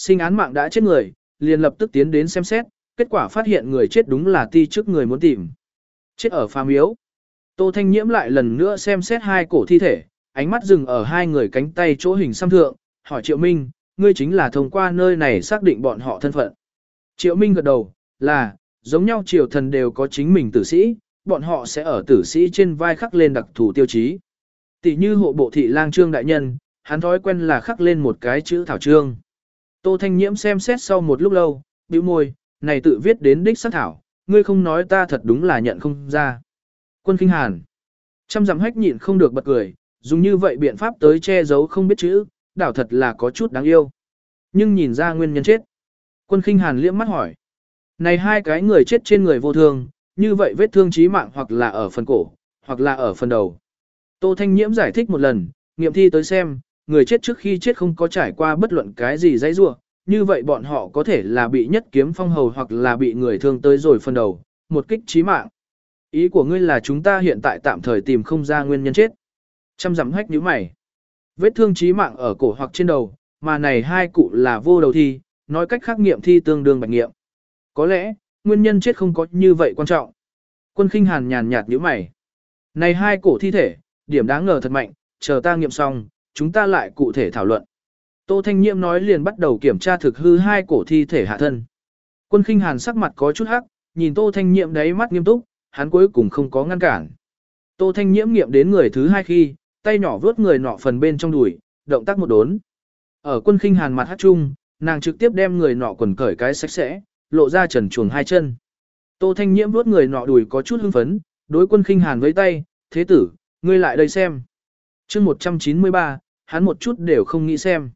Sinh án mạng đã chết người, liền lập tức tiến đến xem xét, kết quả phát hiện người chết đúng là ti trước người muốn tìm. Chết ở phàm yếu. Tô Thanh Nhiễm lại lần nữa xem xét hai cổ thi thể, ánh mắt dừng ở hai người cánh tay chỗ hình xăm thượng, hỏi Triệu Minh, ngươi chính là thông qua nơi này xác định bọn họ thân phận. Triệu Minh gật đầu, là, giống nhau triều thần đều có chính mình tử sĩ, bọn họ sẽ ở tử sĩ trên vai khắc lên đặc thù tiêu chí. Tỷ như hộ bộ thị lang trương đại nhân, hắn thói quen là khắc lên một cái chữ thảo trương. Tô Thanh Nhiễm xem xét sau một lúc lâu, bĩu môi, này tự viết đến đích sát thảo, ngươi không nói ta thật đúng là nhận không ra. Quân Kinh Hàn. Trăm dặm hách nhịn không được bật cười, dùng như vậy biện pháp tới che giấu không biết chữ, đảo thật là có chút đáng yêu. Nhưng nhìn ra nguyên nhân chết. Quân Kinh Hàn liếc mắt hỏi. Này hai cái người chết trên người vô thương, như vậy vết thương chí mạng hoặc là ở phần cổ, hoặc là ở phần đầu. Tô Thanh Nhiễm giải thích một lần, nghiệm thi tới xem, người chết trước khi chết không có trải qua bất luận cái gì dãy rua, như vậy bọn họ có thể là bị nhất kiếm phong hầu hoặc là bị người thương tới rồi phần đầu, một kích chí mạng. Ý của ngươi là chúng ta hiện tại tạm thời tìm không ra nguyên nhân chết. Chăm dặm hách nhíu mày. Vết thương chí mạng ở cổ hoặc trên đầu, mà này hai cụ là vô đầu thi, nói cách khác nghiệm thi tương đương bạch nghiệm. Có lẽ, nguyên nhân chết không có như vậy quan trọng. Quân khinh hàn nhàn nhạt nhíu mày. Này hai cổ thi thể, điểm đáng ngờ thật mạnh, chờ ta nghiệm xong, chúng ta lại cụ thể thảo luận. Tô Thanh Nhiễm nói liền bắt đầu kiểm tra thực hư hai cổ thi thể hạ thân. Quân khinh hàn sắc mặt có chút hắc, nhìn Tô Thanh Nhiễm đáy mắt nghiêm túc, hắn cuối cùng không có ngăn cản. Tô Thanh Nhiễm nghiệm đến người thứ hai khi, tay nhỏ vướt người nọ phần bên trong đùi, động tác một đốn. Ở quân khinh hàn mặt hát chung, nàng trực tiếp đem người nọ quần cởi cái sạch sẽ, lộ ra trần chuồng hai chân. Tô Thanh Nhiễm vướt người nọ đùi có chút hưng phấn, đối quân khinh hàn với tay, thế tử, ngươi lại đây xem chương 193, hắn một chút đều không nghĩ xem.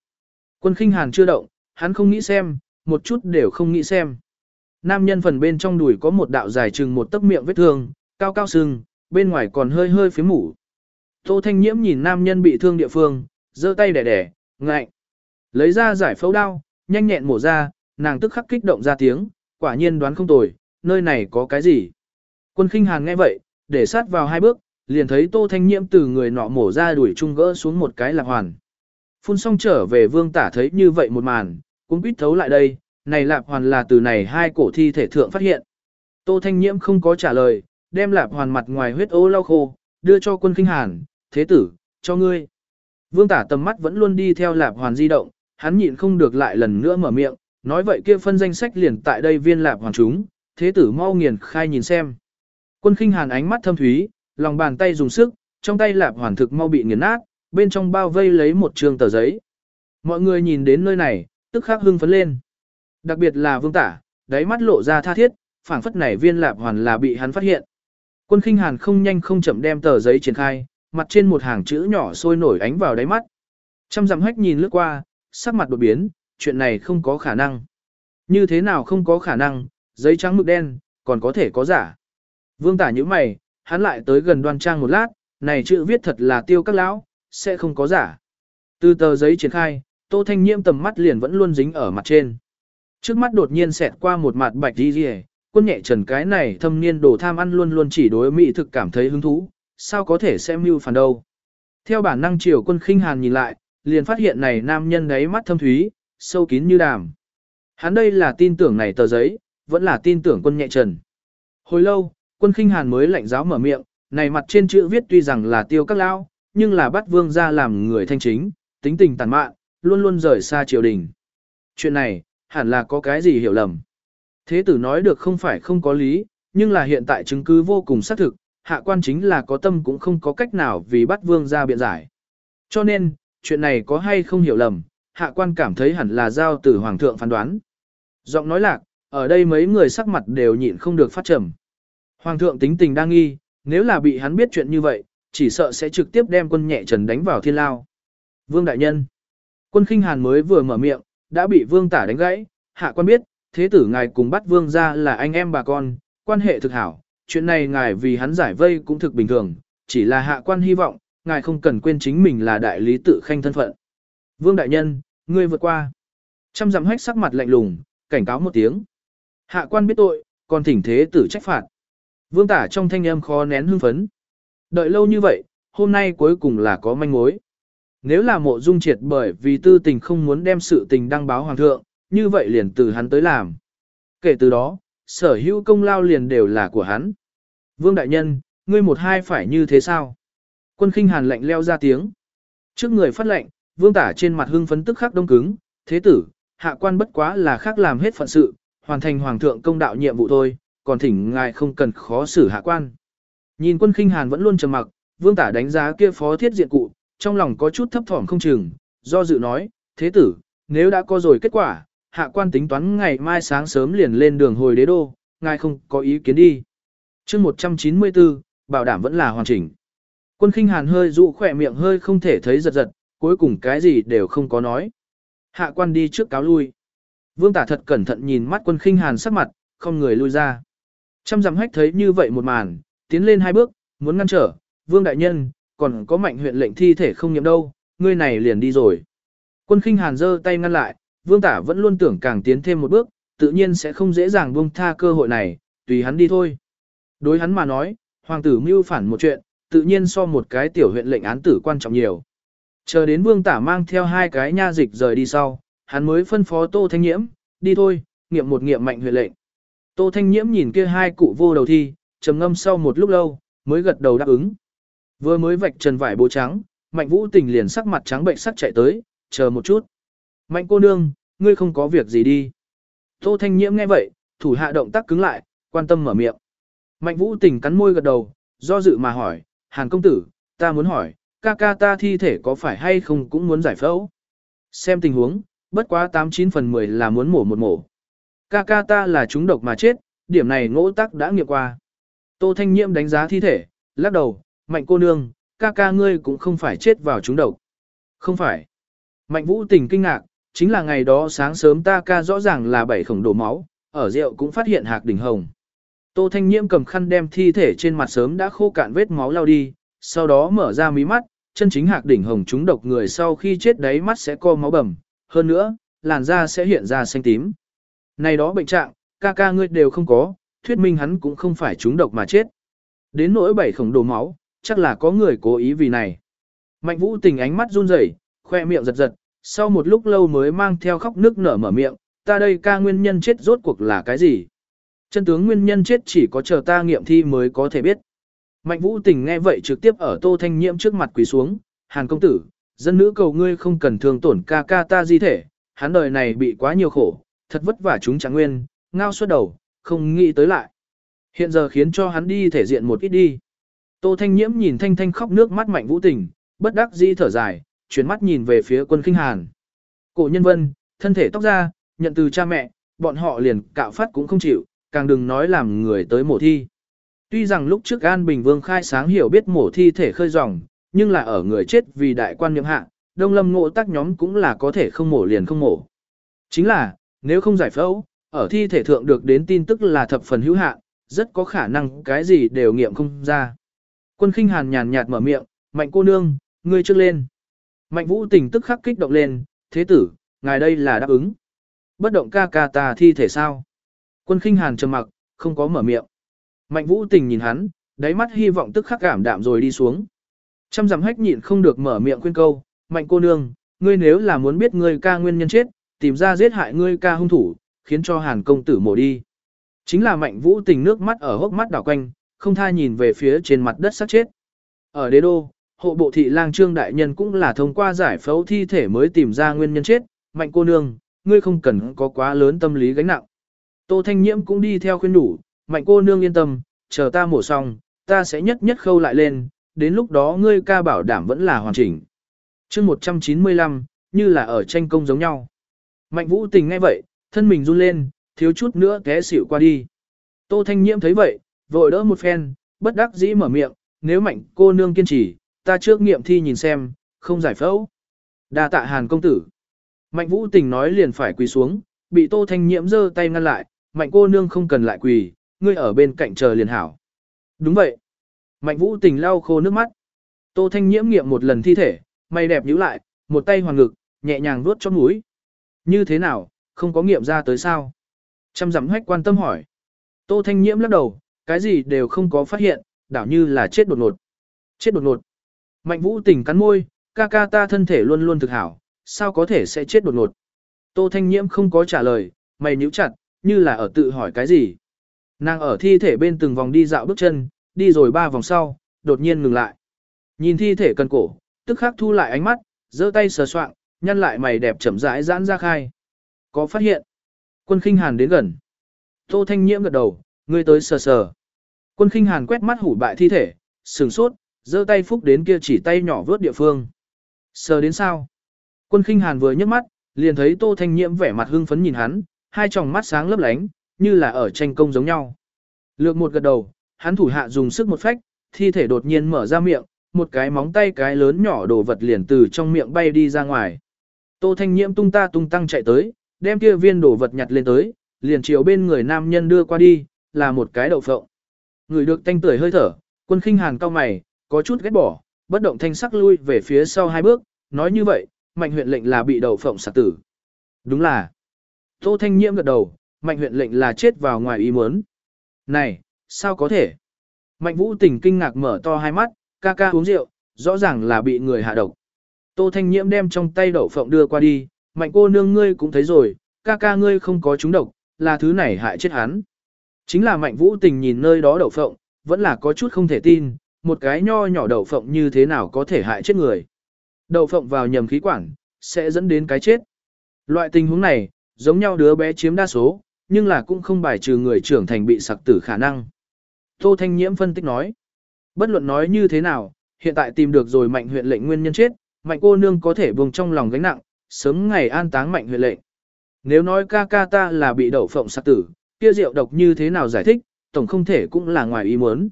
Quân khinh hàn chưa động, hắn không nghĩ xem, một chút đều không nghĩ xem. Nam nhân phần bên trong đùi có một đạo dài chừng một tấc miệng vết thương, cao cao sưng, bên ngoài còn hơi hơi phía mủ. Tô Thanh Nhiễm nhìn nam nhân bị thương địa phương, giơ tay đẻ đẻ, ngạnh. Lấy ra giải phẫu đao, nhanh nhẹn mổ ra, nàng tức khắc kích động ra tiếng, quả nhiên đoán không tồi, nơi này có cái gì. Quân khinh hàn nghe vậy, để sát vào hai bước, liền thấy Tô Thanh Nhiễm từ người nọ mổ ra đuổi chung gỡ xuống một cái lạc hoàn. Phun xong trở về vương tả thấy như vậy một màn, cũng biết thấu lại đây, này lạp hoàn là từ này hai cổ thi thể thượng phát hiện. Tô Thanh Nhiễm không có trả lời, đem lạp hoàn mặt ngoài huyết ô lau khô, đưa cho quân kinh hàn, thế tử, cho ngươi. Vương tả tầm mắt vẫn luôn đi theo lạp hoàn di động, hắn nhịn không được lại lần nữa mở miệng, nói vậy kia phân danh sách liền tại đây viên lạp hoàn chúng, thế tử mau nghiền khai nhìn xem. Quân kinh hàn ánh mắt thâm thúy, lòng bàn tay dùng sức, trong tay lạp hoàn thực mau bị nghiền nát, bên trong bao vây lấy một trường tờ giấy. Mọi người nhìn đến nơi này, tức khắc hưng phấn lên. Đặc biệt là vương tả, đáy mắt lộ ra tha thiết, phảng phất này viên lạp hoàn là bị hắn phát hiện. Quân khinh hàn không nhanh không chậm đem tờ giấy triển khai, mặt trên một hàng chữ nhỏ sôi nổi ánh vào đáy mắt. Trăm dặm hách nhìn lướt qua, sắc mặt đột biến, chuyện này không có khả năng. Như thế nào không có khả năng, giấy trắng mực đen, còn có thể có giả. Vương tả như mày, hắn lại tới gần đoan trang một lát, này chữ viết thật là tiêu các lão, sẽ không có giả. Từ tờ giấy triển khai, Tô Thanh Nhiễm tầm mắt liền vẫn luôn dính ở mặt trên. Trước mắt đột nhiên xẹt qua một mặt bạch đi rìa, quân nhẹ trần cái này thâm niên đồ tham ăn luôn luôn chỉ đối mỹ thực cảm thấy hứng thú, sao có thể xem mưu phản đâu. Theo bản năng chiều quân khinh hàn nhìn lại, liền phát hiện này nam nhân đấy mắt thâm thúy, sâu kín như đàm. Hắn đây là tin tưởng này tờ giấy, vẫn là tin tưởng quân nhẹ trần. Hồi lâu, quân khinh hàn mới lạnh giáo mở miệng, này mặt trên chữ viết tuy rằng là tiêu các lao, nhưng là bắt vương ra làm người thanh chính, tính tình tàn mạn, luôn luôn rời xa triều đình. Chuyện này, hẳn là có cái gì hiểu lầm. Thế tử nói được không phải không có lý, nhưng là hiện tại chứng cứ vô cùng xác thực, hạ quan chính là có tâm cũng không có cách nào vì bắt vương ra biện giải. Cho nên, chuyện này có hay không hiểu lầm, hạ quan cảm thấy hẳn là giao từ hoàng thượng phán đoán. Giọng nói lạc, ở đây mấy người sắc mặt đều nhịn không được phát trầm. Hoàng thượng tính tình đang nghi, nếu là bị hắn biết chuyện như vậy, chỉ sợ sẽ trực tiếp đem quân nhẹ trần đánh vào thiên lao. Vương đại nhân, quân khinh hàn mới vừa mở miệng, đã bị vương tả đánh gãy, hạ quan biết, thế tử ngài cùng bắt vương ra là anh em bà con, quan hệ thực hảo, chuyện này ngài vì hắn giải vây cũng thực bình thường, chỉ là hạ quan hy vọng, ngài không cần quên chính mình là đại lý tự khanh thân phận. Vương đại nhân, ngươi vượt qua. Trăm dặm hách sắc mặt lạnh lùng, cảnh cáo một tiếng. Hạ quan biết tội, còn thỉnh thế tử trách phạt. Vương tả trong thanh âm khó nén hưng phấn. Đợi lâu như vậy, hôm nay cuối cùng là có manh mối. Nếu là mộ dung triệt bởi vì tư tình không muốn đem sự tình đăng báo hoàng thượng, như vậy liền từ hắn tới làm. Kể từ đó, sở hữu công lao liền đều là của hắn. Vương Đại Nhân, ngươi một hai phải như thế sao? Quân khinh hàn lạnh leo ra tiếng. Trước người phát lệnh, vương tả trên mặt hưng phấn tức khắc đông cứng, thế tử, hạ quan bất quá là khác làm hết phận sự, hoàn thành hoàng thượng công đạo nhiệm vụ thôi, còn thỉnh ngài không cần khó xử hạ quan. Nhìn quân khinh hàn vẫn luôn trầm mặc, vương tả đánh giá kia phó thiết diện cụ, trong lòng có chút thấp thỏm không chừng, do dự nói, thế tử, nếu đã có rồi kết quả, hạ quan tính toán ngày mai sáng sớm liền lên đường hồi đế đô, ngài không có ý kiến đi. chương 194, bảo đảm vẫn là hoàn chỉnh. Quân khinh hàn hơi dụ khỏe miệng hơi không thể thấy giật giật, cuối cùng cái gì đều không có nói. Hạ quan đi trước cáo lui. Vương tả thật cẩn thận nhìn mắt quân khinh hàn sắc mặt, không người lui ra. Trăm dặm hách thấy như vậy một màn, tiến lên hai bước, muốn ngăn trở, vương đại nhân, còn có mạnh huyện lệnh thi thể không nghiệm đâu, ngươi này liền đi rồi. Quân khinh hàn giơ tay ngăn lại, vương tả vẫn luôn tưởng càng tiến thêm một bước, tự nhiên sẽ không dễ dàng buông tha cơ hội này, tùy hắn đi thôi. Đối hắn mà nói, hoàng tử mưu phản một chuyện, tự nhiên so một cái tiểu huyện lệnh án tử quan trọng nhiều. Chờ đến vương tả mang theo hai cái nha dịch rời đi sau, hắn mới phân phó Tô Thanh Nhiễm, đi thôi, nghiệm một nghiệm mạnh huyện lệnh. Tô Thanh Nhiễm nhìn kia hai cụ vô đầu thi, trầm ngâm sau một lúc lâu, mới gật đầu đáp ứng. Vừa mới vạch trần vải bố trắng, mạnh vũ tình liền sắc mặt trắng bệnh sắc chạy tới, chờ một chút. Mạnh cô nương, ngươi không có việc gì đi. Tô Thanh Nhiễm nghe vậy, thủ hạ động tác cứng lại, quan tâm mở miệng. Mạnh vũ tình cắn môi gật đầu, do dự mà hỏi, Hàn công tử, ta muốn hỏi, ca ca ta thi thể có phải hay không cũng muốn giải phẫu. Xem tình huống, bất quá 89 phần 10 là muốn mổ một mổ. Ca ca ta là chúng độc mà chết, điểm này ngỗ tắc đã nghiệm qua. Tô Thanh Nhiễm đánh giá thi thể, lắc đầu, mạnh cô nương, ca ca ngươi cũng không phải chết vào chúng độc. Không phải. Mạnh vũ tình kinh ngạc, chính là ngày đó sáng sớm ta ca rõ ràng là bảy khổng đổ máu, ở rượu cũng phát hiện hạc đỉnh hồng. Tô Thanh Nhiễm cầm khăn đem thi thể trên mặt sớm đã khô cạn vết máu lao đi, sau đó mở ra mí mắt, chân chính hạc đỉnh hồng chúng độc người sau khi chết đáy mắt sẽ co máu bầm, hơn nữa, làn da sẽ hiện ra xanh tím. Này đó bệnh trạng, ca ca ngươi đều không có, thuyết minh hắn cũng không phải chúng độc mà chết. Đến nỗi bảy khổng đổ máu, chắc là có người cố ý vì này. Mạnh vũ tình ánh mắt run rẩy, khoe miệng giật giật, sau một lúc lâu mới mang theo khóc nước nở mở miệng, ta đây ca nguyên nhân chết rốt cuộc là cái gì? Chân tướng nguyên nhân chết chỉ có chờ ta nghiệm thi mới có thể biết. Mạnh vũ tình nghe vậy trực tiếp ở tô thanh nhiễm trước mặt quỳ xuống, hàn công tử, dân nữ cầu ngươi không cần thương tổn ca ca ta di thể, hắn đời này bị quá nhiều khổ, thật vất vả chúng chẳng nguyên, ngao suốt đầu, không nghĩ tới lại. Hiện giờ khiến cho hắn đi thể diện một ít đi. Tô thanh nhiễm nhìn thanh thanh khóc nước mắt mạnh vũ tình, bất đắc dĩ thở dài, chuyển mắt nhìn về phía quân khinh hàn. Cổ nhân vân, thân thể tóc ra, nhận từ cha mẹ, bọn họ liền cạo phát cũng không chịu, càng đừng nói làm người tới mổ thi. Tuy rằng lúc trước An Bình Vương khai sáng hiểu biết mổ thi thể khơi ròng, nhưng là ở người chết vì đại quan niệm hạ, đông lâm ngộ tác nhóm cũng là có thể không mổ liền không mổ. Chính là, nếu không giải phẫu, ở thi thể thượng được đến tin tức là thập phần hữu hạn, rất có khả năng cái gì đều nghiệm không ra. Quân khinh hàn nhàn nhạt mở miệng, mạnh cô nương, ngươi trước lên. Mạnh vũ tình tức khắc kích động lên, thế tử, ngài đây là đáp ứng. Bất động ca ca ta thi thể sao? Quân khinh hàn trầm mặc, không có mở miệng. Mạnh vũ tình nhìn hắn, đáy mắt hy vọng tức khắc cảm đạm rồi đi xuống. Trăm dặm hách nhịn không được mở miệng khuyên câu, mạnh cô nương, ngươi nếu là muốn biết ngươi ca nguyên nhân chết, tìm ra giết hại ngươi ca hung thủ, khiến cho hàn công tử mổ đi. Chính là mạnh vũ tình nước mắt ở hốc mắt đảo quanh, không tha nhìn về phía trên mặt đất sát chết. Ở đế đô, hộ bộ thị lang trương đại nhân cũng là thông qua giải phẫu thi thể mới tìm ra nguyên nhân chết, mạnh cô nương, ngươi không cần có quá lớn tâm lý gánh nặng. Tô Thanh Nhiễm cũng đi theo khuyên đủ, mạnh cô nương yên tâm, chờ ta mổ xong, ta sẽ nhất nhất khâu lại lên, đến lúc đó ngươi ca bảo đảm vẫn là hoàn chỉnh. chương 195, như là ở tranh công giống nhau. Mạnh vũ tình ngay vậy, thân mình run lên, thiếu chút nữa té xỉu qua đi. Tô Thanh Nhiễm thấy vậy, vội đỡ một phen, bất đắc dĩ mở miệng, nếu mạnh cô nương kiên trì, ta trước nghiệm thi nhìn xem, không giải phẫu. đa tạ hàn công tử. Mạnh vũ tình nói liền phải quỳ xuống, bị Tô Thanh Nhiễm giơ tay ngăn lại, mạnh cô nương không cần lại quỳ, ngươi ở bên cạnh chờ liền hảo. Đúng vậy. Mạnh vũ tình lau khô nước mắt. Tô Thanh Nhiễm nghiệm một lần thi thể, mày đẹp nhíu lại, một tay hoàng ngực, nhẹ nhàng vuốt cho mũi. Như thế nào, không có nghiệm ra tới sao? Trăm dặm hách quan tâm hỏi. Tô Thanh Nhiễm lắc đầu, cái gì đều không có phát hiện, đảo như là chết đột ngột. Chết đột ngột. Mạnh vũ tỉnh cắn môi, ca ca ta thân thể luôn luôn thực hảo, sao có thể sẽ chết đột ngột. Tô Thanh Nhiễm không có trả lời, mày nhíu chặt, như là ở tự hỏi cái gì. Nàng ở thi thể bên từng vòng đi dạo bước chân, đi rồi ba vòng sau, đột nhiên ngừng lại. Nhìn thi thể cần cổ, tức khắc thu lại ánh mắt, giơ tay sờ soạng, nhăn lại mày đẹp chậm rãi giãn ra khai. Có phát hiện. Quân khinh hàn đến gần. Tô Thanh Nhiễm gật đầu, ngươi tới sờ sờ. Quân khinh hàn quét mắt hủ bại thi thể, sừng sốt, giơ tay phúc đến kia chỉ tay nhỏ vớt địa phương. Sờ đến sao? Quân khinh hàn vừa nhấc mắt, liền thấy Tô Thanh Nhiễm vẻ mặt hưng phấn nhìn hắn, hai tròng mắt sáng lấp lánh, như là ở tranh công giống nhau. Lược một gật đầu, hắn thủ hạ dùng sức một phách, thi thể đột nhiên mở ra miệng, một cái móng tay cái lớn nhỏ đồ vật liền từ trong miệng bay đi ra ngoài. Tô Thanh Nhiễm tung ta tung tăng chạy tới, đem kia viên đồ vật nhặt lên tới, liền chiều bên người nam nhân đưa qua đi, là một cái đậu phộng. Người được tanh tưởi hơi thở, quân khinh hàn cao mày, có chút ghét bỏ, bất động thanh sắc lui về phía sau hai bước, nói như vậy, mạnh huyện lệnh là bị đậu phộng sạc tử. Đúng là. Tô Thanh Nhiễm gật đầu, mạnh huyện lệnh là chết vào ngoài ý muốn. Này, sao có thể? Mạnh vũ tình kinh ngạc mở to hai mắt, ca ca uống rượu, rõ ràng là bị người hạ độc. Tô Thanh Nhiễm đem trong tay đậu phộng đưa qua đi, mạnh cô nương ngươi cũng thấy rồi, ca ca ngươi không có trúng độc, là thứ này hại chết hắn. Chính là mạnh vũ tình nhìn nơi đó đậu phộng, vẫn là có chút không thể tin, một cái nho nhỏ đậu phộng như thế nào có thể hại chết người. Đậu phộng vào nhầm khí quản, sẽ dẫn đến cái chết. Loại tình huống này, giống nhau đứa bé chiếm đa số, nhưng là cũng không bài trừ người trưởng thành bị sặc tử khả năng. Tô Thanh Nhiễm phân tích nói, bất luận nói như thế nào, hiện tại tìm được rồi mạnh huyện lệnh nguyên nhân chết, mạnh cô nương có thể buông trong lòng gánh nặng, sớm ngày an táng mạnh huyện lệnh. Nếu nói ca ca ta là bị đậu phộng sát tử, kia rượu độc như thế nào giải thích, tổng không thể cũng là ngoài ý muốn.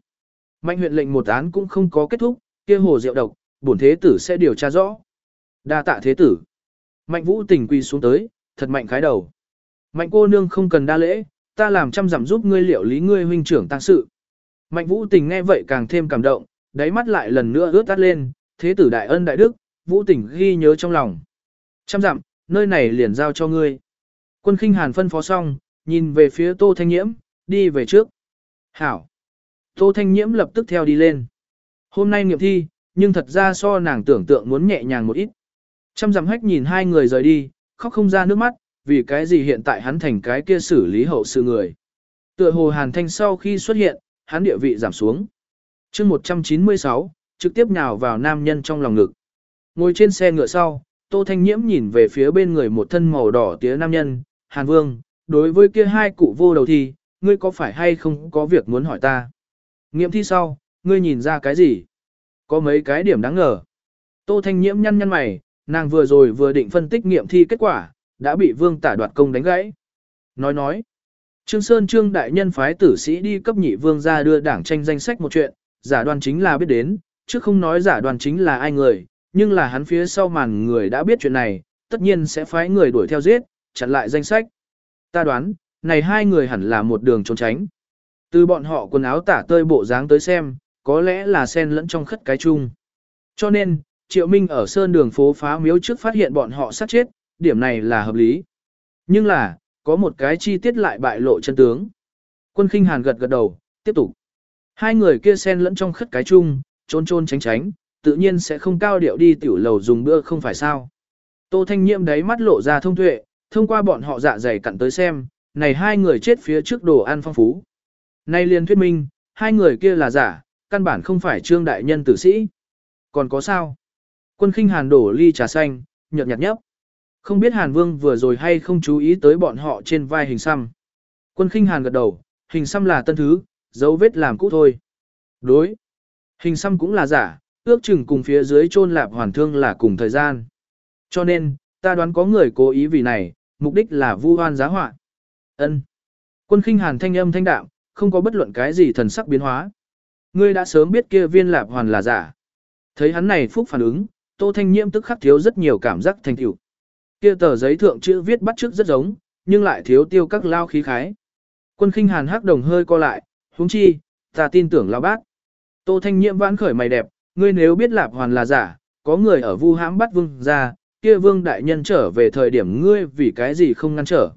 Mạnh huyện lệnh một án cũng không có kết thúc, kia hồ rượu độc, bổn thế tử sẽ điều tra rõ. Đa tạ thế tử. Mạnh vũ tình quỳ xuống tới, thật mạnh khái đầu. Mạnh cô nương không cần đa lễ, ta làm trăm giảm giúp ngươi liệu lý ngươi huynh trưởng tăng sự. Mạnh vũ tình nghe vậy càng thêm cảm động, đáy mắt lại lần nữa ướt tắt lên, thế tử đại ân đại đức, vũ Tỉnh ghi nhớ trong lòng. Trăm dặm, nơi này liền giao cho ngươi. Quân khinh hàn phân phó xong, nhìn về phía tô thanh nhiễm, đi về trước. Hảo. Tô thanh nhiễm lập tức theo đi lên. Hôm nay nghiệm thi, nhưng thật ra so nàng tưởng tượng muốn nhẹ nhàng một ít. Trăm dặm hách nhìn hai người rời đi, khóc không ra nước mắt, vì cái gì hiện tại hắn thành cái kia xử lý hậu sự người. Tựa hồ hàn thanh sau khi xuất hiện, hắn địa vị giảm xuống. chương 196, trực tiếp nhào vào nam nhân trong lòng ngực. Ngồi trên xe ngựa sau, Tô Thanh Nhiễm nhìn về phía bên người một thân màu đỏ tía nam nhân, Hàn Vương, đối với kia hai cụ vô đầu thi, ngươi có phải hay không có việc muốn hỏi ta? Nghiệm thi sau, ngươi nhìn ra cái gì? Có mấy cái điểm đáng ngờ. Tô Thanh Nhiễm nhăn nhăn mày, nàng vừa rồi vừa định phân tích nghiệm thi kết quả, đã bị vương tả đoạt công đánh gãy. Nói nói, Trương Sơn Trương đại nhân phái tử sĩ đi cấp nhị vương ra đưa đảng tranh danh sách một chuyện, giả đoàn chính là biết đến, chứ không nói giả đoàn chính là ai người, nhưng là hắn phía sau màn người đã biết chuyện này, tất nhiên sẽ phái người đuổi theo giết, chặn lại danh sách. Ta đoán, này hai người hẳn là một đường trốn tránh. Từ bọn họ quần áo tả tơi bộ dáng tới xem, có lẽ là sen lẫn trong khất cái chung. Cho nên, Triệu Minh ở sơn đường phố phá miếu trước phát hiện bọn họ sát chết, điểm này là hợp lý. Nhưng là, có một cái chi tiết lại bại lộ chân tướng. Quân khinh hàn gật gật đầu, tiếp tục. Hai người kia sen lẫn trong khất cái chung, trôn trôn tránh tránh, tự nhiên sẽ không cao điệu đi tiểu lầu dùng bữa không phải sao. Tô Thanh Nhiệm đấy mắt lộ ra thông tuệ, thông qua bọn họ dạ dày cặn tới xem, này hai người chết phía trước đồ ăn phong phú. Nay liền thuyết minh, hai người kia là giả, căn bản không phải trương đại nhân tử sĩ. Còn có sao? Quân khinh hàn đổ ly trà xanh, nhợt nhạt nhấp. Không biết hàn vương vừa rồi hay không chú ý tới bọn họ trên vai hình xăm. Quân khinh hàn gật đầu, hình xăm là tân thứ, dấu vết làm cũ thôi. Đối. Hình xăm cũng là giả, ước chừng cùng phía dưới chôn lạp hoàn thương là cùng thời gian. Cho nên, ta đoán có người cố ý vì này, mục đích là vu oan giá họa. Ân. Quân khinh hàn thanh âm thanh đạm, không có bất luận cái gì thần sắc biến hóa. Ngươi đã sớm biết kia viên lạp hoàn là giả. Thấy hắn này phúc phản ứng, Tô Thanh Nhiễm tức khắc thiếu rất nhiều cảm giác thành tựu. Kia tờ giấy thượng chữ viết bắt trước rất giống, nhưng lại thiếu tiêu các lao khí khái. Quân khinh hàn hắc đồng hơi co lại, huống chi, ta tin tưởng lao bác. Tô Thanh Nhiễm vãn khởi mày đẹp, ngươi nếu biết lạp hoàn là giả, có người ở vu hãm bắt vương ra, kia vương đại nhân trở về thời điểm ngươi vì cái gì không ngăn trở.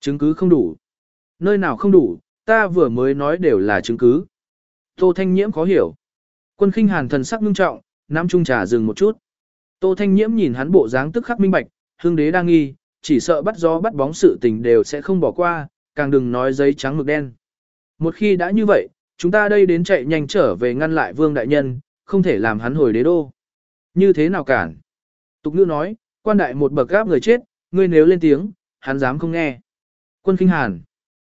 Chứng cứ không đủ. Nơi nào không đủ, ta vừa mới nói đều là chứng cứ. Tô Thanh Nhiễm khó hiểu. Quân khinh hàn thần sắc ngưng trọng, nắm trung trà dừng một chút. Tô Thanh Nhiễm nhìn hắn bộ dáng tức khắc minh bạch, hương đế đang nghi, chỉ sợ bắt gió bắt bóng sự tình đều sẽ không bỏ qua, càng đừng nói giấy trắng mực đen. Một khi đã như vậy, chúng ta đây đến chạy nhanh trở về ngăn lại vương đại nhân, không thể làm hắn hồi đế đô. Như thế nào cản? Tục ngữ nói, quan đại một bậc gáp người chết, ngươi nếu lên tiếng, hắn dám không nghe. Quân kinh hàn.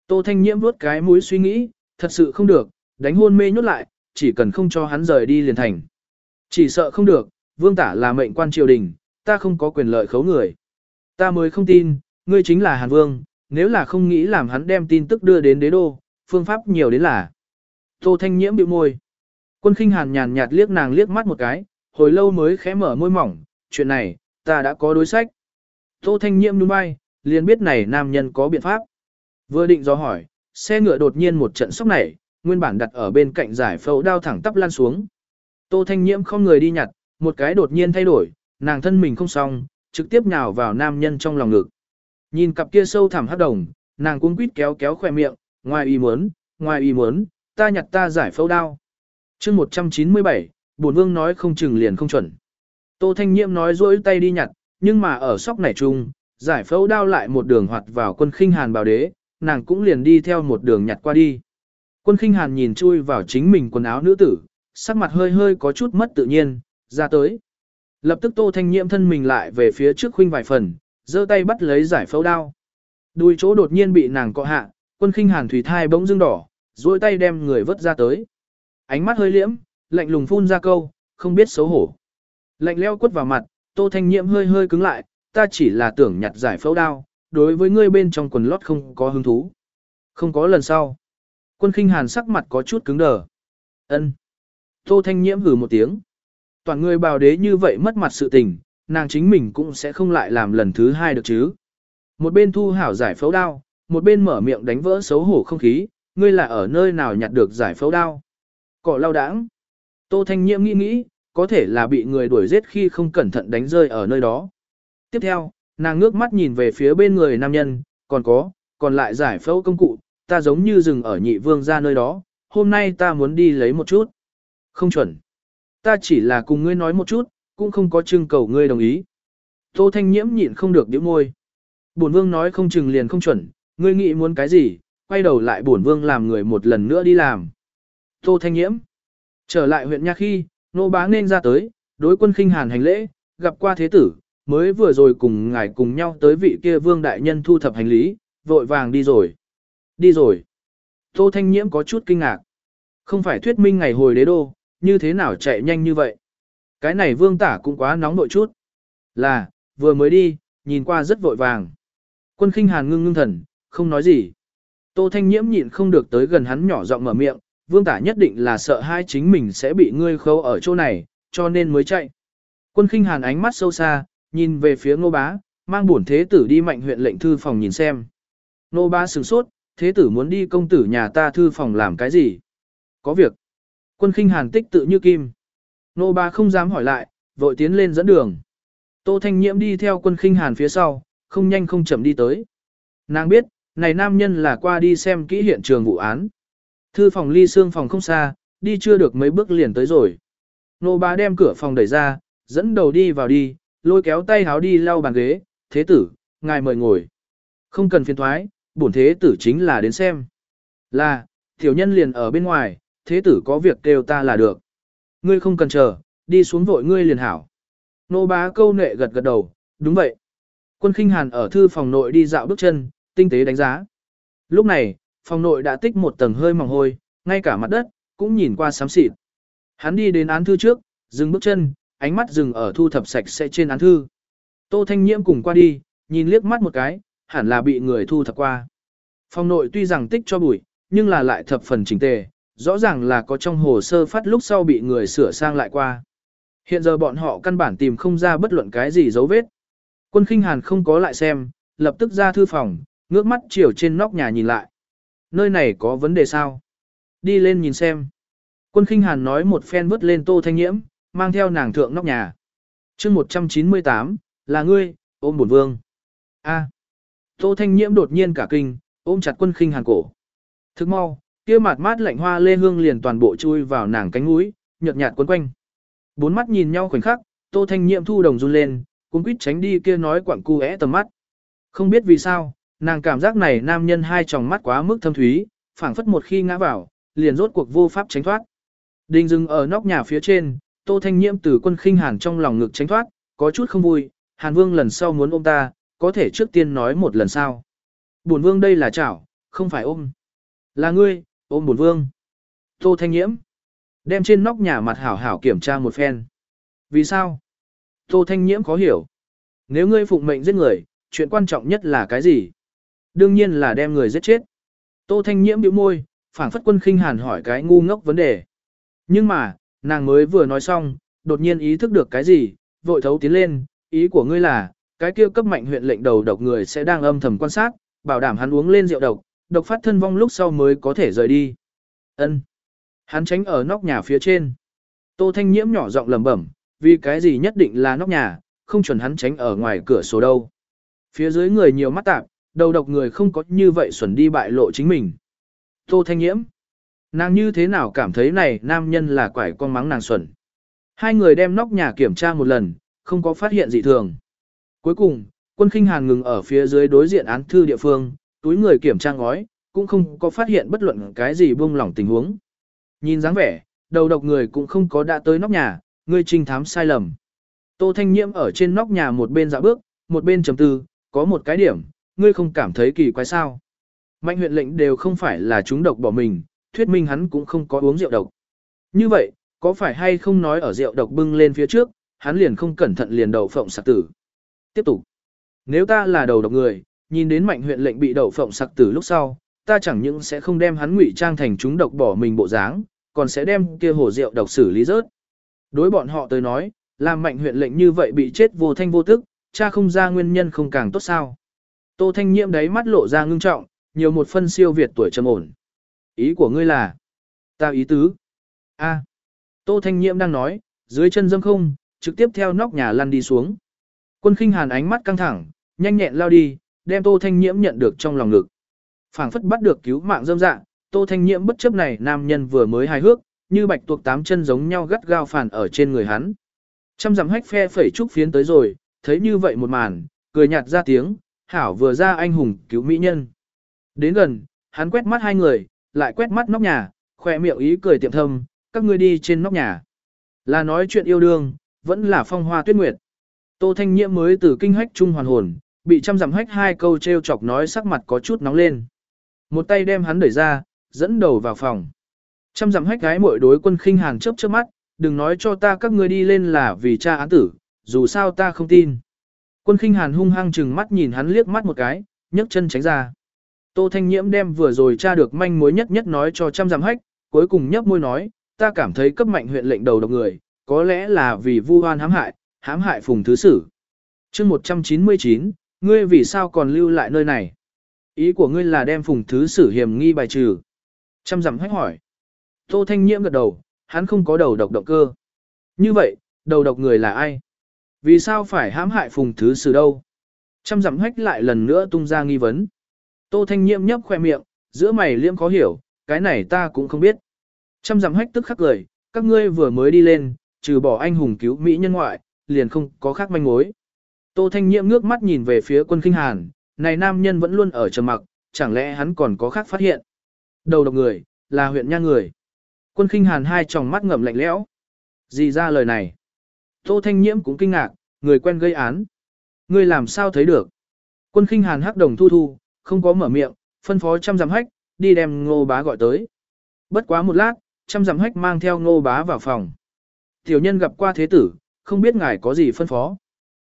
Tô Thanh Nhiễm vuốt cái mũi suy nghĩ, thật sự không được, đánh hôn mê nhốt lại, chỉ cần không cho hắn rời đi liền thành. Chỉ sợ không được, vương tả là mệnh quan triều đình, ta không có quyền lợi khấu người. Ta mới không tin, ngươi chính là Hàn Vương, nếu là không nghĩ làm hắn đem tin tức đưa đến đế đô, phương pháp nhiều đến là. Tô Thanh Nhiễm bĩu môi. Quân khinh Hàn nhàn nhạt liếc nàng liếc mắt một cái, hồi lâu mới khẽ mở môi mỏng, chuyện này, ta đã có đối sách. Tô Thanh Nhiệm đúng bay, liền biết này nam nhân có biện pháp. Vừa định do hỏi, xe ngựa đột nhiên một trận sốc nảy, nguyên bản đặt ở bên cạnh giải phẫu đao thẳng tắp lan xuống. Tô Thanh Nhiễm không người đi nhặt, một cái đột nhiên thay đổi, nàng thân mình không xong, trực tiếp nhào vào nam nhân trong lòng ngực. Nhìn cặp kia sâu thẳm hắc đồng, nàng cuống quýt kéo kéo khỏe miệng, ngoài ý muốn, ngoài ý muốn, ta nhặt ta giải phẫu đao chương 197, bổn vương nói không chừng liền không chuẩn. Tô Thanh Nhiễm nói dối tay đi nhặt, nhưng mà ở sóc này chung, giải phẫu đao lại một đường hoạt vào quân khinh hàn bảo đế, nàng cũng liền đi theo một đường nhặt qua đi. Quân khinh hàn nhìn chui vào chính mình quần áo nữ tử, sắc mặt hơi hơi có chút mất tự nhiên, ra tới. Lập tức Tô Thanh Nhiễm thân mình lại về phía trước khuynh vài phần, giơ tay bắt lấy giải phẫu đao. Đùi chỗ đột nhiên bị nàng cọ hạ, quân khinh hàn thủy thai bỗng dưng đỏ, duỗi tay đem người vớt ra tới. Ánh mắt hơi liễm, lạnh lùng phun ra câu, không biết xấu hổ. Lạnh leo quất vào mặt, Tô Thanh Nhiễm hơi hơi cứng lại, ta chỉ là tưởng nhặt giải phẫu đao, đối với ngươi bên trong quần lót không có hứng thú. Không có lần sau. Quân khinh hàn sắc mặt có chút cứng đờ. ân Tô Thanh Nhiễm hử một tiếng. Toàn người bào đế như vậy mất mặt sự tình, nàng chính mình cũng sẽ không lại làm lần thứ hai được chứ. Một bên thu hảo giải phẫu đao, một bên mở miệng đánh vỡ xấu hổ không khí, ngươi là ở nơi nào nhặt được giải phẫu đao. Cỏ lao đãng. Tô Thanh Nhiễm nghĩ nghĩ, có thể là bị người đuổi giết khi không cẩn thận đánh rơi ở nơi đó. Tiếp theo, nàng ngước mắt nhìn về phía bên người nam nhân, còn có, còn lại giải phẫu công cụ, ta giống như dừng ở nhị vương ra nơi đó, hôm nay ta muốn đi lấy một chút. Không chuẩn. Ta chỉ là cùng ngươi nói một chút, cũng không có trưng cầu ngươi đồng ý. Tô Thanh Nhiễm nhịn không được điểm môi. Bổn vương nói không chừng liền không chuẩn, ngươi nghĩ muốn cái gì, quay đầu lại bổn vương làm người một lần nữa đi làm. Tô Thanh Nhiễm. Trở lại huyện Nha khi, nô bá nên ra tới, đối quân khinh hàn hành lễ, gặp qua thế tử, mới vừa rồi cùng ngài cùng nhau tới vị kia vương đại nhân thu thập hành lý, vội vàng đi rồi. Đi rồi. Tô Thanh Nhiễm có chút kinh ngạc. Không phải thuyết minh ngày hồi đế đô, như thế nào chạy nhanh như vậy. Cái này vương tả cũng quá nóng nội chút. Là, vừa mới đi, nhìn qua rất vội vàng. Quân khinh hàn ngưng ngưng thần, không nói gì. Tô Thanh Nhiễm nhịn không được tới gần hắn nhỏ giọng mở miệng, vương tả nhất định là sợ hai chính mình sẽ bị ngươi khâu ở chỗ này, cho nên mới chạy. Quân khinh hàn ánh mắt sâu xa, nhìn về phía ngô bá, mang bổn thế tử đi mạnh huyện lệnh thư phòng nhìn xem. Ngô bá sửng sốt, thế tử muốn đi công tử nhà ta thư phòng làm cái gì? Có việc. Quân khinh hàn tích tự như kim. Ngô bá không dám hỏi lại, vội tiến lên dẫn đường. Tô Thanh Nhiễm đi theo quân khinh hàn phía sau, không nhanh không chậm đi tới. Nàng biết, này nam nhân là qua đi xem kỹ hiện trường vụ án. Thư phòng ly xương phòng không xa, đi chưa được mấy bước liền tới rồi. Nô bá đem cửa phòng đẩy ra, dẫn đầu đi vào đi, lôi kéo tay háo đi lau bàn ghế, thế tử, ngài mời ngồi. Không cần phiền thoái, bổn thế tử chính là đến xem. Là, tiểu nhân liền ở bên ngoài, thế tử có việc kêu ta là được. Ngươi không cần chờ, đi xuống vội ngươi liền hảo. Nô bá câu nệ gật gật đầu, đúng vậy. Quân khinh hàn ở thư phòng nội đi dạo bước chân, tinh tế đánh giá. Lúc này, phòng nội đã tích một tầng hơi mỏng hôi, ngay cả mặt đất, cũng nhìn qua xám xịt. Hắn đi đến án thư trước, dừng bước chân, ánh mắt dừng ở thu thập sạch sẽ trên án thư. Tô Thanh Nhiễm cùng qua đi, nhìn liếc mắt một cái, hẳn là bị người thu thập qua. Phòng nội tuy rằng tích cho bụi, nhưng là lại thập phần chỉnh tề, rõ ràng là có trong hồ sơ phát lúc sau bị người sửa sang lại qua. Hiện giờ bọn họ căn bản tìm không ra bất luận cái gì dấu vết. Quân khinh hàn không có lại xem, lập tức ra thư phòng, ngước mắt chiều trên nóc nhà nhìn lại. Nơi này có vấn đề sao? Đi lên nhìn xem. Quân khinh hàn nói một phen vứt lên tô thanh nhiễm, mang theo nàng thượng nóc nhà. chương 198, là ngươi, ôm bổn vương. A. Tô thanh nhiễm đột nhiên cả kinh, ôm chặt quân khinh hàn cổ. Thức mau, kia mặt mát lạnh hoa lê hương liền toàn bộ chui vào nàng cánh mũi, nhợt nhạt quấn quanh. Bốn mắt nhìn nhau khoảnh khắc, tô thanh nhiễm thu đồng run lên, cuốn quýt tránh đi kia nói quặng cu tầm mắt. Không biết vì sao, nàng cảm giác này nam nhân hai tròng mắt quá mức thâm thúy, phảng phất một khi ngã vào, liền rốt cuộc vô pháp tránh thoát. Đình dừng ở nóc nhà phía trên, Tô Thanh Nhiễm từ quân khinh hàn trong lòng ngực tránh thoát, có chút không vui, Hàn Vương lần sau muốn ôm ta, có thể trước tiên nói một lần sao. Bổn Vương đây là chảo, không phải ôm. Là ngươi, ôm Bổn Vương. Tô Thanh Nhiễm. Đem trên nóc nhà mặt hảo hảo kiểm tra một phen. Vì sao? Tô Thanh Nhiễm khó hiểu. Nếu ngươi phụng mệnh giết người, chuyện quan trọng nhất là cái gì? Đương nhiên là đem người giết chết. Tô Thanh Nhiễm bĩu môi, phảng phất quân khinh hàn hỏi cái ngu ngốc vấn đề. Nhưng mà, nàng mới vừa nói xong, đột nhiên ý thức được cái gì, vội thấu tiến lên, ý của ngươi là, cái kia cấp mạnh huyện lệnh đầu độc người sẽ đang âm thầm quan sát, bảo đảm hắn uống lên rượu độc, độc phát thân vong lúc sau mới có thể rời đi. Ân. Hắn tránh ở nóc nhà phía trên. Tô Thanh Nhiễm nhỏ giọng lẩm bẩm, vì cái gì nhất định là nóc nhà, không chuẩn hắn tránh ở ngoài cửa sổ đâu. Phía dưới người nhiều mắt tạp, đầu độc người không có như vậy xuẩn đi bại lộ chính mình. Tô Thanh Nhiễm. Nàng như thế nào cảm thấy này nam nhân là quải con mắng nàng xuẩn. Hai người đem nóc nhà kiểm tra một lần, không có phát hiện gì thường. Cuối cùng, quân khinh hàn ngừng ở phía dưới đối diện án thư địa phương, túi người kiểm tra ngói, cũng không có phát hiện bất luận cái gì buông lỏng tình huống. Nhìn dáng vẻ, đầu độc người cũng không có đã tới nóc nhà, người trinh thám sai lầm. Tô Thanh Nhiễm ở trên nóc nhà một bên dạo bước, một bên trầm tư, có một cái điểm, ngươi không cảm thấy kỳ quái sao. Mạnh huyện lệnh đều không phải là chúng độc bỏ mình, thuyết minh hắn cũng không có uống rượu độc. Như vậy, có phải hay không nói ở rượu độc bưng lên phía trước, hắn liền không cẩn thận liền đầu phộng sạc tử. Tiếp tục. Nếu ta là đầu độc người, nhìn đến mạnh huyện lệnh bị đầu phộng sạc tử lúc sau, ta chẳng những sẽ không đem hắn ngụy trang thành chúng độc bỏ mình bộ dáng, còn sẽ đem kia hồ rượu độc xử lý rớt. Đối bọn họ tới nói, làm mạnh huyện lệnh như vậy bị chết vô thanh vô tức, cha không ra nguyên nhân không càng tốt sao. Tô Thanh Nhiễm đáy mắt lộ ra ngưng trọng, nhiều một phân siêu việt tuổi trầm ổn. Ý của ngươi là? Ta ý tứ. A. Tô Thanh Nhiễm đang nói, dưới chân dâm không, trực tiếp theo nóc nhà lăn đi xuống. Quân khinh hàn ánh mắt căng thẳng, nhanh nhẹn lao đi, đem Tô Thanh Nhiễm nhận được trong lòng ngực. phảng phất bắt được cứu mạng dâm dạng, Tô Thanh Nhiễm bất chấp này nam nhân vừa mới hài hước, như bạch tuộc tám chân giống nhau gắt gao phản ở trên người hắn. Trăm dặm hách phe phẩy trúc phiến tới rồi, thấy như vậy một màn, cười nhạt ra tiếng, hảo vừa ra anh hùng cứu mỹ nhân. Đến gần, hắn quét mắt hai người, lại quét mắt nóc nhà, khoe miệng ý cười tiệm thâm, các ngươi đi trên nóc nhà. Là nói chuyện yêu đương, vẫn là phong hoa tuyết nguyệt. Tô Thanh Nhiễm mới từ kinh hách trung hoàn hồn, bị trăm dặm hách hai câu treo chọc nói sắc mặt có chút nóng lên. Một tay đem hắn đẩy ra, dẫn đầu vào phòng. Trăm dặm hách gái mỗi đối quân khinh hàng chớp chớp mắt, đừng nói cho ta các ngươi đi lên là vì cha án tử, dù sao ta không tin. Quân khinh hàn hung hăng chừng mắt nhìn hắn liếc mắt một cái, nhấc chân tránh ra. Tô Thanh Nhiễm đem vừa rồi tra được manh mối nhất nhất nói cho trăm giảm hách, cuối cùng nhấp môi nói, ta cảm thấy cấp mạnh huyện lệnh đầu độc người, có lẽ là vì vu hoan hãm hại, hãm hại phùng thứ sử. chương 199, ngươi vì sao còn lưu lại nơi này? Ý của ngươi là đem phùng thứ sử hiểm nghi bài trừ. Trăm giảm hách hỏi. Tô Thanh Nhiễm gật đầu, hắn không có đầu độc động cơ. Như vậy, đầu độc người là ai? Vì sao phải hãm hại phùng thứ sử đâu? Trăm dặm hách lại lần nữa tung ra nghi vấn. Tô Thanh Nhiễm nhấp khoe miệng, giữa mày liêm khó hiểu, cái này ta cũng không biết. Trăm dặm hách tức khắc cười, các ngươi vừa mới đi lên, trừ bỏ anh hùng cứu Mỹ nhân ngoại, liền không có khác manh mối. Tô Thanh Nhiễm ngước mắt nhìn về phía quân kinh hàn, này nam nhân vẫn luôn ở trầm mặc, chẳng lẽ hắn còn có khác phát hiện. Đầu độc người, là huyện nha người. Quân kinh hàn hai tròng mắt ngậm lạnh lẽo. Gì ra lời này? Tô Thanh Nhiễm cũng kinh ngạc, người quen gây án. Ngươi làm sao thấy được? Quân kinh hàn hắc đồng thu thu, không có mở miệng, phân phó trăm giảm hách, đi đem ngô bá gọi tới. Bất quá một lát, trăm giảm hách mang theo ngô bá vào phòng. Tiểu nhân gặp qua thế tử, không biết ngài có gì phân phó.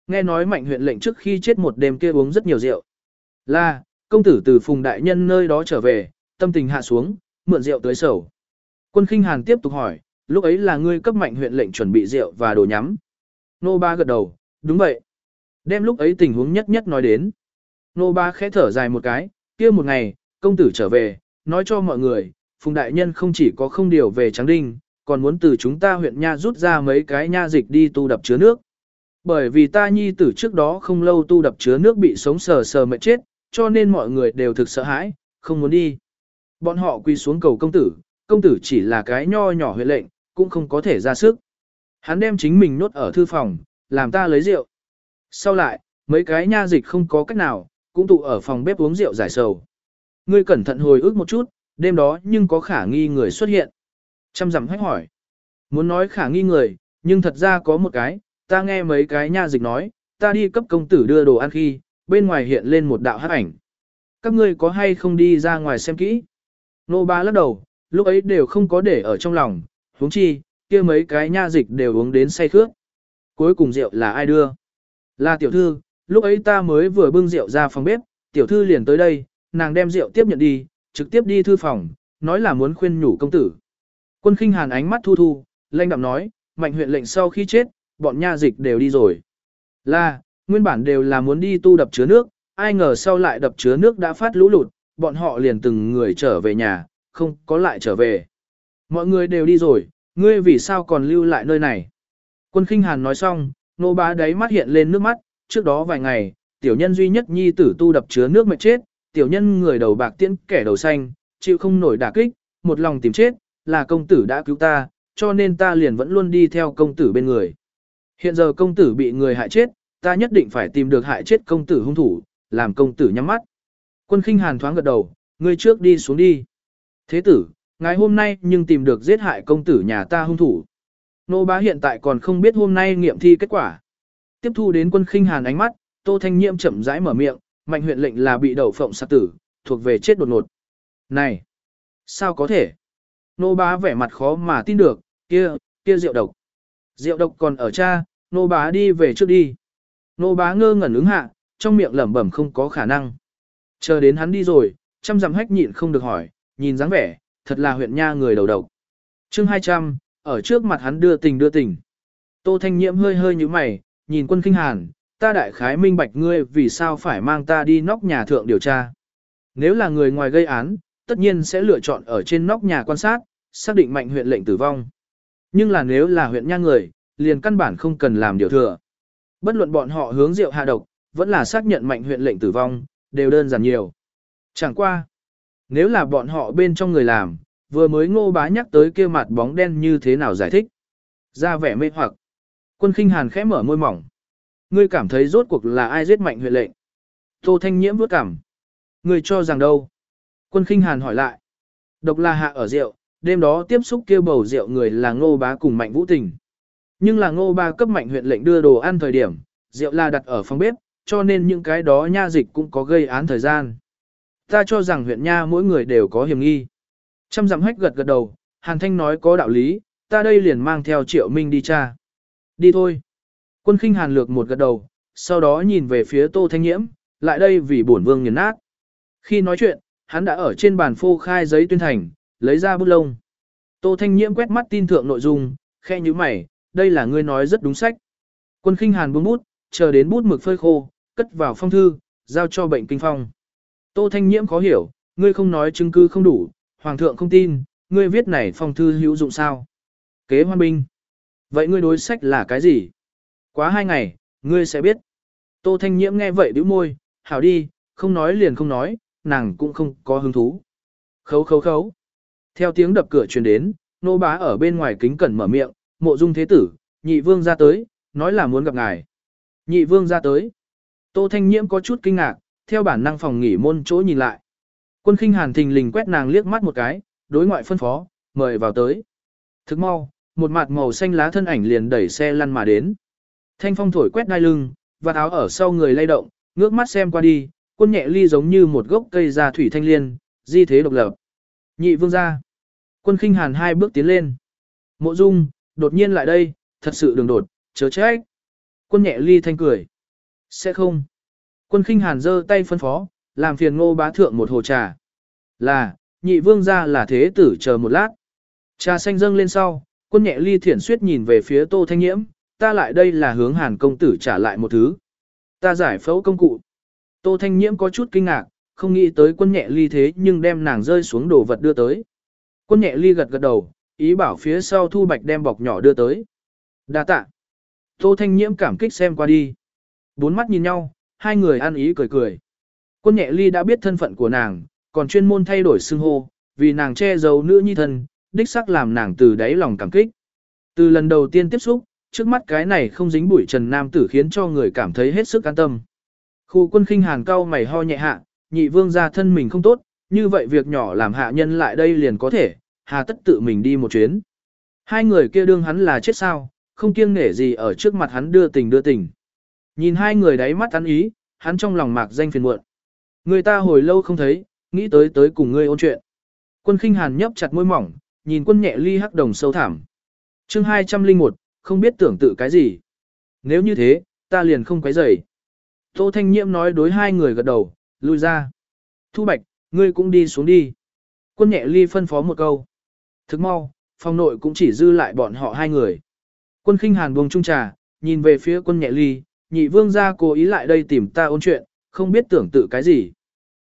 Nghe nói mạnh huyện lệnh trước khi chết một đêm kia uống rất nhiều rượu. Là, công tử từ phùng đại nhân nơi đó trở về, tâm tình hạ xuống, mượn rượu tới sầu. Quân khinh hàn tiếp tục hỏi, lúc ấy là ngươi cấp mạnh huyện lệnh chuẩn bị rượu và đồ nhắm. Nô ba gật đầu, đúng vậy. Đem lúc ấy tình huống nhất nhất nói đến. Nô ba khẽ thở dài một cái, kia một ngày, công tử trở về, nói cho mọi người, Phùng Đại Nhân không chỉ có không điều về Tráng Đinh, còn muốn từ chúng ta huyện Nha rút ra mấy cái nha dịch đi tu đập chứa nước. Bởi vì ta nhi tử trước đó không lâu tu đập chứa nước bị sống sờ sờ mệt chết, cho nên mọi người đều thực sợ hãi, không muốn đi. Bọn họ quy xuống cầu công tử, công tử chỉ là cái nho nhỏ huyện lệnh, cũng không có thể ra sức. Hắn đem chính mình nốt ở thư phòng, làm ta lấy rượu. Sau lại, mấy cái nha dịch không có cách nào, cũng tụ ở phòng bếp uống rượu giải sầu. Ngươi cẩn thận hồi ức một chút, đêm đó nhưng có khả nghi người xuất hiện. Trăm dặm hách hỏi. Muốn nói khả nghi người, nhưng thật ra có một cái, ta nghe mấy cái nha dịch nói, ta đi cấp công tử đưa đồ ăn khi, bên ngoài hiện lên một đạo hắc ảnh. Các ngươi có hay không đi ra ngoài xem kỹ? Nô ba lắc đầu, lúc ấy đều không có để ở trong lòng, huống chi, kia mấy cái nha dịch đều uống đến say khước. Cuối cùng rượu là ai đưa? Là tiểu thư, lúc ấy ta mới vừa bưng rượu ra phòng bếp, tiểu thư liền tới đây, nàng đem rượu tiếp nhận đi, trực tiếp đi thư phòng, nói là muốn khuyên nhủ công tử. Quân khinh hàn ánh mắt thu thu, lanh đạm nói, mạnh huyện lệnh sau khi chết, bọn nha dịch đều đi rồi. Là, nguyên bản đều là muốn đi tu đập chứa nước, ai ngờ sau lại đập chứa nước đã phát lũ lụt, bọn họ liền từng người trở về nhà, không có lại trở về. Mọi người đều đi rồi, ngươi vì sao còn lưu lại nơi này? Quân khinh hàn nói xong, nô bá đáy mắt hiện lên nước mắt, trước đó vài ngày, tiểu nhân duy nhất nhi tử tu đập chứa nước mệt chết, tiểu nhân người đầu bạc tiễn kẻ đầu xanh, chịu không nổi đả kích, một lòng tìm chết, là công tử đã cứu ta, cho nên ta liền vẫn luôn đi theo công tử bên người. Hiện giờ công tử bị người hại chết, ta nhất định phải tìm được hại chết công tử hung thủ, làm công tử nhắm mắt. Quân khinh hàn thoáng gật đầu, ngươi trước đi xuống đi. Thế tử, ngày hôm nay nhưng tìm được giết hại công tử nhà ta hung thủ. Nô bá hiện tại còn không biết hôm nay nghiệm thi kết quả. Tiếp thu đến quân khinh hàn ánh mắt, Tô Thanh Nhiễm chậm rãi mở miệng, mạnh huyện lệnh là bị đậu phộng sát tử, thuộc về chết đột ngột. Này, sao có thể? Nô bá vẻ mặt khó mà tin được, kia, kia rượu độc. Rượu độc còn ở cha, nô bá đi về trước đi. Nô bá ngơ ngẩn ứng hạ, trong miệng lẩm bẩm không có khả năng. Chờ đến hắn đi rồi, chăm dặm hách nhịn không được hỏi, nhìn dáng vẻ, thật là huyện nha người đầu độc. chương 200, ở trước mặt hắn đưa tình đưa tình. Tô Thanh Nhiễm hơi hơi như mày, nhìn quân kinh hàn, ta đại khái minh bạch ngươi vì sao phải mang ta đi nóc nhà thượng điều tra. Nếu là người ngoài gây án, tất nhiên sẽ lựa chọn ở trên nóc nhà quan sát, xác định mạnh huyện lệnh tử vong. Nhưng là nếu là huyện nha người, liền căn bản không cần làm điều thừa. Bất luận bọn họ hướng rượu hạ độc, vẫn là xác nhận mạnh huyện lệnh tử vong, đều đơn giản nhiều. Chẳng qua. Nếu là bọn họ bên trong người làm, vừa mới ngô bá nhắc tới kia mặt bóng đen như thế nào giải thích. Ra vẻ mê hoặc. Quân khinh hàn khẽ mở môi mỏng. Ngươi cảm thấy rốt cuộc là ai giết mạnh huyện lệnh? Tô Thanh Nhiễm vuốt cảm. Ngươi cho rằng đâu? Quân khinh hàn hỏi lại. Độc là hạ ở rượu, đêm đó tiếp xúc kêu bầu rượu người là ngô bá cùng mạnh vũ tình. Nhưng là ngô bá cấp mạnh huyện lệnh đưa đồ ăn thời điểm, rượu là đặt ở phòng bếp, cho nên những cái đó nha dịch cũng có gây án thời gian. Ta cho rằng huyện nha mỗi người đều có hiểm nghi. Trăm dặm hách gật gật đầu, Hàn Thanh nói có đạo lý, ta đây liền mang theo triệu minh đi cha. Đi thôi. Quân khinh hàn lược một gật đầu, sau đó nhìn về phía tô thanh nhiễm, lại đây vì bổn vương nghiền nát. Khi nói chuyện, hắn đã ở trên bàn phô khai giấy tuyên thành, lấy ra bút lông. Tô thanh nhiễm quét mắt tin thượng nội dung, khe như mày, đây là ngươi nói rất đúng sách. Quân khinh hàn buông bút, chờ đến bút mực phơi khô, cất vào phong thư, giao cho bệnh kinh phong. Tô Thanh Nhiễm khó hiểu, ngươi không nói chứng cứ không đủ, hoàng thượng không tin, ngươi viết này phong thư hữu dụng sao? Kế hoan binh. Vậy ngươi đối sách là cái gì? Quá hai ngày, ngươi sẽ biết. Tô Thanh Nhiễm nghe vậy bĩu môi, hảo đi, không nói liền không nói, nàng cũng không có hứng thú. Khấu khấu khấu. Theo tiếng đập cửa truyền đến, nô bá ở bên ngoài kính cẩn mở miệng, mộ dung thế tử, nhị vương ra tới, nói là muốn gặp ngài. Nhị vương ra tới. Tô Thanh Nhiễm có chút kinh ngạc, theo bản năng phòng nghỉ môn chỗ nhìn lại. Quân khinh hàn thình lình quét nàng liếc mắt một cái, đối ngoại phân phó, mời vào tới. Thức mau, một mặt màu xanh lá thân ảnh liền đẩy xe lăn mà đến. Thanh phong thổi quét đai lưng, và áo ở sau người lay động, ngước mắt xem qua đi, quân nhẹ ly giống như một gốc cây già thủy thanh liên, di thế độc lập. Nhị vương ra. Quân khinh hàn hai bước tiến lên. Mộ dung, đột nhiên lại đây, thật sự đường đột, chớ trách. Quân nhẹ ly thanh cười. Sẽ không. Quân khinh hàn giơ tay phân phó, làm phiền ngô bá thượng một hồ trà. Là, nhị vương ra là thế tử chờ một lát. Trà xanh dâng lên sau, quân nhẹ ly thiển suyết nhìn về phía tô thanh nhiễm, ta lại đây là hướng hàn công tử trả lại một thứ. Ta giải phẫu công cụ. Tô thanh nhiễm có chút kinh ngạc, không nghĩ tới quân nhẹ ly thế nhưng đem nàng rơi xuống đồ vật đưa tới. Quân nhẹ ly gật gật đầu, ý bảo phía sau thu bạch đem bọc nhỏ đưa tới. đa tạ. Tô thanh nhiễm cảm kích xem qua đi. Bốn mắt nhìn nhau, hai người ăn ý cười cười. Quân nhẹ ly đã biết thân phận của nàng, còn chuyên môn thay đổi xưng hô, vì nàng che giấu nữ nhi thân, đích sắc làm nàng từ đáy lòng cảm kích. Từ lần đầu tiên tiếp xúc, trước mắt cái này không dính bụi trần nam tử khiến cho người cảm thấy hết sức an tâm. Khu quân khinh hàn cao mày ho nhẹ hạ, nhị vương gia thân mình không tốt, như vậy việc nhỏ làm hạ nhân lại đây liền có thể, hà tất tự mình đi một chuyến. Hai người kia đương hắn là chết sao, không kiêng nể gì ở trước mặt hắn đưa tình đưa tình. Nhìn hai người đáy mắt ăn ý, hắn trong lòng mạc danh phiền muộn. Người ta hồi lâu không thấy, nghĩ tới tới cùng ngươi ôn chuyện. Quân khinh hàn nhấp chặt môi mỏng, nhìn quân nhẹ ly hắc đồng sâu thẳm. chương 201, không biết tưởng tự cái gì. Nếu như thế, ta liền không quấy rầy. Tô Thanh Nhiễm nói đối hai người gật đầu, lui ra. Thu Bạch, ngươi cũng đi xuống đi. Quân nhẹ ly phân phó một câu. Thức mau, phòng nội cũng chỉ dư lại bọn họ hai người. Quân khinh hàn buông trung trà, nhìn về phía quân nhẹ ly, nhị vương gia cố ý lại đây tìm ta ôn chuyện, không biết tưởng tự cái gì.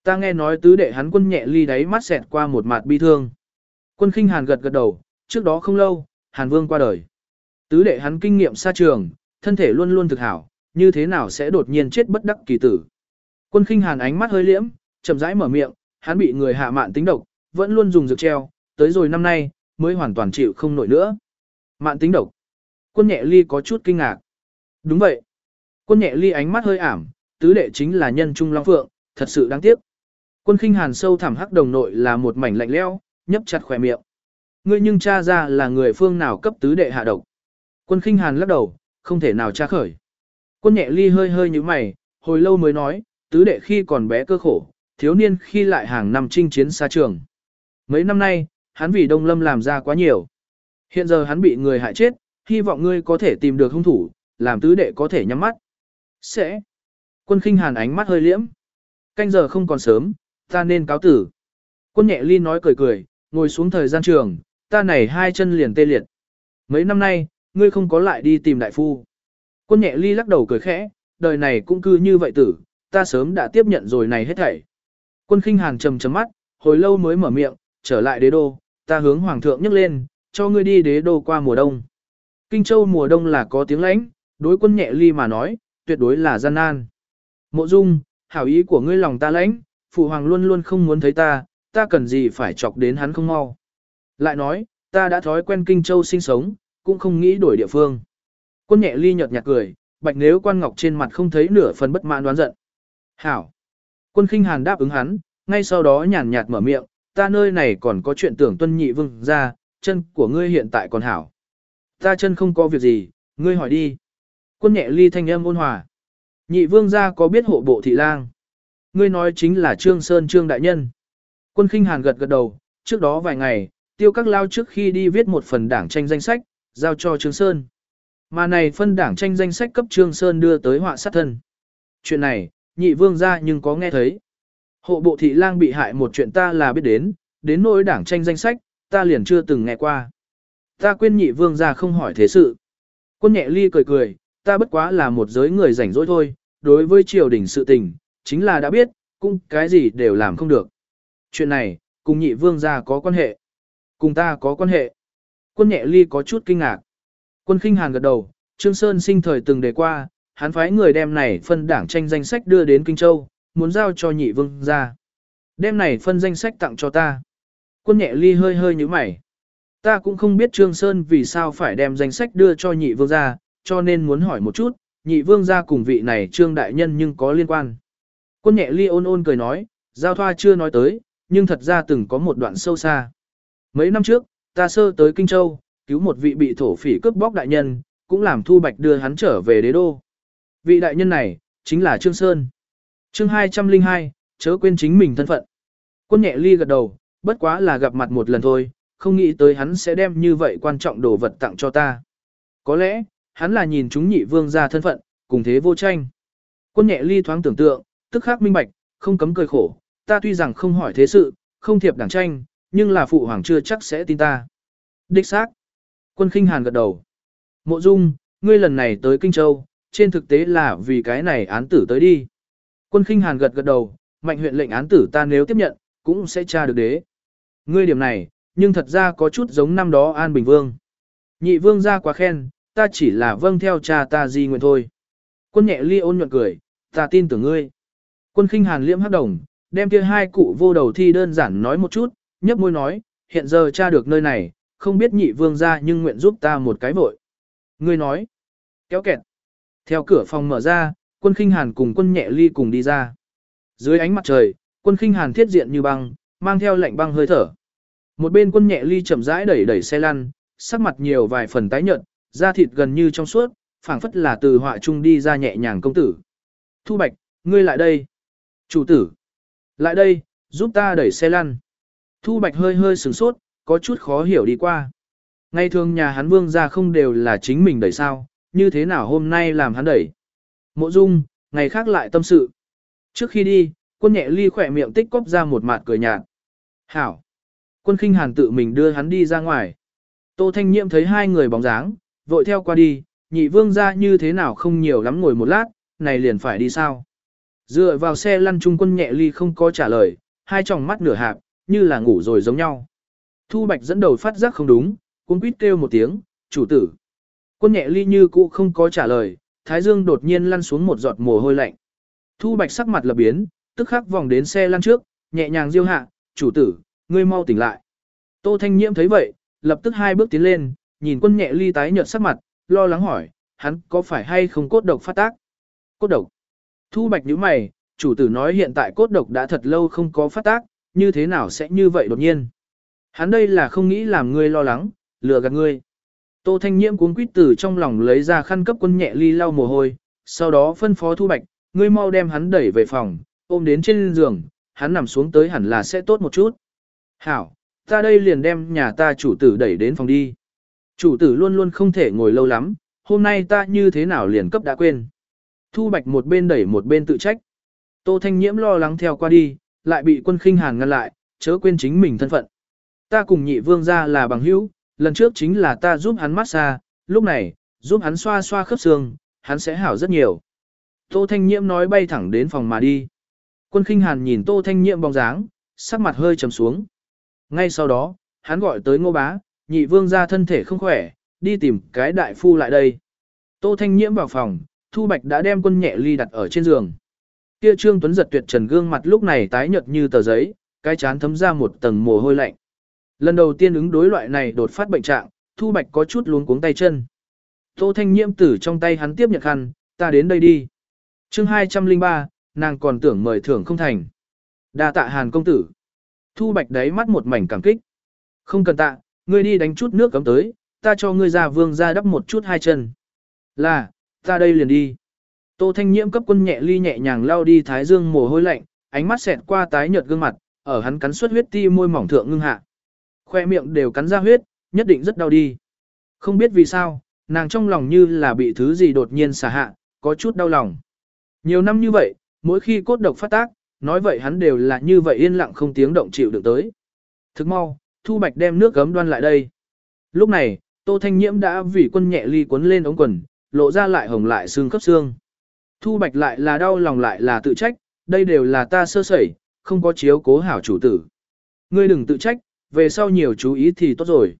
Ta nghe nói tứ đệ hắn quân nhẹ ly đáy mắt xẹt qua một mặt bi thương. Quân khinh hàn gật gật đầu, trước đó không lâu, hàn vương qua đời. Tứ đệ hắn kinh nghiệm xa trường, thân thể luôn luôn thực hảo, như thế nào sẽ đột nhiên chết bất đắc kỳ tử. Quân khinh hàn ánh mắt hơi liễm, chậm rãi mở miệng, hắn bị người hạ mạn tính độc, vẫn luôn dùng dược treo, tới rồi năm nay, mới hoàn toàn chịu không nổi nữa. Mạn tính độc. Quân nhẹ ly có chút kinh ngạc. Đúng vậy. Quân nhẹ ly ánh mắt hơi ảm, tứ đệ chính là nhân trung long phượng, thật sự đáng tiếc. Quân khinh hàn sâu thẳm hắc đồng nội là một mảnh lạnh leo, nhấp chặt khỏe miệng. Ngươi nhưng cha ra là người phương nào cấp tứ đệ hạ độc. Quân khinh hàn lắc đầu, không thể nào tra khởi. Quân nhẹ ly hơi hơi như mày, hồi lâu mới nói, tứ đệ khi còn bé cơ khổ, thiếu niên khi lại hàng năm chinh chiến xa trường. Mấy năm nay, hắn vì Đông Lâm làm ra quá nhiều. Hiện giờ hắn bị người hại chết, hy vọng ngươi có thể tìm được hung thủ, làm tứ đệ có thể nhắm mắt. Sẽ. Quân khinh hàn ánh mắt hơi liễm. Canh giờ không còn sớm, ta nên cáo tử. Quân nhẹ ly nói cười cười, ngồi xuống thời gian trường, ta này hai chân liền tê liệt. Mấy năm nay, ngươi không có lại đi tìm đại phu. Quân nhẹ ly lắc đầu cười khẽ, đời này cũng cư như vậy tử, ta sớm đã tiếp nhận rồi này hết thảy. Quân khinh hàn trầm trầm mắt, hồi lâu mới mở miệng, trở lại đế đô, ta hướng hoàng thượng nhấc lên, cho ngươi đi đế đô qua mùa đông. Kinh châu mùa đông là có tiếng lãnh, đối quân nhẹ ly mà nói, tuyệt đối là gian nan. Mộ dung, hảo ý của ngươi lòng ta lãnh, phụ hoàng luôn luôn không muốn thấy ta, ta cần gì phải chọc đến hắn không mau. Lại nói, ta đã thói quen Kinh Châu sinh sống, cũng không nghĩ đổi địa phương. Quân nhẹ ly nhợt nhạt cười, bạch nếu quan ngọc trên mặt không thấy nửa phần bất mãn đoán giận. Hảo. Quân khinh hàn đáp ứng hắn, ngay sau đó nhàn nhạt mở miệng, ta nơi này còn có chuyện tưởng tuân nhị vương ra, chân của ngươi hiện tại còn hảo. Ta chân không có việc gì, ngươi hỏi đi. Quân nhẹ ly thanh âm ôn hòa. Nhị vương gia có biết hộ bộ thị lang. Ngươi nói chính là Trương Sơn Trương Đại Nhân. Quân khinh hàn gật gật đầu, trước đó vài ngày, tiêu các lao trước khi đi viết một phần đảng tranh danh sách, giao cho Trương Sơn. Mà này phân đảng tranh danh sách cấp Trương Sơn đưa tới họa sát thân. Chuyện này, nhị vương gia nhưng có nghe thấy. Hộ bộ thị lang bị hại một chuyện ta là biết đến, đến nỗi đảng tranh danh sách, ta liền chưa từng nghe qua. Ta quên nhị vương gia không hỏi thế sự. Quân nhẹ ly cười cười, ta bất quá là một giới người rảnh rỗi thôi, đối với triều đình sự tình, chính là đã biết, cũng cái gì đều làm không được. Chuyện này, cùng nhị vương gia có quan hệ. Cùng ta có quan hệ. Quân nhẹ ly có chút kinh ngạc. Quân khinh hàn gật đầu, Trương Sơn sinh thời từng đề qua, hắn phái người đem này phân đảng tranh danh sách đưa đến Kinh Châu, muốn giao cho nhị vương gia. Đem này phân danh sách tặng cho ta. Quân nhẹ ly hơi hơi như mày. Ta cũng không biết Trương Sơn vì sao phải đem danh sách đưa cho nhị vương gia, cho nên muốn hỏi một chút, nhị vương gia cùng vị này Trương Đại Nhân nhưng có liên quan. Quân nhẹ ly ôn ôn cười nói, giao thoa chưa nói tới, nhưng thật ra từng có một đoạn sâu xa. Mấy năm trước, ta sơ tới Kinh Châu, cứu một vị bị thổ phỉ cướp bóc đại nhân, cũng làm Thu Bạch đưa hắn trở về đế đô. Vị đại nhân này, chính là Trương Sơn. Chương 202, chớ quên chính mình thân phận. Quân nhẹ ly gật đầu, bất quá là gặp mặt một lần thôi, không nghĩ tới hắn sẽ đem như vậy quan trọng đồ vật tặng cho ta. Có lẽ, hắn là nhìn chúng nhị vương ra thân phận, cùng thế vô tranh. Quân nhẹ ly thoáng tưởng tượng, tức khắc minh bạch, không cấm cười khổ, ta tuy rằng không hỏi thế sự, không thiệp đảng tranh, nhưng là phụ hoàng chưa chắc sẽ tin ta. Đích xác. Quân khinh hàn gật đầu. Mộ dung, ngươi lần này tới Kinh Châu, trên thực tế là vì cái này án tử tới đi. Quân khinh hàn gật gật đầu, mạnh huyện lệnh án tử ta nếu tiếp nhận, cũng sẽ tra được đế. Ngươi điểm này, nhưng thật ra có chút giống năm đó An Bình Vương. Nhị Vương ra quá khen, ta chỉ là vâng theo cha ta di nguyện thôi. Quân nhẹ ly ôn nhuận cười, ta tin tưởng ngươi. Quân khinh hàn liễm hắc đồng, đem kia hai cụ vô đầu thi đơn giản nói một chút, nhấp môi nói, hiện giờ cha được nơi này, không biết nhị vương ra nhưng nguyện giúp ta một cái vội. Ngươi nói, kéo kẹt. Theo cửa phòng mở ra, quân khinh hàn cùng quân nhẹ ly cùng đi ra. Dưới ánh mặt trời, quân khinh hàn thiết diện như băng, mang theo lạnh băng hơi thở. Một bên quân nhẹ ly chậm rãi đẩy đẩy xe lăn, sắc mặt nhiều vài phần tái nhợt, da thịt gần như trong suốt, phảng phất là từ họa trung đi ra nhẹ nhàng công tử. Thu Bạch, ngươi lại đây. Chủ tử. Lại đây, giúp ta đẩy xe lăn. Thu Bạch hơi hơi sửng sốt, có chút khó hiểu đi qua. Ngày thường nhà hắn vương ra không đều là chính mình đẩy sao, như thế nào hôm nay làm hắn đẩy. Mộ dung, ngày khác lại tâm sự. Trước khi đi, quân nhẹ ly khỏe miệng tích cóp ra một mặt cười nhạt. Hảo. Quân khinh hàn tự mình đưa hắn đi ra ngoài. Tô Thanh Nhiệm thấy hai người bóng dáng, vội theo qua đi, nhị vương ra như thế nào không nhiều lắm ngồi một lát, này liền phải đi sao. Dựa vào xe lăn trung quân nhẹ ly không có trả lời, hai tròng mắt nửa hạp, như là ngủ rồi giống nhau. Thu Bạch dẫn đầu phát giác không đúng, cuốn quýt kêu một tiếng, chủ tử. Quân nhẹ ly như cũ không có trả lời, thái dương đột nhiên lăn xuống một giọt mồ hôi lạnh. Thu Bạch sắc mặt lập biến, tức khắc vòng đến xe lăn trước, nhẹ nhàng diêu hạ, chủ tử, ngươi mau tỉnh lại. Tô Thanh Nhiễm thấy vậy, lập tức hai bước tiến lên, nhìn quân nhẹ ly tái nhợt sắc mặt, lo lắng hỏi, hắn có phải hay không cốt độc phát tác? Cốt độc. Thu Bạch nhíu mày, chủ tử nói hiện tại cốt độc đã thật lâu không có phát tác, như thế nào sẽ như vậy đột nhiên? Hắn đây là không nghĩ làm ngươi lo lắng, lừa gạt ngươi. Tô Thanh Nhiễm cuốn quýt từ trong lòng lấy ra khăn cấp quân nhẹ ly lau mồ hôi, sau đó phân phó Thu Bạch, ngươi mau đem hắn đẩy về phòng, ôm đến trên giường, hắn nằm xuống tới hẳn là sẽ tốt một chút. Hảo, ta đây liền đem nhà ta chủ tử đẩy đến phòng đi. Chủ tử luôn luôn không thể ngồi lâu lắm, hôm nay ta như thế nào liền cấp đã quên. Thu Bạch một bên đẩy một bên tự trách. Tô Thanh Nhiễm lo lắng theo qua đi, lại bị quân khinh hàn ngăn lại, chớ quên chính mình thân phận. Ta cùng nhị vương ra là bằng hữu, lần trước chính là ta giúp hắn massage, lúc này, giúp hắn xoa xoa khớp xương, hắn sẽ hảo rất nhiều. Tô Thanh Nhiễm nói bay thẳng đến phòng mà đi. Quân khinh hàn nhìn Tô Thanh Nhiễm bóng dáng, sắc mặt hơi trầm xuống. Ngay sau đó, hắn gọi tới ngô bá, nhị vương ra thân thể không khỏe, đi tìm cái đại phu lại đây. Tô Thanh Nhiễm vào phòng, Thu Bạch đã đem quân nhẹ ly đặt ở trên giường. Kia Trương Tuấn giật tuyệt trần gương mặt lúc này tái nhợt như tờ giấy, cái chán thấm ra một tầng mồ hôi lạnh. Lần đầu tiên ứng đối loại này đột phát bệnh trạng, Thu Bạch có chút luống cuống tay chân. Tô Thanh Nhiễm tử trong tay hắn tiếp nhận khăn, ta đến đây đi. chương 203, nàng còn tưởng mời thưởng không thành. đa tạ hàn công tử. Thu Bạch đáy mắt một mảnh cảm kích. Không cần tạ, ngươi đi đánh chút nước cấm tới, ta cho ngươi ra vương ra đắp một chút hai chân. Là, ta đây liền đi. Tô Thanh Nhiễm cấp quân nhẹ ly nhẹ nhàng lao đi thái dương mồ hôi lạnh, ánh mắt xẹt qua tái nhợt gương mặt, ở hắn cắn suất huyết ti môi mỏng thượng ngưng hạ. Khoe miệng đều cắn ra huyết, nhất định rất đau đi. Không biết vì sao, nàng trong lòng như là bị thứ gì đột nhiên xả hạ, có chút đau lòng. Nhiều năm như vậy, mỗi khi cốt độc phát tác, nói vậy hắn đều là như vậy yên lặng không tiếng động chịu được tới. Thức mau, Thu Bạch đem nước gấm đoan lại đây. Lúc này, Tô Thanh Nhiễm đã vì quân nhẹ ly cuốn lên ống quần, lộ ra lại hồng lại xương khớp xương. Thu Bạch lại là đau lòng lại là tự trách, đây đều là ta sơ sẩy, không có chiếu cố hảo chủ tử. Ngươi đừng tự trách, về sau nhiều chú ý thì tốt rồi.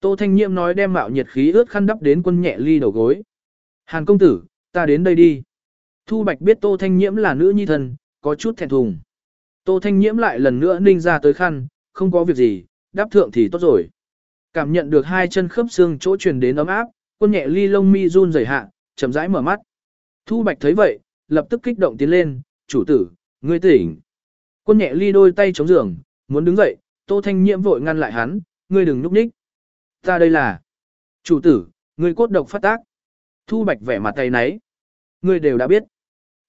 Tô Thanh Nhiễm nói đem mạo nhiệt khí ướt khăn đắp đến quân nhẹ ly đầu gối. Hàn công tử, ta đến đây đi. Thu Bạch biết Tô Thanh Nhiễm là nữ nhi thần, có chút thẹn thùng. Tô Thanh Nhiễm lại lần nữa ninh ra tới khăn, không có việc gì, đáp thượng thì tốt rồi. Cảm nhận được hai chân khớp xương chỗ truyền đến ấm áp, quân nhẹ ly lông mi run rẩy hạ, chậm rãi mở mắt. Thu Bạch thấy vậy, lập tức kích động tiến lên, chủ tử, ngươi tỉnh. Quân nhẹ ly đôi tay chống giường, muốn đứng dậy, Tô Thanh Nhiễm vội ngăn lại hắn, ngươi đừng núp ních. Ta đây là... Chủ tử, ngươi cốt độc phát tác. Thu Bạch vẻ mặt tay nấy. Ngươi đều đã biết.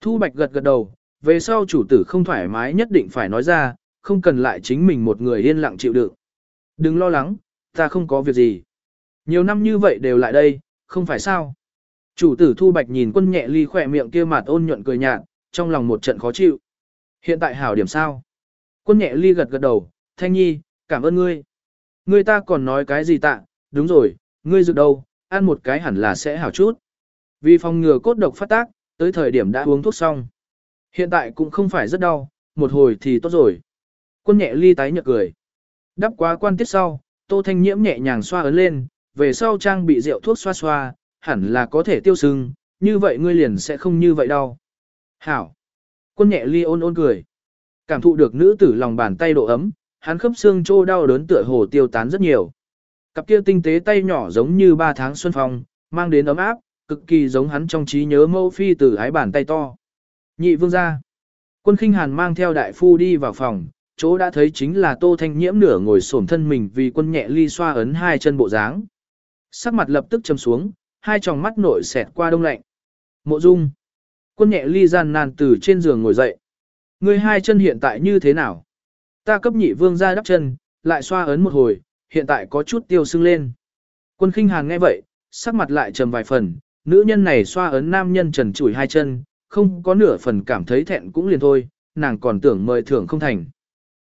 Thu Bạch gật gật đầu, về sau chủ tử không thoải mái nhất định phải nói ra, không cần lại chính mình một người yên lặng chịu đựng. Đừng lo lắng, ta không có việc gì. Nhiều năm như vậy đều lại đây, không phải sao. Chủ tử Thu Bạch nhìn quân nhẹ ly khỏe miệng kia mặt ôn nhuận cười nhạt, trong lòng một trận khó chịu. Hiện tại hảo điểm sao? Quân nhẹ ly gật gật đầu, Thanh Nhi, cảm ơn ngươi. Ngươi ta còn nói cái gì tạ, đúng rồi, ngươi dự đâu, ăn một cái hẳn là sẽ hảo chút. Vì phòng ngừa cốt độc phát tác, tới thời điểm đã uống thuốc xong. Hiện tại cũng không phải rất đau, một hồi thì tốt rồi. Quân nhẹ ly tái nhợt cười. Đắp quá quan tiết sau, tô thanh nhiễm nhẹ nhàng xoa ấn lên, về sau trang bị rượu thuốc xoa xoa, hẳn là có thể tiêu sưng, như vậy ngươi liền sẽ không như vậy đâu. Hảo. Quân nhẹ ly ôn ôn cười. Cảm thụ được nữ tử lòng bàn tay độ ấm, hắn khớp xương trô đau đớn tựa hồ tiêu tán rất nhiều. Cặp kia tinh tế tay nhỏ giống như ba tháng xuân phong, mang đến ấm áp, cực kỳ giống hắn trong trí nhớ mẫu phi từ ái bàn tay to. Nhị vương gia. Quân khinh hàn mang theo đại phu đi vào phòng, chỗ đã thấy chính là tô thanh nhiễm nửa ngồi xổm thân mình vì quân nhẹ ly xoa ấn hai chân bộ dáng. Sắc mặt lập tức châm xuống, hai tròng mắt nội xẹt qua đông lạnh. Mộ dung. Quân nhẹ ly gian nan từ trên giường ngồi dậy. Người hai chân hiện tại như thế nào? Ta cấp nhị vương ra đắp chân, lại xoa ấn một hồi, hiện tại có chút tiêu sưng lên. Quân khinh hàn nghe vậy, sắc mặt lại trầm vài phần, nữ nhân này xoa ấn nam nhân trần chủi hai chân, không có nửa phần cảm thấy thẹn cũng liền thôi, nàng còn tưởng mời thưởng không thành.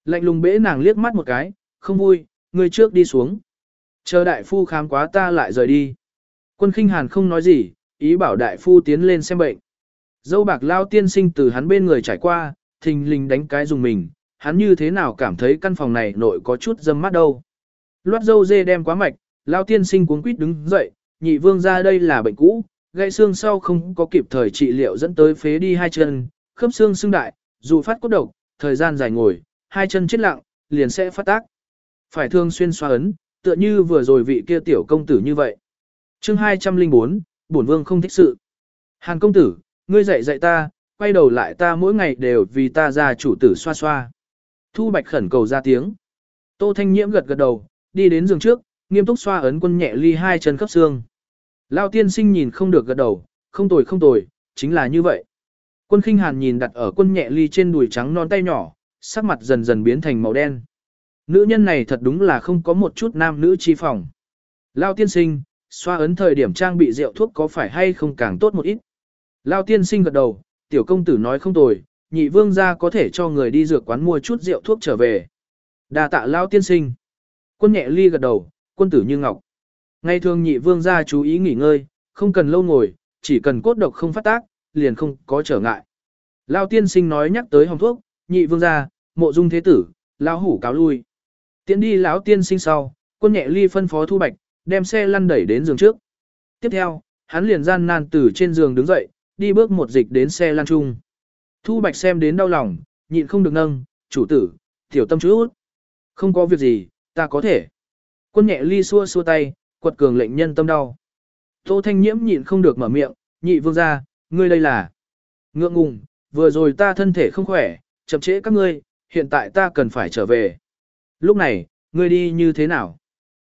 Lạnh lùng bẽ nàng liếc mắt một cái, không vui, người trước đi xuống. Chờ đại phu khám quá ta lại rời đi. Quân khinh hàn không nói gì, ý bảo đại phu tiến lên xem bệnh. Dâu bạc lao tiên sinh từ hắn bên người trải qua, thình lình đánh cái dùng mình, hắn như thế nào cảm thấy căn phòng này nội có chút dâm mắt đâu. Loát dâu dê đem quá mạch, lao tiên sinh cuống quýt đứng dậy, nhị vương ra đây là bệnh cũ, gãy xương sau không có kịp thời trị liệu dẫn tới phế đi hai chân, khớp xương xương đại, dù phát cốt độc, thời gian dài ngồi, hai chân chết lặng, liền sẽ phát tác. Phải thường xuyên xoa ấn, tựa như vừa rồi vị kia tiểu công tử như vậy. chương 204, bổn vương không thích sự. Hàn công tử, ngươi dạy dạy ta, quay đầu lại ta mỗi ngày đều vì ta ra chủ tử xoa xoa. Thu Bạch khẩn cầu ra tiếng. Tô Thanh Nhiễm gật gật đầu, đi đến giường trước, nghiêm túc xoa ấn quân nhẹ ly hai chân khớp xương. Lao tiên sinh nhìn không được gật đầu, không tồi không tồi, chính là như vậy. Quân khinh hàn nhìn đặt ở quân nhẹ ly trên đùi trắng non tay nhỏ, sắc mặt dần dần biến thành màu đen. Nữ nhân này thật đúng là không có một chút nam nữ chi phòng. Lao tiên sinh, xoa ấn thời điểm trang bị rượu thuốc có phải hay không càng tốt một ít. Lao tiên sinh gật đầu, tiểu công tử nói không tồi, nhị vương gia có thể cho người đi dược quán mua chút rượu thuốc trở về. đa tạ Lao tiên sinh. Quân nhẹ ly gật đầu, quân tử như ngọc. Ngày thường nhị vương gia chú ý nghỉ ngơi, không cần lâu ngồi, chỉ cần cốt độc không phát tác, liền không có trở ngại. Lao tiên sinh nói nhắc tới hồng thuốc, nhị vương gia, mộ dung thế tử, lão hủ cáo lui. Tiến đi lão tiên sinh sau, quân nhẹ ly phân phó thu bạch, đem xe lăn đẩy đến giường trước. Tiếp theo, hắn liền gian nan từ trên giường đứng dậy, đi bước một dịch đến xe lăn chung. Thu bạch xem đến đau lòng, nhịn không được nâng, chủ tử, tiểu tâm chút. Không có việc gì, ta có thể. Quân nhẹ ly xua xua tay, quật cường lệnh nhân tâm đau. Tô Thanh Nhiễm nhịn không được mở miệng, nhị vương ra, ngươi đây là. Ngượng ngùng, vừa rồi ta thân thể không khỏe, chậm trễ các ngươi, hiện tại ta cần phải trở về. Lúc này, ngươi đi như thế nào?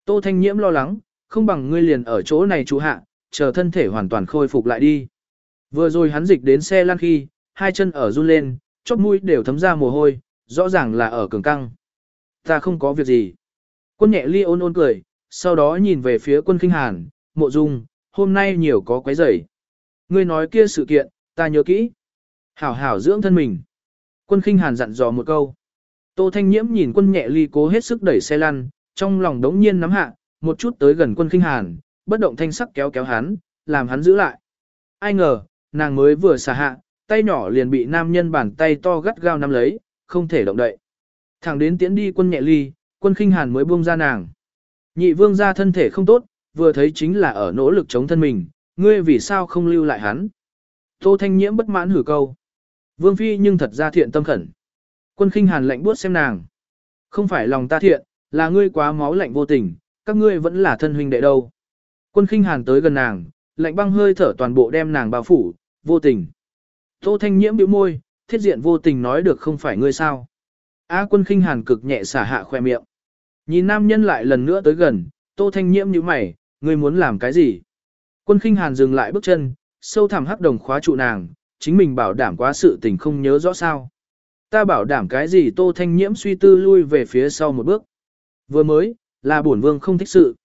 Tô Thanh Nhiễm lo lắng, không bằng ngươi liền ở chỗ này chú hạ, chờ thân thể hoàn toàn khôi phục lại đi. Vừa rồi hắn dịch đến xe lăn khi, hai chân ở run lên, chóp mũi đều thấm ra mồ hôi, rõ ràng là ở cường căng. Ta không có việc gì. Quân nhẹ ly ôn ôn cười, sau đó nhìn về phía quân kinh hàn, mộ dung, hôm nay nhiều có quấy rầy. Ngươi nói kia sự kiện, ta nhớ kỹ. Hảo hảo dưỡng thân mình. Quân kinh hàn dặn dò một câu. Tô Thanh Nhiễm nhìn quân nhẹ ly cố hết sức đẩy xe lăn, trong lòng đống nhiên nắm hạ, một chút tới gần quân kinh hàn, bất động thanh sắc kéo kéo hắn, làm hắn giữ lại. Ai ngờ, nàng mới vừa xả hạ, tay nhỏ liền bị nam nhân bàn tay to gắt gao nắm lấy, không thể động đậy. Thẳng đến tiễn đi quân nhẹ ly, quân kinh hàn mới buông ra nàng. Nhị vương ra thân thể không tốt, vừa thấy chính là ở nỗ lực chống thân mình, ngươi vì sao không lưu lại hắn. Tô Thanh Nhiễm bất mãn hử câu. Vương Phi nhưng thật ra thiện tâm khẩn. Quân khinh hàn lạnh buốt xem nàng. Không phải lòng ta thiện, là ngươi quá máu lạnh vô tình, các ngươi vẫn là thân huynh đệ đâu. Quân khinh hàn tới gần nàng, lạnh băng hơi thở toàn bộ đem nàng bao phủ, vô tình. Tô thanh nhiễm bĩu môi, thiết diện vô tình nói được không phải ngươi sao. A quân khinh hàn cực nhẹ xả hạ khoe miệng. Nhìn nam nhân lại lần nữa tới gần, tô thanh nhiễm như mày, ngươi muốn làm cái gì? Quân khinh hàn dừng lại bước chân, sâu thẳm hắc đồng khóa trụ nàng, chính mình bảo đảm quá sự tình không nhớ rõ sao. Ta bảo đảm cái gì Tô Thanh Nhiễm suy tư lui về phía sau một bước. Vừa mới, là bổn vương không thích sự.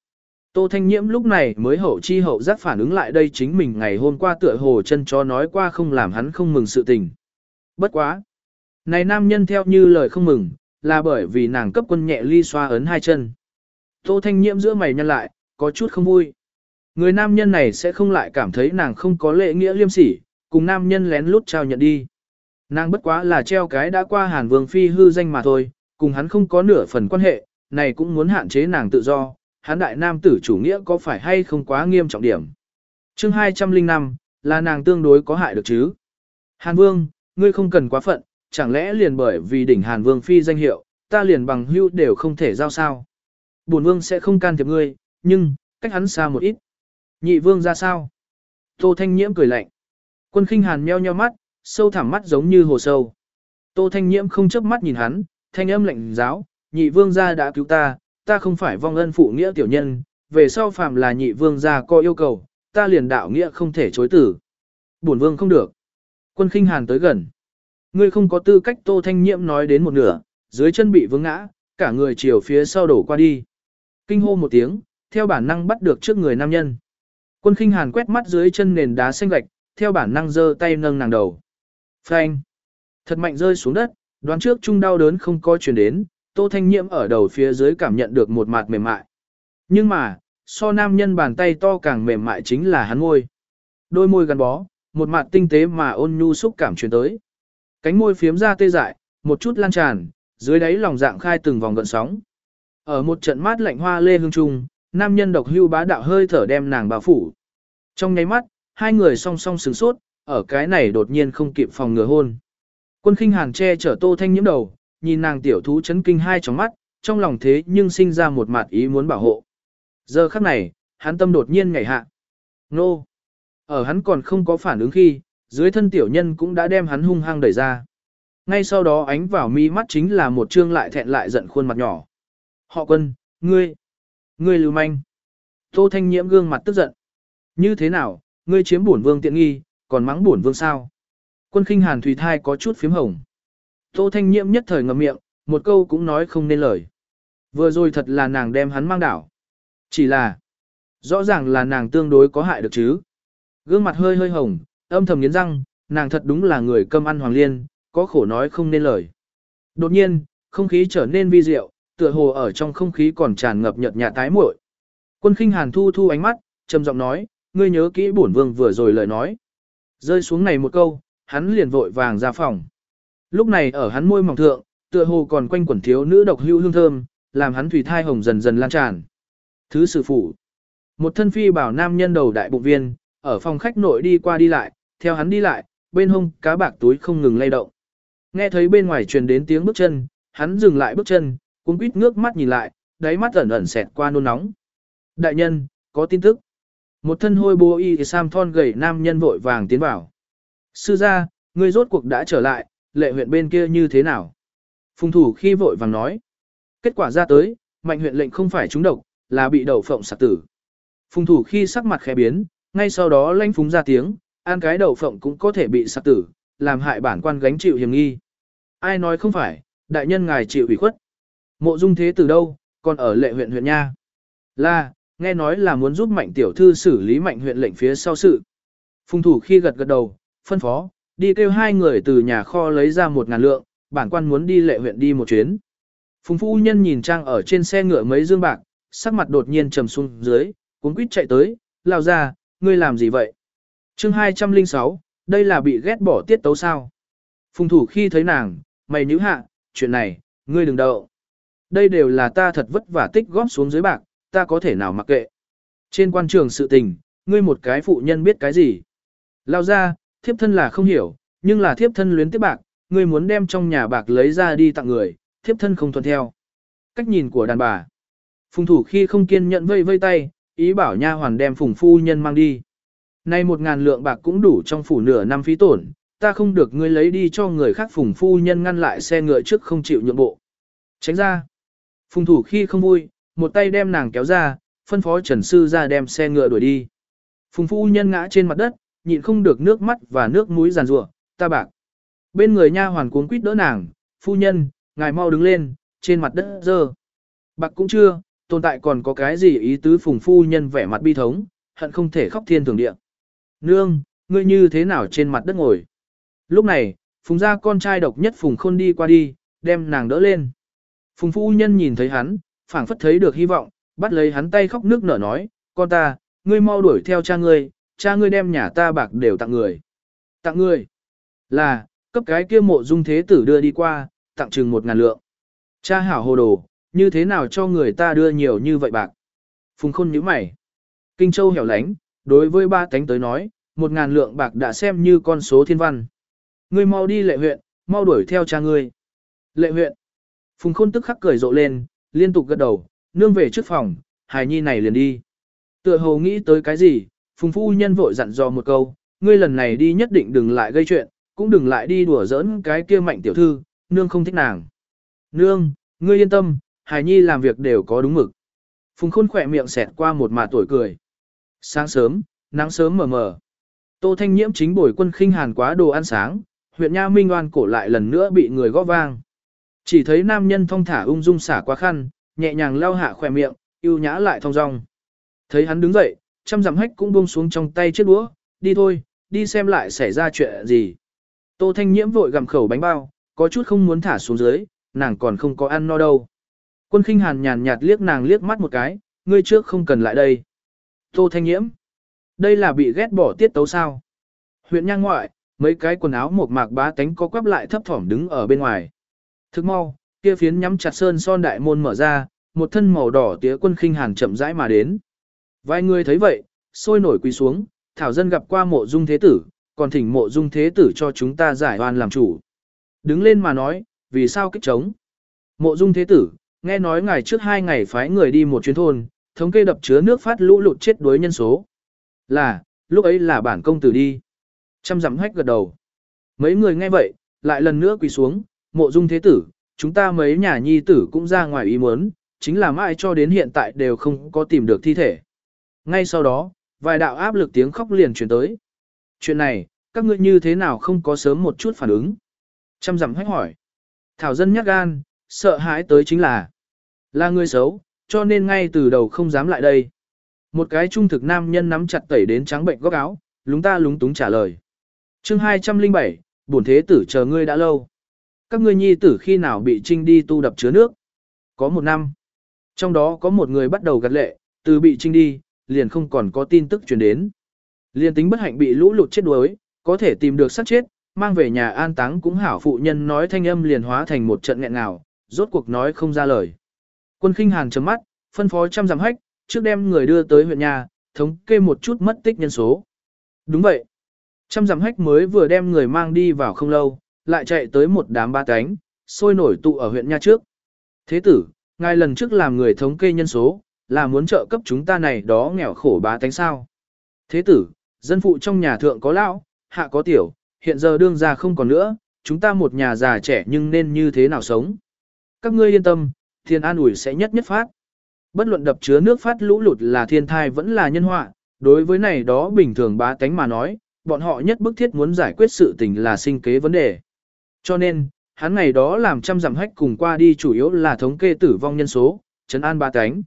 Tô Thanh Nhiễm lúc này mới hậu chi hậu giác phản ứng lại đây chính mình ngày hôm qua tựa hồ chân cho nói qua không làm hắn không mừng sự tình. Bất quá. Này nam nhân theo như lời không mừng, là bởi vì nàng cấp quân nhẹ ly xoa ấn hai chân. Tô Thanh Nhiễm giữa mày nhăn lại, có chút không vui. Người nam nhân này sẽ không lại cảm thấy nàng không có lệ nghĩa liêm sỉ, cùng nam nhân lén lút trao nhận đi. Nàng bất quá là treo cái đã qua Hàn Vương Phi hư danh mà thôi, cùng hắn không có nửa phần quan hệ, này cũng muốn hạn chế nàng tự do, hắn đại nam tử chủ nghĩa có phải hay không quá nghiêm trọng điểm. chương 205, là nàng tương đối có hại được chứ. Hàn Vương, ngươi không cần quá phận, chẳng lẽ liền bởi vì đỉnh Hàn Vương Phi danh hiệu, ta liền bằng hưu đều không thể giao sao. Bổn Vương sẽ không can thiệp ngươi, nhưng, cách hắn xa một ít. Nhị Vương ra sao? Tô Thanh Nhiễm cười lạnh. Quân khinh hàn meo nheo mắt, sâu thẳm mắt giống như hồ sâu. Tô Thanh Nhiễm không chớp mắt nhìn hắn, thanh âm lạnh giáo, nhị vương gia đã cứu ta, ta không phải vong ân phụ nghĩa tiểu nhân, về sau phàm là nhị vương gia có yêu cầu, ta liền đạo nghĩa không thể chối tử. Bổn vương không được. Quân khinh hàn tới gần. Ngươi không có tư cách Tô Thanh Nhiễm nói đến một nửa, dưới chân bị vướng ngã, cả người chiều phía sau đổ qua đi. Kinh hô một tiếng, theo bản năng bắt được trước người nam nhân. Quân khinh hàn quét mắt dưới chân nền đá xanh gạch, theo bản năng giơ tay nâng nàng đầu. Phanh! Thật mạnh rơi xuống đất, đoán trước chung đau đớn không có chuyển đến, Tô Thanh Nhiễm ở đầu phía dưới cảm nhận được một mạt mềm mại. Nhưng mà, so nam nhân bàn tay to càng mềm mại chính là hắn môi. Đôi môi gắn bó, một mặt tinh tế mà ôn nhu xúc cảm truyền tới. Cánh môi phiếm ra tê dại, một chút lan tràn, dưới đáy lòng dạng khai từng vòng gợn sóng. Ở một trận mát lạnh hoa lê hương trung, nam nhân độc hưu bá đạo hơi thở đem nàng bao phủ. Trong nháy mắt, hai người song song sửng sốt, ở cái này đột nhiên không kịp phòng ngừa hôn. Quân khinh hàn che chở tô thanh nhiễm đầu, nhìn nàng tiểu thú chấn kinh hai trong mắt, trong lòng thế nhưng sinh ra một mặt ý muốn bảo hộ. Giờ khắc này, hắn tâm đột nhiên nhảy hạ. Nô! Ở hắn còn không có phản ứng khi, dưới thân tiểu nhân cũng đã đem hắn hung hăng đẩy ra. Ngay sau đó ánh vào mi mắt chính là một trương lại thẹn lại giận khuôn mặt nhỏ. Họ quân, ngươi, ngươi lưu manh. Tô Thanh Nhiễm gương mặt tức giận. Như thế nào, ngươi chiếm bổn vương tiện nghi, còn mắng bổn vương sao? Quân khinh hàn thủy thai có chút phím hồng. Tô Thanh Nhiễm nhất thời ngậm miệng, một câu cũng nói không nên lời. Vừa rồi thật là nàng đem hắn mang đảo. Chỉ là, rõ ràng là nàng tương đối có hại được chứ. Gương mặt hơi hơi hồng, âm thầm nghiến răng, nàng thật đúng là người cơm ăn hoàng liên, có khổ nói không nên lời. Đột nhiên, không khí trở nên vi diệu, tựa hồ ở trong không khí còn tràn ngập nhợt nhạt tái muội. Quân khinh hàn thu thu ánh mắt, trầm giọng nói, ngươi nhớ kỹ bổn vương vừa rồi lời nói. Rơi xuống này một câu, hắn liền vội vàng ra phòng. Lúc này ở hắn môi mỏng thượng, tựa hồ còn quanh quẩn thiếu nữ độc hưu hương thơm, làm hắn thủy thai hồng dần dần lan tràn. Thứ sử phụ. Một thân phi bảo nam nhân đầu đại bụng viên, ở phòng khách nội đi qua đi lại, theo hắn đi lại, bên hông cá bạc túi không ngừng lay động. Nghe thấy bên ngoài truyền đến tiếng bước chân, hắn dừng lại bước chân, cuống quýt ngước mắt nhìn lại, đáy mắt ẩn ẩn xẹt qua nôn nóng. Đại nhân, có tin tức. Một thân hôi bố y sam thon gầy nam nhân vội vàng tiến vào. Sư gia, ngươi rốt cuộc đã trở lại, lệ huyện bên kia như thế nào? Phùng thủ khi vội vàng nói. Kết quả ra tới, mạnh huyện lệnh không phải trúng độc, là bị đậu phộng sạc tử. Phùng thủ khi sắc mặt khẽ biến, ngay sau đó lanh phúng ra tiếng, ăn cái đậu phộng cũng có thể bị sạc tử, làm hại bản quan gánh chịu hiểm nghi. Ai nói không phải, đại nhân ngài chịu ủy khuất. Mộ dung thế từ đâu, còn ở lệ huyện huyện nha. Là, nghe nói là muốn giúp mạnh tiểu thư xử lý mạnh huyện lệnh phía sau sự. Phùng thủ khi gật gật đầu, phân phó, đi kêu hai người từ nhà kho lấy ra một ngàn lượng, bản quan muốn đi lệ huyện đi một chuyến. Phùng phu nhân nhìn trang ở trên xe ngựa mấy dương bạc, sắc mặt đột nhiên trầm xuống dưới, cuốn quýt chạy tới, lao ra, ngươi làm gì vậy? chương 206, đây là bị ghét bỏ tiết tấu sao? Phùng thủ khi thấy nàng, mày nhíu hạ, chuyện này, ngươi đừng đậu. Đây đều là ta thật vất vả tích góp xuống dưới bạc, ta có thể nào mặc kệ. Trên quan trường sự tình, ngươi một cái phụ nhân biết cái gì? Lao ra, thiếp thân là không hiểu, nhưng là thiếp thân luyến tiếp bạc, ngươi muốn đem trong nhà bạc lấy ra đi tặng người, thiếp thân không thuận theo. Cách nhìn của đàn bà. Phùng thủ khi không kiên nhận vây vây tay, ý bảo nha hoàn đem phùng phu nhân mang đi. Nay một ngàn lượng bạc cũng đủ trong phủ nửa năm phí tổn, ta không được ngươi lấy đi cho người khác phùng phu nhân ngăn lại xe ngựa trước không chịu nhượng bộ. Tránh ra. Phùng thủ khi không vui, một tay đem nàng kéo ra, phân phó trần sư ra đem xe ngựa đuổi đi. Phùng phu nhân ngã trên mặt đất, nhịn không được nước mắt và nước mũi giàn rủa, ta bạc. Bên người nha hoàn cuốn quýt đỡ nàng, phu nhân, ngài mau đứng lên, trên mặt đất dơ. Bạc cũng chưa, tồn tại còn có cái gì ý tứ phùng phu nhân vẻ mặt bi thống, hận không thể khóc thiên thường địa. Nương, ngươi như thế nào trên mặt đất ngồi? Lúc này, phùng gia con trai độc nhất phùng khôn đi qua đi, đem nàng đỡ lên. Phùng phu nhân nhìn thấy hắn, phảng phất thấy được hy vọng, bắt lấy hắn tay khóc nước nở nói, con ta, ngươi mau đuổi theo cha ngươi, cha ngươi đem nhà ta bạc đều tặng người. Tặng người? Là, cấp cái kia mộ dung thế tử đưa đi qua, tặng chừng một ngàn lượng. Cha hảo hồ đồ, như thế nào cho người ta đưa nhiều như vậy bạc? Phùng khôn nhíu mày. Kinh Châu hẻo lánh, đối với ba tánh tới nói, một ngàn lượng bạc đã xem như con số thiên văn. Ngươi mau đi lệ huyện, mau đuổi theo cha ngươi. Lệ huyện. Phùng khôn tức khắc cười rộ lên, liên tục gật đầu, nương về trước phòng, hài nhi này liền đi. Tựa hồ nghĩ tới cái gì, Phùng phu nhân vội dặn dò một câu, ngươi lần này đi nhất định đừng lại gây chuyện, cũng đừng lại đi đùa giỡn cái kia mạnh tiểu thư, nương không thích nàng. Nương, ngươi yên tâm, Hải Nhi làm việc đều có đúng mực. Phùng khôn khỏe miệng xẹt qua một mà tuổi cười. Sáng sớm, nắng sớm mờ mờ. Tô Thanh Nhiễm chính bồi quân khinh hàn quá đồ ăn sáng, huyện Nha Minh oan cổ lại lần nữa bị người gõ vang. Chỉ thấy nam nhân thong thả ung dung xả qua khăn, nhẹ nhàng lau hạ khỏe miệng, yêu nhã lại thong dong. Thấy hắn đứng dậy, trăm dặm hách cũng buông xuống trong tay chiếc đũa, đi thôi, đi xem lại xảy ra chuyện gì. Tô Thanh Nhiễm vội gặm khẩu bánh bao, có chút không muốn thả xuống dưới, nàng còn không có ăn no đâu. Quân khinh hàn nhàn nhạt liếc nàng liếc mắt một cái, ngươi trước không cần lại đây. Tô Thanh Nhiễm, đây là bị ghét bỏ tiết tấu sao. Huyện nhang ngoại, mấy cái quần áo một mạc bá tánh có quắp lại thấp thỏm đứng ở bên ngoài. Thức mau, kia phiến nhắm chặt sơn son đại môn mở ra, một thân màu đỏ tía quân khinh hàn chậm rãi mà đến. Vài người thấy vậy, sôi nổi quỳ xuống, thảo dân gặp qua mộ dung thế tử, còn thỉnh mộ dung thế tử cho chúng ta giải oan làm chủ. Đứng lên mà nói, vì sao kích chống? Mộ dung thế tử, nghe nói ngày trước hai ngày phái người đi một chuyến thôn, thống kê đập chứa nước phát lũ lụt chết đuối nhân số. Là, lúc ấy là bản công tử đi. Trăm dặm hách gật đầu. Mấy người nghe vậy, lại lần nữa quỳ xuống, mộ dung thế tử, chúng ta mấy nhà nhi tử cũng ra ngoài ý muốn, chính là mãi cho đến hiện tại đều không có tìm được thi thể. Ngay sau đó, vài đạo áp lực tiếng khóc liền truyền tới. Chuyện này, các ngươi như thế nào không có sớm một chút phản ứng? Trăm dặm hách hỏi. Thảo dân nhắc gan, sợ hãi tới chính là là người xấu, cho nên ngay từ đầu không dám lại đây. Một cái trung thực nam nhân nắm chặt tẩy đến trắng bệnh góc áo, lúng ta lúng túng trả lời. chương 207, bổn thế tử chờ ngươi đã lâu. Các ngươi nhi tử khi nào bị trinh đi tu đập chứa nước? Có một năm. Trong đó có một người bắt đầu gạt lệ, từ bị trinh đi, liền không còn có tin tức truyền đến. liền tính bất hạnh bị lũ lụt chết đuối, có thể tìm được xác chết, mang về nhà an táng cũng hảo phụ nhân nói thanh âm liền hóa thành một trận nghẹn ngào, rốt cuộc nói không ra lời. Quân khinh hàn chấm mắt, phân phó trăm giảm hách, trước đem người đưa tới huyện nhà, thống kê một chút mất tích nhân số. Đúng vậy. Trăm giảm hách mới vừa đem người mang đi vào không lâu, lại chạy tới một đám ba cánh, sôi nổi tụ ở huyện nha trước. Thế tử, ngài lần trước làm người thống kê nhân số, là muốn trợ cấp chúng ta này đó nghèo khổ bá tánh sao. Thế tử, dân phụ trong nhà thượng có lão, hạ có tiểu, hiện giờ đương gia không còn nữa, chúng ta một nhà già trẻ nhưng nên như thế nào sống. Các ngươi yên tâm, thiên an ủi sẽ nhất nhất phát. Bất luận đập chứa nước phát lũ lụt là thiên thai vẫn là nhân họa, đối với này đó bình thường bá tánh mà nói, bọn họ nhất bức thiết muốn giải quyết sự tình là sinh kế vấn đề. Cho nên, hắn ngày đó làm trăm dặm hách cùng qua đi chủ yếu là thống kê tử vong nhân số, trấn an ba cánh.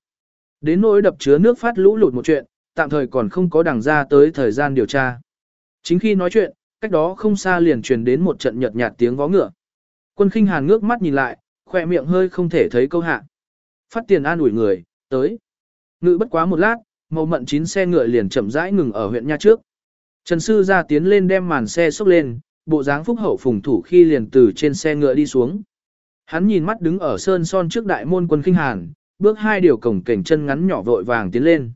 Đến nỗi đập chứa nước phát lũ lụt một chuyện, tạm thời còn không có đằng ra tới thời gian điều tra. Chính khi nói chuyện, cách đó không xa liền truyền đến một trận nhợt nhạt tiếng vó ngựa. Quân khinh hàn ngước mắt nhìn lại, khỏe miệng hơi không thể thấy câu hạ. Phát tiền an ủi người, tới. Ngự bất quá một lát, màu mận chín xe ngựa liền chậm rãi ngừng ở huyện nha trước. Trần sư ra tiến lên đem màn xe xốc lên, bộ dáng phúc hậu phùng thủ khi liền từ trên xe ngựa đi xuống. Hắn nhìn mắt đứng ở sơn son trước đại môn quân khinh hàn, bước hai điều cổng cảnh chân ngắn nhỏ vội vàng tiến lên.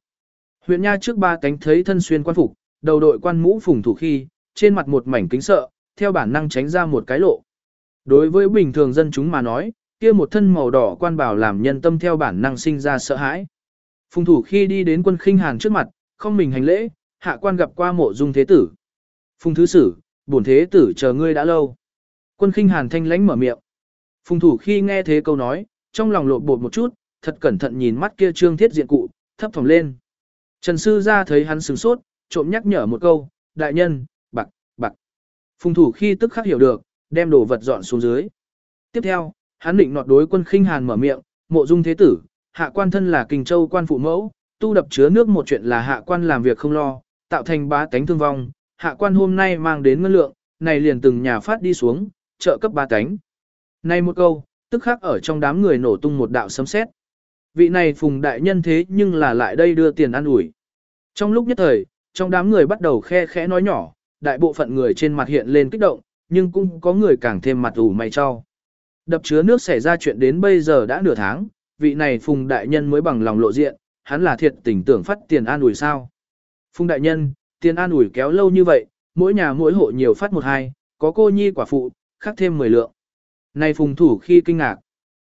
Huyện nha trước ba cánh thấy thân xuyên quan phục, đầu đội quan mũ phùng thủ khi, trên mặt một mảnh kính sợ, theo bản năng tránh ra một cái lộ. Đối với bình thường dân chúng mà nói, kia một thân màu đỏ quan bảo làm nhân tâm theo bản năng sinh ra sợ hãi. Phùng thủ khi đi đến quân khinh hàn trước mặt, không mình hành lễ, hạ quan gặp qua mộ dung thế tử. Phùng thứ sử, bổn thế tử chờ ngươi đã lâu. Quân khinh hàn thanh lánh mở miệng. Phùng thủ khi nghe thế câu nói, trong lòng lộn bột một chút, thật cẩn thận nhìn mắt kia trương thiết diện cụ, thấp thỏm lên. Trần sư ra thấy hắn sửng sốt, trộm nhắc nhở một câu, đại nhân, bạc, bạc. Phùng thủ khi tức khắc hiểu được, đem đồ vật dọn xuống dưới. Tiếp theo, hắn định nọt đối quân khinh hàn mở miệng, mộ dung thế tử, hạ quan thân là kinh châu quan phụ mẫu, tu đập chứa nước một chuyện là hạ quan làm việc không lo, tạo thành bá tánh thương vong, hạ quan hôm nay mang đến ngân lượng, này liền từng nhà phát đi xuống, trợ cấp ba cánh. Này một câu, tức khắc ở trong đám người nổ tung một đạo sấm sét. Vị này phùng đại nhân thế nhưng là lại đây đưa tiền ăn ủi. Trong lúc nhất thời, trong đám người bắt đầu khe khẽ nói nhỏ, đại bộ phận người trên mặt hiện lên kích động, nhưng cũng có người càng thêm mặt ủ mày cho. Đập chứa nước xảy ra chuyện đến bây giờ đã nửa tháng, vị này phùng đại nhân mới bằng lòng lộ diện, hắn là thiệt tình tưởng phát tiền an ủi sao. Phùng đại nhân, tiền an ủi kéo lâu như vậy, mỗi nhà mỗi hộ nhiều phát một hai, có cô nhi quả phụ, khắc thêm 10 lượng. Này phùng thủ khi kinh ngạc.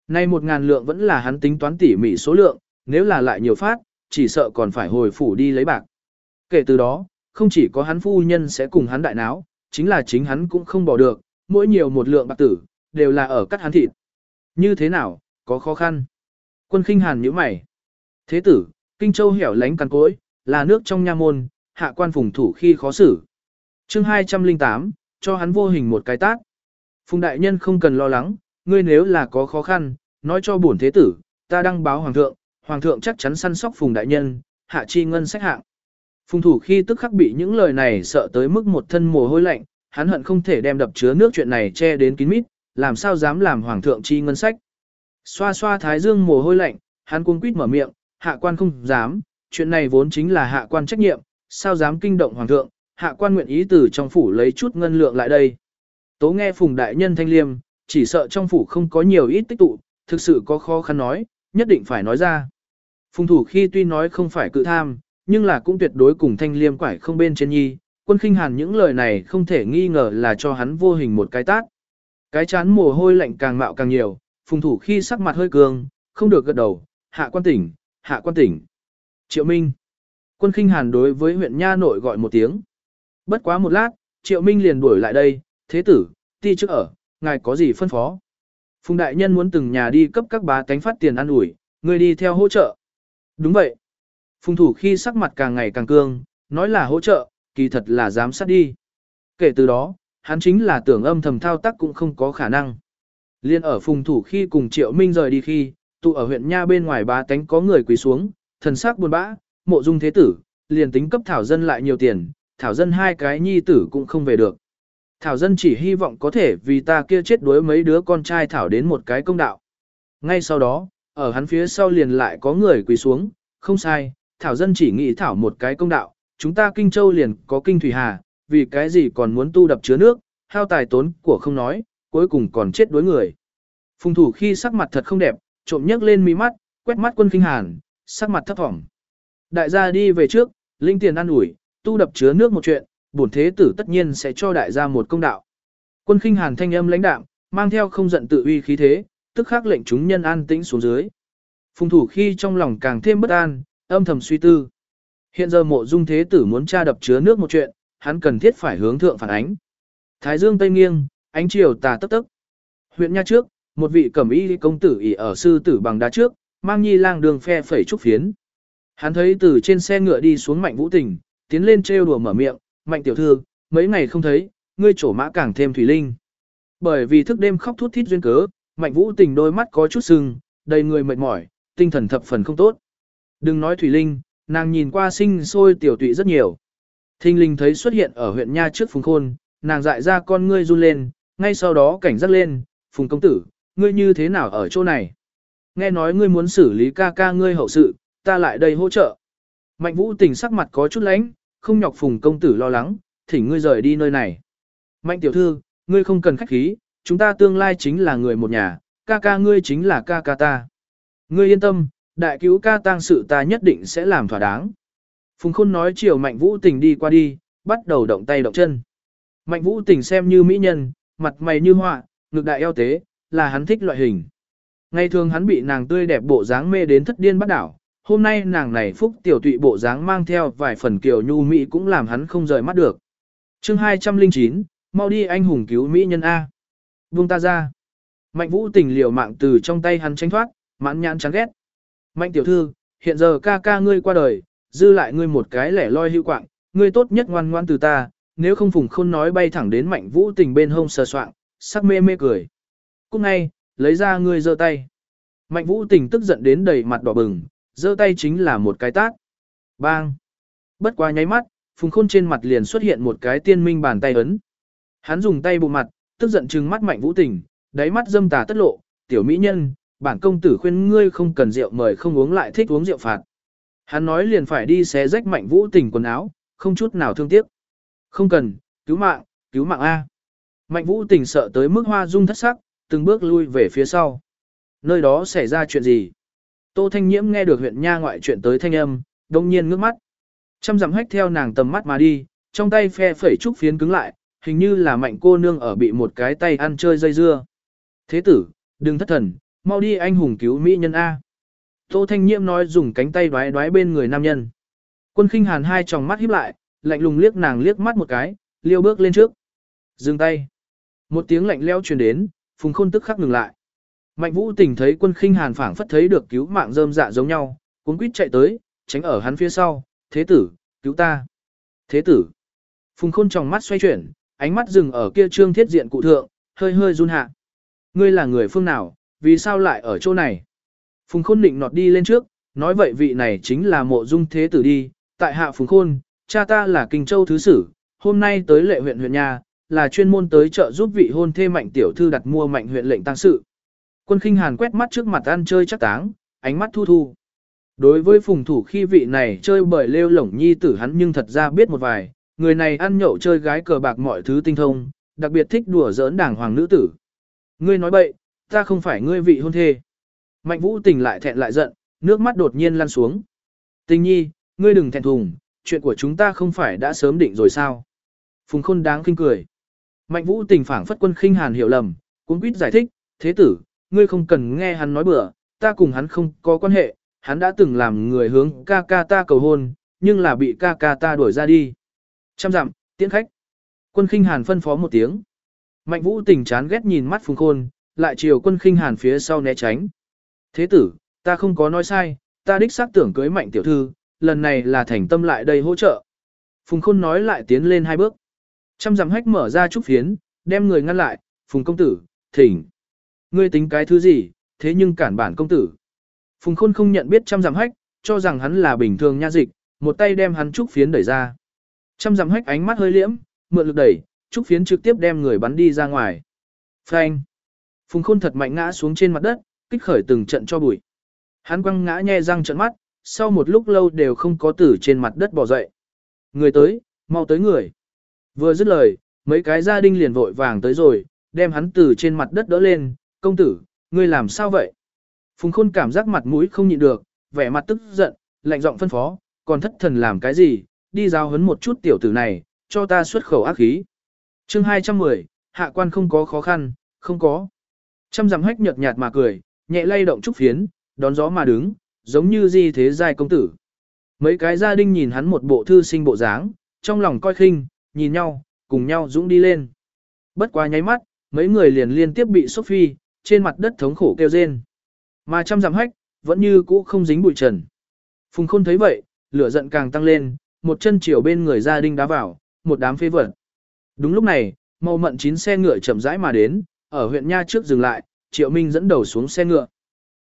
Nay một ngàn lượng vẫn là hắn tính toán tỉ mỉ số lượng, nếu là lại nhiều phát, chỉ sợ còn phải hồi phủ đi lấy bạc. Kể từ đó, không chỉ có hắn phu nhân sẽ cùng hắn đại náo, chính là chính hắn cũng không bỏ được, mỗi nhiều một lượng bạc tử, đều là ở cắt hắn thịt. Như thế nào, có khó khăn. Quân khinh hàn nhíu mày. Thế tử, Kinh Châu hẻo lánh cằn cối, là nước trong nha môn, hạ quan phùng thủ khi khó xử. chương 208, cho hắn vô hình một cái tát. Phùng đại nhân không cần lo lắng, ngươi nếu là có khó khăn, nói cho bổn thế tử, ta đăng báo hoàng thượng, hoàng thượng chắc chắn săn sóc phùng đại nhân, hạ chi ngân sách hạng. Phùng thủ khi tức khắc bị những lời này sợ tới mức một thân mồ hôi lạnh, hắn hận không thể đem đập chứa nước chuyện này che đến kín mít, làm sao dám làm hoàng thượng chi ngân sách. Xoa xoa thái dương mồ hôi lạnh, hắn cuống quýt mở miệng, hạ quan không dám, chuyện này vốn chính là hạ quan trách nhiệm, sao dám kinh động hoàng thượng, hạ quan nguyện ý từ trong phủ lấy chút ngân lượng lại đây. Tố nghe phùng đại nhân thanh liêm, chỉ sợ trong phủ không có nhiều ít tích tụ, thực sự có khó khăn nói, nhất định phải nói ra. Phùng thủ khi tuy nói không phải cự tham, nhưng là cũng tuyệt đối cùng thanh liêm quải không bên trên nhi, quân khinh hàn những lời này không thể nghi ngờ là cho hắn vô hình một cái tát. Cái chán mồ hôi lạnh càng mạo càng nhiều, phùng thủ khi sắc mặt hơi cường, không được gật đầu, hạ quan tỉnh, hạ quan tỉnh. Triệu Minh. Quân khinh hàn đối với huyện Nha nội gọi một tiếng. Bất quá một lát, Triệu Minh liền đuổi lại đây, thế tử, ti trước ở, ngài có gì phân phó. Phùng đại nhân muốn từng nhà đi cấp các bá tánh phát tiền ăn ủi, người đi theo hỗ trợ. Đúng vậy. Phùng thủ khi sắc mặt càng ngày càng cương, nói là hỗ trợ, kỳ thật là giám sát đi. Kể từ đó, hắn chính là tưởng âm thầm thao tác cũng không có khả năng. Liên ở phùng thủ khi cùng Triệu Minh rời đi khi, tụ ở huyện Nha bên ngoài bá tánh có người quỳ xuống, thần sắc buồn bã, mộ dung thế tử, liền tính cấp thảo dân lại nhiều tiền, thảo dân hai cái nhi tử cũng không về được. Thảo dân chỉ hy vọng có thể vì ta kia chết đuối mấy đứa con trai thảo đến một cái công đạo. Ngay sau đó, ở hắn phía sau liền lại có người quỳ xuống, không sai, thảo dân chỉ nghĩ thảo một cái công đạo, chúng ta kinh châu liền có kinh thủy hà, vì cái gì còn muốn tu đập chứa nước, hao tài tốn của không nói, cuối cùng còn chết đuối người. Phùng thủ khi sắc mặt thật không đẹp, trộm nhấc lên mí mắt, quét mắt quân kinh hàn, sắc mặt thấp thỏm. Đại gia đi về trước, linh tiền ăn ủi, tu đập chứa nước một chuyện, bổn thế tử tất nhiên sẽ cho đại gia một công đạo. Quân khinh hàn thanh âm lãnh đạm, mang theo không giận tự uy khí thế, tức khắc lệnh chúng nhân an tĩnh xuống dưới. Phùng thủ khi trong lòng càng thêm bất an, âm thầm suy tư. Hiện giờ mộ dung thế tử muốn tra đập chứa nước một chuyện, hắn cần thiết phải hướng thượng phản ánh. Thái dương tây nghiêng, ánh chiều tà tức tức. Huyện nha trước, một vị cẩm y công tử ỉ ở sư tử bằng đá trước, mang nhi lang đường phe phẩy trúc phiến. Hắn thấy từ trên xe ngựa đi xuống mạnh vũ tình, tiến lên trêu đùa mở miệng, mạnh tiểu thư, mấy ngày không thấy, ngươi trổ mã càng thêm thủy linh. Bởi vì thức đêm khóc thút thít duyên cớ, mạnh vũ tình đôi mắt có chút sưng, đầy người mệt mỏi, tinh thần thập phần không tốt. Đừng nói thủy linh, nàng nhìn qua sinh sôi tiểu tụy rất nhiều. Thinh linh thấy xuất hiện ở huyện Nha trước phùng khôn, nàng dại ra con ngươi run lên, ngay sau đó cảnh giác lên, phùng công tử, ngươi như thế nào ở chỗ này? Nghe nói ngươi muốn xử lý ca ca ngươi hậu sự, ta lại đây hỗ trợ. Mạnh vũ tình sắc mặt có chút lánh, không nhọc phùng công tử lo lắng, thỉnh ngươi rời đi nơi này. Mạnh tiểu thư, ngươi không cần khách khí, chúng ta tương lai chính là người một nhà, ca ca ngươi chính là ca ca ta. Ngươi yên tâm, đại cứu ca tang sự ta nhất định sẽ làm thỏa đáng. Phùng khôn nói chiều mạnh vũ tình đi qua đi, bắt đầu động tay động chân. Mạnh vũ tình xem như mỹ nhân, mặt mày như họa, ngực đại eo tế, là hắn thích loại hình. Ngày thường hắn bị nàng tươi đẹp bộ dáng mê đến thất điên bắt đảo, hôm nay nàng này phúc tiểu tụy bộ dáng mang theo vài phần kiều nhu mỹ cũng làm hắn không rời mắt được. chương 209, mau đi anh hùng cứu mỹ nhân A. Vương ta ra. Mạnh vũ tình liều mạng từ trong tay hắn tránh thoát, mãn nhãn chán ghét. Mạnh tiểu thư, hiện giờ ca ca ngươi qua đời, dư lại ngươi một cái lẻ loi hữu quạng, ngươi tốt nhất ngoan ngoan từ ta, nếu không phùng khôn nói bay thẳng đến mạnh vũ tình bên hông sờ soạng, sắc mê mê cười. Cũng ngay, lấy ra ngươi giơ tay. Mạnh vũ tình tức giận đến đầy mặt đỏ bừng, giơ tay chính là một cái tát. Bang! Bất quá nháy mắt, phùng khôn trên mặt liền xuất hiện một cái tiên minh bàn tay ấn. Hắn dùng tay bụng mặt, tức giận trừng mắt mạnh vũ tình, đáy mắt dâm tà tất lộ, tiểu mỹ nhân, bản công tử khuyên ngươi không cần rượu mời không uống lại thích uống rượu phạt. Hắn nói liền phải đi xé rách mạnh vũ tình quần áo, không chút nào thương tiếc. Không cần, cứu mạng, cứu mạng A. Mạnh vũ tình sợ tới mức hoa dung thất sắc, từng bước lui về phía sau. Nơi đó xảy ra chuyện gì? Tô Thanh Nhiễm nghe được huyện nha ngoại chuyện tới thanh âm, đông nhiên ngước mắt. Trăm dặm hách theo nàng tầm mắt mà đi, trong tay phe phẩy trúc phiến cứng lại, hình như là mạnh cô nương ở bị một cái tay ăn chơi dây dưa. Thế tử, đừng thất thần, mau đi anh hùng cứu mỹ nhân A. Tô Thanh Nhiễm nói dùng cánh tay đoái đoái bên người nam nhân. Quân khinh hàn hai tròng mắt híp lại, lạnh lùng liếc nàng liếc mắt một cái, liêu bước lên trước. Dừng tay. Một tiếng lạnh leo truyền đến, phùng khôn tức khắc ngừng lại. Mạnh vũ tình thấy quân khinh hàn phảng phất thấy được cứu mạng rơm dạ giống nhau, cuốn quýt chạy tới, tránh ở hắn phía sau, thế tử, cứu ta. Thế tử. Phùng khôn tròng mắt xoay chuyển, ánh mắt dừng ở kia trương thiết diện cụ thượng, hơi hơi run hạ. Ngươi là người phương nào, vì sao lại ở chỗ này? Phùng khôn định nọt đi lên trước, nói vậy vị này chính là mộ dung thế tử đi, tại hạ phùng khôn, cha ta là kinh châu thứ sử, hôm nay tới lệ huyện huyện nhà, là chuyên môn tới chợ giúp vị hôn thê mạnh tiểu thư đặt mua mạnh huyện lệnh tăng sự. Quân khinh hàn quét mắt trước mặt ăn chơi chắc táng, ánh mắt thu thu. Đối với phùng thủ khi vị này chơi bởi lêu lổng nhi tử hắn nhưng thật ra biết một vài, người này ăn nhậu chơi gái cờ bạc mọi thứ tinh thông, đặc biệt thích đùa giỡn đảng hoàng nữ tử. Ngươi nói bậy, ta không phải ngươi vị hôn thê. Mạnh vũ tình lại thẹn lại giận, nước mắt đột nhiên lăn xuống. Tình nhi, ngươi đừng thẹn thùng, chuyện của chúng ta không phải đã sớm định rồi sao? Phùng khôn đáng khinh cười. Mạnh vũ tình phảng phất quân khinh hàn hiểu lầm, cũng quýt giải thích, thế tử, ngươi không cần nghe hắn nói bừa, ta cùng hắn không có quan hệ, hắn đã từng làm người hướng ca ca ta cầu hôn, nhưng là bị ca ca ta đuổi ra đi. Trăm dặm, tiễn khách. Quân khinh hàn phân phó một tiếng. Mạnh vũ tình chán ghét nhìn mắt phùng khôn, lại chiều quân khinh hàn phía sau né tránh. Thế tử, ta không có nói sai, ta đích xác tưởng cưới mạnh tiểu thư, lần này là thành tâm lại đây hỗ trợ. Phùng khôn nói lại tiến lên hai bước. Trăm dặm hách mở ra trúc phiến, đem người ngăn lại, phùng công tử, thỉnh. Ngươi tính cái thứ gì, thế nhưng cản bản công tử. Phùng khôn không nhận biết trăm dặm hách, cho rằng hắn là bình thường nha dịch, một tay đem hắn trúc phiến đẩy ra. Trăm dặm hách ánh mắt hơi liễm, mượn lực đẩy, trúc phiến trực tiếp đem người bắn đi ra ngoài. Phanh. Phùng khôn thật mạnh ngã xuống trên mặt đất, kích khởi từng trận cho bụi. Hắn quăng ngã nhe răng trận mắt, sau một lúc lâu đều không có tử trên mặt đất bò dậy. Người tới, mau tới người. Vừa dứt lời, mấy cái gia đình liền vội vàng tới rồi, đem hắn từ trên mặt đất đỡ lên, công tử, ngươi làm sao vậy? Phùng khôn cảm giác mặt mũi không nhịn được, vẻ mặt tức giận, lạnh giọng phân phó, còn thất thần làm cái gì, đi giao hấn một chút tiểu tử này, cho ta xuất khẩu ác khí. chương 210, hạ quan không có khó khăn, không có. Trăm dặm hách nhợt nhạt mà cười, nhẹ lay động trúc phiến, đón gió mà đứng, giống như di thế giai công tử. Mấy cái gia đình nhìn hắn một bộ thư sinh bộ dáng, trong lòng coi khinh, nhìn nhau, cùng nhau dũng đi lên. Bất quá nháy mắt, mấy người liền liên tiếp bị Sophie, trên mặt đất thống khổ kêu rên. Mà trăm dặm hách, vẫn như cũ không dính bụi trần. Phùng khôn thấy vậy, lửa giận càng tăng lên, một chân chiều bên người gia đình đá vào, một đám phê vật. Đúng lúc này, màu mận chín xe ngựa chậm rãi mà đến, ở huyện Nha trước dừng lại, Triệu Minh dẫn đầu xuống xe ngựa.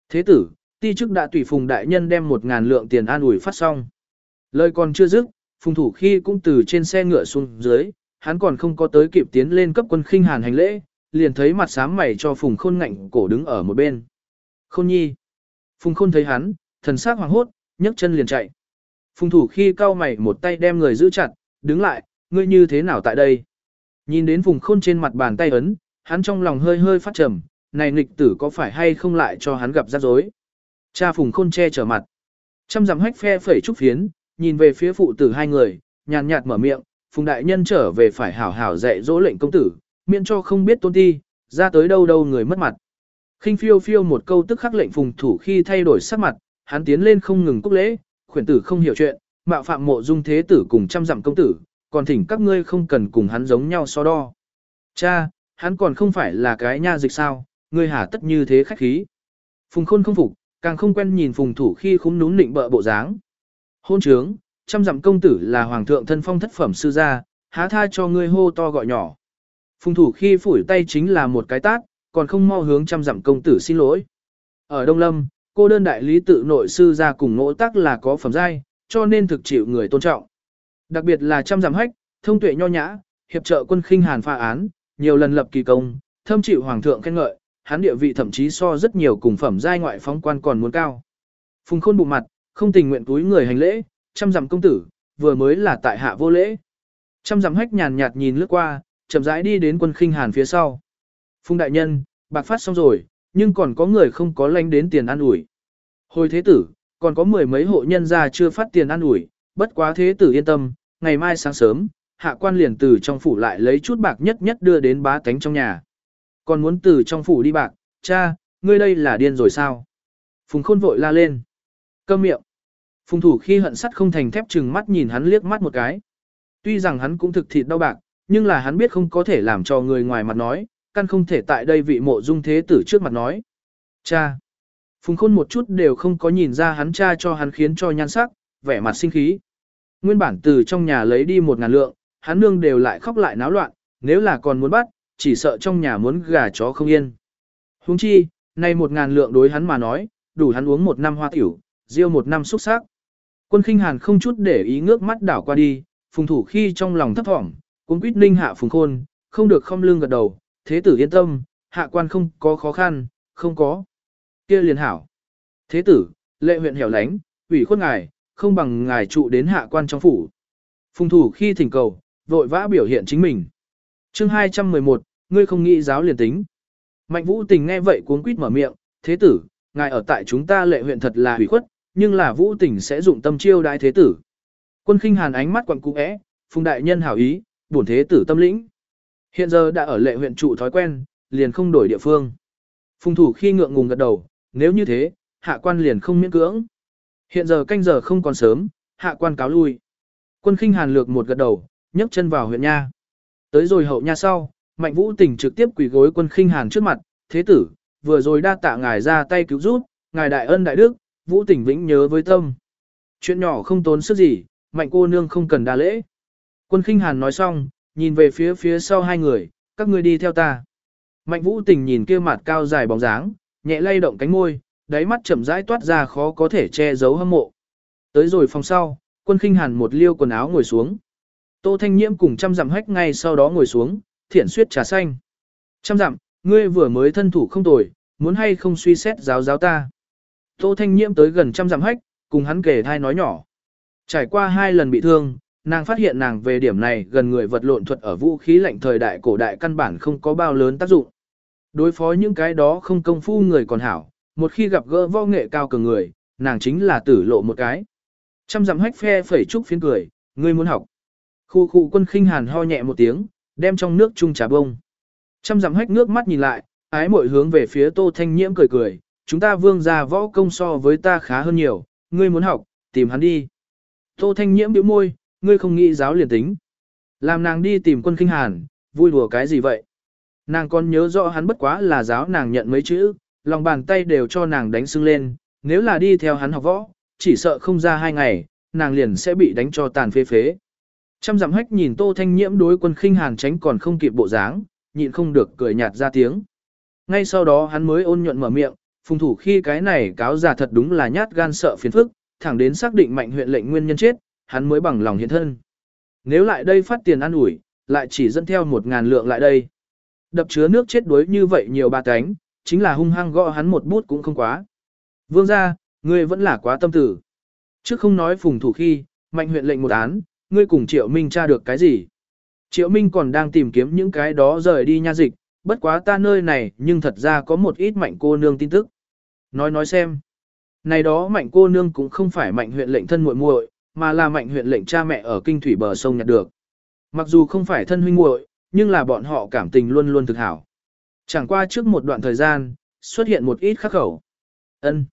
Thế tử, ti chức đã tùy phùng đại nhân đem một ngàn lượng tiền an ủi phát xong. Lời còn chưa dứt, phùng thủ khi cũng từ trên xe ngựa xuống dưới, hắn còn không có tới kịp tiến lên cấp quân khinh hàn hành lễ, liền thấy mặt sám mày cho phùng khôn ngạnh cổ đứng ở một bên. Khôn nhi. Phùng khôn thấy hắn, thần sắc hoàng hốt, nhấc chân liền chạy. Phùng thủ khi cao mày một tay đem người giữ chặt, đứng lại, ngươi như thế nào tại đây? Nhìn đến phùng khôn trên mặt bàn tay ấn, hắn trong lòng hơi hơi phát trầm, này nghịch tử có phải hay không lại cho hắn gặp rắc rối. Cha phùng khôn che trở mặt. Trăm dặm hách phe phẩy trúc phiến, nhìn về phía phụ tử hai người, nhàn nhạt mở miệng, phùng đại nhân trở về phải hảo hảo dạy dỗ lệnh công tử, miễn cho không biết tôn ti, ra tới đâu đâu người mất mặt. khinh phiêu phiêu một câu tức khắc lệnh phùng thủ khi thay đổi sắc mặt, hắn tiến lên không ngừng cúc lễ, khuyển tử không hiểu chuyện, mạo phạm mộ dung thế tử cùng trăm dặm công tử, còn thỉnh các ngươi không cần cùng hắn giống nhau so đo. Cha, hắn còn không phải là cái nha dịch sao, ngươi hả tất như thế khách khí. Phùng khôn không phục, càng không quen nhìn phùng thủ khi khúng núm nịnh bợ bộ dáng. Hôn trướng, trăm dặm công tử là hoàng thượng thân phong thất phẩm sư gia, há tha cho ngươi hô to gọi nhỏ. Phùng thủ khi phủi tay chính là một cái tát, còn không mau hướng trăm dặm công tử xin lỗi. Ở Đông Lâm, cô đơn đại lý tự nội sư gia cùng nỗ tác là có phẩm giai, cho nên thực chịu người tôn trọng. Đặc biệt là trăm dặm hách, thông tuệ nho nhã, hiệp trợ quân khinh hàn pha án, nhiều lần lập kỳ công, thâm chịu hoàng thượng khen ngợi, hắn địa vị thậm chí so rất nhiều cùng phẩm giai ngoại phóng quan còn muốn cao. Phùng khôn bụng mặt, không tình nguyện túi người hành lễ, trăm dặm công tử, vừa mới là tại hạ vô lễ. Trăm dặm hách nhàn nhạt nhìn lướt qua, chậm rãi đi đến quân khinh hàn phía sau. Phùng đại nhân, bạc phát xong rồi, nhưng còn có người không có lanh đến tiền ăn ủi. Hồi thế tử, còn có mười mấy hộ nhân gia chưa phát tiền ăn ủi, bất quá thế tử yên tâm, ngày mai sáng sớm, hạ quan liền từ trong phủ lại lấy chút bạc nhất nhất đưa đến bá tánh trong nhà. Còn muốn từ trong phủ đi bạc, cha, ngươi đây là điên rồi sao? Phùng khôn vội la lên. Câm miệng. Phùng thủ khi hận sắt không thành thép chừng mắt nhìn hắn liếc mắt một cái. Tuy rằng hắn cũng thực thịt đau bạc, nhưng là hắn biết không có thể làm cho người ngoài mặt nói, căn không thể tại đây vị mộ dung thế tử trước mặt nói. Cha! Phùng khôn một chút đều không có nhìn ra hắn cha cho hắn khiến cho nhan sắc, vẻ mặt sinh khí. Nguyên bản từ trong nhà lấy đi một ngàn lượng, hắn nương đều lại khóc lại náo loạn, nếu là còn muốn bắt, chỉ sợ trong nhà muốn gà chó không yên. Huống chi, nay một ngàn lượng đối hắn mà nói, đủ hắn uống một năm hoa tiểu, riêu một năm xúc sắc. Quân khinh hàn không chút để ý ngước mắt đảo qua đi, phùng thủ khi trong lòng thấp thỏm, cũng quýt ninh hạ phùng khôn, không được không lương gật đầu, thế tử yên tâm, hạ quan không có khó khăn, không có. kia liền hảo. Thế tử, lệ huyện hẻo lánh, ủy khuất ngài, không bằng ngài trụ đến hạ quan trong phủ. Phùng thủ khi thỉnh cầu, vội vã biểu hiện chính mình. chương 211, ngươi không nghĩ giáo liền tính. Mạnh vũ tình nghe vậy cuống quýt mở miệng, thế tử, ngài ở tại chúng ta lệ huyện thật là hủy khuất, nhưng là vũ tình sẽ dụng tâm chiêu đại thế tử. Quân khinh hàn ánh mắt quặn cú é, phùng đại nhân hảo ý, bổn thế tử tâm lĩnh. Hiện giờ đã ở lệ huyện trụ thói quen, liền không đổi địa phương. Phùng thủ khi ngượng ngùng gật đầu, nếu như thế, hạ quan liền không miễn cưỡng. Hiện giờ canh giờ không còn sớm, hạ quan cáo lui. Quân khinh hàn lược một gật đầu, nhấc chân vào huyện nha. Tới rồi hậu nha sau, mạnh vũ tình trực tiếp quỳ gối quân khinh hàn trước mặt, thế tử, vừa rồi đa tạ ngài ra tay cứu giúp, ngài đại ân đại đức, vũ tình vĩnh nhớ với tâm. Chuyện nhỏ không tốn sức gì, mạnh cô nương không cần đa lễ. Quân khinh hàn nói xong, nhìn về phía phía sau hai người, các ngươi đi theo ta. Mạnh vũ tình nhìn kia mặt cao dài bóng dáng, nhẹ lay động cánh môi, đáy mắt chậm rãi toát ra khó có thể che giấu hâm mộ. Tới rồi phòng sau, quân khinh hàn một liêu quần áo ngồi xuống. Tô Thanh Nhiễm cùng trăm dặm hách ngay sau đó ngồi xuống, thiển suyết trà xanh. Trăm dặm, ngươi vừa mới thân thủ không tồi, muốn hay không suy xét giáo giáo ta. Tô Thanh Nhiễm tới gần trăm dặm hách, cùng hắn kể thai nói nhỏ. Trải qua hai lần bị thương, nàng phát hiện nàng về điểm này gần người vật lộn thuật ở vũ khí lạnh thời đại cổ đại căn bản không có bao lớn tác dụng. Đối phó những cái đó không công phu người còn hảo, một khi gặp gỡ võ nghệ cao cường người, nàng chính là tử lộ một cái. Trăm dặm hách phe phẩy trúc phiến cười, ngươi muốn học. Khu khu quân khinh hàn ho nhẹ một tiếng, đem trong nước chung trà bông. Trăm dặm hách nước mắt nhìn lại, ái mội hướng về phía tô thanh nhiễm cười cười, chúng ta vương gia võ công so với ta khá hơn nhiều, ngươi muốn học, tìm hắn đi. Tô thanh nhiễm bĩu môi, ngươi không nghĩ giáo liền tính. Làm nàng đi tìm quân khinh hàn, vui đùa cái gì vậy? Nàng còn nhớ rõ hắn bất quá là giáo nàng nhận mấy chữ, lòng bàn tay đều cho nàng đánh sưng lên, nếu là đi theo hắn học võ, chỉ sợ không ra hai ngày, nàng liền sẽ bị đánh cho tàn phế phế. Trăm dặm hách nhìn Tô Thanh Nhiễm đối quân khinh hàn tránh còn không kịp bộ dáng, nhịn không được cười nhạt ra tiếng. Ngay sau đó hắn mới ôn nhuận mở miệng, phùng thủ khi cái này cáo già thật đúng là nhát gan sợ phiền phức, thẳng đến xác định mạnh huyện lệnh nguyên nhân chết, hắn mới bằng lòng hiện thân. Nếu lại đây phát tiền ăn ủi, lại chỉ dẫn theo một ngàn lượng lại đây. Đập chứa nước chết đuối như vậy nhiều ba cánh, chính là hung hăng gõ hắn một bút cũng không quá. Vương gia, ngươi vẫn là quá tâm tử. Trước không nói phùng thủ khi, mạnh huyện lệnh một án, ngươi cùng Triệu Minh tra được cái gì? Triệu Minh còn đang tìm kiếm những cái đó rời đi nha dịch, bất quá ta nơi này nhưng thật ra có một ít mạnh cô nương tin tức. Nói nói xem. Này đó mạnh cô nương cũng không phải mạnh huyện lệnh thân muội muội, mà là mạnh huyện lệnh cha mẹ ở kinh thủy bờ sông nhặt được. Mặc dù không phải thân huynh muội, nhưng là bọn họ cảm tình luôn luôn thực hảo. Chẳng qua trước một đoạn thời gian, xuất hiện một ít khắc khẩu. ân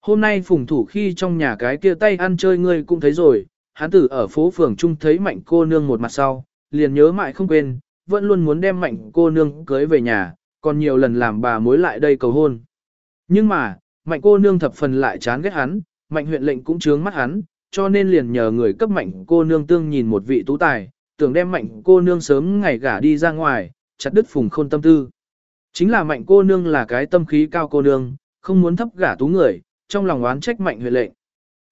Hôm nay phùng thủ khi trong nhà cái kia tay ăn chơi ngươi cũng thấy rồi, hắn tử ở phố phường trung thấy mạnh cô nương một mặt sau, liền nhớ mãi không quên, vẫn luôn muốn đem mạnh cô nương cưới về nhà, còn nhiều lần làm bà mối lại đây cầu hôn. Nhưng mà, mạnh cô nương thập phần lại chán ghét hắn, mạnh huyện lệnh cũng chướng mắt hắn, cho nên liền nhờ người cấp mạnh cô nương tương nhìn một vị tú tài, tưởng đem mạnh cô nương sớm ngày gả đi ra ngoài, chặt đứt phùng khôn tâm tư. Chính là mạnh cô nương là cái tâm khí cao cô nương, không muốn thấp gả tú người, trong lòng oán trách mạnh huệ lệnh.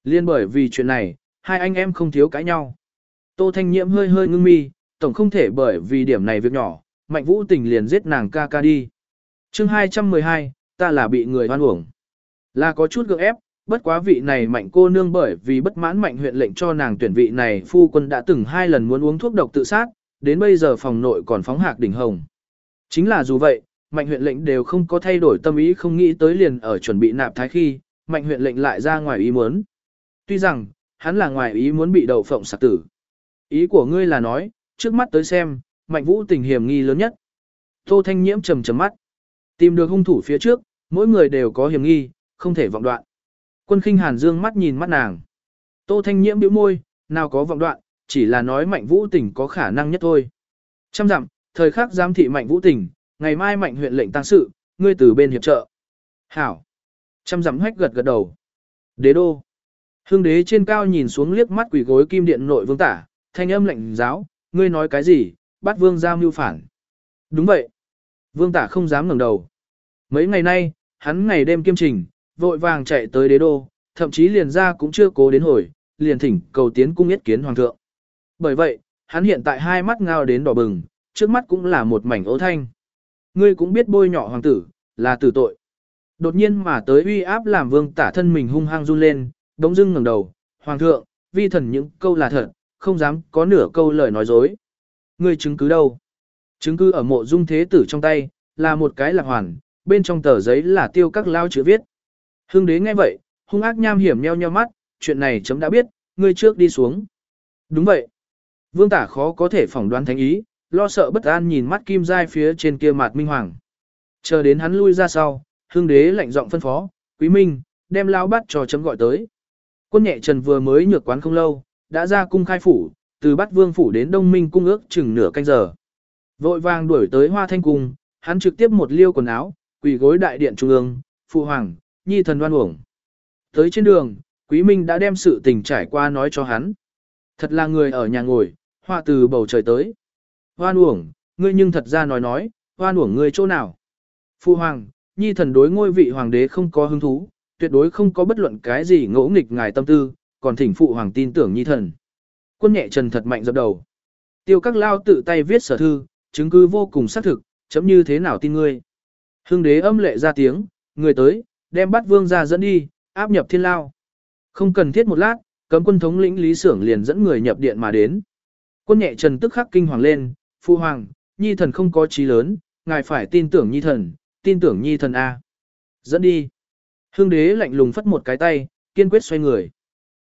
Liên bởi vì chuyện này, hai anh em không thiếu cãi nhau. Tô Thanh Nhiễm hơi hơi ngưng mi, tổng không thể bởi vì điểm này việc nhỏ, mạnh vũ tình liền giết nàng ca ca đi. chương 212, ta là bị người hoan uổng. Là có chút gượng ép, bất quá vị này mạnh cô nương bởi vì bất mãn mạnh huyện lệnh cho nàng tuyển vị này phu quân đã từng hai lần muốn uống thuốc độc tự sát, đến bây giờ phòng nội còn phóng hạc đỉnh hồng. Chính là dù vậy, mạnh huyện lệnh đều không có thay đổi tâm ý không nghĩ tới liền ở chuẩn bị nạp thái khi, mạnh huyện lệnh lại ra ngoài ý muốn. Tuy rằng, hắn là ngoài ý muốn bị đậu phộng sạc tử. Ý của ngươi là nói, trước mắt tới xem, mạnh vũ tình hiểm nghi lớn nhất. Tô Thanh Nhiễm trầm trầm mắt. Tìm được hung thủ phía trước, mỗi người đều có hiểm nghi, không thể vọng đoạn. Quân khinh hàn dương mắt nhìn mắt nàng. Tô Thanh Nhiễm bĩu môi, nào có vọng đoạn, chỉ là nói mạnh vũ tình có khả năng nhất thôi. Trăm dặm, thời khắc giám thị mạnh vũ tình, ngày mai mạnh huyện lệnh tăng sự, ngươi từ bên hiệp trợ. Hảo. Trăm dặm hách gật gật đầu. Đế đô. Hương đế trên cao nhìn xuống liếc mắt quỷ gối kim điện nội vương tả, thanh âm lạnh giáo, ngươi nói cái gì, bắt vương ra mưu phản. Đúng vậy. Vương tả không dám ngẩng đầu. Mấy ngày nay, hắn ngày đêm kiêm trình, vội vàng chạy tới đế đô, thậm chí liền ra cũng chưa cố đến hồi, liền thỉnh cầu tiến cung yết kiến hoàng thượng. Bởi vậy, hắn hiện tại hai mắt ngao đến đỏ bừng, trước mắt cũng là một mảnh ố thanh. Ngươi cũng biết bôi nhỏ hoàng tử, là tử tội. Đột nhiên mà tới uy áp làm vương tả thân mình hung hăng run lên, đống dưng ngẩng đầu, hoàng thượng, vi thần những câu là thật, không dám có nửa câu lời nói dối. Ngươi chứng cứ đâu? Chứng cứ ở mộ dung thế tử trong tay, là một cái lạc hoàn, bên trong tờ giấy là tiêu các lao chữ viết. Hương đế nghe vậy, hung ác nham hiểm nheo nheo mắt, chuyện này chấm đã biết, ngươi trước đi xuống. Đúng vậy. Vương tả khó có thể phỏng đoán thánh ý, lo sợ bất an nhìn mắt kim giai phía trên kia mặt minh hoàng. Chờ đến hắn lui ra sau, hương đế lạnh giọng phân phó, quý minh, đem lao bắt cho chấm gọi tới. Quân nhẹ trần vừa mới nhược quán không lâu, đã ra cung khai phủ, từ bắt vương phủ đến đông minh cung ước chừng nửa canh giờ. Vội vàng đuổi tới hoa thanh cung, hắn trực tiếp một liêu quần áo, quỳ gối đại điện trung ương, phụ hoàng, nhi thần đoan uổng. Tới trên đường, quý minh đã đem sự tình trải qua nói cho hắn. Thật là người ở nhà ngồi, hoa từ bầu trời tới. Hoan uổng, ngươi nhưng thật ra nói nói, hoan uổng ngươi chỗ nào. Phu hoàng, nhi thần đối ngôi vị hoàng đế không có hứng thú, tuyệt đối không có bất luận cái gì ngỗ nghịch ngài tâm tư, còn thỉnh phụ hoàng tin tưởng nhi thần. Quân nhẹ trần thật mạnh dập đầu. Tiêu các lao tự tay viết sở thư, chứng cứ vô cùng xác thực, chấm như thế nào tin ngươi. Hưng đế âm lệ ra tiếng, người tới, đem bắt vương ra dẫn đi, áp nhập thiên lao. Không cần thiết một lát, cấm quân thống lĩnh Lý Sưởng liền dẫn người nhập điện mà đến. Quân nhẹ trần tức khắc kinh hoàng lên, Phu Hoàng, Nhi thần không có trí lớn, ngài phải tin tưởng Nhi thần, tin tưởng Nhi thần A. Dẫn đi. Hương đế lạnh lùng phất một cái tay, kiên quyết xoay người.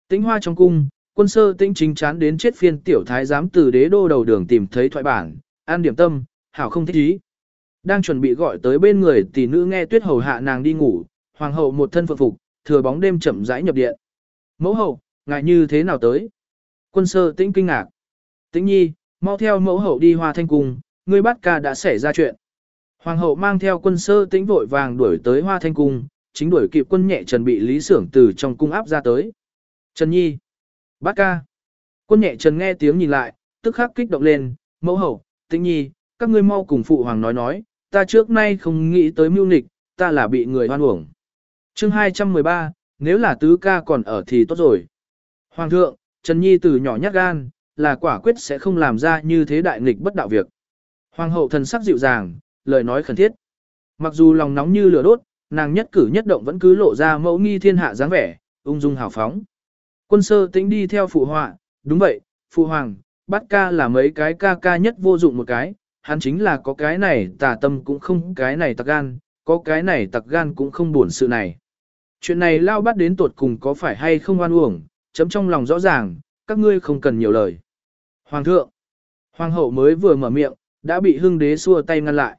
Tĩnh hoa trong cung, quân sơ tĩnh chính chán đến chết phiên tiểu thái giám từ đế đô đầu đường tìm thấy thoại bản, an điểm tâm, hảo không thích ý. Đang chuẩn bị gọi tới bên người tỷ nữ nghe tuyết hầu hạ nàng đi ngủ, hoàng hậu một thân phượng phục, thừa bóng đêm chậm rãi nhập điện. Mẫu hậu, ngài như thế nào tới? Quân sơ tĩnh kinh ngạc. Tĩnh nhi, mau theo mẫu hậu đi hoa thanh cung, ngươi bắt ca đã xảy ra chuyện. Hoàng hậu mang theo quân sơ tĩnh vội vàng đuổi tới hoa thanh cung, chính đuổi kịp quân nhẹ trần bị lý sưởng từ trong cung áp ra tới. Trần nhi, bắt ca. Quân nhẹ trần nghe tiếng nhìn lại, tức khắc kích động lên, mẫu hậu, tĩnh nhi, các ngươi mau cùng phụ hoàng nói nói, ta trước nay không nghĩ tới mưu nịch, ta là bị người hoan uổng. Chương 213, nếu là tứ ca còn ở thì tốt rồi. Hoàng thượng, Trần Nhi từ nhỏ nhát gan, là quả quyết sẽ không làm ra như thế đại nghịch bất đạo việc. Hoàng hậu thần sắc dịu dàng, lời nói khẩn thiết. Mặc dù lòng nóng như lửa đốt, nàng nhất cử nhất động vẫn cứ lộ ra mẫu nghi thiên hạ dáng vẻ, ung dung hào phóng. Quân sơ tính đi theo phụ họa, đúng vậy, phụ hoàng, bắt ca là mấy cái ca ca nhất vô dụng một cái, hắn chính là có cái này tà tâm cũng không cái này tặc gan, có cái này tặc gan cũng không buồn sự này. Chuyện này lao bắt đến tột cùng có phải hay không oan uổng, chấm trong lòng rõ ràng, các ngươi không cần nhiều lời. Hoàng thượng, hoàng hậu mới vừa mở miệng, đã bị hưng đế xua tay ngăn lại.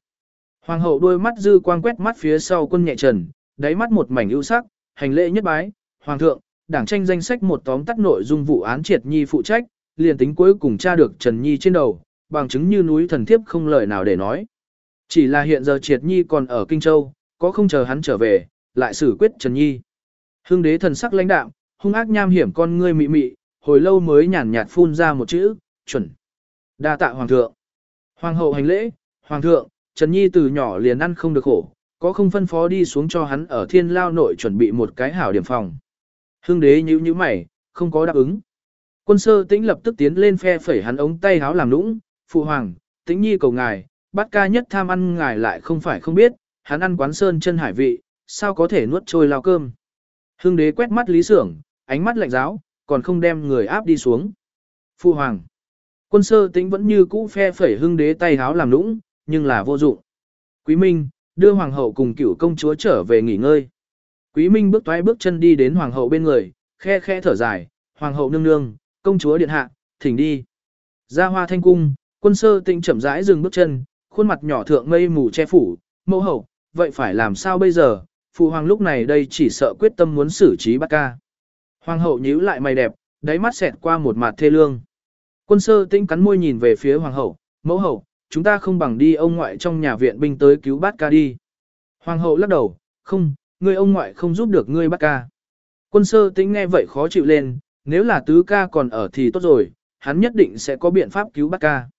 Hoàng hậu đôi mắt dư quang quét mắt phía sau quân nhẹ trần, đáy mắt một mảnh ưu sắc, hành lễ nhất bái. Hoàng thượng, đảng tranh danh sách một tóm tắt nội dung vụ án triệt nhi phụ trách, liền tính cuối cùng tra được Trần Nhi trên đầu, bằng chứng như núi thần thiếp không lời nào để nói. Chỉ là hiện giờ triệt nhi còn ở Kinh Châu, có không chờ hắn trở về, lại xử quyết Trần Nhi. Hưng đế thần sắc lãnh đạm, hung ác nham hiểm con ngươi mị mị, hồi lâu mới nhàn nhạt phun ra một chữ, chuẩn. Đa tạ hoàng thượng. Hoàng hậu hành lễ, hoàng thượng, Trần Nhi từ nhỏ liền ăn không được khổ, có không phân phó đi xuống cho hắn ở thiên lao nội chuẩn bị một cái hảo điểm phòng. Hưng đế nhíu nhíu mày, không có đáp ứng. Quân sơ tĩnh lập tức tiến lên phe phẩy hắn ống tay háo làm nũng, phụ hoàng, tĩnh nhi cầu ngài, Bát ca nhất tham ăn ngài lại không phải không biết, hắn ăn quán sơn chân hải vị, sao có thể nuốt trôi lao cơm. Hưng đế quét mắt lý sưởng, ánh mắt lạnh giáo, còn không đem người áp đi xuống. Phu hoàng. Quân sơ tính vẫn như cũ phe phẩy hưng đế tay háo làm lũng, nhưng là vô dụng. Quý Minh, đưa hoàng hậu cùng cửu công chúa trở về nghỉ ngơi. Quý Minh bước toái bước chân đi đến hoàng hậu bên người, khe khe thở dài, hoàng hậu nương nương, công chúa điện hạ, thỉnh đi. Ra hoa thanh cung, quân sơ tĩnh chậm rãi dừng bước chân, khuôn mặt nhỏ thượng mây mù che phủ, mẫu hậu, vậy phải làm sao bây giờ, phụ hoàng lúc này đây chỉ sợ quyết tâm muốn xử trí bắt ca. Hoàng hậu nhíu lại mày đẹp, đáy mắt xẹt qua một mặt thê lương. Quân sơ tĩnh cắn môi nhìn về phía hoàng hậu, mẫu hậu, chúng ta không bằng đi ông ngoại trong nhà viện binh tới cứu bát ca đi. Hoàng hậu lắc đầu, không, ngươi ông ngoại không giúp được ngươi bát ca. Quân sơ tĩnh nghe vậy khó chịu lên, nếu là tứ ca còn ở thì tốt rồi, hắn nhất định sẽ có biện pháp cứu bát ca.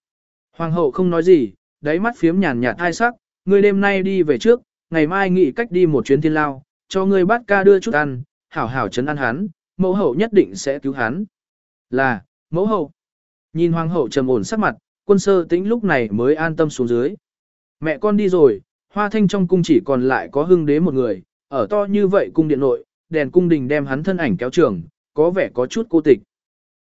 Hoàng hậu không nói gì, đáy mắt phiếm nhàn nhạt hai sắc, ngươi đêm nay đi về trước, ngày mai nghĩ cách đi một chuyến thiên lao, cho ngươi bát ca đưa chút ăn, hảo hảo chấn ăn hắn, mẫu hậu nhất định sẽ cứu hắn. Là, mẫu hậu. Nhìn hoàng hậu trầm ổn sắc mặt, quân sơ tĩnh lúc này mới an tâm xuống dưới. Mẹ con đi rồi, hoa thanh trong cung chỉ còn lại có hưng đế một người, ở to như vậy cung điện nội, đèn cung đình đem hắn thân ảnh kéo trường, có vẻ có chút cô tịch.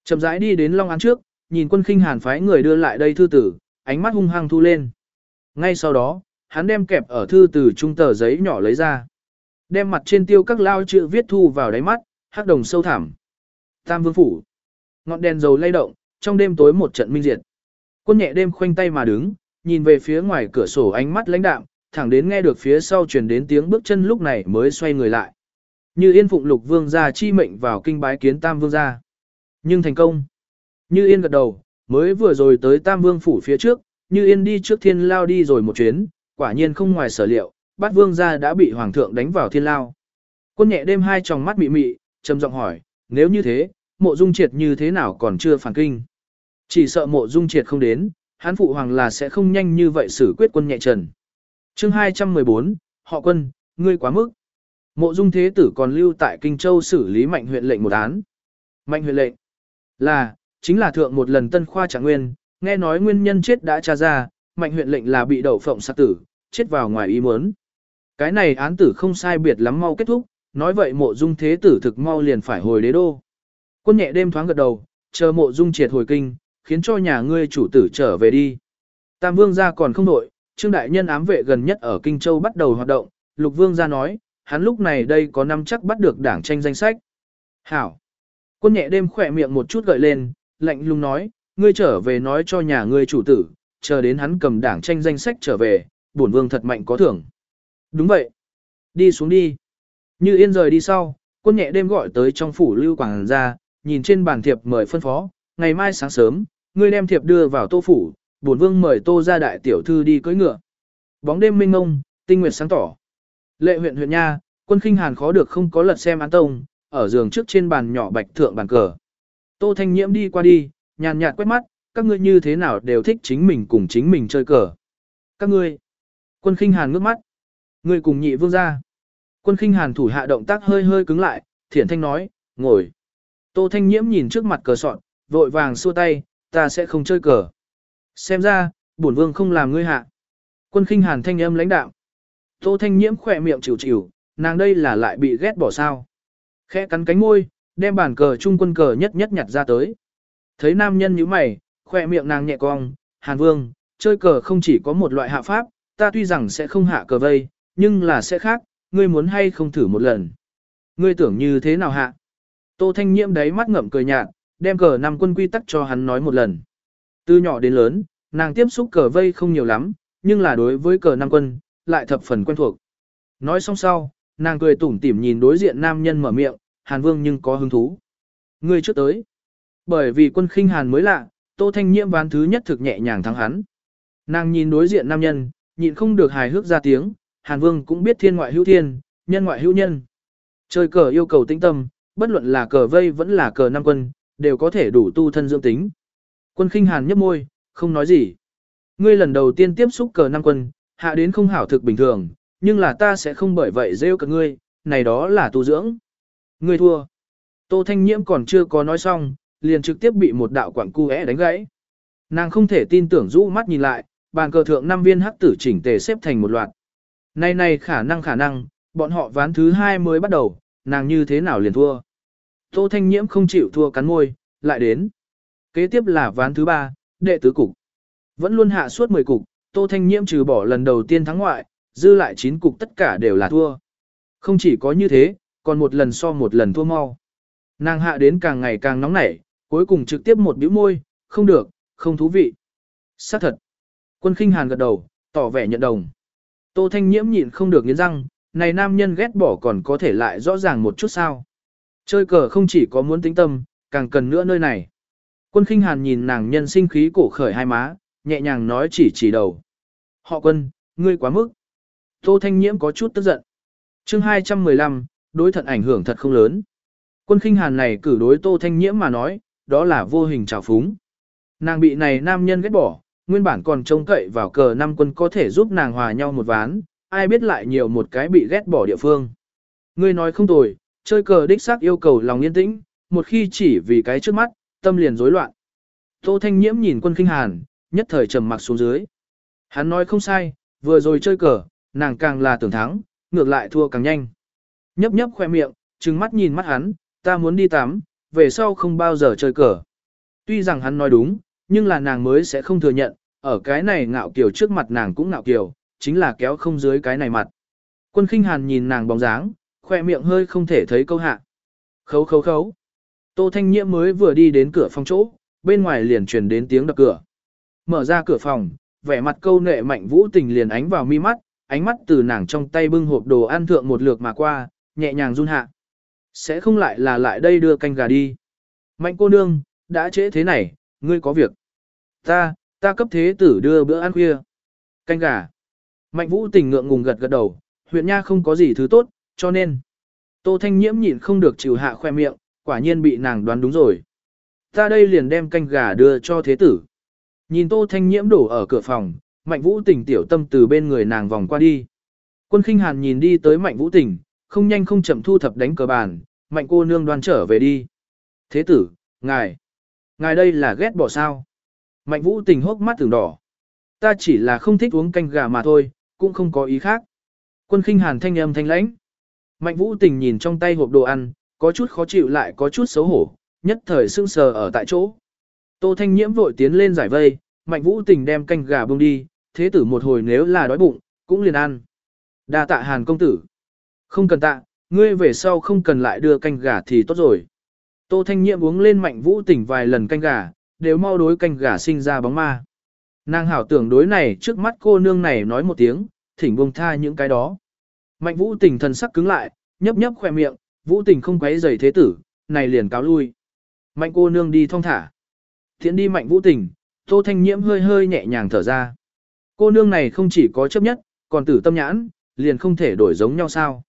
Chậm rãi đi đến Long Án trước, nhìn quân khinh hàn phái người đưa lại đây thư tử, ánh mắt hung hăng thu lên. Ngay sau đó, hắn đem kẹp ở thư từ trung tờ giấy nhỏ lấy ra. Đem mặt trên tiêu các lao chữ viết thu vào đáy mắt, hắc đồng sâu thẳm. Tam vương phủ. Ngọn đèn dầu lay động, trong đêm tối một trận minh diệt. Quân nhẹ đêm khoanh tay mà đứng, nhìn về phía ngoài cửa sổ ánh mắt lãnh đạm, thẳng đến nghe được phía sau truyền đến tiếng bước chân lúc này mới xoay người lại. Như Yên phụng lục vương gia chi mệnh vào kinh bái kiến Tam vương gia. Nhưng thành công. Như Yên gật đầu, mới vừa rồi tới Tam vương phủ phía trước, Như Yên đi trước thiên lao đi rồi một chuyến, quả nhiên không ngoài sở liệu, bát vương gia đã bị hoàng thượng đánh vào thiên lao. Quân nhẹ đêm hai tròng mắt mị mị, trầm giọng hỏi, nếu như thế, mộ dung triệt như thế nào còn chưa phản kinh. Chỉ sợ mộ dung triệt không đến, hán phụ hoàng là sẽ không nhanh như vậy xử quyết quân nhẹ trần. chương 214, họ quân, ngươi quá mức. Mộ dung thế tử còn lưu tại Kinh Châu xử lý mạnh huyện lệnh một án. Mạnh huyện lệnh là, chính là thượng một lần tân khoa trạng nguyên, nghe nói nguyên nhân chết đã tra ra, mạnh huyện lệnh là bị đậu phộng sát tử, chết vào ngoài ý muốn. Cái này án tử không sai biệt lắm mau kết thúc, nói vậy mộ dung thế tử thực mau liền phải hồi đế đô. Quân nhẹ đêm thoáng gật đầu, chờ mộ dung triệt hồi kinh, khiến cho nhà ngươi chủ tử trở về đi. Tam vương gia còn không đổi, trương đại nhân ám vệ gần nhất ở Kinh Châu bắt đầu hoạt động, lục vương gia nói, hắn lúc này đây có năm chắc bắt được đảng tranh danh sách. Hảo! Quân nhẹ đêm khỏe miệng một chút gợi lên, lạnh lùng nói, ngươi trở về nói cho nhà ngươi chủ tử, chờ đến hắn cầm đảng tranh danh sách trở về, bổn vương thật mạnh có thưởng. Đúng vậy. Đi xuống đi. Như yên rời đi sau, quân nhẹ đêm gọi tới trong phủ lưu quảng ra, nhìn trên bàn thiệp mời phân phó, ngày mai sáng sớm, ngươi đem thiệp đưa vào tô phủ, bổn vương mời tô ra đại tiểu thư đi cưỡi ngựa. Bóng đêm minh ngông, tinh nguyệt sáng tỏ. Lệ huyện huyện nha, quân khinh hàn khó được không có lật xem án tông, ở giường trước trên bàn nhỏ bạch thượng bàn cờ. Tô Thanh Nhiễm đi qua đi, nhàn nhạt quét mắt, các ngươi như thế nào đều thích chính mình cùng chính mình chơi cờ. Các ngươi. Quân khinh hàn ngước mắt. Ngươi cùng nhị vương ra. Quân khinh hàn thủ hạ động tác hơi hơi cứng lại, thiển thanh nói, ngồi. Tô Thanh Nhiễm nhìn trước mặt cờ sọn, vội vàng xua tay, ta sẽ không chơi cờ. Xem ra, bổn vương không làm ngươi hạ. Quân khinh hàn thanh âm lãnh đạo. Tô Thanh Nhiễm khỏe miệng chịu chịu, nàng đây là lại bị ghét bỏ sao. Khẽ cắn cánh môi, đem bản cờ trung quân cờ nhất nhất nhặt ra tới. Thấy nam nhân như mày, khỏe miệng nàng nhẹ cong, Hàn Vương, chơi cờ không chỉ có một loại hạ pháp, ta tuy rằng sẽ không hạ cờ vây, nhưng là sẽ khác, ngươi muốn hay không thử một lần. Ngươi tưởng như thế nào hạ? Tô Thanh Nhiễm đấy mắt ngậm cười nhạt, đem cờ năm quân quy tắc cho hắn nói một lần. Từ nhỏ đến lớn, nàng tiếp xúc cờ vây không nhiều lắm, nhưng là đối với cờ năm quân, lại thập phần quen thuộc. Nói xong sau, nàng cười tủm tỉm nhìn đối diện nam nhân mở miệng, Hàn Vương nhưng có hứng thú. Ngươi trước tới. Bởi vì quân khinh Hàn mới lạ, Tô Thanh Nhiễm ván thứ nhất thực nhẹ nhàng thắng hắn. Nàng nhìn đối diện nam nhân, nhịn không được hài hước ra tiếng, Hàn Vương cũng biết thiên ngoại hữu thiên, nhân ngoại hữu nhân. Chơi cờ yêu cầu tĩnh tâm, bất luận là cờ vây vẫn là cờ năm quân, đều có thể đủ tu thân dưỡng tính. Quân khinh Hàn nhấp môi, không nói gì. Ngươi lần đầu tiên tiếp xúc cờ năm quân, hạ đến không hảo thực bình thường, nhưng là ta sẽ không bởi vậy rêu cả ngươi, này đó là tu dưỡng. Ngươi thua. Tô Thanh Nhiễm còn chưa có nói xong, liền trực tiếp bị một đạo quảng cu é đánh gãy. Nàng không thể tin tưởng rũ mắt nhìn lại, bàn cờ thượng năm viên hắc tử chỉnh tề xếp thành một loạt. Này này khả năng khả năng, bọn họ ván thứ hai mới bắt đầu, nàng như thế nào liền thua. Tô Thanh Nhiễm không chịu thua cắn môi, lại đến. Kế tiếp là ván thứ ba, đệ tứ cục. Vẫn luôn hạ suốt 10 cục, Tô Thanh Nhiễm trừ bỏ lần đầu tiên thắng ngoại, dư lại 9 cục tất cả đều là thua. Không chỉ có như thế, còn một lần so một lần thua mau. Nàng hạ đến càng ngày càng nóng nảy, cuối cùng trực tiếp một bĩu môi, không được, không thú vị. Xác thật. Quân khinh hàn gật đầu, tỏ vẻ nhận đồng. Tô Thanh Nhiễm nhịn không được nghiến răng, này nam nhân ghét bỏ còn có thể lại rõ ràng một chút sao. Chơi cờ không chỉ có muốn tính tâm, càng cần nữa nơi này. Quân khinh hàn nhìn nàng nhân sinh khí cổ khởi hai má, nhẹ nhàng nói chỉ chỉ đầu. Họ quân, ngươi quá mức. Tô Thanh Nhiễm có chút tức giận. chương 215, đối thận ảnh hưởng thật không lớn. Quân khinh hàn này cử đối Tô Thanh Nhiễm mà nói, đó là vô hình trào phúng. Nàng bị này nam nhân ghét bỏ, nguyên bản còn trông cậy vào cờ năm quân có thể giúp nàng hòa nhau một ván, ai biết lại nhiều một cái bị ghét bỏ địa phương. Ngươi nói không tồi, chơi cờ đích xác yêu cầu lòng yên tĩnh, một khi chỉ vì cái trước mắt, tâm liền rối loạn. Tô Thanh Nhiễm nhìn quân khinh hàn, nhất thời trầm mặc xuống dưới. Hắn nói không sai, vừa rồi chơi cờ, nàng càng là tưởng thắng, ngược lại thua càng nhanh. Nhấp nhấp khoe miệng, trừng mắt nhìn mắt hắn, ta muốn đi tắm, về sau không bao giờ chơi cờ. Tuy rằng hắn nói đúng, nhưng là nàng mới sẽ không thừa nhận, ở cái này ngạo kiều trước mặt nàng cũng ngạo kiều, chính là kéo không dưới cái này mặt. Quân khinh hàn nhìn nàng bóng dáng, khoe miệng hơi không thể thấy câu hạ. Khấu khấu khấu. Tô Thanh Nhiễm mới vừa đi đến cửa phòng chỗ, bên ngoài liền truyền đến tiếng đập cửa. Mở ra cửa phòng, vẻ mặt câu nệ mạnh vũ tình liền ánh vào mi mắt, ánh mắt từ nàng trong tay bưng hộp đồ ăn thượng một lượt mà qua, nhẹ nhàng run hạ. Sẽ không lại là lại đây đưa canh gà đi. Mạnh cô nương, đã trễ thế này, ngươi có việc. Ta, ta cấp thế tử đưa bữa ăn khuya. Canh gà. Mạnh vũ tình ngượng ngùng gật gật đầu, huyện nha không có gì thứ tốt, cho nên. Tô Thanh Nhiễm nhịn không được chịu hạ khoe miệng, quả nhiên bị nàng đoán đúng rồi. Ta đây liền đem canh gà đưa cho thế tử. Nhìn Tô Thanh Nhiễm đổ ở cửa phòng, Mạnh Vũ Tình tiểu tâm từ bên người nàng vòng qua đi. Quân Khinh Hàn nhìn đi tới Mạnh Vũ Tình, không nhanh không chậm thu thập đánh cờ bàn, Mạnh cô nương đoan trở về đi. Thế tử, ngài, ngài đây là ghét bỏ sao? Mạnh Vũ Tình hốc mắt tưởng đỏ. Ta chỉ là không thích uống canh gà mà thôi, cũng không có ý khác. Quân Khinh Hàn thanh âm thanh lãnh. Mạnh Vũ Tình nhìn trong tay hộp đồ ăn, có chút khó chịu lại có chút xấu hổ, nhất thời sưng sờ ở tại chỗ. Tô Thanh Nhiễm vội tiến lên giải vây, Mạnh Vũ Tình đem canh gà bông đi, thế tử một hồi nếu là đói bụng, cũng liền ăn. Đa tạ Hàn công tử. Không cần tạ, ngươi về sau không cần lại đưa canh gà thì tốt rồi. Tô Thanh Nhiệm uống lên Mạnh Vũ tỉnh vài lần canh gà, đều mau đối canh gà sinh ra bóng ma. Nàng hảo tưởng đối này trước mắt cô nương này nói một tiếng, thỉnh buông tha những cái đó. Mạnh Vũ Tỉnh thần sắc cứng lại, nhấp nhấp khỏe miệng, Vũ Tỉnh không quấy giày thế tử, này liền cáo lui. Mạnh cô nương đi thong thả. Thiện đi mạnh vũ tỉnh, Tô Thanh Nhiễm hơi hơi nhẹ nhàng thở ra. Cô nương này không chỉ có chấp nhất, còn tử tâm nhãn, liền không thể đổi giống nhau sao.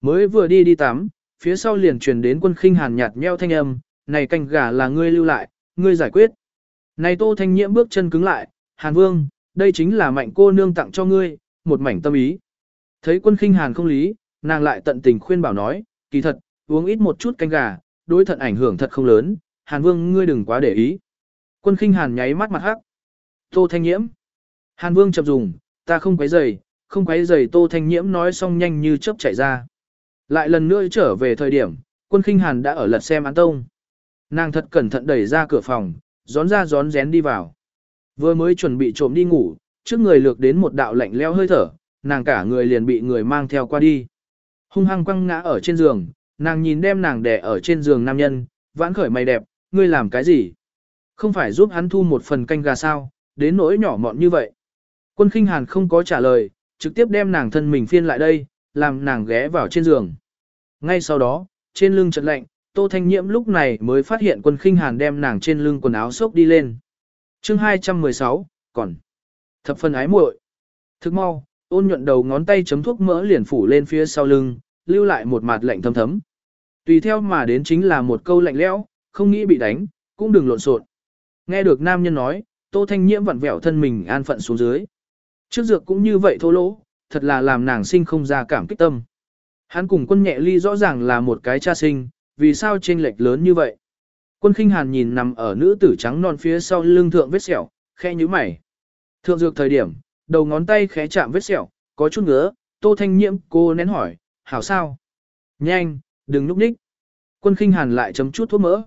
Mới vừa đi đi tắm, phía sau liền truyền đến quân khinh hàn nhạt nheo thanh âm, này canh gà là ngươi lưu lại, ngươi giải quyết. Này Tô Thanh Nhiễm bước chân cứng lại, Hàn Vương, đây chính là mạnh cô nương tặng cho ngươi, một mảnh tâm ý. Thấy quân khinh hàn không lý, nàng lại tận tình khuyên bảo nói, kỳ thật, uống ít một chút canh gà, đối thận ảnh hưởng thật không lớn, Hàn Vương ngươi đừng quá để ý. Quân khinh hàn nháy mắt mặt hắc. Tô Thanh Nhiễm. Hàn Vương chập dùng, ta không quấy rầy, không quấy rầy Tô Thanh Nhiễm nói xong nhanh như chớp chạy ra. Lại lần nữa trở về thời điểm, quân khinh hàn đã ở lật xem án tông. Nàng thật cẩn thận đẩy ra cửa phòng, gión ra gión rén đi vào. Vừa mới chuẩn bị trộm đi ngủ, trước người lược đến một đạo lạnh leo hơi thở, nàng cả người liền bị người mang theo qua đi. Hung hăng quăng ngã ở trên giường, nàng nhìn đem nàng đè ở trên giường nam nhân, vãn khởi mày đẹp, ngươi làm cái gì? Không phải giúp hắn thu một phần canh gà sao, đến nỗi nhỏ mọn như vậy. Quân khinh hàn không có trả lời, trực tiếp đem nàng thân mình phiên lại đây, làm nàng ghé vào trên giường. Ngay sau đó, trên lưng chợt lạnh, Tô Thanh Nhiễm lúc này mới phát hiện quân khinh hàn đem nàng trên lưng quần áo xốc đi lên. chương 216, còn thập phân ái muội. Thức mau, ôn nhuận đầu ngón tay chấm thuốc mỡ liền phủ lên phía sau lưng, lưu lại một mặt lạnh thấm thấm. Tùy theo mà đến chính là một câu lạnh lẽo, không nghĩ bị đánh, cũng đừng lộn xộn. Nghe được nam nhân nói, Tô Thanh Nhiễm vặn vẹo thân mình an phận xuống dưới. Trước dược cũng như vậy thô lỗ, thật là làm nàng sinh không ra cảm kích tâm. Hắn cùng quân nhẹ ly rõ ràng là một cái cha sinh, vì sao chênh lệch lớn như vậy. Quân khinh hàn nhìn nằm ở nữ tử trắng non phía sau lưng thượng vết sẹo, khẽ như mày. Thượng dược thời điểm, đầu ngón tay khẽ chạm vết sẹo, có chút ngứa, tô thanh nhiễm cô nén hỏi, hảo sao? Nhanh, đừng núp ních. Quân khinh hàn lại chấm chút thuốc mỡ.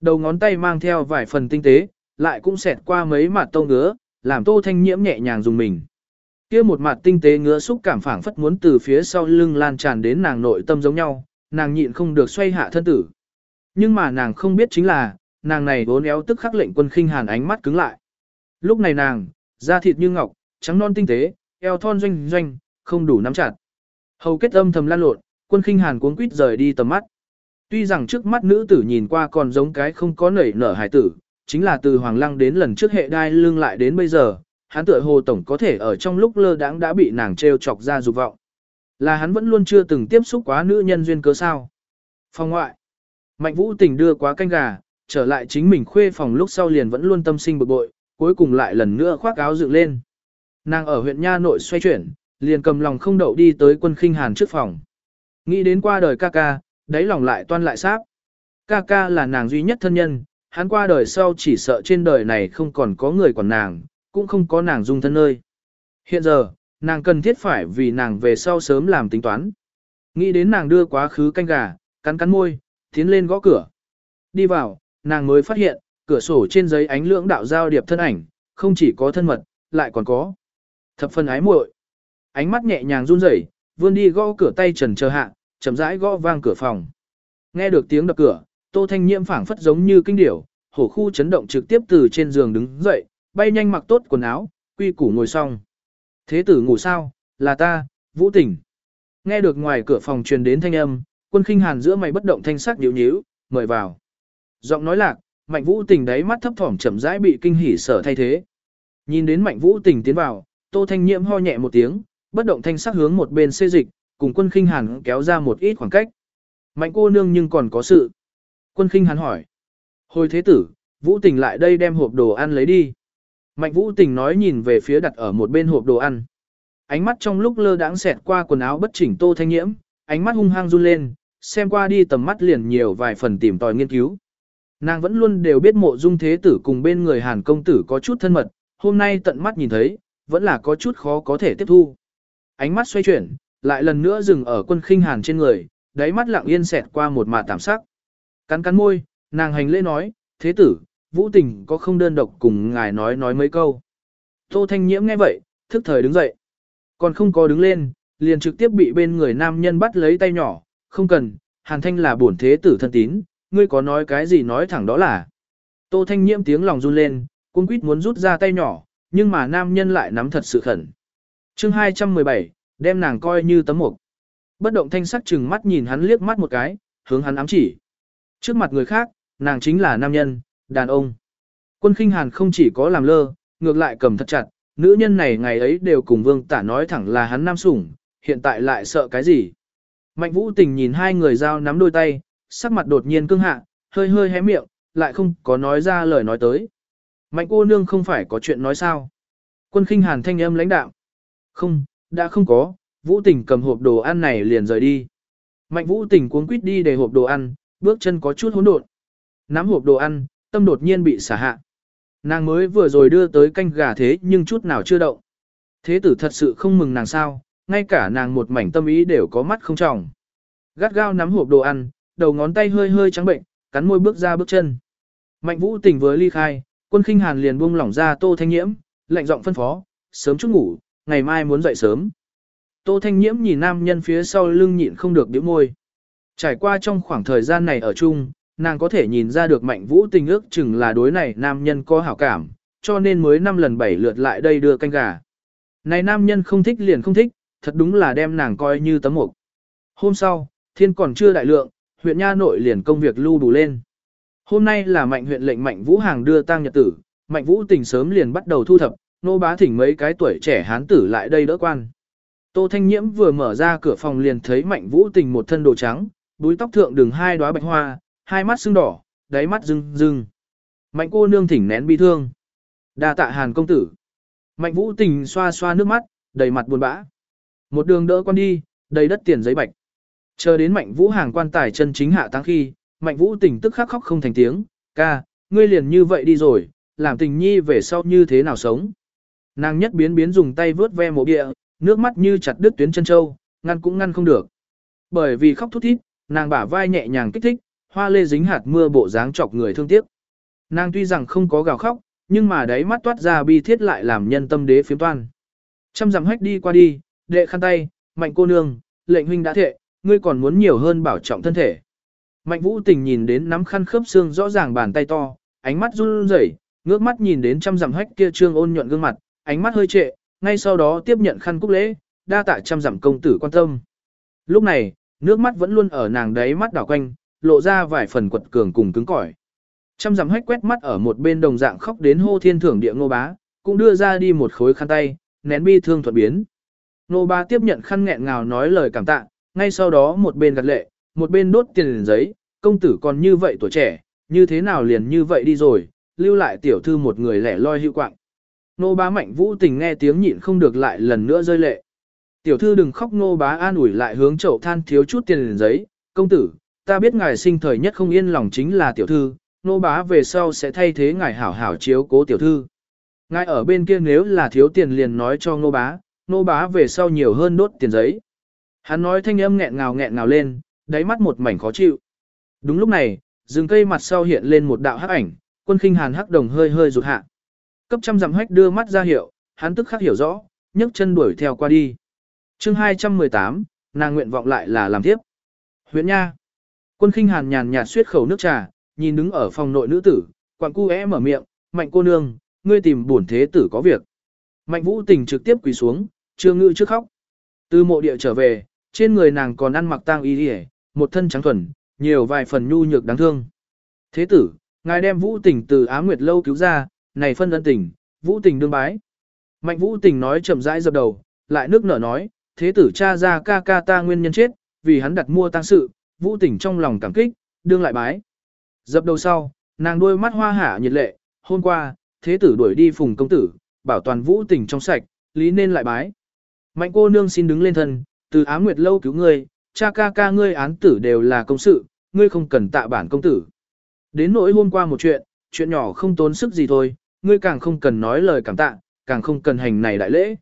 Đầu ngón tay mang theo vài phần tinh tế, lại cũng xẹt qua mấy mặt tông ngứa, làm tô thanh nhiễm nhẹ nhàng dùng mình kia một mặt tinh tế ngứa xúc cảm phảng phất muốn từ phía sau lưng lan tràn đến nàng nội tâm giống nhau, nàng nhịn không được xoay hạ thân tử. Nhưng mà nàng không biết chính là, nàng này vốn éo tức khắc lệnh quân khinh hàn ánh mắt cứng lại. Lúc này nàng, da thịt như ngọc, trắng non tinh tế, eo thon doanh doanh, không đủ nắm chặt. Hầu kết âm thầm lan lộn, quân khinh hàn cuống quýt rời đi tầm mắt. Tuy rằng trước mắt nữ tử nhìn qua còn giống cái không có nảy nở hải tử, chính là từ Hoàng Lăng đến lần trước hệ đai lưng lại đến bây giờ, hắn tựa hồ tổng có thể ở trong lúc lơ đãng đã bị nàng trêu chọc ra dục vọng. Là hắn vẫn luôn chưa từng tiếp xúc quá nữ nhân duyên cớ sao. Phòng ngoại, Mạnh Vũ tình đưa quá canh gà, trở lại chính mình khuê phòng lúc sau liền vẫn luôn tâm sinh bực bội, cuối cùng lại lần nữa khoác áo dựng lên. Nàng ở huyện Nha nội xoay chuyển, liền cầm lòng không đậu đi tới quân khinh hàn trước phòng. Nghĩ đến qua đời ca ca, đáy lòng lại toan lại sáp. Ca ca là nàng duy nhất thân nhân, hắn qua đời sau chỉ sợ trên đời này không còn có người quản nàng, cũng không có nàng dung thân nơi. Hiện giờ, nàng cần thiết phải vì nàng về sau sớm làm tính toán. Nghĩ đến nàng đưa quá khứ canh gà, cắn cắn môi, tiến lên gõ cửa. Đi vào, nàng mới phát hiện, cửa sổ trên giấy ánh lưỡng đạo giao điệp thân ảnh, không chỉ có thân mật, lại còn có thập phần ái muội. Ánh mắt nhẹ nhàng run rẩy, vươn đi gõ cửa tay trần chờ hạ, chậm rãi gõ vang cửa phòng. Nghe được tiếng đập cửa, Tô Thanh Nhiễm phảng phất giống như kinh điểu, hổ khu chấn động trực tiếp từ trên giường đứng dậy, bay nhanh mặc tốt quần áo, quy củ ngồi xong. Thế tử ngủ sao, là ta, Vũ Tỉnh. Nghe được ngoài cửa phòng truyền đến thanh âm, quân khinh hàn giữa mày bất động thanh sắc nhíu nhíu, mời vào. Giọng nói lạc, mạnh vũ tình đáy mắt thấp thỏm chậm rãi bị kinh hỉ sở thay thế. Nhìn đến mạnh vũ tình tiến vào, tô thanh nhiễm ho nhẹ một tiếng, bất động thanh sắc hướng một bên xê dịch, cùng quân khinh hàn kéo ra một ít khoảng cách. Mạnh cô nương nhưng còn có sự. Quân khinh hàn hỏi. Hồi thế tử, vũ tình lại đây đem hộp đồ ăn lấy đi. Mạnh vũ tình nói nhìn về phía đặt ở một bên hộp đồ ăn. Ánh mắt trong lúc lơ đãng xẹt qua quần áo bất chỉnh tô thanh nhiễm, ánh mắt hung hăng run lên, xem qua đi tầm mắt liền nhiều vài phần tìm tòi nghiên cứu. Nàng vẫn luôn đều biết mộ dung thế tử cùng bên người hàn công tử có chút thân mật, hôm nay tận mắt nhìn thấy, vẫn là có chút khó có thể tiếp thu. Ánh mắt xoay chuyển, lại lần nữa dừng ở quân khinh hàn trên người, đáy mắt lặng yên xẹt qua một mạt tạm sắc. Cắn cắn môi, nàng hành lễ nói, thế tử, vũ tình có không đơn độc cùng ngài nói nói mấy câu. Tô Thanh Nhiễm nghe vậy, thức thời đứng dậy. Còn không có đứng lên, liền trực tiếp bị bên người nam nhân bắt lấy tay nhỏ, không cần, hàn thanh là bổn thế tử thân tín, ngươi có nói cái gì nói thẳng đó là. Tô Thanh Nhiễm tiếng lòng run lên, cuống quýt muốn rút ra tay nhỏ, nhưng mà nam nhân lại nắm thật sự khẩn. chương 217, đem nàng coi như tấm mục. Bất động thanh sắc chừng mắt nhìn hắn liếc mắt một cái, hướng hắn ám chỉ. Trước mặt người khác, nàng chính là nam nhân, đàn ông. Quân khinh hàn không chỉ có làm lơ, ngược lại cầm thật chặt, nữ nhân này ngày ấy đều cùng vương tả nói thẳng là hắn nam sủng, hiện tại lại sợ cái gì. Mạnh vũ tình nhìn hai người giao nắm đôi tay, sắc mặt đột nhiên cương hạ, hơi hơi hé miệng, lại không có nói ra lời nói tới. Mạnh cô nương không phải có chuyện nói sao. Quân khinh hàn thanh âm lãnh đạo. Không, đã không có, vũ tình cầm hộp đồ ăn này liền rời đi. Mạnh vũ tình cuống quýt đi để hộp đồ ăn, bước chân có chút hỗn độn. Nắm hộp đồ ăn, tâm đột nhiên bị xả hạ. Nàng mới vừa rồi đưa tới canh gà thế nhưng chút nào chưa động. Thế tử thật sự không mừng nàng sao, ngay cả nàng một mảnh tâm ý đều có mắt không trọng. Gắt gao nắm hộp đồ ăn, đầu ngón tay hơi hơi trắng bệnh, cắn môi bước ra bước chân. Mạnh vũ tình với ly khai, quân khinh hàn liền buông lỏng ra tô thanh nhiễm, lạnh giọng phân phó, sớm chút ngủ, ngày mai muốn dậy sớm. Tô thanh nhiễm nhìn nam nhân phía sau lưng nhịn không được điểm môi. Trải qua trong khoảng thời gian này ở chung, nàng có thể nhìn ra được mạnh vũ tình ước chừng là đối này nam nhân có hảo cảm, cho nên mới năm lần bảy lượt lại đây đưa canh gà. Này nam nhân không thích liền không thích, thật đúng là đem nàng coi như tấm mục. Hôm sau, thiên còn chưa đại lượng, huyện nha nội liền công việc lưu đủ lên. Hôm nay là mạnh huyện lệnh mạnh vũ hàng đưa tang nhật tử, mạnh vũ tình sớm liền bắt đầu thu thập, nô bá thỉnh mấy cái tuổi trẻ hán tử lại đây đỡ quan. Tô Thanh Nhiễm vừa mở ra cửa phòng liền thấy mạnh vũ tình một thân đồ trắng, búi tóc thượng đường hai đóa bạch hoa, hai mắt sưng đỏ, đáy mắt rưng rưng. Mạnh cô nương thỉnh nén bi thương. đa tạ hàn công tử. Mạnh vũ tình xoa xoa nước mắt, đầy mặt buồn bã. Một đường đỡ quan đi, đầy đất tiền giấy bạch. Chờ đến mạnh vũ hàng quan tài chân chính hạ tăng khi, mạnh vũ tình tức khắc khóc không thành tiếng, ca, ngươi liền như vậy đi rồi, làm tình nhi về sau như thế nào sống. Nàng nhất biến biến dùng tay vớt ve mộ địa, nước mắt như chặt đứt tuyến chân châu, ngăn cũng ngăn không được. Bởi vì khóc thút thít, nàng bả vai nhẹ nhàng kích thích, hoa lê dính hạt mưa bộ dáng chọc người thương tiếc. Nàng tuy rằng không có gào khóc, nhưng mà đáy mắt toát ra bi thiết lại làm nhân tâm đế phiếm toan. Trăm dặm hách đi qua đi, đệ khăn tay, mạnh cô nương, lệnh huynh đã thệ, ngươi còn muốn nhiều hơn bảo trọng thân thể. Mạnh vũ tình nhìn đến nắm khăn khớp xương rõ ràng bàn tay to, ánh mắt run rẩy, ngước mắt nhìn đến trăm dặm hách kia trương ôn nhuận gương mặt, ánh mắt hơi trệ, ngay sau đó tiếp nhận khăn cúc lễ, đa tạ trăm dặm công tử quan tâm. Lúc này, nước mắt vẫn luôn ở nàng đấy mắt đảo quanh, lộ ra vài phần quật cường cùng cứng cỏi. Trăm dặm hách quét mắt ở một bên đồng dạng khóc đến hô thiên thưởng địa ngô bá, cũng đưa ra đi một khối khăn tay, nén bi thương thuận biến. Ngô bá tiếp nhận khăn nghẹn ngào nói lời cảm tạ, ngay sau đó một bên gật lệ, một bên đốt tiền giấy, công tử còn như vậy tuổi trẻ, như thế nào liền như vậy đi rồi, lưu lại tiểu thư một người lẻ loi hữu quạng. Nô bá mạnh vũ tình nghe tiếng nhịn không được lại lần nữa rơi lệ. Tiểu thư đừng khóc nô bá an ủi lại hướng chậu than thiếu chút tiền giấy, công tử, ta biết ngài sinh thời nhất không yên lòng chính là tiểu thư, nô bá về sau sẽ thay thế ngài hảo hảo chiếu cố tiểu thư. Ngài ở bên kia nếu là thiếu tiền liền nói cho nô bá, nô bá về sau nhiều hơn đốt tiền giấy. Hắn nói thanh âm nghẹn ngào nghẹn ngào lên, đáy mắt một mảnh khó chịu. Đúng lúc này, rừng cây mặt sau hiện lên một đạo hắc ảnh, quân khinh hàn hắc đồng hơi hơi rụt hạ. Cấp trăm dặm hách đưa mắt ra hiệu, hắn tức khắc hiểu rõ, nhấc chân đuổi theo qua đi. chương 218, nàng nguyện vọng lại là làm tiếp. Huyện Nha. Quân khinh hàn nhàn nhạt suyết khẩu nước trà, nhìn đứng ở phòng nội nữ tử, quặng cu é mở miệng, mạnh cô nương, ngươi tìm bổn thế tử có việc. Mạnh vũ tình trực tiếp quỳ xuống, chưa ngự trước khóc. Từ mộ địa trở về, trên người nàng còn ăn mặc tang y đi một thân trắng thuần, nhiều vài phần nhu nhược đáng thương. Thế tử, ngài đem vũ tình từ Á Nguyệt lâu cứu ra, này phân ân tình, vũ tình đương bái. Mạnh vũ tình nói chậm rãi dập đầu, lại nước nở nói, thế tử cha ra ca ca ta nguyên nhân chết, vì hắn đặt mua tang sự, vũ Tỉnh trong lòng cảm kích, đương lại bái. Dập đầu sau, nàng đôi mắt hoa hạ nhiệt lệ, hôm qua, thế tử đuổi đi phùng công tử, bảo toàn vũ Tỉnh trong sạch, lý nên lại bái. Mạnh cô nương xin đứng lên thân, từ Á Nguyệt lâu cứu ngươi, cha ca ca ngươi án tử đều là công sự, ngươi không cần tạ bản công tử. Đến nỗi hôm qua một chuyện, chuyện nhỏ không tốn sức gì thôi, ngươi càng không cần nói lời cảm tạ, càng không cần hành này đại lễ.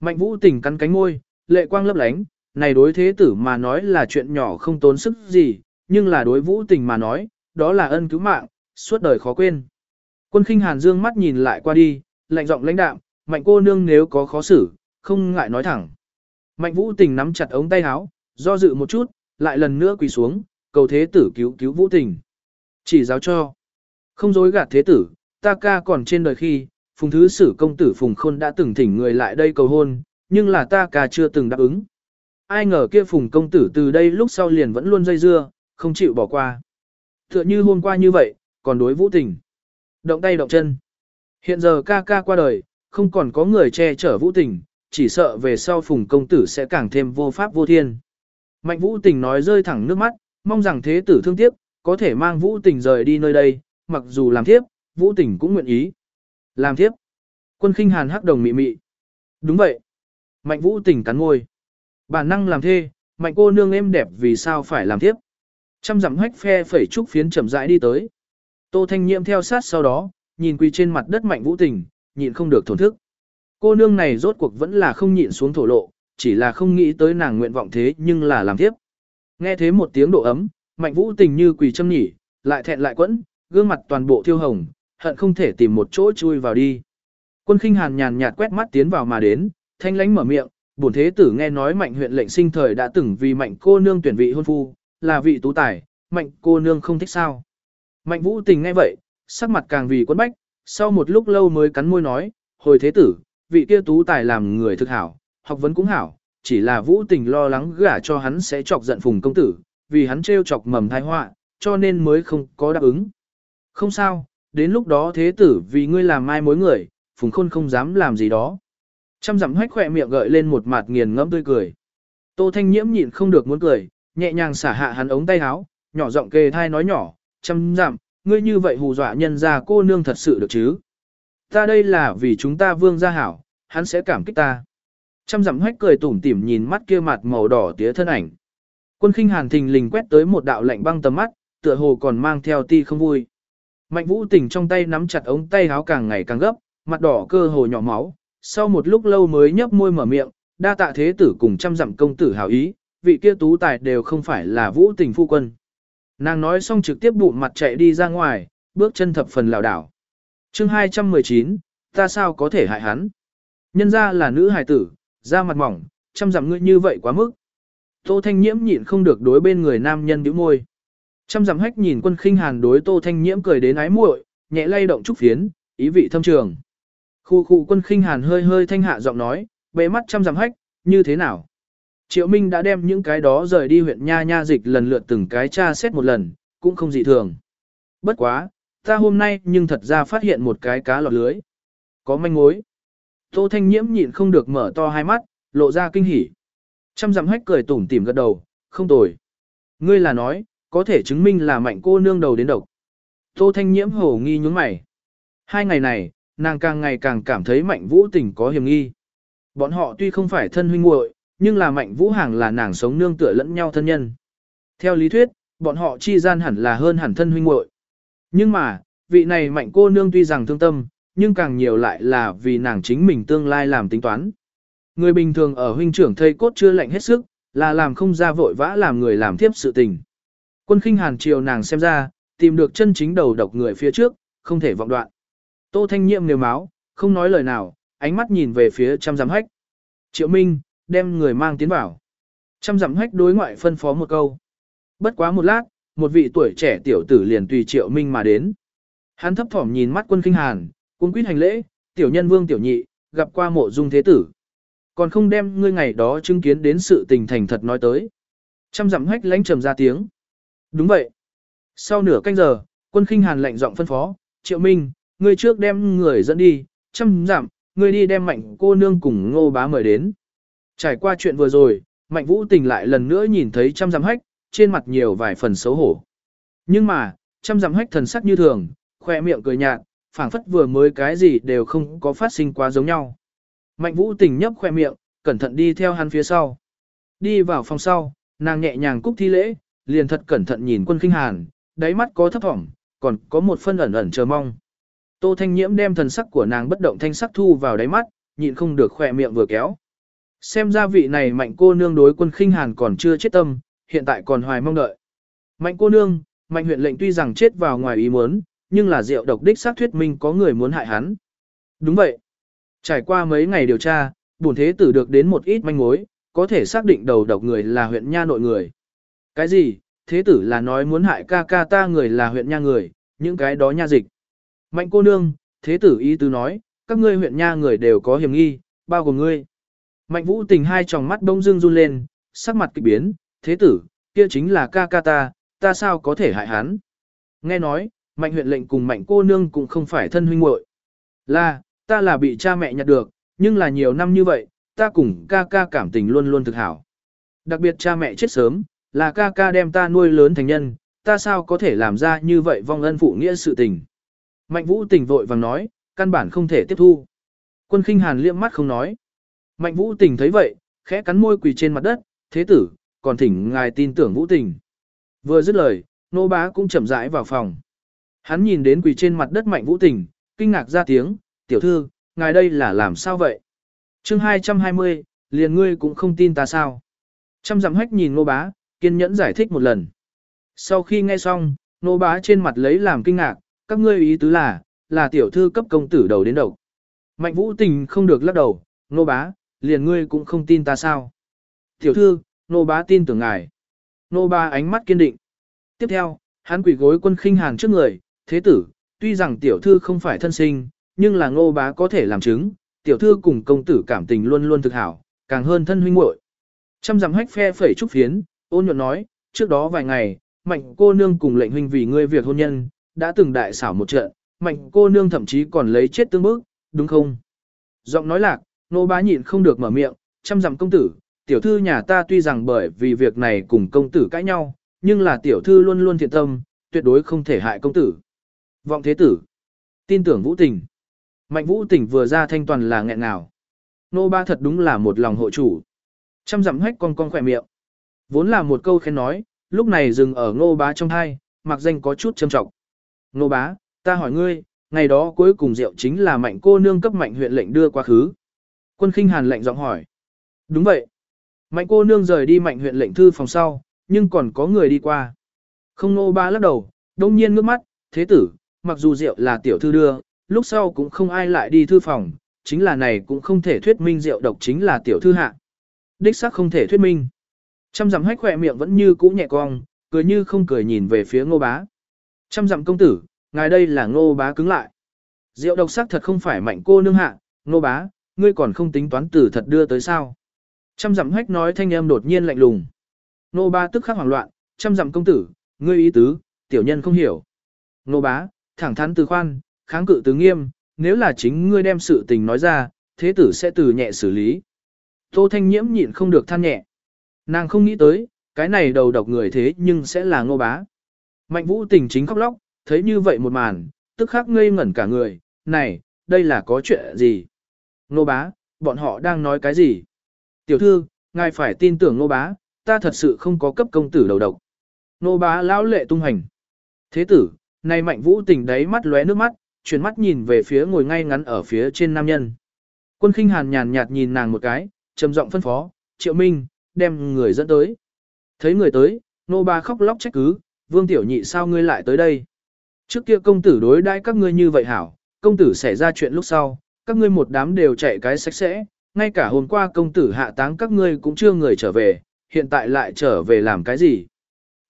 Mạnh vũ Tỉnh cắn cánh ngôi, lệ quang lấp lánh, này đối thế tử mà nói là chuyện nhỏ không tốn sức gì, nhưng là đối vũ tình mà nói, đó là ân cứu mạng, suốt đời khó quên. Quân khinh hàn dương mắt nhìn lại qua đi, lạnh giọng lãnh đạm, mạnh cô nương nếu có khó xử, không ngại nói thẳng. Mạnh vũ tình nắm chặt ống tay áo, do dự một chút, lại lần nữa quỳ xuống, cầu thế tử cứu cứu vũ tình. Chỉ giáo cho. Không dối gạt thế tử, ta ca còn trên đời khi, phùng thứ sử công tử phùng khôn đã từng thỉnh người lại đây cầu hôn, nhưng là ta ca chưa từng đáp ứng. Ai ngờ kia phùng công tử từ đây lúc sau liền vẫn luôn dây dưa, không chịu bỏ qua. Tựa như hôm qua như vậy, còn đối vũ tình. Động tay động chân. Hiện giờ ca ca qua đời, không còn có người che chở vũ tình, chỉ sợ về sau phùng công tử sẽ càng thêm vô pháp vô thiên. Mạnh vũ tình nói rơi thẳng nước mắt, mong rằng thế tử thương tiếc, có thể mang vũ tình rời đi nơi đây, mặc dù làm thiếp, vũ tình cũng nguyện ý. Làm thiếp. Quân khinh hàn hắc đồng mị mị. Đúng vậy. Mạnh vũ tình cắn môi. Bản năng làm thê, mạnh cô nương êm đẹp vì sao phải làm tiếp, Trăm dặm hách phe phẩy trúc phiến chậm rãi đi tới. Tô Thanh Nhiệm theo sát sau đó, nhìn quỳ trên mặt đất mạnh vũ tình, nhịn không được thổn thức. Cô nương này rốt cuộc vẫn là không nhịn xuống thổ lộ, chỉ là không nghĩ tới nàng nguyện vọng thế nhưng là làm tiếp. Nghe thế một tiếng độ ấm, mạnh vũ tình như quỳ châm nhỉ, lại thẹn lại quẫn, gương mặt toàn bộ thiêu hồng, hận không thể tìm một chỗ chui vào đi. Quân khinh hàn nhàn nhạt quét mắt tiến vào mà đến, thanh lánh mở miệng, bổn thế tử nghe nói mạnh huyện lệnh sinh thời đã từng vì mạnh cô nương tuyển vị hôn phu, là vị tú tài, mạnh cô nương không thích sao. Mạnh vũ tình nghe vậy, sắc mặt càng vì quân bách, sau một lúc lâu mới cắn môi nói, hồi thế tử, vị kia tú tài làm người thực hảo, học vấn cũng hảo, chỉ là vũ tình lo lắng gả cho hắn sẽ chọc giận phùng công tử, vì hắn trêu chọc mầm thai họa, cho nên mới không có đáp ứng. Không sao, đến lúc đó thế tử vì ngươi làm mai mối người, phùng khôn không dám làm gì đó. Trăm dặm hách khỏe miệng gợi lên một mặt nghiền ngẫm tươi cười. Tô Thanh Nhiễm nhịn không được muốn cười, nhẹ nhàng xả hạ hắn ống tay áo, nhỏ giọng kề thai nói nhỏ, trăm dặm, ngươi như vậy hù dọa nhân ra cô nương thật sự được chứ. Ta đây là vì chúng ta vương gia hảo, hắn sẽ cảm kích ta. Trăm dặm hách cười tủm tỉm nhìn mắt kia mặt màu đỏ tía thân ảnh. Quân khinh hàn thình lình quét tới một đạo lạnh băng tầm mắt, tựa hồ còn mang theo ti không vui. Mạnh vũ tình trong tay nắm chặt ống tay áo càng ngày càng gấp, mặt đỏ cơ hồ nhỏ máu, sau một lúc lâu mới nhấp môi mở miệng, đa tạ thế tử cùng trăm dặm công tử hảo ý, vị kia tú tài đều không phải là vũ tình phu quân. Nàng nói xong trực tiếp bụng mặt chạy đi ra ngoài, bước chân thập phần lảo đảo. chương 219, ta sao có thể hại hắn? Nhân ra là nữ hài tử, da mặt mỏng, chăm dặm ngươi như vậy quá mức. Tô Thanh Nhiễm nhịn không được đối bên người nam nhân bĩu môi. Trăm dặm hách nhìn quân khinh hàn đối Tô Thanh Nhiễm cười đến ái muội, nhẹ lay động trúc phiến, ý vị thâm trường. Khu khu quân khinh hàn hơi hơi thanh hạ giọng nói, bệ mắt chăm giảm hách, như thế nào? Triệu Minh đã đem những cái đó rời đi huyện Nha Nha dịch lần lượt từng cái tra xét một lần, cũng không dị thường. Bất quá, ta hôm nay nhưng thật ra phát hiện một cái cá lọt lưới. Có manh mối. Tô Thanh Nhiễm nhịn không được mở to hai mắt, lộ ra kinh hỉ. Trăm dặm hách cười tủm tỉm gật đầu, không tồi. Ngươi là nói, có thể chứng minh là mạnh cô nương đầu đến độc. Tô Thanh Nhiễm hổ nghi nhướng mày. Hai ngày này, nàng càng ngày càng cảm thấy mạnh vũ tình có hiểm nghi. Bọn họ tuy không phải thân huynh muội, nhưng là mạnh vũ hàng là nàng sống nương tựa lẫn nhau thân nhân. Theo lý thuyết, bọn họ chi gian hẳn là hơn hẳn thân huynh muội. Nhưng mà, vị này mạnh cô nương tuy rằng thương tâm, nhưng càng nhiều lại là vì nàng chính mình tương lai làm tính toán. Người bình thường ở huynh trưởng thây cốt chưa lạnh hết sức, là làm không ra vội vã làm người làm tiếp sự tình. Quân khinh hàn chiều nàng xem ra, tìm được chân chính đầu độc người phía trước, không thể vọng đoạn. Tô Thanh Nhiệm nêu máu, không nói lời nào, ánh mắt nhìn về phía trăm giám hách. Triệu Minh, đem người mang tiến vào. Trăm giám hách đối ngoại phân phó một câu. Bất quá một lát, một vị tuổi trẻ tiểu tử liền tùy Triệu Minh mà đến. Hắn thấp thỏm nhìn mắt quân kinh hàn, cung quyết hành lễ, tiểu nhân vương tiểu nhị, gặp qua mộ dung thế tử. Còn không đem ngươi ngày đó chứng kiến đến sự tình thành thật nói tới. Trăm dặm hách lánh trầm ra tiếng. Đúng vậy. Sau nửa canh giờ, quân khinh hàn lệnh giọng phân phó, triệu minh, ngươi trước đem người dẫn đi, chăm giảm. ngươi đi đem mạnh cô nương cùng ngô bá mời đến. Trải qua chuyện vừa rồi, mạnh vũ tình lại lần nữa nhìn thấy chăm giảm hách, trên mặt nhiều vài phần xấu hổ. Nhưng mà, chăm giảm hách thần sắc như thường, khoe miệng cười nhạt, phảng phất vừa mới cái gì đều không có phát sinh quá giống nhau. Mạnh vũ tình nhấp khoe miệng, cẩn thận đi theo hắn phía sau. Đi vào phòng sau, nàng nhẹ nhàng cúc thi lễ, liền thật cẩn thận nhìn quân kinh hàn, đáy mắt có thấp thỏm, còn có một phân ẩn ẩn chờ mong. Tô Thanh Nhiễm đem thần sắc của nàng bất động thanh sắc thu vào đáy mắt, nhịn không được khỏe miệng vừa kéo. Xem ra vị này mạnh cô nương đối quân khinh hàn còn chưa chết tâm, hiện tại còn hoài mong đợi. Mạnh cô nương, mạnh huyện lệnh tuy rằng chết vào ngoài ý muốn, nhưng là rượu độc đích xác thuyết minh có người muốn hại hắn. Đúng vậy. Trải qua mấy ngày điều tra, bổn thế tử được đến một ít manh mối, có thể xác định đầu độc người là huyện nha nội người. Cái gì? Thế tử là nói muốn hại ca ca ta người là huyện nha người, những cái đó nha dịch. Mạnh cô nương, thế tử ý tứ nói, các ngươi huyện nha người đều có hiểm nghi, bao gồm ngươi. Mạnh vũ tình hai tròng mắt đông dưng run lên, sắc mặt kịch biến, thế tử, kia chính là ca ca ta, ta sao có thể hại hắn. Nghe nói, mạnh huyện lệnh cùng mạnh cô nương cũng không phải thân huynh muội. Là, ta là bị cha mẹ nhặt được, nhưng là nhiều năm như vậy, ta cùng ca ca cảm tình luôn luôn thực hảo. Đặc biệt cha mẹ chết sớm, là ca ca đem ta nuôi lớn thành nhân, ta sao có thể làm ra như vậy vong ân phụ nghĩa sự tình. Mạnh vũ tình vội vàng nói, căn bản không thể tiếp thu. Quân khinh hàn liếc mắt không nói. Mạnh vũ tình thấy vậy, khẽ cắn môi quỳ trên mặt đất, thế tử, còn thỉnh ngài tin tưởng vũ tình. Vừa dứt lời, nô bá cũng chậm rãi vào phòng. Hắn nhìn đến quỳ trên mặt đất mạnh vũ tình, kinh ngạc ra tiếng, tiểu thư, ngài đây là làm sao vậy? chương 220, liền ngươi cũng không tin ta sao? Trăm dặm hách nhìn nô bá, kiên nhẫn giải thích một lần. Sau khi nghe xong, nô bá trên mặt lấy làm kinh ngạc, các ngươi ý tứ là, là tiểu thư cấp công tử đầu đến đầu. Mạnh vũ tình không được lắc đầu, nô bá, liền ngươi cũng không tin ta sao? Tiểu thư, nô bá tin tưởng ngài. Nô bá ánh mắt kiên định. Tiếp theo, hắn quỳ gối quân khinh hàng trước người, thế tử, tuy rằng tiểu thư không phải thân sinh, nhưng là nô bá có thể làm chứng, tiểu thư cùng công tử cảm tình luôn luôn thực hảo, càng hơn thân huynh muội. Trăm dặm hách phe phẩy trúc phiến, ôn nhuận nói, trước đó vài ngày, mạnh cô nương cùng lệnh huynh vì ngươi việc hôn nhân, đã từng đại xảo một trận, mạnh cô nương thậm chí còn lấy chết tương bức, đúng không? Giọng nói lạc, nô bá nhịn không được mở miệng, chăm dặm công tử, tiểu thư nhà ta tuy rằng bởi vì việc này cùng công tử cãi nhau, nhưng là tiểu thư luôn luôn thiện tâm, tuyệt đối không thể hại công tử. Vọng thế tử, tin tưởng vũ tình. Mạnh vũ tình vừa ra thanh toàn là nghẹn nào. Nô ba thật đúng là một lòng hộ chủ. chăm dặm hách con con khỏe miệng. Vốn là một câu khen nói, lúc này dừng ở ngô bá trong hai, mặc danh có chút châm trọng. Nô bá, ta hỏi ngươi, ngày đó cuối cùng rượu chính là mạnh cô nương cấp mạnh huyện lệnh đưa quá khứ. Quân khinh hàn lệnh giọng hỏi. Đúng vậy. Mạnh cô nương rời đi mạnh huyện lệnh thư phòng sau, nhưng còn có người đi qua. Không nô bá lắc đầu, đông nhiên ngước mắt, thế tử, mặc dù rượu là tiểu thư đưa, lúc sau cũng không ai lại đi thư phòng, chính là này cũng không thể thuyết minh rượu độc chính là tiểu thư hạ. Đích xác không thể thuyết minh. Trăm dặm hách khỏe miệng vẫn như cũ nhẹ cong, cười như không cười nhìn về phía ngô bá. Trăm dặm công tử, ngài đây là ngô bá cứng lại. Rượu độc sắc thật không phải mạnh cô nương hạ, ngô bá, ngươi còn không tính toán tử thật đưa tới sao. Trăm dặm hách nói thanh âm đột nhiên lạnh lùng. Nô bá tức khắc hoảng loạn, trăm dặm công tử, ngươi ý tứ, tiểu nhân không hiểu. Nô bá, thẳng thắn từ khoan, kháng cự từ nghiêm, nếu là chính ngươi đem sự tình nói ra, thế tử sẽ từ nhẹ xử lý. Tô Thanh Nhiễm nhịn không được than nhẹ. Nàng không nghĩ tới, cái này đầu độc người thế nhưng sẽ là ngô bá. Mạnh vũ tình chính khóc lóc, thấy như vậy một màn, tức khắc ngây ngẩn cả người, này, đây là có chuyện gì? Nô bá, bọn họ đang nói cái gì? Tiểu thư, ngài phải tin tưởng nô bá, ta thật sự không có cấp công tử đầu độc. Nô bá lão lệ tung hành. Thế tử, này mạnh vũ tình đấy mắt lóe nước mắt, chuyển mắt nhìn về phía ngồi ngay ngắn ở phía trên nam nhân. Quân khinh hàn nhàn nhạt nhìn nàng một cái, trầm giọng phân phó, triệu minh, đem người dẫn tới. Thấy người tới, nô ba khóc lóc trách cứ, vương tiểu nhị sao ngươi lại tới đây. Trước kia công tử đối đãi các ngươi như vậy hảo, công tử xảy ra chuyện lúc sau, các ngươi một đám đều chạy cái sạch sẽ, ngay cả hôm qua công tử hạ táng các ngươi cũng chưa người trở về, hiện tại lại trở về làm cái gì.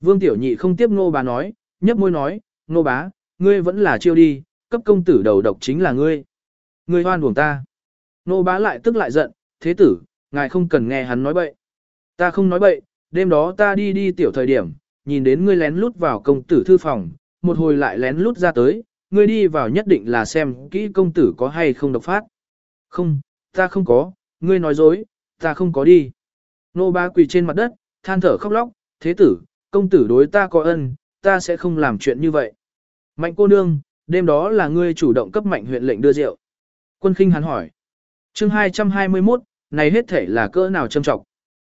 Vương tiểu nhị không tiếp nô bá nói, nhấp môi nói, nô bá, ngươi vẫn là chiêu đi, cấp công tử đầu độc chính là ngươi. Ngươi hoan buồn ta. Nô bá lại tức lại giận, thế tử, ngài không cần nghe hắn nói bậy. Ta không nói bậy, đêm đó ta đi đi tiểu thời điểm, nhìn đến ngươi lén lút vào công tử thư phòng, một hồi lại lén lút ra tới, ngươi đi vào nhất định là xem kỹ công tử có hay không độc phát. Không, ta không có, ngươi nói dối, ta không có đi. Nô ba quỳ trên mặt đất, than thở khóc lóc, thế tử, công tử đối ta có ân, ta sẽ không làm chuyện như vậy. Mạnh cô nương, đêm đó là ngươi chủ động cấp mạnh huyện lệnh đưa rượu. Quân khinh hắn hỏi. chương 221, này hết thể là cỡ nào châm trọng.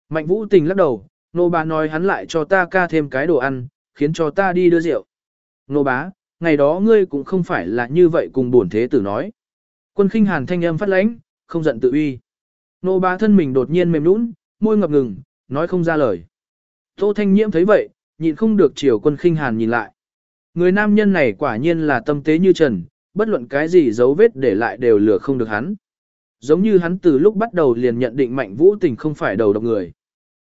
Mạnh vũ tình lắc đầu, nô bá nói hắn lại cho ta ca thêm cái đồ ăn, khiến cho ta đi đưa rượu. Nô bá, ngày đó ngươi cũng không phải là như vậy cùng bổn thế tử nói. Quân khinh hàn thanh âm phát lãnh, không giận tự uy. Nô bá thân mình đột nhiên mềm nũng, môi ngập ngừng, nói không ra lời. Tô thanh nhiễm thấy vậy, nhịn không được chiều quân khinh hàn nhìn lại. Người nam nhân này quả nhiên là tâm tế như trần, bất luận cái gì dấu vết để lại đều lừa không được hắn. Giống như hắn từ lúc bắt đầu liền nhận định mạnh vũ tình không phải đầu độc người.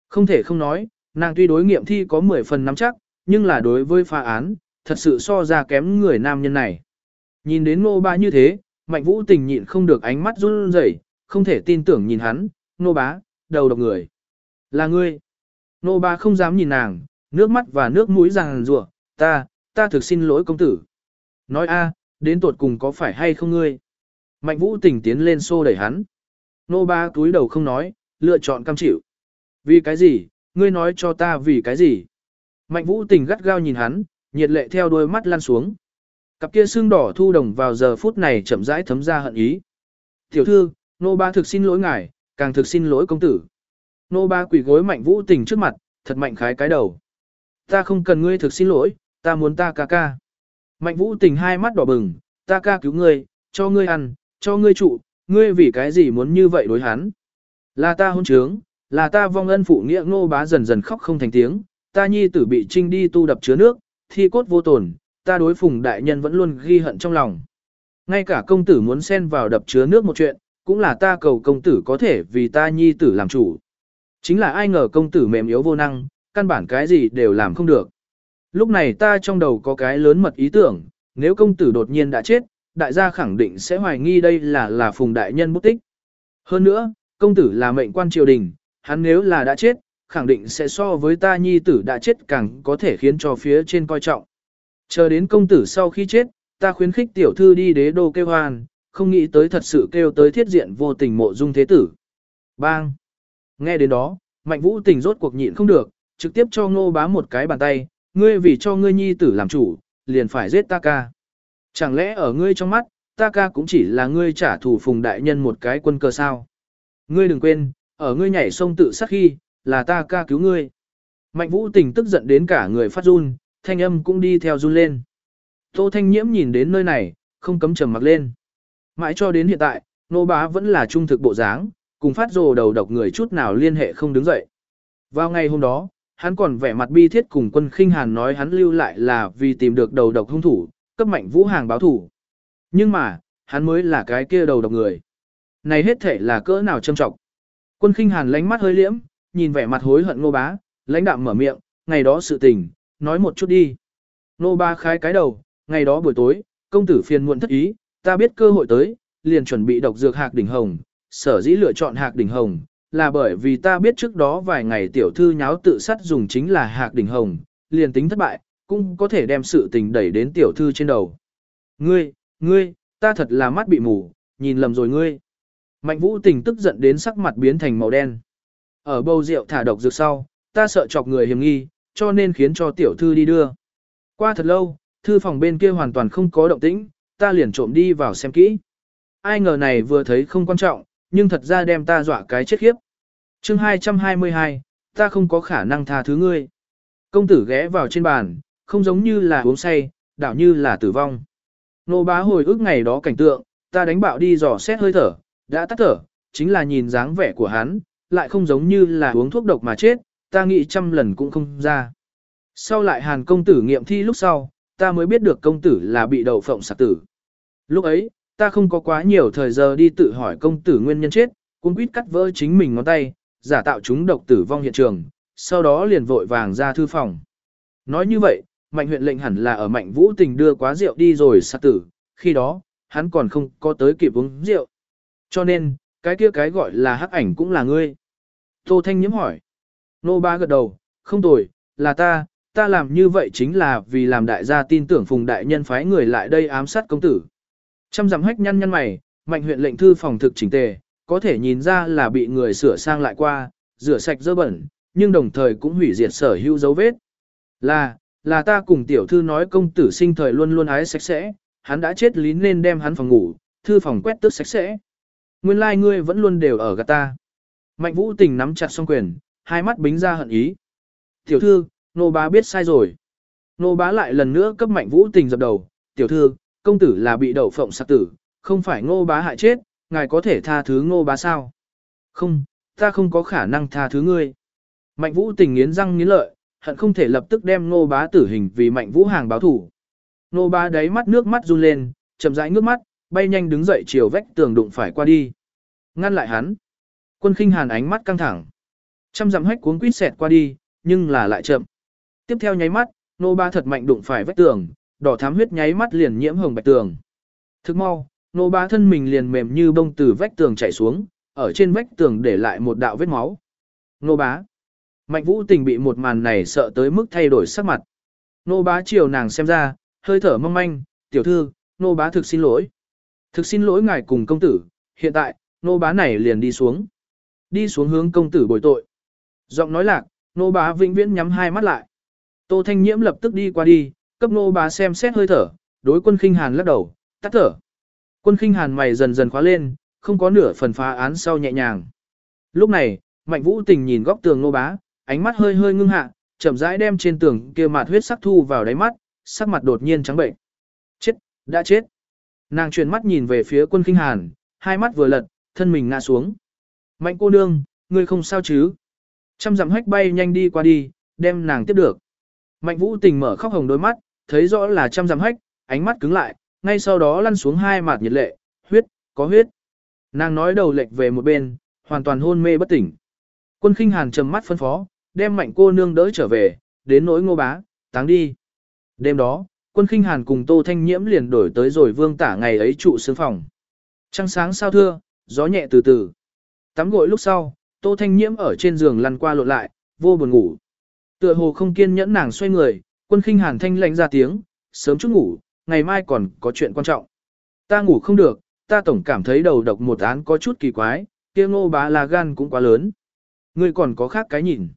Không thể không nói, nàng tuy đối nghiệm thi có 10 phần nắm chắc, nhưng là đối với phá án, thật sự so ra kém người nam nhân này. Nhìn đến nô ba như thế, mạnh vũ tình nhịn không được ánh mắt run rẩy, không thể tin tưởng nhìn hắn, nô bá, đầu độc người. Là ngươi. Nô ba không dám nhìn nàng, nước mắt và nước mũi ràng rủa ta, ta thực xin lỗi công tử. Nói a, đến tuột cùng có phải hay không ngươi? Mạnh vũ tình tiến lên xô đẩy hắn. Nô ba túi đầu không nói, lựa chọn cam chịu. Vì cái gì, ngươi nói cho ta vì cái gì? Mạnh vũ tình gắt gao nhìn hắn, nhiệt lệ theo đôi mắt lăn xuống. Cặp kia xương đỏ thu đồng vào giờ phút này chậm rãi thấm ra hận ý. Tiểu thư, nô ba thực xin lỗi ngài, càng thực xin lỗi công tử. Nô ba quỳ gối mạnh vũ tình trước mặt, thật mạnh khái cái đầu. Ta không cần ngươi thực xin lỗi, ta muốn ta ca ca. Mạnh vũ tình hai mắt đỏ bừng, ta ca cứu ngươi, cho ngươi ăn, cho ngươi trụ, ngươi vì cái gì muốn như vậy đối hắn. Là ta hôn trướng, là ta vong ân phụ nghĩa ngô bá dần dần khóc không thành tiếng, ta nhi tử bị trinh đi tu đập chứa nước, thi cốt vô tổn, ta đối phùng đại nhân vẫn luôn ghi hận trong lòng. Ngay cả công tử muốn xen vào đập chứa nước một chuyện, cũng là ta cầu công tử có thể vì ta nhi tử làm chủ. Chính là ai ngờ công tử mềm yếu vô năng, căn bản cái gì đều làm không được. Lúc này ta trong đầu có cái lớn mật ý tưởng, nếu công tử đột nhiên đã chết, đại gia khẳng định sẽ hoài nghi đây là là phùng đại nhân bút tích. Hơn nữa, công tử là mệnh quan triều đình, hắn nếu là đã chết, khẳng định sẽ so với ta nhi tử đã chết càng có thể khiến cho phía trên coi trọng. Chờ đến công tử sau khi chết, ta khuyến khích tiểu thư đi đế đô kêu hoan, không nghĩ tới thật sự kêu tới thiết diện vô tình mộ dung thế tử. Bang! Nghe đến đó, mạnh vũ tình rốt cuộc nhịn không được, trực tiếp cho ngô bá một cái bàn tay, ngươi vì cho ngươi nhi tử làm chủ, liền phải giết ta ca. Chẳng lẽ ở ngươi trong mắt, ta ca cũng chỉ là ngươi trả thù phùng đại nhân một cái quân cờ sao? Ngươi đừng quên, ở ngươi nhảy sông tự sát khi, là ta ca cứu ngươi. Mạnh vũ tình tức giận đến cả người phát run, thanh âm cũng đi theo run lên. Tô thanh nhiễm nhìn đến nơi này, không cấm trầm mặc lên. Mãi cho đến hiện tại, nô bá vẫn là trung thực bộ dáng, cùng phát rồ đầu độc người chút nào liên hệ không đứng dậy. Vào ngày hôm đó, hắn còn vẻ mặt bi thiết cùng quân khinh hàn nói hắn lưu lại là vì tìm được đầu độc hung thủ, cấp mạnh vũ hàng báo thủ. Nhưng mà, hắn mới là cái kia đầu độc người. Này hết thể là cỡ nào châm trọng. Quân khinh hàn lánh mắt hơi liễm, nhìn vẻ mặt hối hận ngô bá, lãnh đạm mở miệng, ngày đó sự tình, nói một chút đi. Ngô bá khái cái đầu, ngày đó buổi tối, công tử phiền muộn thất ý, ta biết cơ hội tới, liền chuẩn bị độc dược hạc đỉnh hồng, sở dĩ lựa chọn hạc đỉnh hồng, là bởi vì ta biết trước đó vài ngày tiểu thư nháo tự sát dùng chính là hạc đỉnh hồng, liền tính thất bại, cũng có thể đem sự tình đẩy đến tiểu thư trên đầu. Ngươi, ngươi, ta thật là mắt bị mù, nhìn lầm rồi ngươi. Mạnh vũ tình tức giận đến sắc mặt biến thành màu đen. Ở bầu rượu thả độc dược sau, ta sợ chọc người hiểm nghi, cho nên khiến cho tiểu thư đi đưa. Qua thật lâu, thư phòng bên kia hoàn toàn không có động tĩnh, ta liền trộm đi vào xem kỹ. Ai ngờ này vừa thấy không quan trọng, nhưng thật ra đem ta dọa cái chết khiếp. chương 222, ta không có khả năng tha thứ ngươi. Công tử ghé vào trên bàn, không giống như là uống say, đảo như là tử vong. Nô bá hồi ức ngày đó cảnh tượng, ta đánh bạo đi dò xét hơi thở, đã tắt thở, chính là nhìn dáng vẻ của hắn, lại không giống như là uống thuốc độc mà chết, ta nghĩ trăm lần cũng không ra. Sau lại hàn công tử nghiệm thi lúc sau, ta mới biết được công tử là bị đậu phộng sạc tử. Lúc ấy, ta không có quá nhiều thời giờ đi tự hỏi công tử nguyên nhân chết, cũng quýt cắt vỡ chính mình ngón tay, giả tạo chúng độc tử vong hiện trường, sau đó liền vội vàng ra thư phòng. Nói như vậy, mạnh huyện lệnh hẳn là ở mạnh vũ tình đưa quá rượu đi rồi sạc tử, khi đó, hắn còn không có tới kịp uống rượu. Cho nên, cái kia cái gọi là hắc ảnh cũng là ngươi. Tô Thanh nhiễm hỏi. Nô ba gật đầu, không tồi, là ta, ta làm như vậy chính là vì làm đại gia tin tưởng phùng đại nhân phái người lại đây ám sát công tử. Trăm dặm hách nhăn nhăn mày, mạnh huyện lệnh thư phòng thực chỉnh tề, có thể nhìn ra là bị người sửa sang lại qua, rửa sạch dơ bẩn, nhưng đồng thời cũng hủy diệt sở hữu dấu vết. Là, là ta cùng tiểu thư nói công tử sinh thời luôn luôn ái sạch sẽ, hắn đã chết lý nên đem hắn phòng ngủ, thư phòng quét tước sạch sẽ. Nguyên lai like ngươi vẫn luôn đều ở gạt ta. Mạnh vũ tình nắm chặt song quyền, hai mắt bính ra hận ý. Tiểu thư, nô bá biết sai rồi. Nô bá lại lần nữa cấp mạnh vũ tình dập đầu. Tiểu thư, công tử là bị đậu phộng sát tử, không phải ngô bá hại chết, ngài có thể tha thứ ngô bá sao? Không, ta không có khả năng tha thứ ngươi. Mạnh vũ tình nghiến răng nghiến lợi, hận không thể lập tức đem ngô bá tử hình vì mạnh vũ hàng báo thủ. Ngô bá đáy mắt nước mắt run lên, chậm rãi nước mắt, bay nhanh đứng dậy chiều vách tường đụng phải qua đi. Ngăn lại hắn. Quân khinh hàn ánh mắt căng thẳng. Trăm dặm hách cuốn quýt xẹt qua đi, nhưng là lại chậm. Tiếp theo nháy mắt, nô ba thật mạnh đụng phải vách tường, đỏ thám huyết nháy mắt liền nhiễm hồng bạch tường. Thức mau, nô ba thân mình liền mềm như bông từ vách tường chảy xuống, ở trên vách tường để lại một đạo vết máu. Nô bá. Mạnh vũ tình bị một màn này sợ tới mức thay đổi sắc mặt. Nô bá chiều nàng xem ra, hơi thở mong manh, tiểu thư, nô bá thực xin lỗi. Thực xin lỗi ngài cùng công tử, hiện tại, nô bá này liền đi xuống. Đi xuống hướng công tử bồi tội. Giọng nói lạc, nô bá vĩnh viễn nhắm hai mắt lại. Tô Thanh Nhiễm lập tức đi qua đi, cấp nô bá xem xét hơi thở, đối quân khinh hàn lắc đầu, tắt thở. Quân khinh hàn mày dần dần khóa lên, không có nửa phần phá án sau nhẹ nhàng. Lúc này, Mạnh Vũ Tình nhìn góc tường nô bá, ánh mắt hơi hơi ngưng hạ, chậm rãi đem trên tường kia mạt huyết sắc thu vào đáy mắt, sắc mặt đột nhiên trắng bệnh. Chết, đã chết. Nàng chuyển mắt nhìn về phía quân khinh hàn, hai mắt vừa lật, thân mình ngã xuống. Mạnh cô nương, ngươi không sao chứ? Trăm dặm hách bay nhanh đi qua đi, đem nàng tiếp được. Mạnh vũ tình mở khóc hồng đôi mắt, thấy rõ là trăm dặm hách, ánh mắt cứng lại, ngay sau đó lăn xuống hai mặt nhiệt lệ, huyết, có huyết. Nàng nói đầu lệch về một bên, hoàn toàn hôn mê bất tỉnh. Quân khinh hàn trầm mắt phân phó, đem mạnh cô nương đỡ trở về, đến nỗi ngô bá, táng đi. Đêm đó, quân khinh hàn cùng tô thanh nhiễm liền đổi tới rồi vương tả ngày ấy trụ sương phòng. Trăng sáng sao thưa, gió nhẹ từ từ. Tắm gội lúc sau, Tô Thanh Nhiễm ở trên giường lăn qua lộn lại, vô buồn ngủ. Tựa hồ không kiên nhẫn nàng xoay người, quân khinh hàn thanh lạnh ra tiếng, sớm chút ngủ, ngày mai còn có chuyện quan trọng. Ta ngủ không được, ta tổng cảm thấy đầu độc một án có chút kỳ quái, kia ngô bá là gan cũng quá lớn. Ngươi còn có khác cái nhìn.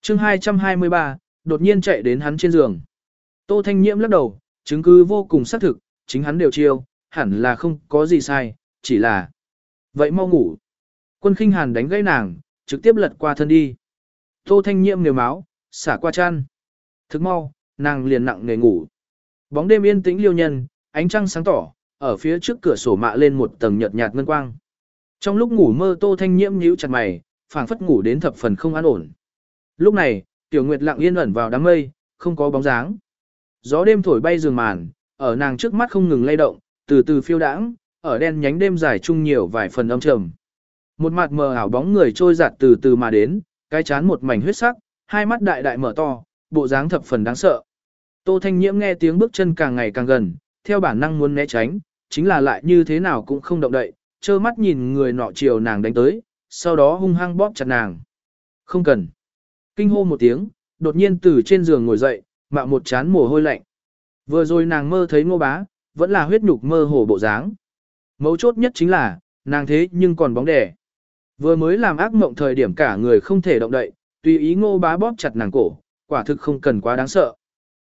chương 223, đột nhiên chạy đến hắn trên giường. Tô Thanh Nhiễm lắc đầu, chứng cứ vô cùng xác thực, chính hắn đều chiêu, hẳn là không có gì sai, chỉ là... Vậy mau ngủ. Quân khinh hàn đánh gãy nàng, trực tiếp lật qua thân đi. Tô thanh nhiễm nếu máu, xả qua chăn. Thức mau, nàng liền nặng nề ngủ. Bóng đêm yên tĩnh liêu nhân, ánh trăng sáng tỏ, ở phía trước cửa sổ mạ lên một tầng nhợt nhạt ngân quang. Trong lúc ngủ mơ Tô Thanh Nhiễm nhíu chặt mày, phảng phất ngủ đến thập phần không an ổn. Lúc này, Tiểu Nguyệt lặng yên ẩn vào đám mây, không có bóng dáng. Gió đêm thổi bay giường màn, ở nàng trước mắt không ngừng lay động, từ từ phiêu đãng, ở đen nhánh đêm dài chung nhiều vài phần âm trầm. Một mặt mờ ảo bóng người trôi giạt từ từ mà đến, cái chán một mảnh huyết sắc, hai mắt đại đại mở to, bộ dáng thập phần đáng sợ. Tô Thanh Nhiễm nghe tiếng bước chân càng ngày càng gần, theo bản năng muốn né tránh, chính là lại như thế nào cũng không động đậy, trơ mắt nhìn người nọ chiều nàng đánh tới, sau đó hung hăng bóp chặt nàng. Không cần. Kinh hô một tiếng, đột nhiên từ trên giường ngồi dậy, mạo một chán mồ hôi lạnh. Vừa rồi nàng mơ thấy ngô bá, vẫn là huyết nhục mơ hồ bộ dáng. Mấu chốt nhất chính là, nàng thế nhưng còn bóng đẻ. Vừa mới làm ác mộng thời điểm cả người không thể động đậy, tùy ý ngô bá bóp chặt nàng cổ, quả thực không cần quá đáng sợ.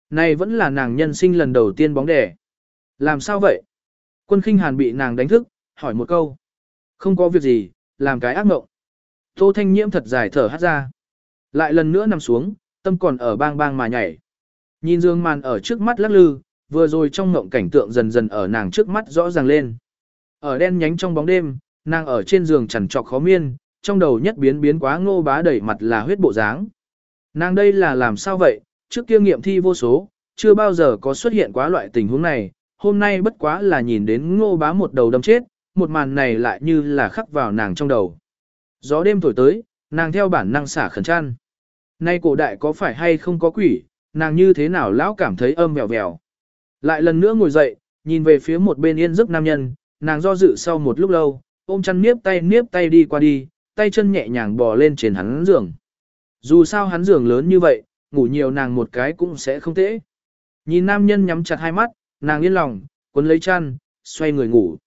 Này vẫn là nàng nhân sinh lần đầu tiên bóng đẻ. Làm sao vậy? Quân khinh hàn bị nàng đánh thức, hỏi một câu. Không có việc gì, làm cái ác mộng. Tô Thanh Nhiễm thật dài thở hát ra. Lại lần nữa nằm xuống, tâm còn ở bang bang mà nhảy. Nhìn dương màn ở trước mắt lắc lư, vừa rồi trong ngộng cảnh tượng dần dần ở nàng trước mắt rõ ràng lên. Ở đen nhánh trong bóng đêm, nàng ở trên giường chằn trọc khó miên, trong đầu nhất biến biến quá ngô bá đẩy mặt là huyết bộ dáng. Nàng đây là làm sao vậy, trước kia nghiệm thi vô số, chưa bao giờ có xuất hiện quá loại tình huống này, hôm nay bất quá là nhìn đến ngô bá một đầu đâm chết, một màn này lại như là khắc vào nàng trong đầu. Gió đêm thổi tới, nàng theo bản năng xả khẩn trăn. Nay cổ đại có phải hay không có quỷ, nàng như thế nào lão cảm thấy âm vèo vèo. Lại lần nữa ngồi dậy, nhìn về phía một bên yên giấc nam nhân, nàng do dự sau một lúc lâu, ôm chăn niếp tay niếp tay đi qua đi, tay chân nhẹ nhàng bò lên trên hắn giường. Dù sao hắn giường lớn như vậy, ngủ nhiều nàng một cái cũng sẽ không tễ. Nhìn nam nhân nhắm chặt hai mắt, nàng yên lòng, cuốn lấy chăn, xoay người ngủ.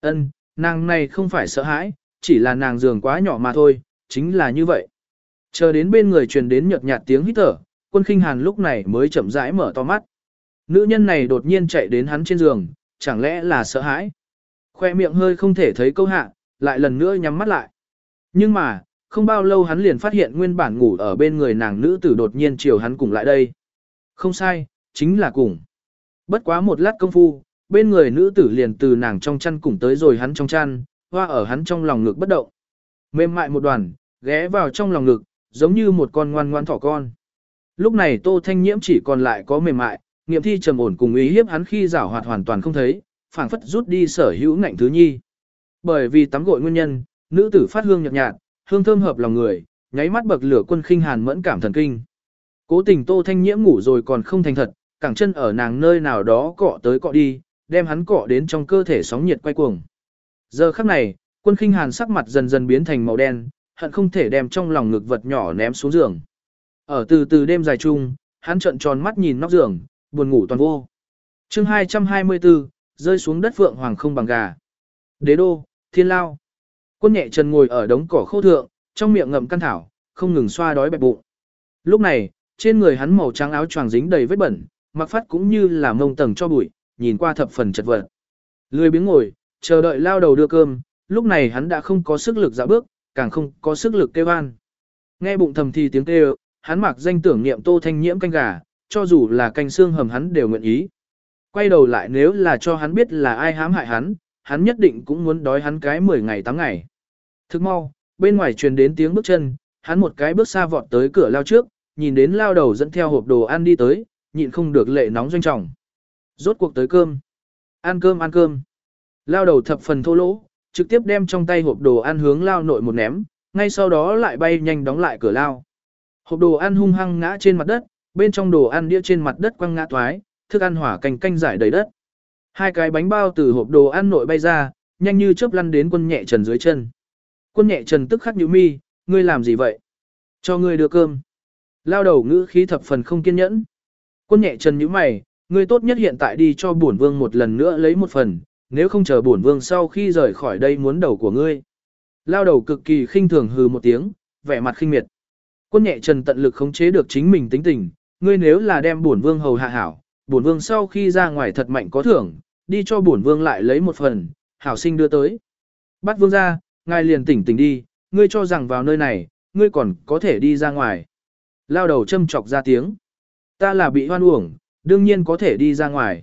Ân, nàng này không phải sợ hãi, chỉ là nàng giường quá nhỏ mà thôi, chính là như vậy. Chờ đến bên người truyền đến nhợt nhạt tiếng hít thở, quân khinh hàn lúc này mới chậm rãi mở to mắt. Nữ nhân này đột nhiên chạy đến hắn trên giường, chẳng lẽ là sợ hãi. Khoe miệng hơi không thể thấy câu hạ, lại lần nữa nhắm mắt lại. Nhưng mà, không bao lâu hắn liền phát hiện nguyên bản ngủ ở bên người nàng nữ tử đột nhiên chiều hắn cùng lại đây. Không sai, chính là cùng. Bất quá một lát công phu, bên người nữ tử liền từ nàng trong chăn cùng tới rồi hắn trong chăn, hoa ở hắn trong lòng ngực bất động. Mềm mại một đoàn, ghé vào trong lòng ngực, giống như một con ngoan ngoan thỏ con. Lúc này Tô Thanh Nhiễm chỉ còn lại có mềm mại, nghiệm thi trầm ổn cùng ý hiếp hắn khi giảo hoạt hoàn toàn không thấy, phảng phất rút đi sở hữu ngạnh thứ nhi. Bởi vì tắm gội nguyên nhân, nữ tử phát hương nhợt nhạt, hương thơm hợp lòng người, nháy mắt bậc lửa quân khinh hàn mẫn cảm thần kinh. Cố tình Tô Thanh Nhiễm ngủ rồi còn không thành thật, cẳng chân ở nàng nơi nào đó cọ tới cọ đi, đem hắn cọ đến trong cơ thể sóng nhiệt quay cuồng. Giờ khắc này, quân khinh hàn sắc mặt dần dần biến thành màu đen, hận không thể đem trong lòng ngực vật nhỏ ném xuống giường. Ở từ từ đêm dài chung, hắn trợn tròn mắt nhìn nóc giường, buồn ngủ toàn vô. chương 224, rơi xuống đất vượng hoàng không bằng gà. Đế đô, thiên lao. Quân nhẹ chân ngồi ở đống cỏ khô thượng, trong miệng ngậm căn thảo, không ngừng xoa đói bẹp bụng. Lúc này, trên người hắn màu trắng áo choàng dính đầy vết bẩn, mặc phát cũng như là mông tầng cho bụi, nhìn qua thập phần chật vật. Lười biếng ngồi, chờ đợi lao đầu đưa cơm, lúc này hắn đã không có sức lực dạo bước, càng không có sức lực kêu an. Nghe bụng thầm thì tiếng kêu, hắn mặc danh tưởng niệm tô thanh nhiễm canh gà, cho dù là canh xương hầm hắn đều nguyện ý. Quay đầu lại nếu là cho hắn biết là ai hãm hại hắn, hắn nhất định cũng muốn đói hắn cái 10 ngày 8 ngày. Thức mau, bên ngoài truyền đến tiếng bước chân, hắn một cái bước xa vọt tới cửa lao trước, nhìn đến lao đầu dẫn theo hộp đồ ăn đi tới, nhịn không được lệ nóng doanh trọng. Rốt cuộc tới cơm. Ăn cơm ăn cơm. Lao đầu thập phần thô lỗ, trực tiếp đem trong tay hộp đồ ăn hướng lao nội một ném, ngay sau đó lại bay nhanh đóng lại cửa lao. Hộp đồ ăn hung hăng ngã trên mặt đất, bên trong đồ ăn đĩa trên mặt đất quăng ngã toái, thức ăn hỏa canh canh giải đầy đất. Hai cái bánh bao từ hộp đồ ăn nội bay ra, nhanh như chớp lăn đến quân nhẹ trần dưới chân. Quân nhẹ trần tức khắc nhíu mi, ngươi làm gì vậy? Cho ngươi đưa cơm. Lao đầu ngữ khí thập phần không kiên nhẫn. Quân nhẹ trần nhíu mày, ngươi tốt nhất hiện tại đi cho bổn vương một lần nữa lấy một phần, nếu không chờ bổn vương sau khi rời khỏi đây muốn đầu của ngươi. Lao đầu cực kỳ khinh thường hừ một tiếng, vẻ mặt khinh miệt. Quân nhẹ trần tận lực khống chế được chính mình tính tình, ngươi nếu là đem bổn vương hầu hạ hảo, bổn vương sau khi ra ngoài thật mạnh có thưởng, đi cho bổn vương lại lấy một phần, hảo sinh đưa tới. Bắt vương ra, ngài liền tỉnh tỉnh đi, ngươi cho rằng vào nơi này, ngươi còn có thể đi ra ngoài. Lao đầu châm chọc ra tiếng. Ta là bị hoan uổng, đương nhiên có thể đi ra ngoài.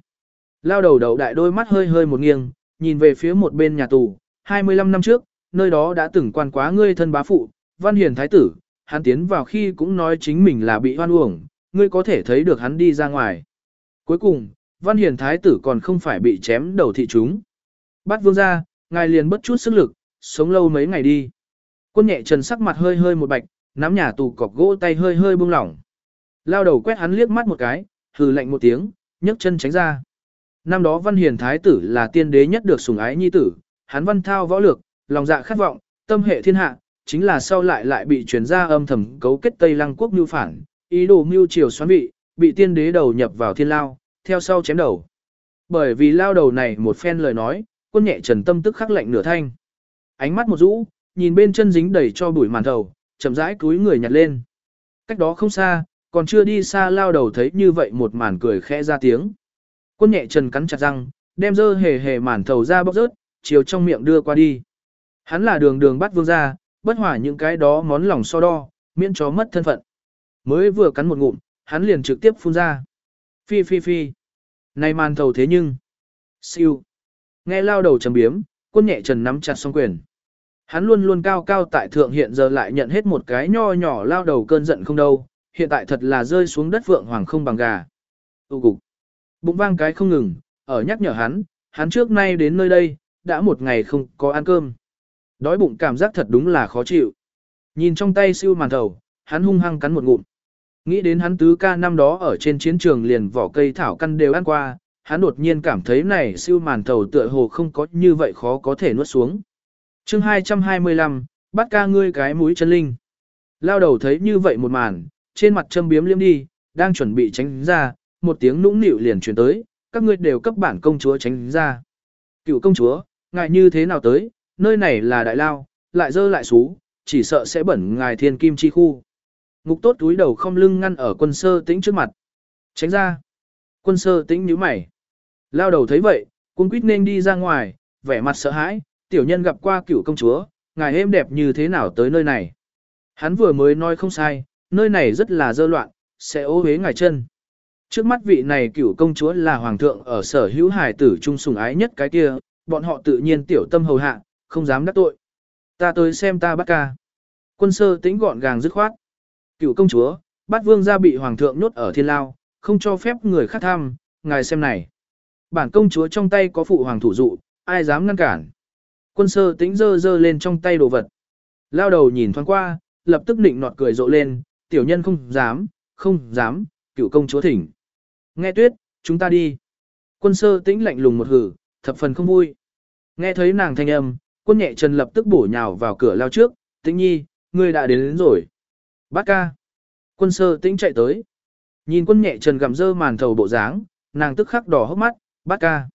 Lao đầu đầu đại đôi mắt hơi hơi một nghiêng, nhìn về phía một bên nhà tù, 25 năm trước, nơi đó đã từng quan quá ngươi thân bá phụ, văn hiền thái tử, hắn tiến vào khi cũng nói chính mình là bị hoan uổng, ngươi có thể thấy được hắn đi ra ngoài. Cuối cùng, văn hiền thái tử còn không phải bị chém đầu thị chúng. Bắt vương ra, ngài liền bất chút sức lực, sống lâu mấy ngày đi. Quân nhẹ trần sắc mặt hơi hơi một bạch, nắm nhà tù cọc gỗ tay hơi hơi buông lỏng. Lao đầu quét hắn liếc mắt một cái, hừ lạnh một tiếng, nhấc chân tránh ra. Năm đó văn hiền thái tử là tiên đế nhất được sủng ái nhi tử, hắn văn thao võ lược, lòng dạ khát vọng, tâm hệ thiên hạ, chính là sau lại lại bị truyền ra âm thầm cấu kết Tây Lăng quốc mưu phản, ý đồ mưu triều xoán vị, bị tiên đế đầu nhập vào thiên lao, theo sau chém đầu. Bởi vì lao đầu này một phen lời nói, quân nhẹ trần tâm tức khắc lạnh nửa thanh. Ánh mắt một rũ, nhìn bên chân dính đầy cho bụi màn thầu, chậm rãi cúi người nhặt lên. Cách đó không xa, còn chưa đi xa lao đầu thấy như vậy một màn cười khẽ ra tiếng. Quân nhẹ trần cắn chặt răng, đem dơ hề hề màn thầu ra bóc rớt, chiều trong miệng đưa qua đi. Hắn là đường đường bắt vương ra, bất hòa những cái đó món lòng so đo, miễn cho mất thân phận. Mới vừa cắn một ngụm, hắn liền trực tiếp phun ra. Phi phi phi. Này màn thầu thế nhưng. Siêu. Nghe lao đầu trầm biếm, quân nhẹ trần nắm chặt song quyền. Hắn luôn luôn cao cao tại thượng hiện giờ lại nhận hết một cái nho nhỏ lao đầu cơn giận không đâu, hiện tại thật là rơi xuống đất vượng hoàng không bằng gà. Tụ cục. Bụng vang cái không ngừng, ở nhắc nhở hắn, hắn trước nay đến nơi đây, đã một ngày không có ăn cơm. Đói bụng cảm giác thật đúng là khó chịu. Nhìn trong tay siêu màn thầu, hắn hung hăng cắn một ngụm. Nghĩ đến hắn tứ ca năm đó ở trên chiến trường liền vỏ cây thảo căn đều ăn qua, hắn đột nhiên cảm thấy này siêu màn thầu tựa hồ không có như vậy khó có thể nuốt xuống. chương 225, bắt ca ngươi cái mũi chân linh. Lao đầu thấy như vậy một màn, trên mặt châm biếm liêm đi, đang chuẩn bị tránh ra, một tiếng nũng nịu liền truyền tới, các ngươi đều cấp bản công chúa tránh ra. Cựu công chúa, ngài như thế nào tới, nơi này là đại lao, lại dơ lại xú, chỉ sợ sẽ bẩn ngài thiên kim chi khu. Ngục tốt túi đầu không lưng ngăn ở quân sơ tĩnh trước mặt. Tránh ra. Quân sơ tĩnh nhíu mày. Lao đầu thấy vậy, cung quýt nên đi ra ngoài, vẻ mặt sợ hãi, tiểu nhân gặp qua cửu công chúa, ngài êm đẹp như thế nào tới nơi này. Hắn vừa mới nói không sai, nơi này rất là dơ loạn, sẽ ô hế ngài chân. Trước mắt vị này cửu công chúa là hoàng thượng ở sở hữu hải tử trung sùng ái nhất cái kia, bọn họ tự nhiên tiểu tâm hầu hạ, không dám đắc tội. Ta tới xem ta bắt ca. Quân sơ tĩnh gọn gàng dứt khoát. Cựu công chúa, bắt vương gia bị hoàng thượng nhốt ở thiên lao, không cho phép người khác thăm, ngài xem này. Bản công chúa trong tay có phụ hoàng thủ dụ, ai dám ngăn cản. Quân sơ tĩnh dơ dơ lên trong tay đồ vật. Lao đầu nhìn thoáng qua, lập tức định nọt cười rộ lên, tiểu nhân không dám, không dám, cựu công chúa thỉnh. Nghe tuyết, chúng ta đi. Quân sơ tĩnh lạnh lùng một hử, thập phần không vui. Nghe thấy nàng thanh âm, quân nhẹ chân lập tức bổ nhào vào cửa lao trước, tĩnh nhi, ngươi đã đến, đến rồi. Bát ca. Quân sơ tĩnh chạy tới. Nhìn quân nhẹ trần gặm dơ màn thầu bộ dáng, nàng tức khắc đỏ hốc mắt, bát ca.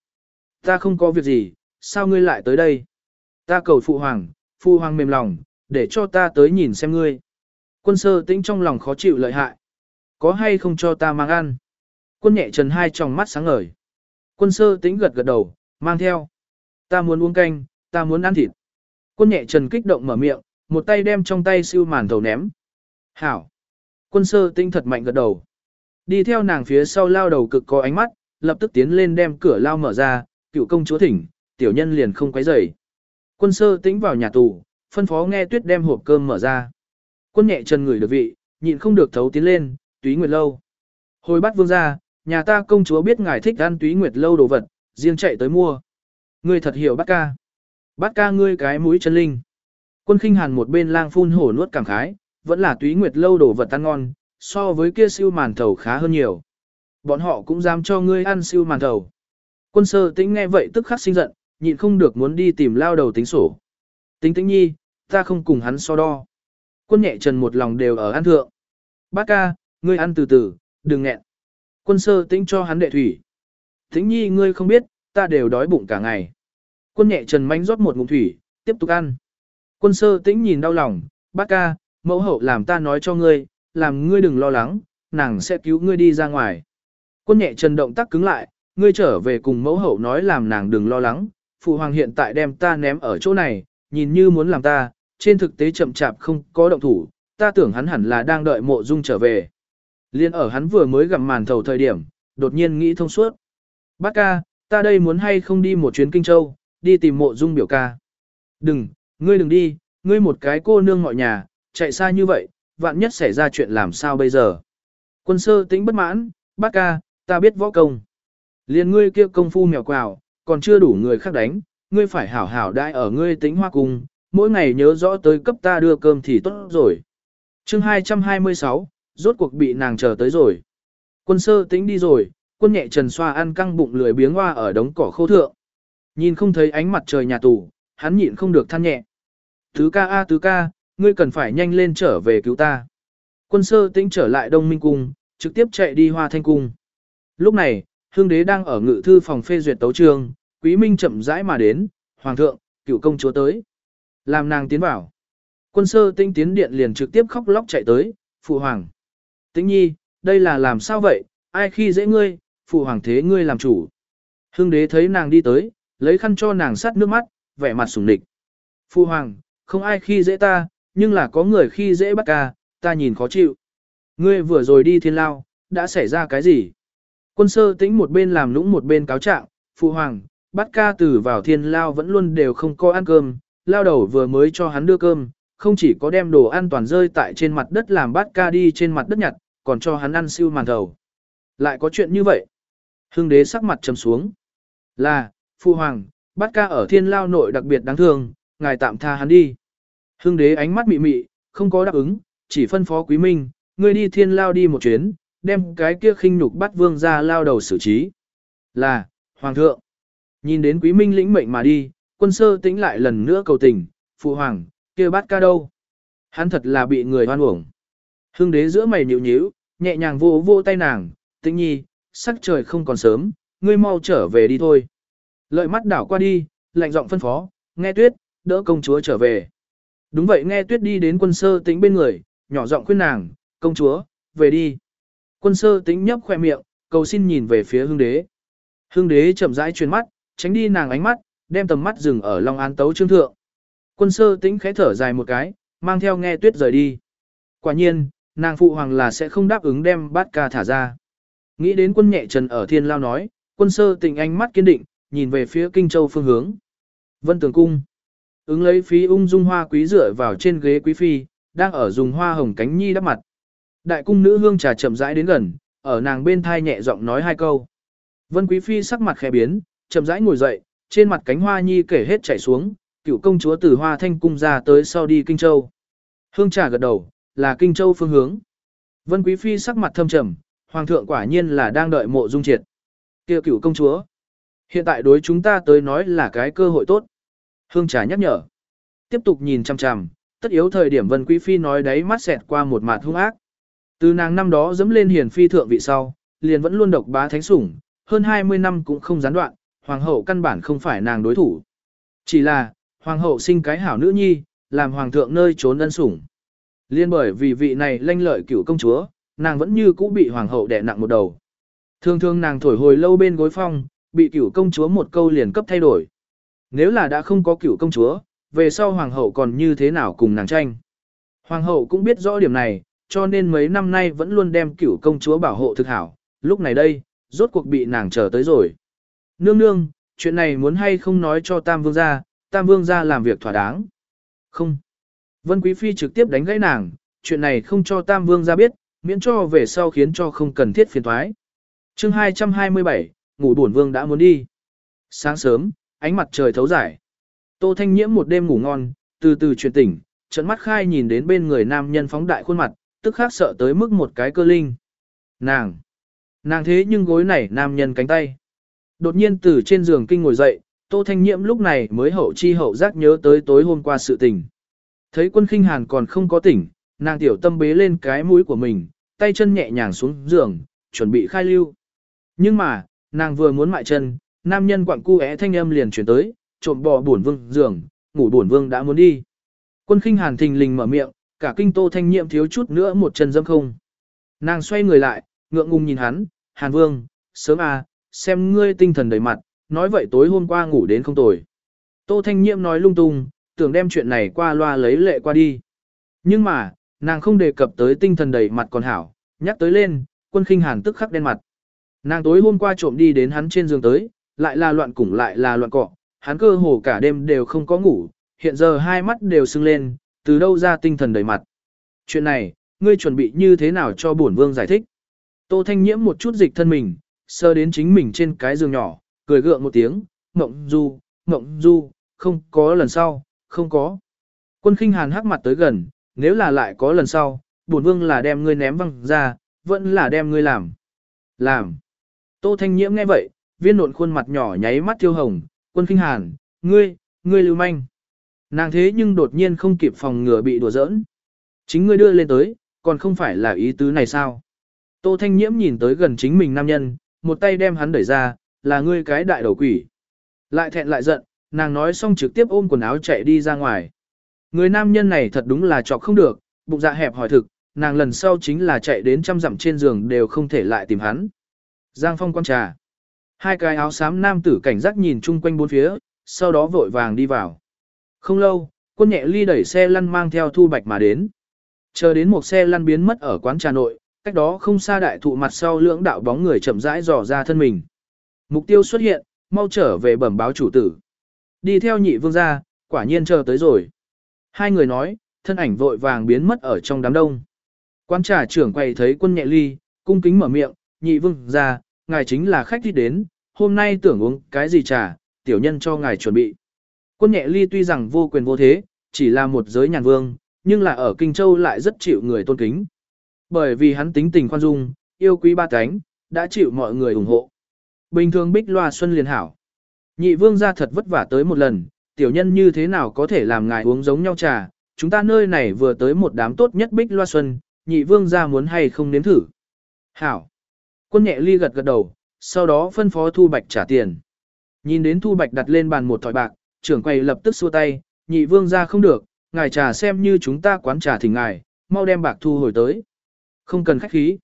Ta không có việc gì, sao ngươi lại tới đây? Ta cầu phụ hoàng, phụ hoàng mềm lòng, để cho ta tới nhìn xem ngươi. Quân sơ tĩnh trong lòng khó chịu lợi hại. Có hay không cho ta mang ăn? Quân nhẹ trần hai tròng mắt sáng ngời. Quân sơ tĩnh gật gật đầu, mang theo. Ta muốn uống canh, ta muốn ăn thịt. Quân nhẹ trần kích động mở miệng, một tay đem trong tay siêu màn thầu ném. Hảo. Quân sơ tinh thật mạnh gật đầu. Đi theo nàng phía sau lao đầu cực có ánh mắt, lập tức tiến lên đem cửa lao mở ra, cựu công chúa thỉnh, tiểu nhân liền không quấy rầy. Quân sơ tĩnh vào nhà tù, phân phó nghe tuyết đem hộp cơm mở ra. Quân nhẹ trần người được vị, nhịn không được thấu tiến lên, túy nguyệt lâu. Hồi bắt vương ra, nhà ta công chúa biết ngài thích ăn túy nguyệt lâu đồ vật, riêng chạy tới mua. Ngươi thật hiểu bắt ca. Bát ca ngươi cái mũi chân linh. Quân khinh hàn một bên lang phun hổ nuốt cảm khái, vẫn là túy nguyệt lâu đồ vật ăn ngon, so với kia siêu màn thầu khá hơn nhiều. Bọn họ cũng dám cho ngươi ăn siêu màn thầu. Quân sơ tĩnh nghe vậy tức khắc sinh giận, nhịn không được muốn đi tìm lao đầu tính sổ. Tính tĩnh nhi, ta không cùng hắn so đo. Quân nhẹ trần một lòng đều ở ăn thượng. Bác ca, ngươi ăn từ từ, đừng nghẹn. Quân sơ tĩnh cho hắn đệ thủy. Tĩnh nhi ngươi không biết, ta đều đói bụng cả ngày. Quân nhẹ trần manh rót một ngụm thủy, tiếp tục ăn. Quân sơ tĩnh nhìn đau lòng, bác ca, mẫu hậu làm ta nói cho ngươi, làm ngươi đừng lo lắng, nàng sẽ cứu ngươi đi ra ngoài. Quân nhẹ trần động tác cứng lại, ngươi trở về cùng mẫu hậu nói làm nàng đừng lo lắng, phụ hoàng hiện tại đem ta ném ở chỗ này, nhìn như muốn làm ta, trên thực tế chậm chạp không có động thủ, ta tưởng hắn hẳn là đang đợi mộ dung trở về. Liên ở hắn vừa mới gặp màn thầu thời điểm, đột nhiên nghĩ thông suốt. Bác ca, ta đây muốn hay không đi một chuyến Kinh Châu, đi tìm mộ dung biểu ca. Đừng, ngươi đừng đi, ngươi một cái cô nương mọi nhà, chạy xa như vậy, vạn nhất xảy ra chuyện làm sao bây giờ. Quân sơ tính bất mãn, bác ca, ta biết võ công. Liên ngươi kia công phu mèo quào, còn chưa đủ người khác đánh, ngươi phải hảo hảo đại ở ngươi tính hoa cung, mỗi ngày nhớ rõ tới cấp ta đưa cơm thì tốt rồi. chương 226, rốt cuộc bị nàng chờ tới rồi. Quân sơ tính đi rồi, quân nhẹ trần xoa ăn căng bụng lười biếng hoa ở đống cỏ khô thượng. Nhìn không thấy ánh mặt trời nhà tù, hắn nhịn không được than nhẹ. Tứ ca a tứ ca, ngươi cần phải nhanh lên trở về cứu ta. Quân sơ tĩnh trở lại Đông Minh Cung, trực tiếp chạy đi Hoa Thanh Cung. Lúc này, Hương Đế đang ở ngự thư phòng phê duyệt tấu trường, Quý Minh chậm rãi mà đến, Hoàng thượng, cựu công chúa tới. Làm nàng tiến vào. Quân sơ tĩnh tiến điện liền trực tiếp khóc lóc chạy tới, Phụ Hoàng. Tĩnh nhi, đây là làm sao vậy, ai khi dễ ngươi, Phụ Hoàng thế ngươi làm chủ. Hương Đế thấy nàng đi tới, lấy khăn cho nàng sát nước mắt, vẻ mặt sùng địch. Phu Hoàng, không ai khi dễ ta, nhưng là có người khi dễ bắt ca, ta nhìn khó chịu. Ngươi vừa rồi đi thiên lao, đã xảy ra cái gì? Quân sơ tĩnh một bên làm nũng một bên cáo trạng, phụ hoàng, bắt ca từ vào thiên lao vẫn luôn đều không có ăn cơm, lao đầu vừa mới cho hắn đưa cơm, không chỉ có đem đồ ăn toàn rơi tại trên mặt đất làm bắt ca đi trên mặt đất nhặt, còn cho hắn ăn siêu màn thầu. Lại có chuyện như vậy. Hưng đế sắc mặt trầm xuống. Là, Phu hoàng, bắt ca ở thiên lao nội đặc biệt đáng thương, ngài tạm tha hắn đi. Hưng đế ánh mắt mị mị, không có đáp ứng, chỉ phân phó quý minh, ngươi đi thiên lao đi một chuyến, đem cái kia khinh nhục bắt vương ra lao đầu xử trí. Là, Hoàng thượng, nhìn đến quý minh lĩnh mệnh mà đi, quân sơ tĩnh lại lần nữa cầu tình, Phu hoàng, kia bắt ca đâu. Hắn thật là bị người hoan uổng. Hưng đế giữa mày nhịu nhíu, nhẹ nhàng vô vô tay nàng, tĩnh nhi, sắc trời không còn sớm, ngươi mau trở về đi thôi. Lợi mắt đảo qua đi, lạnh giọng phân phó, nghe tuyết, đỡ công chúa trở về. Đúng vậy nghe tuyết đi đến quân sơ tĩnh bên người, nhỏ giọng khuyên nàng, công chúa, về đi. Quân sơ tĩnh nhấp khoe miệng, cầu xin nhìn về phía hương đế. Hương đế chậm rãi chuyển mắt, tránh đi nàng ánh mắt, đem tầm mắt dừng ở Long An tấu trương thượng. Quân sơ tĩnh khẽ thở dài một cái, mang theo nghe tuyết rời đi. Quả nhiên, nàng phụ hoàng là sẽ không đáp ứng đem bát ca thả ra. Nghĩ đến quân nhẹ trần ở thiên lao nói, quân sơ tĩnh ánh mắt kiên định, nhìn về phía kinh châu phương hướng. Vân tường cung. Ứng lấy phí ung dung hoa quý dựa vào trên ghế quý phi, đang ở dùng hoa hồng cánh nhi đắp mặt. Đại cung nữ hương trà chậm rãi đến gần, ở nàng bên thai nhẹ giọng nói hai câu. Vân quý phi sắc mặt khẽ biến, chậm rãi ngồi dậy, trên mặt cánh hoa nhi kể hết chảy xuống, cựu công chúa từ hoa thanh cung ra tới sau đi kinh châu. Hương trà gật đầu, là kinh châu phương hướng. Vân quý phi sắc mặt thâm trầm, hoàng thượng quả nhiên là đang đợi mộ dung triệt. Kia cựu công chúa, hiện tại đối chúng ta tới nói là cái cơ hội tốt. Hương trà nhắc nhở. Tiếp tục nhìn chăm chằm, tất yếu thời điểm Vân Quý Phi nói đấy mắt xẹt qua một mặt hung ác. Từ nàng năm đó dẫm lên hiền phi thượng vị sau, liền vẫn luôn độc bá thánh sủng, hơn 20 năm cũng không gián đoạn, hoàng hậu căn bản không phải nàng đối thủ. Chỉ là, hoàng hậu sinh cái hảo nữ nhi, làm hoàng thượng nơi trốn ân sủng. Liên bởi vì vị này lanh lợi cửu công chúa, nàng vẫn như cũ bị hoàng hậu đè nặng một đầu. Thường thường nàng thổi hồi lâu bên gối phong, bị cửu công chúa một câu liền cấp thay đổi. Nếu là đã không có cửu công chúa, về sau hoàng hậu còn như thế nào cùng nàng tranh. Hoàng hậu cũng biết rõ điểm này, cho nên mấy năm nay vẫn luôn đem cửu công chúa bảo hộ thực hảo, lúc này đây, rốt cuộc bị nàng chờ tới rồi. Nương nương, chuyện này muốn hay không nói cho Tam Vương gia, Tam Vương gia làm việc thỏa đáng. Không. Vân Quý Phi trực tiếp đánh gãy nàng, chuyện này không cho Tam Vương gia biết, miễn cho về sau khiến cho không cần thiết phiền thoái. chương 227, ngủ buồn Vương đã muốn đi. Sáng sớm, ánh mặt trời thấu giải. Tô Thanh Nhiễm một đêm ngủ ngon, từ từ chuyển tỉnh, trận mắt khai nhìn đến bên người nam nhân phóng đại khuôn mặt, tức khắc sợ tới mức một cái cơ linh. Nàng! Nàng thế nhưng gối nảy nam nhân cánh tay. Đột nhiên từ trên giường kinh ngồi dậy, Tô Thanh Nhiễm lúc này mới hậu chi hậu giác nhớ tới tối hôm qua sự tình. Thấy quân khinh hàn còn không có tỉnh, nàng tiểu tâm bế lên cái mũi của mình, tay chân nhẹ nhàng xuống giường, chuẩn bị khai lưu. Nhưng mà, nàng vừa muốn mại chân, nam nhân quặng cu é thanh âm liền chuyển tới, trộm bò bổn vương giường, ngủ bổn vương đã muốn đi. Quân khinh hàn thình lình mở miệng, cả kinh tô thanh nhiệm thiếu chút nữa một chân dâm không. Nàng xoay người lại, ngượng ngùng nhìn hắn, hàn vương, sớm à, xem ngươi tinh thần đầy mặt, nói vậy tối hôm qua ngủ đến không tồi. Tô thanh nhiệm nói lung tung, tưởng đem chuyện này qua loa lấy lệ qua đi. Nhưng mà, nàng không đề cập tới tinh thần đầy mặt còn hảo, nhắc tới lên, quân khinh hàn tức khắc đen mặt. Nàng tối hôm qua trộm đi đến hắn trên giường tới, lại là loạn củng lại là loạn cọ, hắn cơ hồ cả đêm đều không có ngủ, hiện giờ hai mắt đều sưng lên, từ đâu ra tinh thần đầy mặt. Chuyện này, ngươi chuẩn bị như thế nào cho bổn vương giải thích? Tô Thanh Nhiễm một chút dịch thân mình, sơ đến chính mình trên cái giường nhỏ, cười gượng một tiếng, mộng du, mộng du, không có lần sau, không có. Quân khinh hàn hắc mặt tới gần, nếu là lại có lần sau, bổn vương là đem ngươi ném văng ra, vẫn là đem ngươi làm. Làm. Tô Thanh Nhiễm nghe vậy, viên nộn khuôn mặt nhỏ nháy mắt thiêu hồng, quân kinh hàn, ngươi, ngươi lưu manh. Nàng thế nhưng đột nhiên không kịp phòng ngừa bị đùa giỡn. Chính ngươi đưa lên tới, còn không phải là ý tứ này sao? Tô Thanh Nhiễm nhìn tới gần chính mình nam nhân, một tay đem hắn đẩy ra, là ngươi cái đại đầu quỷ. Lại thẹn lại giận, nàng nói xong trực tiếp ôm quần áo chạy đi ra ngoài. Người nam nhân này thật đúng là chọc không được, bụng dạ hẹp hỏi thực, nàng lần sau chính là chạy đến trăm dặm trên giường đều không thể lại tìm hắn. Giang Phong quan trà. Hai cái áo xám nam tử cảnh giác nhìn chung quanh bốn phía, sau đó vội vàng đi vào. Không lâu, quân nhẹ ly đẩy xe lăn mang theo thu bạch mà đến. Chờ đến một xe lăn biến mất ở quán trà nội, cách đó không xa đại thụ mặt sau lưỡng đạo bóng người chậm rãi dò ra thân mình. Mục tiêu xuất hiện, mau trở về bẩm báo chủ tử. Đi theo nhị vương gia, quả nhiên chờ tới rồi. Hai người nói, thân ảnh vội vàng biến mất ở trong đám đông. quán trà trưởng quay thấy quân nhẹ ly, cung kính mở miệng, nhị vương gia, ngài chính là khách đi đến, hôm nay tưởng uống cái gì trà, tiểu nhân cho ngài chuẩn bị. Quân nhẹ ly tuy rằng vô quyền vô thế, chỉ là một giới nhàn vương, nhưng là ở Kinh Châu lại rất chịu người tôn kính. Bởi vì hắn tính tình khoan dung, yêu quý ba cánh, đã chịu mọi người ủng hộ. Bình thường bích loa xuân liền hảo. Nhị vương ra thật vất vả tới một lần, tiểu nhân như thế nào có thể làm ngài uống giống nhau trà, chúng ta nơi này vừa tới một đám tốt nhất bích loa xuân, nhị vương ra muốn hay không nếm thử. Hảo. Quân nhẹ ly gật gật đầu, sau đó phân phó Thu Bạch trả tiền. Nhìn đến Thu Bạch đặt lên bàn một thỏi bạc, trưởng quầy lập tức xua tay, nhị vương ra không được, ngài trà xem như chúng ta quán trà thỉnh ngài, mau đem bạc thu hồi tới. Không cần khách khí.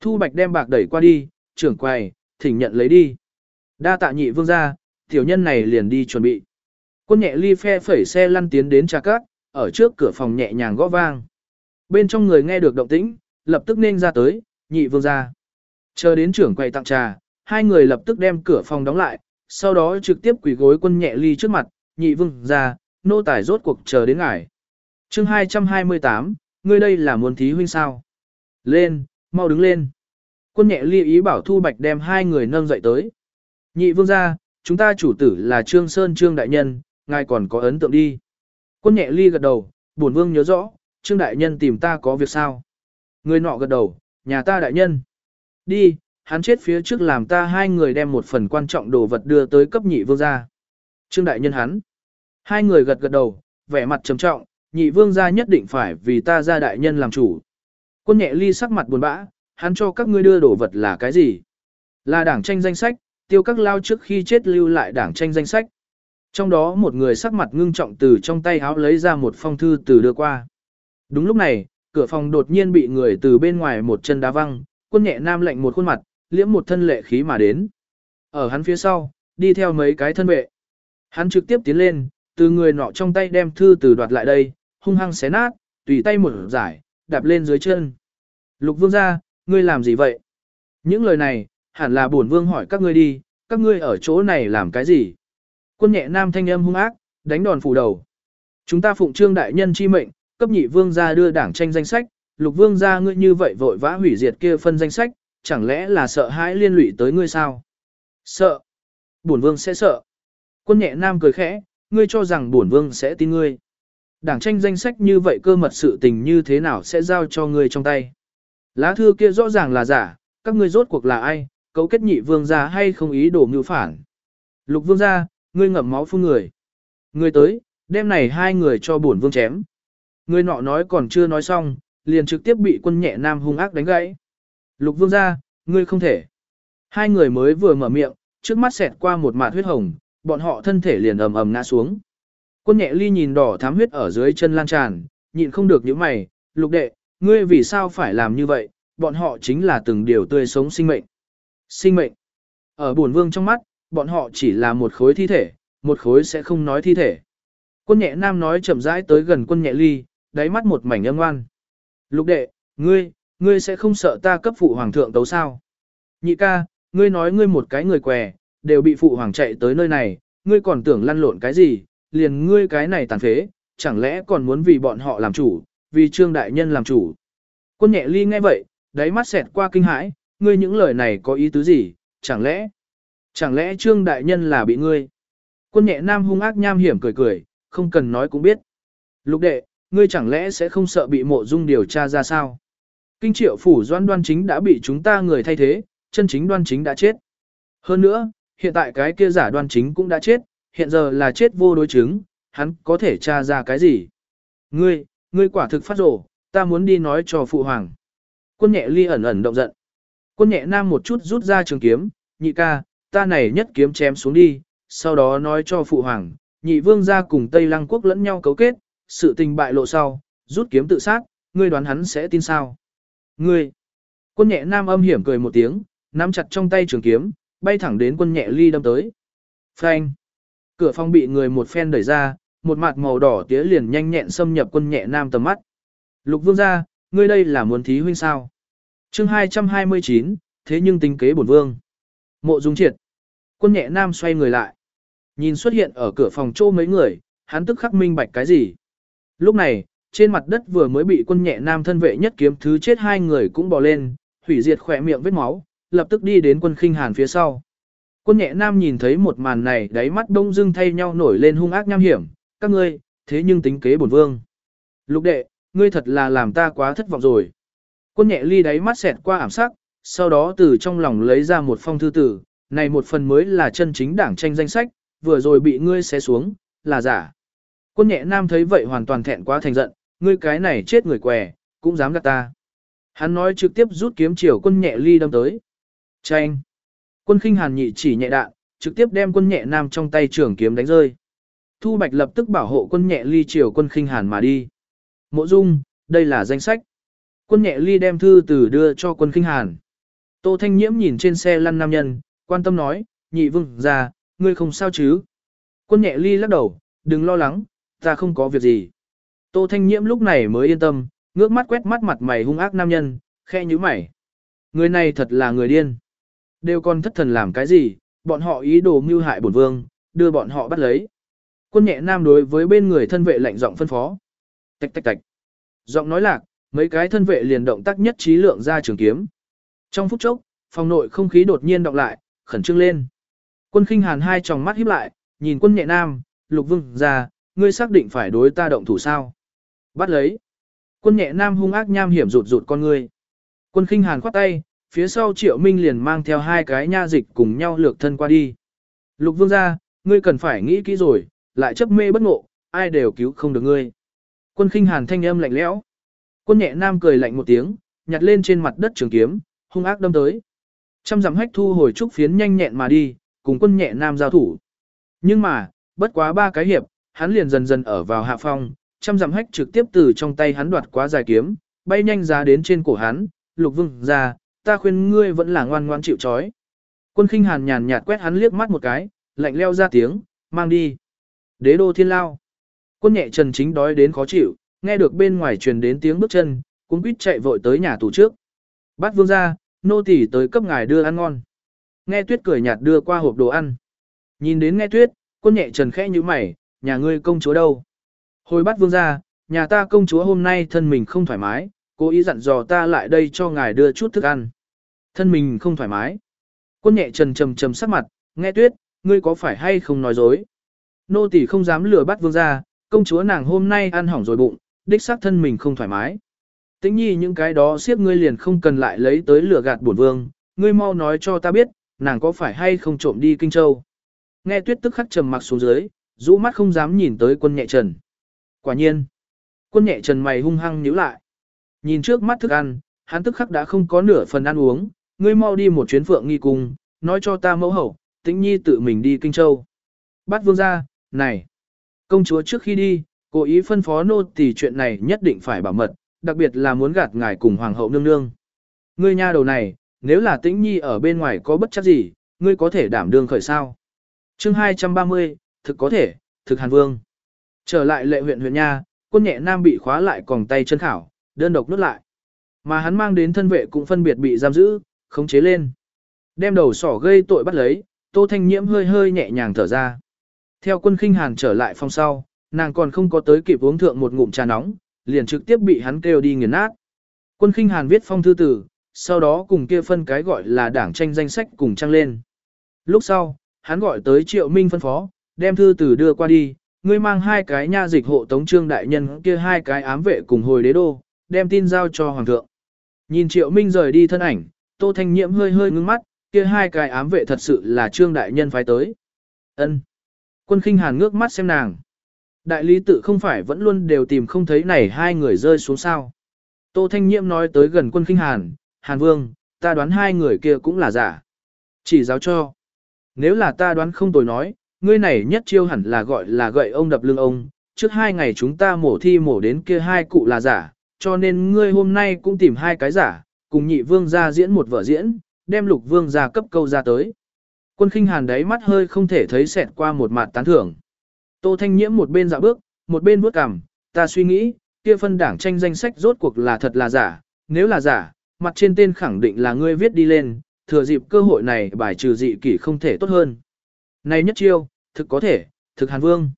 Thu Bạch đem bạc đẩy qua đi, trưởng quầy, thỉnh nhận lấy đi. Đa tạ nhị vương ra, tiểu nhân này liền đi chuẩn bị. Quân nhẹ ly phe phẩy xe lăn tiến đến trà cát, ở trước cửa phòng nhẹ nhàng gõ vang. Bên trong người nghe được động tĩnh, lập tức nên ra tới, nhị vương ra. Chờ đến trưởng quầy tặng trà, hai người lập tức đem cửa phòng đóng lại, sau đó trực tiếp quỳ gối quân nhẹ ly trước mặt, nhị vương ra, nô tài rốt cuộc chờ đến ngài. chương 228, ngươi đây là muốn thí huynh sao? Lên, mau đứng lên. Quân nhẹ ly ý bảo Thu Bạch đem hai người nâng dậy tới. Nhị vương ra, chúng ta chủ tử là Trương Sơn Trương Đại Nhân, ngài còn có ấn tượng đi. Quân nhẹ ly gật đầu, bổn vương nhớ rõ, Trương Đại Nhân tìm ta có việc sao? Người nọ gật đầu, nhà ta Đại Nhân. Đi, hắn chết phía trước làm ta hai người đem một phần quan trọng đồ vật đưa tới cấp nhị vương gia. Trương đại nhân hắn. Hai người gật gật đầu, vẻ mặt trầm trọng, nhị vương gia nhất định phải vì ta ra đại nhân làm chủ. Quân nhẹ ly sắc mặt buồn bã, hắn cho các ngươi đưa đồ vật là cái gì? Là đảng tranh danh sách, tiêu các lao trước khi chết lưu lại đảng tranh danh sách. Trong đó một người sắc mặt ngưng trọng từ trong tay áo lấy ra một phong thư từ đưa qua. Đúng lúc này, cửa phòng đột nhiên bị người từ bên ngoài một chân đá văng, quân nhẹ nam lạnh một khuôn mặt, liễm một thân lệ khí mà đến. Ở hắn phía sau, đi theo mấy cái thân vệ. Hắn trực tiếp tiến lên, từ người nọ trong tay đem thư từ đoạt lại đây, hung hăng xé nát, tùy tay một giải, đạp lên dưới chân. Lục vương ra, ngươi làm gì vậy? Những lời này, hẳn là bổn vương hỏi các ngươi đi, các ngươi ở chỗ này làm cái gì? Quân nhẹ nam thanh âm hung ác, đánh đòn phủ đầu. Chúng ta phụng trương đại nhân chi mệnh, cấp nhị vương ra đưa đảng tranh danh sách, lục vương ra ngươi như vậy vội vã hủy diệt kia phân danh sách, chẳng lẽ là sợ hãi liên lụy tới ngươi sao? Sợ. Bổn vương sẽ sợ. Quân nhẹ nam cười khẽ, ngươi cho rằng bổn vương sẽ tin ngươi. Đảng tranh danh sách như vậy cơ mật sự tình như thế nào sẽ giao cho ngươi trong tay. Lá thư kia rõ ràng là giả, các ngươi rốt cuộc là ai, cấu kết nhị vương gia hay không ý đồ mưu phản. Lục vương gia, ngươi ngậm máu phun người. Ngươi tới, đêm này hai người cho bổn vương chém. Ngươi nọ nói còn chưa nói xong, liền trực tiếp bị quân nhẹ nam hung ác đánh gãy. Lục vương gia, ngươi không thể. Hai người mới vừa mở miệng, trước mắt xẹt qua một mạt huyết hồng, bọn họ thân thể liền ầm ầm ngã xuống. Quân nhẹ ly nhìn đỏ thám huyết ở dưới chân lan tràn, nhịn không được những mày, lục đệ, ngươi vì sao phải làm như vậy, bọn họ chính là từng điều tươi sống sinh mệnh. Sinh mệnh. Ở buồn vương trong mắt, bọn họ chỉ là một khối thi thể, một khối sẽ không nói thi thể. Quân nhẹ nam nói chậm rãi tới gần quân nhẹ ly, đáy mắt một mảnh âm ngoan. Lục đệ, ngươi, ngươi sẽ không sợ ta cấp phụ hoàng thượng tấu sao? Nhị ca, ngươi nói ngươi một cái người què, đều bị phụ hoàng chạy tới nơi này, ngươi còn tưởng lăn lộn cái gì, liền ngươi cái này tàn phế, chẳng lẽ còn muốn vì bọn họ làm chủ, vì trương đại nhân làm chủ. Quân nhẹ ly nghe vậy, đáy mắt xẹt qua kinh hãi, ngươi những lời này có ý tứ gì, chẳng lẽ, chẳng lẽ trương đại nhân là bị ngươi. Quân nhẹ nam hung ác nham hiểm cười cười, không cần nói cũng biết. Lục đệ, ngươi chẳng lẽ sẽ không sợ bị mộ dung điều tra ra sao? Kinh triệu phủ doan đoan chính đã bị chúng ta người thay thế, chân chính đoan chính đã chết. Hơn nữa, hiện tại cái kia giả đoan chính cũng đã chết, hiện giờ là chết vô đối chứng, hắn có thể tra ra cái gì. Ngươi, ngươi quả thực phát rổ, ta muốn đi nói cho phụ hoàng. Quân nhẹ ly ẩn ẩn động giận. Quân nhẹ nam một chút rút ra trường kiếm, nhị ca, ta này nhất kiếm chém xuống đi, sau đó nói cho phụ hoàng, nhị vương gia cùng Tây Lăng quốc lẫn nhau cấu kết, sự tình bại lộ sau, rút kiếm tự sát, ngươi đoán hắn sẽ tin sao? Ngươi! Quân nhẹ nam âm hiểm cười một tiếng, nắm chặt trong tay trường kiếm, bay thẳng đến quân nhẹ ly đâm tới. Phanh! Cửa phòng bị người một phen đẩy ra, một mặt màu đỏ tía liền nhanh nhẹn xâm nhập quân nhẹ nam tầm mắt. Lục vương gia, ngươi đây là muốn thí huynh sao? chương 229, thế nhưng tính kế bổn vương. Mộ dung triệt. Quân nhẹ nam xoay người lại. Nhìn xuất hiện ở cửa phòng chỗ mấy người, hắn tức khắc minh bạch cái gì. Lúc này, trên mặt đất vừa mới bị quân nhẹ nam thân vệ nhất kiếm thứ chết hai người cũng bò lên, hủy diệt khỏe miệng vết máu, lập tức đi đến quân khinh hàn phía sau. Quân nhẹ nam nhìn thấy một màn này đáy mắt đông dưng thay nhau nổi lên hung ác nham hiểm, các ngươi, thế nhưng tính kế bổn vương. Lục đệ, ngươi thật là làm ta quá thất vọng rồi. Quân nhẹ ly đáy mắt xẹt qua ảm sắc, sau đó từ trong lòng lấy ra một phong thư tử, này một phần mới là chân chính đảng tranh danh sách, vừa rồi bị ngươi xé xuống, là giả. Quân nhẹ nam thấy vậy hoàn toàn thẹn quá thành giận, ngươi cái này chết người què, cũng dám gạt ta. Hắn nói trực tiếp rút kiếm chiều quân nhẹ ly đâm tới. Tranh. Quân khinh hàn nhị chỉ nhẹ đạn, trực tiếp đem quân nhẹ nam trong tay trường kiếm đánh rơi. Thu Bạch lập tức bảo hộ quân nhẹ ly chiều quân khinh hàn mà đi. Mộ dung, đây là danh sách. Quân nhẹ ly đem thư từ đưa cho quân khinh hàn. Tô Thanh Nhiễm nhìn trên xe lăn nam nhân, quan tâm nói, nhị vương ra, ngươi không sao chứ. Quân nhẹ ly lắc đầu, đừng lo lắng, ta không có việc gì. Tô Thanh Nhiễm lúc này mới yên tâm, ngước mắt quét mắt mặt mày hung ác nam nhân, khe như mày. Người này thật là người điên. Đều còn thất thần làm cái gì, bọn họ ý đồ mưu hại bổn vương, đưa bọn họ bắt lấy. Quân nhẹ nam đối với bên người thân vệ lạnh giọng phân phó. Tạch tạch tạch. Giọng nói lạc, mấy cái thân vệ liền động tác nhất trí lượng ra trường kiếm. Trong phút chốc, phòng nội không khí đột nhiên đọc lại, khẩn trương lên. Quân khinh hàn hai tròng mắt híp lại, nhìn quân nhẹ nam, lục vương ra, ngươi xác định phải đối ta động thủ sao. Bắt lấy. Quân nhẹ nam hung ác nham hiểm rụt rụt con ngươi. Quân khinh hàn khoát tay, phía sau triệu minh liền mang theo hai cái nha dịch cùng nhau lược thân qua đi. Lục vương ra, ngươi cần phải nghĩ kỹ rồi, lại chấp mê bất ngộ, ai đều cứu không được ngươi. Quân khinh hàn thanh âm lạnh lẽo. Quân nhẹ nam cười lạnh một tiếng, nhặt lên trên mặt đất trường kiếm, hung ác đâm tới. Trăm dặm hách thu hồi trúc phiến nhanh nhẹn mà đi, cùng quân nhẹ nam giao thủ. Nhưng mà, bất quá ba cái hiệp, hắn liền dần dần ở vào hạ phong, trăm dặm hách trực tiếp từ trong tay hắn đoạt quá dài kiếm, bay nhanh ra đến trên cổ hắn, lục vương ra, ta khuyên ngươi vẫn là ngoan ngoan chịu trói. Quân khinh hàn nhàn nhạt quét hắn liếc mắt một cái, lạnh leo ra tiếng, mang đi. Đế đô thiên lao. Quân nhẹ trần chính đói đến khó chịu, nghe được bên ngoài truyền đến tiếng bước chân, cũng quýt chạy vội tới nhà tù trước. bát vương ra, nô tỳ tới cấp ngài đưa ăn ngon. Nghe tuyết cười nhạt đưa qua hộp đồ ăn. Nhìn đến nghe tuyết, quân nhẹ trần khẽ như mày, nhà ngươi công chúa đâu? Hồi bắt vương ra, nhà ta công chúa hôm nay thân mình không thoải mái, cố ý dặn dò ta lại đây cho ngài đưa chút thức ăn. Thân mình không thoải mái. Quân nhẹ trần trầm trầm sắc mặt, nghe tuyết, ngươi có phải hay không nói dối? Nô tỳ không dám lừa bắt vương ra, công chúa nàng hôm nay ăn hỏng rồi bụng, đích xác thân mình không thoải mái. Tĩnh nhi những cái đó siếp ngươi liền không cần lại lấy tới lừa gạt bổn vương, ngươi mau nói cho ta biết, nàng có phải hay không trộm đi Kinh Châu. Nghe tuyết tức khắc trầm mặc xuống dưới, rũ mắt không dám nhìn tới quân nhẹ trần. Quả nhiên, quân nhẹ trần mày hung hăng nhíu lại. Nhìn trước mắt thức ăn, hắn tức khắc đã không có nửa phần ăn uống, ngươi mau đi một chuyến phượng nghi cung, nói cho ta mẫu hậu, tĩnh nhi tự mình đi Kinh Châu. Bắt vương ra, này, công chúa trước khi đi, cố ý phân phó nô tỳ chuyện này nhất định phải bảo mật, đặc biệt là muốn gạt ngài cùng hoàng hậu nương nương. Ngươi nha đầu này, nếu là tĩnh nhi ở bên ngoài có bất chắc gì, ngươi có thể đảm đương khởi sao. chương 230, thực có thể, thực hàn vương. Trở lại lệ huyện huyện nha, quân nhẹ nam bị khóa lại còng tay chân khảo, đơn độc nuốt lại. Mà hắn mang đến thân vệ cũng phân biệt bị giam giữ, khống chế lên. Đem đầu sỏ gây tội bắt lấy, tô thanh nhiễm hơi hơi nhẹ nhàng thở ra. Theo quân khinh hàn trở lại phòng sau, nàng còn không có tới kịp uống thượng một ngụm trà nóng, liền trực tiếp bị hắn kêu đi nghiền nát. Quân khinh hàn viết phong thư tử, sau đó cùng kia phân cái gọi là đảng tranh danh sách cùng trăng lên. Lúc sau, hắn gọi tới triệu minh phân phó, đem thư tử đưa qua đi, ngươi mang hai cái nha dịch hộ tống trương đại nhân kia hai cái ám vệ cùng hồi đế đô, đem tin giao cho hoàng thượng. Nhìn triệu minh rời đi thân ảnh, tô thanh nhiễm hơi hơi ngưng mắt, kia hai cái ám vệ thật sự là trương đại nhân phái tới. ân Quân khinh hàn ngước mắt xem nàng. Đại lý tự không phải vẫn luôn đều tìm không thấy này hai người rơi xuống sao. Tô Thanh Nhiễm nói tới gần quân kinh Hàn, Hàn Vương, ta đoán hai người kia cũng là giả. Chỉ giáo cho. Nếu là ta đoán không tồi nói, ngươi này nhất chiêu hẳn là gọi là gậy ông đập lưng ông, trước hai ngày chúng ta mổ thi mổ đến kia hai cụ là giả, cho nên ngươi hôm nay cũng tìm hai cái giả, cùng nhị vương ra diễn một vở diễn, đem lục vương ra cấp câu ra tới. Quân khinh hàn đáy mắt hơi không thể thấy xẹt qua một mặt tán thưởng. Tô Thanh Nhiễm một bên dạo bước, một bên bước cằm, ta suy nghĩ, kia phân đảng tranh danh sách rốt cuộc là thật là giả, nếu là giả, mặt trên tên khẳng định là ngươi viết đi lên, thừa dịp cơ hội này bài trừ dị kỷ không thể tốt hơn. Này nhất chiêu, thực có thể, thực hàn vương.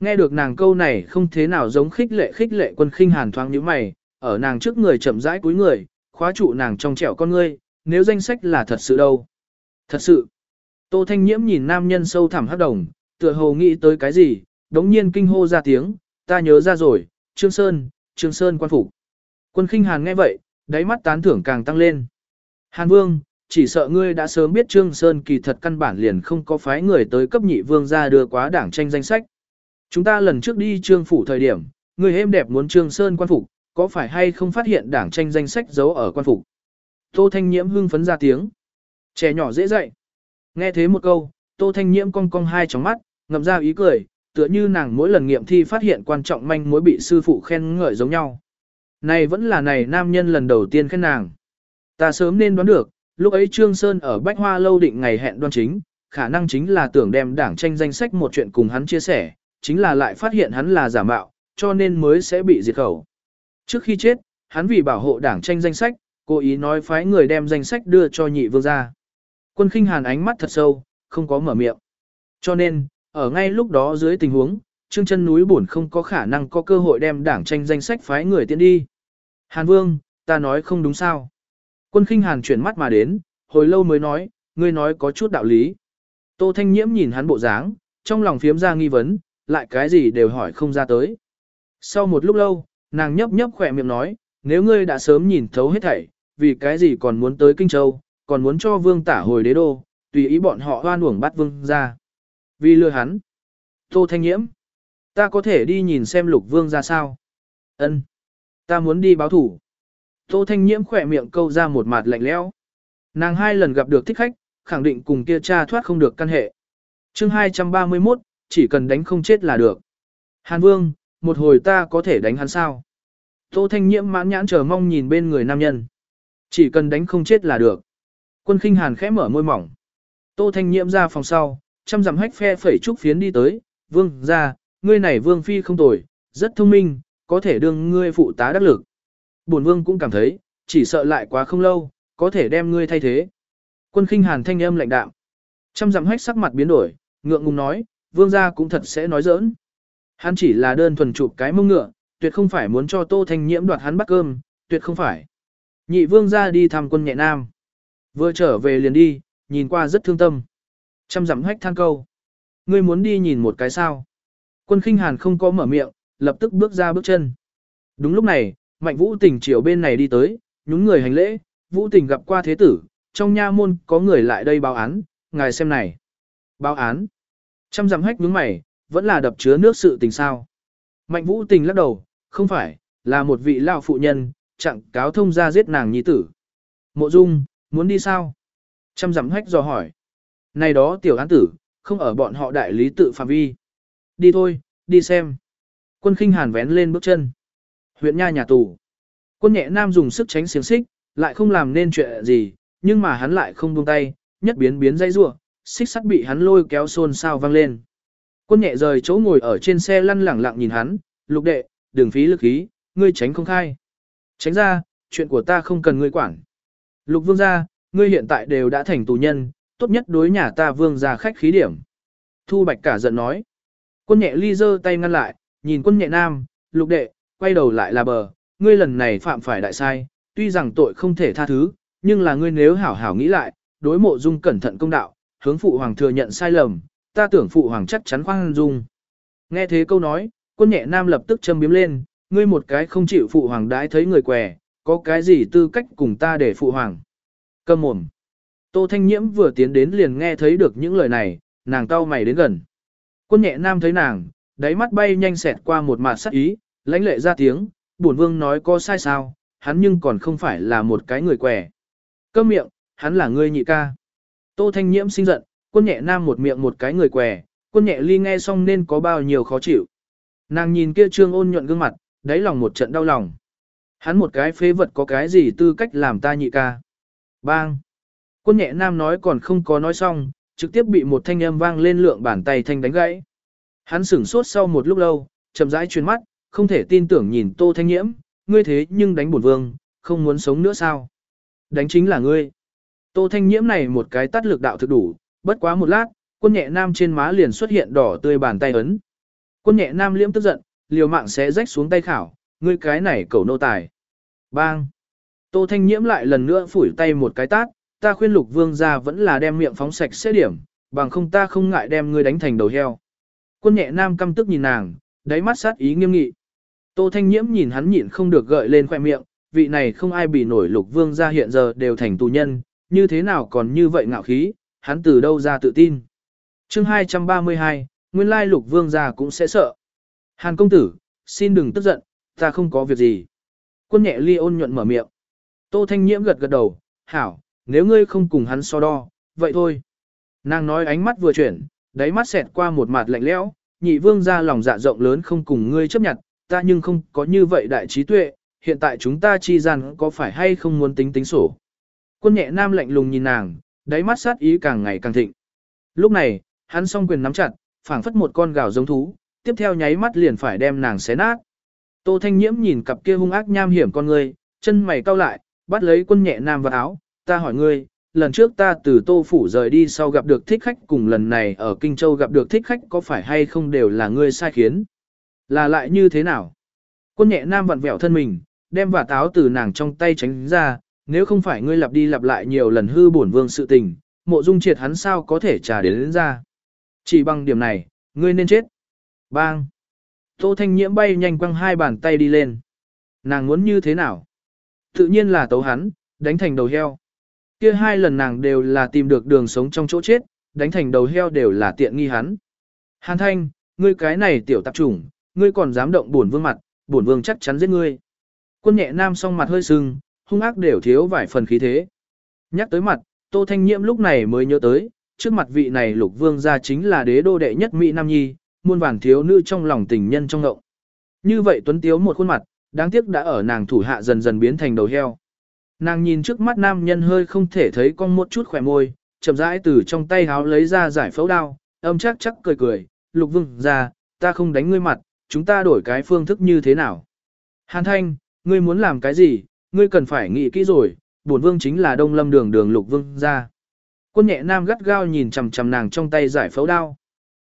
Nghe được nàng câu này không thế nào giống khích lệ khích lệ quân khinh hàn thoáng như mày, ở nàng trước người chậm rãi cúi người, khóa trụ nàng trong trẻo con ngươi, nếu danh sách là thật sự đâu. Thật sự. Tô Thanh Nhiễm nhìn nam nhân sâu thẳm hắc đồng, tựa hồ nghĩ tới cái gì, đống nhiên kinh hô ra tiếng, ta nhớ ra rồi, Trương Sơn, Trương Sơn quan phủ Quân khinh hàn nghe vậy, đáy mắt tán thưởng càng tăng lên. Hàn Vương, chỉ sợ ngươi đã sớm biết Trương Sơn kỳ thật căn bản liền không có phái người tới cấp nhị vương gia đưa quá đảng tranh danh sách. Chúng ta lần trước đi trương phủ thời điểm, người êm đẹp muốn Trương Sơn quan phục, có phải hay không phát hiện đảng tranh danh sách giấu ở quan phục. Tô Thanh Nhiễm hưng phấn ra tiếng. Trẻ nhỏ dễ dạy. Nghe thế một câu, Tô Thanh Nhiễm cong cong hai tròng mắt, ngậm ra ý cười, tựa như nàng mỗi lần nghiệm thi phát hiện quan trọng manh mối bị sư phụ khen ngợi giống nhau. Này vẫn là này nam nhân lần đầu tiên khen nàng. Ta sớm nên đoán được, lúc ấy Trương Sơn ở Bách Hoa lâu định ngày hẹn đoan chính, khả năng chính là tưởng đem đảng tranh danh sách một chuyện cùng hắn chia sẻ, chính là lại phát hiện hắn là giả mạo, cho nên mới sẽ bị diệt khẩu. Trước khi chết, hắn vì bảo hộ đảng tranh danh sách, cố ý nói phái người đem danh sách đưa cho nhị vương gia. Quân khinh hàn ánh mắt thật sâu, không có mở miệng. Cho nên, ở ngay lúc đó dưới tình huống, Trương chân núi buồn không có khả năng có cơ hội đem đảng tranh danh sách phái người tiến đi. Hàn Vương, ta nói không đúng sao. Quân khinh hàn chuyển mắt mà đến, hồi lâu mới nói, ngươi nói có chút đạo lý. Tô Thanh Nhiễm nhìn hắn bộ dáng, trong lòng phiếm ra nghi vấn, lại cái gì đều hỏi không ra tới. Sau một lúc lâu, nàng nhấp nhấp khỏe miệng nói, nếu ngươi đã sớm nhìn thấu hết thảy, vì cái gì còn muốn tới Kinh Châu, còn muốn cho vương tả hồi đế đô, tùy ý bọn họ hoan uổng bắt vương ra. Vì lừa hắn. Tô Thanh Nhiễm. Ta có thể đi nhìn xem lục vương ra sao. Ân, Ta muốn đi báo thủ. Tô Thanh Nhiễm khỏe miệng câu ra một mặt lạnh lẽo. Nàng hai lần gặp được thích khách, khẳng định cùng kia cha thoát không được căn hệ. chương 231, chỉ cần đánh không chết là được. Hàn Vương, một hồi ta có thể đánh hắn sao? Tô Thanh Nhiễm mãn nhãn chờ mong nhìn bên người nam nhân. Chỉ cần đánh không chết là được. Quân khinh Hàn khẽ mở môi mỏng. Tô Thanh Nhiễm ra phòng sau, chăm dặm hách phe phẩy trúc phiến đi tới. Vương, ra, ngươi này Vương Phi không tồi, rất thông minh, có thể đương ngươi phụ tá đắc lực. Bổn Vương cũng cảm thấy, chỉ sợ lại quá không lâu, có thể đem ngươi thay thế. Quân khinh Hàn thanh âm lạnh đạm. trăm dặm hách sắc mặt biến đổi, ngượng ngùng nói, Vương gia cũng thật sẽ nói giỡn. Hắn chỉ là đơn thuần chụp cái mông ngựa, tuyệt không phải muốn cho Tô Thanh Nhiễm đoạt hắn bắt cơm, tuyệt không phải. Nhị vương gia đi thăm quân nhẹ nam. Vừa trở về liền đi, nhìn qua rất thương tâm. Trăm dặm hách than câu. Ngươi muốn đi nhìn một cái sao. Quân khinh hàn không có mở miệng, lập tức bước ra bước chân. Đúng lúc này, mạnh vũ tình chiều bên này đi tới, nhúng người hành lễ, vũ tình gặp qua thế tử, trong nha môn có người lại đây báo án, ngài xem này. Báo án. Trăm dặm hách nhướng mày, vẫn là đập chứa nước sự tình sao. Mạnh vũ tình lắc đầu, không phải, là một vị lão phụ nhân, chặng cáo thông ra giết nàng nhi tử. Mộ dung, muốn đi sao? Trăm dặm hách dò hỏi. Này đó tiểu án tử, không ở bọn họ đại lý tự phạm vi. Đi thôi, đi xem. Quân khinh hàn vén lên bước chân. Huyện nha nhà tù. Quân nhẹ nam dùng sức tránh xiềng xích, lại không làm nên chuyện gì, nhưng mà hắn lại không buông tay, nhất biến biến dây rua, xích sắt bị hắn lôi kéo xôn xao vang lên. Quân nhẹ rời chỗ ngồi ở trên xe lăn lẳng lặng nhìn hắn, lục đệ, đừng phí lực khí, ngươi tránh không khai. Tránh ra, chuyện của ta không cần ngươi quản. Lục vương gia, ngươi hiện tại đều đã thành tù nhân, tốt nhất đối nhà ta vương gia khách khí điểm. Thu bạch cả giận nói. Quân nhẹ ly giơ tay ngăn lại, nhìn quân nhẹ nam, lục đệ, quay đầu lại là bờ, ngươi lần này phạm phải đại sai, tuy rằng tội không thể tha thứ, nhưng là ngươi nếu hảo hảo nghĩ lại, đối mộ dung cẩn thận công đạo, hướng phụ hoàng thừa nhận sai lầm, ta tưởng phụ hoàng chắc chắn khoan dung. Nghe thế câu nói, quân nhẹ nam lập tức châm biếm lên, ngươi một cái không chịu phụ hoàng đãi thấy người què, có cái gì tư cách cùng ta để phụ hoàng. Cầm mồm. Tô Thanh Nhiễm vừa tiến đến liền nghe thấy được những lời này, nàng cau mày đến gần. Quân nhẹ nam thấy nàng, đáy mắt bay nhanh xẹt qua một mạt sắc ý, lãnh lệ ra tiếng, bổn vương nói có sai sao, hắn nhưng còn không phải là một cái người quẻ. Câm miệng, hắn là ngươi nhị ca. Tô Thanh Nhiễm sinh giận, quân nhẹ nam một miệng một cái người quẻ, quân nhẹ ly nghe xong nên có bao nhiêu khó chịu. Nàng nhìn kia trương ôn nhuận gương mặt, đáy lòng một trận đau lòng. Hắn một cái phế vật có cái gì tư cách làm ta nhị ca. Bang! Quân nhẹ nam nói còn không có nói xong, trực tiếp bị một thanh âm vang lên lượng bàn tay thanh đánh gãy. Hắn sửng sốt sau một lúc lâu, chậm rãi chuyển mắt, không thể tin tưởng nhìn Tô Thanh Nhiễm, ngươi thế nhưng đánh bổn vương, không muốn sống nữa sao? Đánh chính là ngươi. Tô Thanh Nhiễm này một cái tắt lực đạo thực đủ, bất quá một lát, quân nhẹ nam trên má liền xuất hiện đỏ tươi bàn tay ấn. Quân nhẹ nam liễm tức giận, liều mạng sẽ rách xuống tay khảo, ngươi cái này cầu nô tài. Bang! Tô Thanh Nhiễm lại lần nữa phủi tay một cái tát, ta khuyên lục vương ra vẫn là đem miệng phóng sạch sẽ điểm, bằng không ta không ngại đem ngươi đánh thành đầu heo. Quân nhẹ nam căm tức nhìn nàng, đáy mắt sát ý nghiêm nghị. Tô Thanh Nhiễm nhìn hắn nhịn không được gợi lên khoe miệng, vị này không ai bị nổi lục vương ra hiện giờ đều thành tù nhân, như thế nào còn như vậy ngạo khí, hắn từ đâu ra tự tin. chương 232, nguyên lai lục vương ra cũng sẽ sợ. Hàn công tử, xin đừng tức giận, ta không có việc gì. Quân nhẹ ly ôn nhuận mở miệng. Tô Thanh Nhiễm gật gật đầu, hảo, nếu ngươi không cùng hắn so đo, vậy thôi. Nàng nói ánh mắt vừa chuyển, đáy mắt xẹt qua một mặt lạnh lẽo, nhị vương ra lòng dạ rộng lớn không cùng ngươi chấp nhận, ta nhưng không có như vậy đại trí tuệ, hiện tại chúng ta chi gian có phải hay không muốn tính tính sổ. Quân nhẹ nam lạnh lùng nhìn nàng, đáy mắt sát ý càng ngày càng thịnh. Lúc này, hắn song quyền nắm chặt, phảng phất một con gào giống thú, tiếp theo nháy mắt liền phải đem nàng xé nát. Tô Thanh Nhiễm nhìn cặp kia hung ác nham hiểm con ngươi, chân mày cau lại, bắt lấy quân nhẹ nam vào áo, ta hỏi ngươi, lần trước ta từ Tô Phủ rời đi sau gặp được thích khách cùng lần này ở Kinh Châu gặp được thích khách có phải hay không đều là ngươi sai khiến? Là lại như thế nào? Quân nhẹ nam vặn vẹo thân mình, đem và táo từ nàng trong tay tránh ra, nếu không phải ngươi lặp đi lặp lại nhiều lần hư bổn vương sự tình, mộ dung triệt hắn sao có thể trả đến, đến ra. Chỉ bằng điểm này, ngươi nên chết. Bang! Tô Thanh Nhiễm bay nhanh quăng hai bàn tay đi lên. Nàng muốn như thế nào? Tự nhiên là tấu hắn, đánh thành đầu heo. Kia hai lần nàng đều là tìm được đường sống trong chỗ chết, đánh thành đầu heo đều là tiện nghi hắn. Hàn Thanh, ngươi cái này tiểu tạp chủng, ngươi còn dám động bổn vương mặt, bổn vương chắc chắn giết ngươi. Quân nhẹ nam song mặt hơi sưng, hung ác đều thiếu vài phần khí thế. Nhắc tới mặt, Tô Thanh Nhiễm lúc này mới nhớ tới, trước mặt vị này lục vương gia chính là đế đô đệ nhất Mỹ Nam Nhi, muôn vàng thiếu nữ trong lòng tình nhân trong ngậu. Như vậy tuấn tiếu một khuôn mặt, đáng tiếc đã ở nàng thủ hạ dần dần biến thành đầu heo. Nàng nhìn trước mắt nam nhân hơi không thể thấy con một chút khỏe môi, chậm rãi từ trong tay háo lấy ra giải phẫu đao, âm chắc chắc cười cười, lục vương ra, ta không đánh ngươi mặt, chúng ta đổi cái phương thức như thế nào. Hàn thanh, ngươi muốn làm cái gì, ngươi cần phải nghĩ kỹ rồi, bổn vương chính là đông lâm đường đường lục vương ra. Quân nhẹ nam gắt gao nhìn chằm chằm nàng trong tay giải phẫu đao.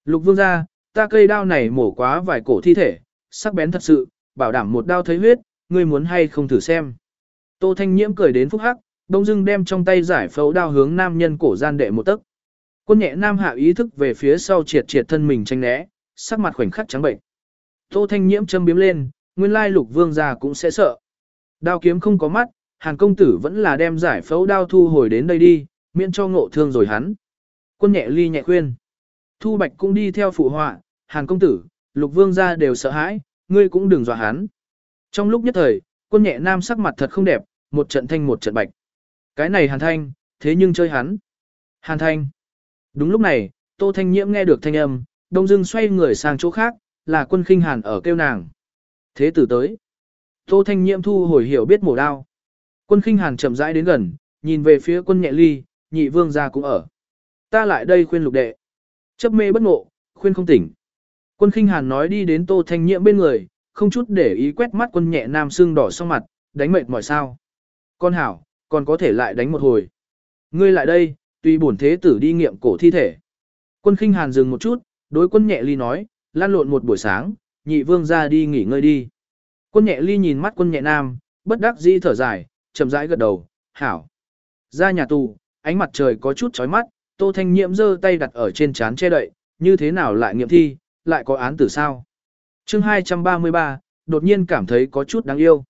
Lục vương ra, ta cây đao này mổ quá vài cổ thi thể, sắc bén thật sự, bảo đảm một đao thấy huyết, ngươi muốn hay không thử xem. Tô Thanh Nhiễm cười đến phúc hắc, đông dưng đem trong tay giải phẫu đao hướng nam nhân cổ gian đệ một tấc. Quân nhẹ nam hạ ý thức về phía sau triệt triệt thân mình tranh né, sắc mặt khoảnh khắc trắng bệnh. Tô Thanh Nhiễm châm biếm lên, nguyên lai lục vương gia cũng sẽ sợ. Đao kiếm không có mắt, Hàn công tử vẫn là đem giải phẫu đao thu hồi đến đây đi, miễn cho ngộ thương rồi hắn. Quân nhẹ ly nhẹ khuyên. Thu Bạch cũng đi theo phụ họa, Hàn công tử, lục vương gia đều sợ hãi, ngươi cũng đừng dọa hắn. Trong lúc nhất thời, quân nhẹ nam sắc mặt thật không đẹp, một trận thanh một trận bạch. Cái này hàn thanh, thế nhưng chơi hắn. Hàn thanh. Đúng lúc này, tô thanh nhiễm nghe được thanh âm, đông dưng xoay người sang chỗ khác, là quân khinh hàn ở kêu nàng. Thế tử tới. Tô thanh nhiễm thu hồi hiểu biết mổ đao. Quân khinh hàn chậm rãi đến gần, nhìn về phía quân nhẹ ly, nhị vương gia cũng ở. Ta lại đây khuyên lục đệ. Chấp mê bất ngộ, khuyên không tỉnh. Quân khinh hàn nói đi đến tô thanh nhiễm bên người, không chút để ý quét mắt quân nhẹ nam xương đỏ sau mặt, đánh mệt mỏi sao. Con hảo, còn có thể lại đánh một hồi. Ngươi lại đây, tùy bổn thế tử đi nghiệm cổ thi thể. Quân khinh hàn dừng một chút, đối quân nhẹ ly nói, lan lộn một buổi sáng, nhị vương ra đi nghỉ ngơi đi. Quân nhẹ ly nhìn mắt quân nhẹ nam, bất đắc dĩ thở dài, chậm rãi gật đầu, hảo. Ra nhà tù, ánh mặt trời có chút chói mắt, tô thanh nhiễm giơ tay đặt ở trên chán che đậy, như thế nào lại nghiệm thi, lại có án tử sao. chương 233, đột nhiên cảm thấy có chút đáng yêu.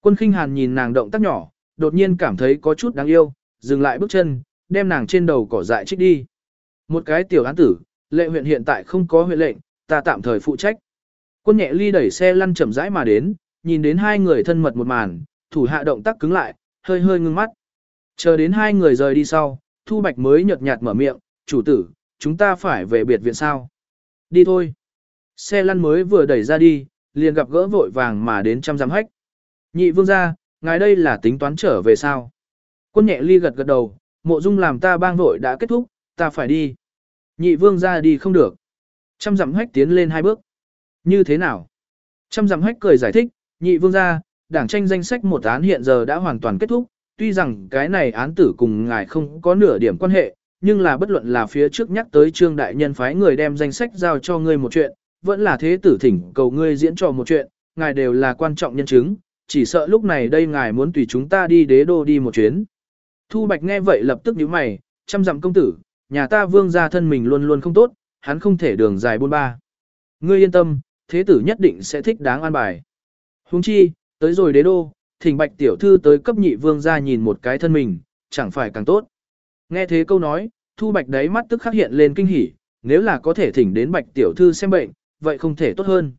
Quân khinh hàn nhìn nàng động tác nhỏ, đột nhiên cảm thấy có chút đáng yêu, dừng lại bước chân, đem nàng trên đầu cỏ dại trích đi. Một cái tiểu án tử, lệ huyện hiện tại không có huyện lệnh, ta tạm thời phụ trách. Quân nhẹ ly đẩy xe lăn chậm rãi mà đến, nhìn đến hai người thân mật một màn, thủ hạ động tác cứng lại, hơi hơi ngưng mắt. Chờ đến hai người rời đi sau, Thu Bạch mới nhợt nhạt mở miệng, chủ tử, chúng ta phải về biệt viện sao. Đi thôi. Xe lăn mới vừa đẩy ra đi, liền gặp gỡ vội vàng mà đến trăm giám hách. Nhị vương ra, ngài đây là tính toán trở về sao? Quân nhẹ ly gật gật đầu, mộ dung làm ta bang vội đã kết thúc, ta phải đi. Nhị vương ra đi không được. Trăm dặm hách tiến lên hai bước. Như thế nào? Trăm dặm hách cười giải thích, nhị vương gia, đảng tranh danh sách một án hiện giờ đã hoàn toàn kết thúc, tuy rằng cái này án tử cùng ngài không có nửa điểm quan hệ, nhưng là bất luận là phía trước nhắc tới trương đại nhân phái người đem danh sách giao cho ngươi một chuyện, vẫn là thế tử thỉnh cầu ngươi diễn trò một chuyện, ngài đều là quan trọng nhân chứng, chỉ sợ lúc này đây ngài muốn tùy chúng ta đi đế đô đi một chuyến. Thu Bạch nghe vậy lập tức nhíu mày, chăm dặm công tử, nhà ta vương gia thân mình luôn luôn không tốt, hắn không thể đường dài buôn ba. Ngươi yên tâm, thế tử nhất định sẽ thích đáng an bài. Huống chi, tới rồi đế đô, thỉnh bạch tiểu thư tới cấp nhị vương gia nhìn một cái thân mình, chẳng phải càng tốt. Nghe thế câu nói, thu bạch đáy mắt tức khắc hiện lên kinh hỉ, nếu là có thể thỉnh đến bạch tiểu thư xem bệnh, vậy không thể tốt hơn.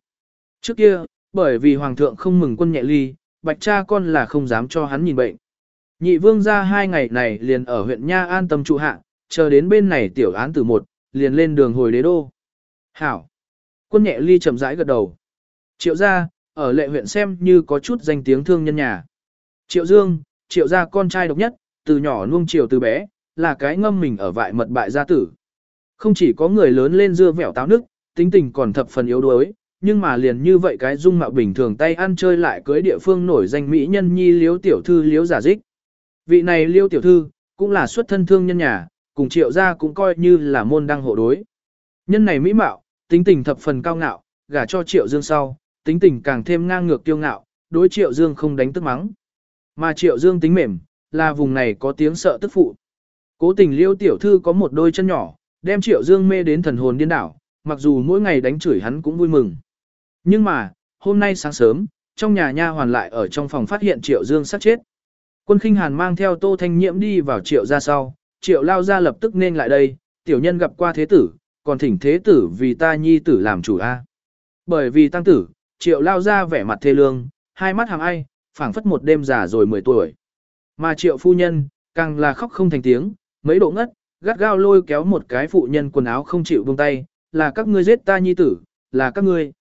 Trước kia, bởi vì hoàng thượng không mừng quân nhẹ ly, bạch cha con là không dám cho hắn nhìn bệnh. Nhị vương gia hai ngày này liền ở huyện Nha an tâm trụ hạ, chờ đến bên này tiểu án từ một, liền lên đường hồi đế đô. Hảo! Quân nhẹ ly chậm rãi gật đầu. Triệu gia, ở lệ huyện xem như có chút danh tiếng thương nhân nhà. Triệu Dương, triệu gia con trai độc nhất, từ nhỏ nuông chiều từ bé, là cái ngâm mình ở vại mật bại gia tử. Không chỉ có người lớn lên dưa vẻo táo nước, tính tình còn thập phần yếu đuối, nhưng mà liền như vậy cái dung mạo bình thường tay ăn chơi lại cưới địa phương nổi danh mỹ nhân nhi liếu tiểu thư liếu giả dích. Vị này liêu tiểu thư, cũng là xuất thân thương nhân nhà, cùng triệu gia cũng coi như là môn đăng hộ đối. Nhân này mỹ mạo, tính tình thập phần cao ngạo, gả cho triệu dương sau, tính tình càng thêm ngang ngược kiêu ngạo, đối triệu dương không đánh tức mắng. Mà triệu dương tính mềm, là vùng này có tiếng sợ tức phụ. Cố tình liêu tiểu thư có một đôi chân nhỏ, đem triệu dương mê đến thần hồn điên đảo, mặc dù mỗi ngày đánh chửi hắn cũng vui mừng. Nhưng mà, hôm nay sáng sớm, trong nhà nha hoàn lại ở trong phòng phát hiện triệu dương sát chết. Quân khinh hàn mang theo tô thanh nhiễm đi vào triệu ra sau, triệu lao ra lập tức nên lại đây, tiểu nhân gặp qua thế tử, còn thỉnh thế tử vì ta nhi tử làm chủ a. Bởi vì tăng tử, triệu lao ra vẻ mặt thê lương, hai mắt hàng ai, phảng phất một đêm già rồi 10 tuổi. Mà triệu phu nhân, càng là khóc không thành tiếng, mấy độ ngất, gắt gao lôi kéo một cái phụ nhân quần áo không chịu buông tay, là các ngươi giết ta nhi tử, là các ngươi.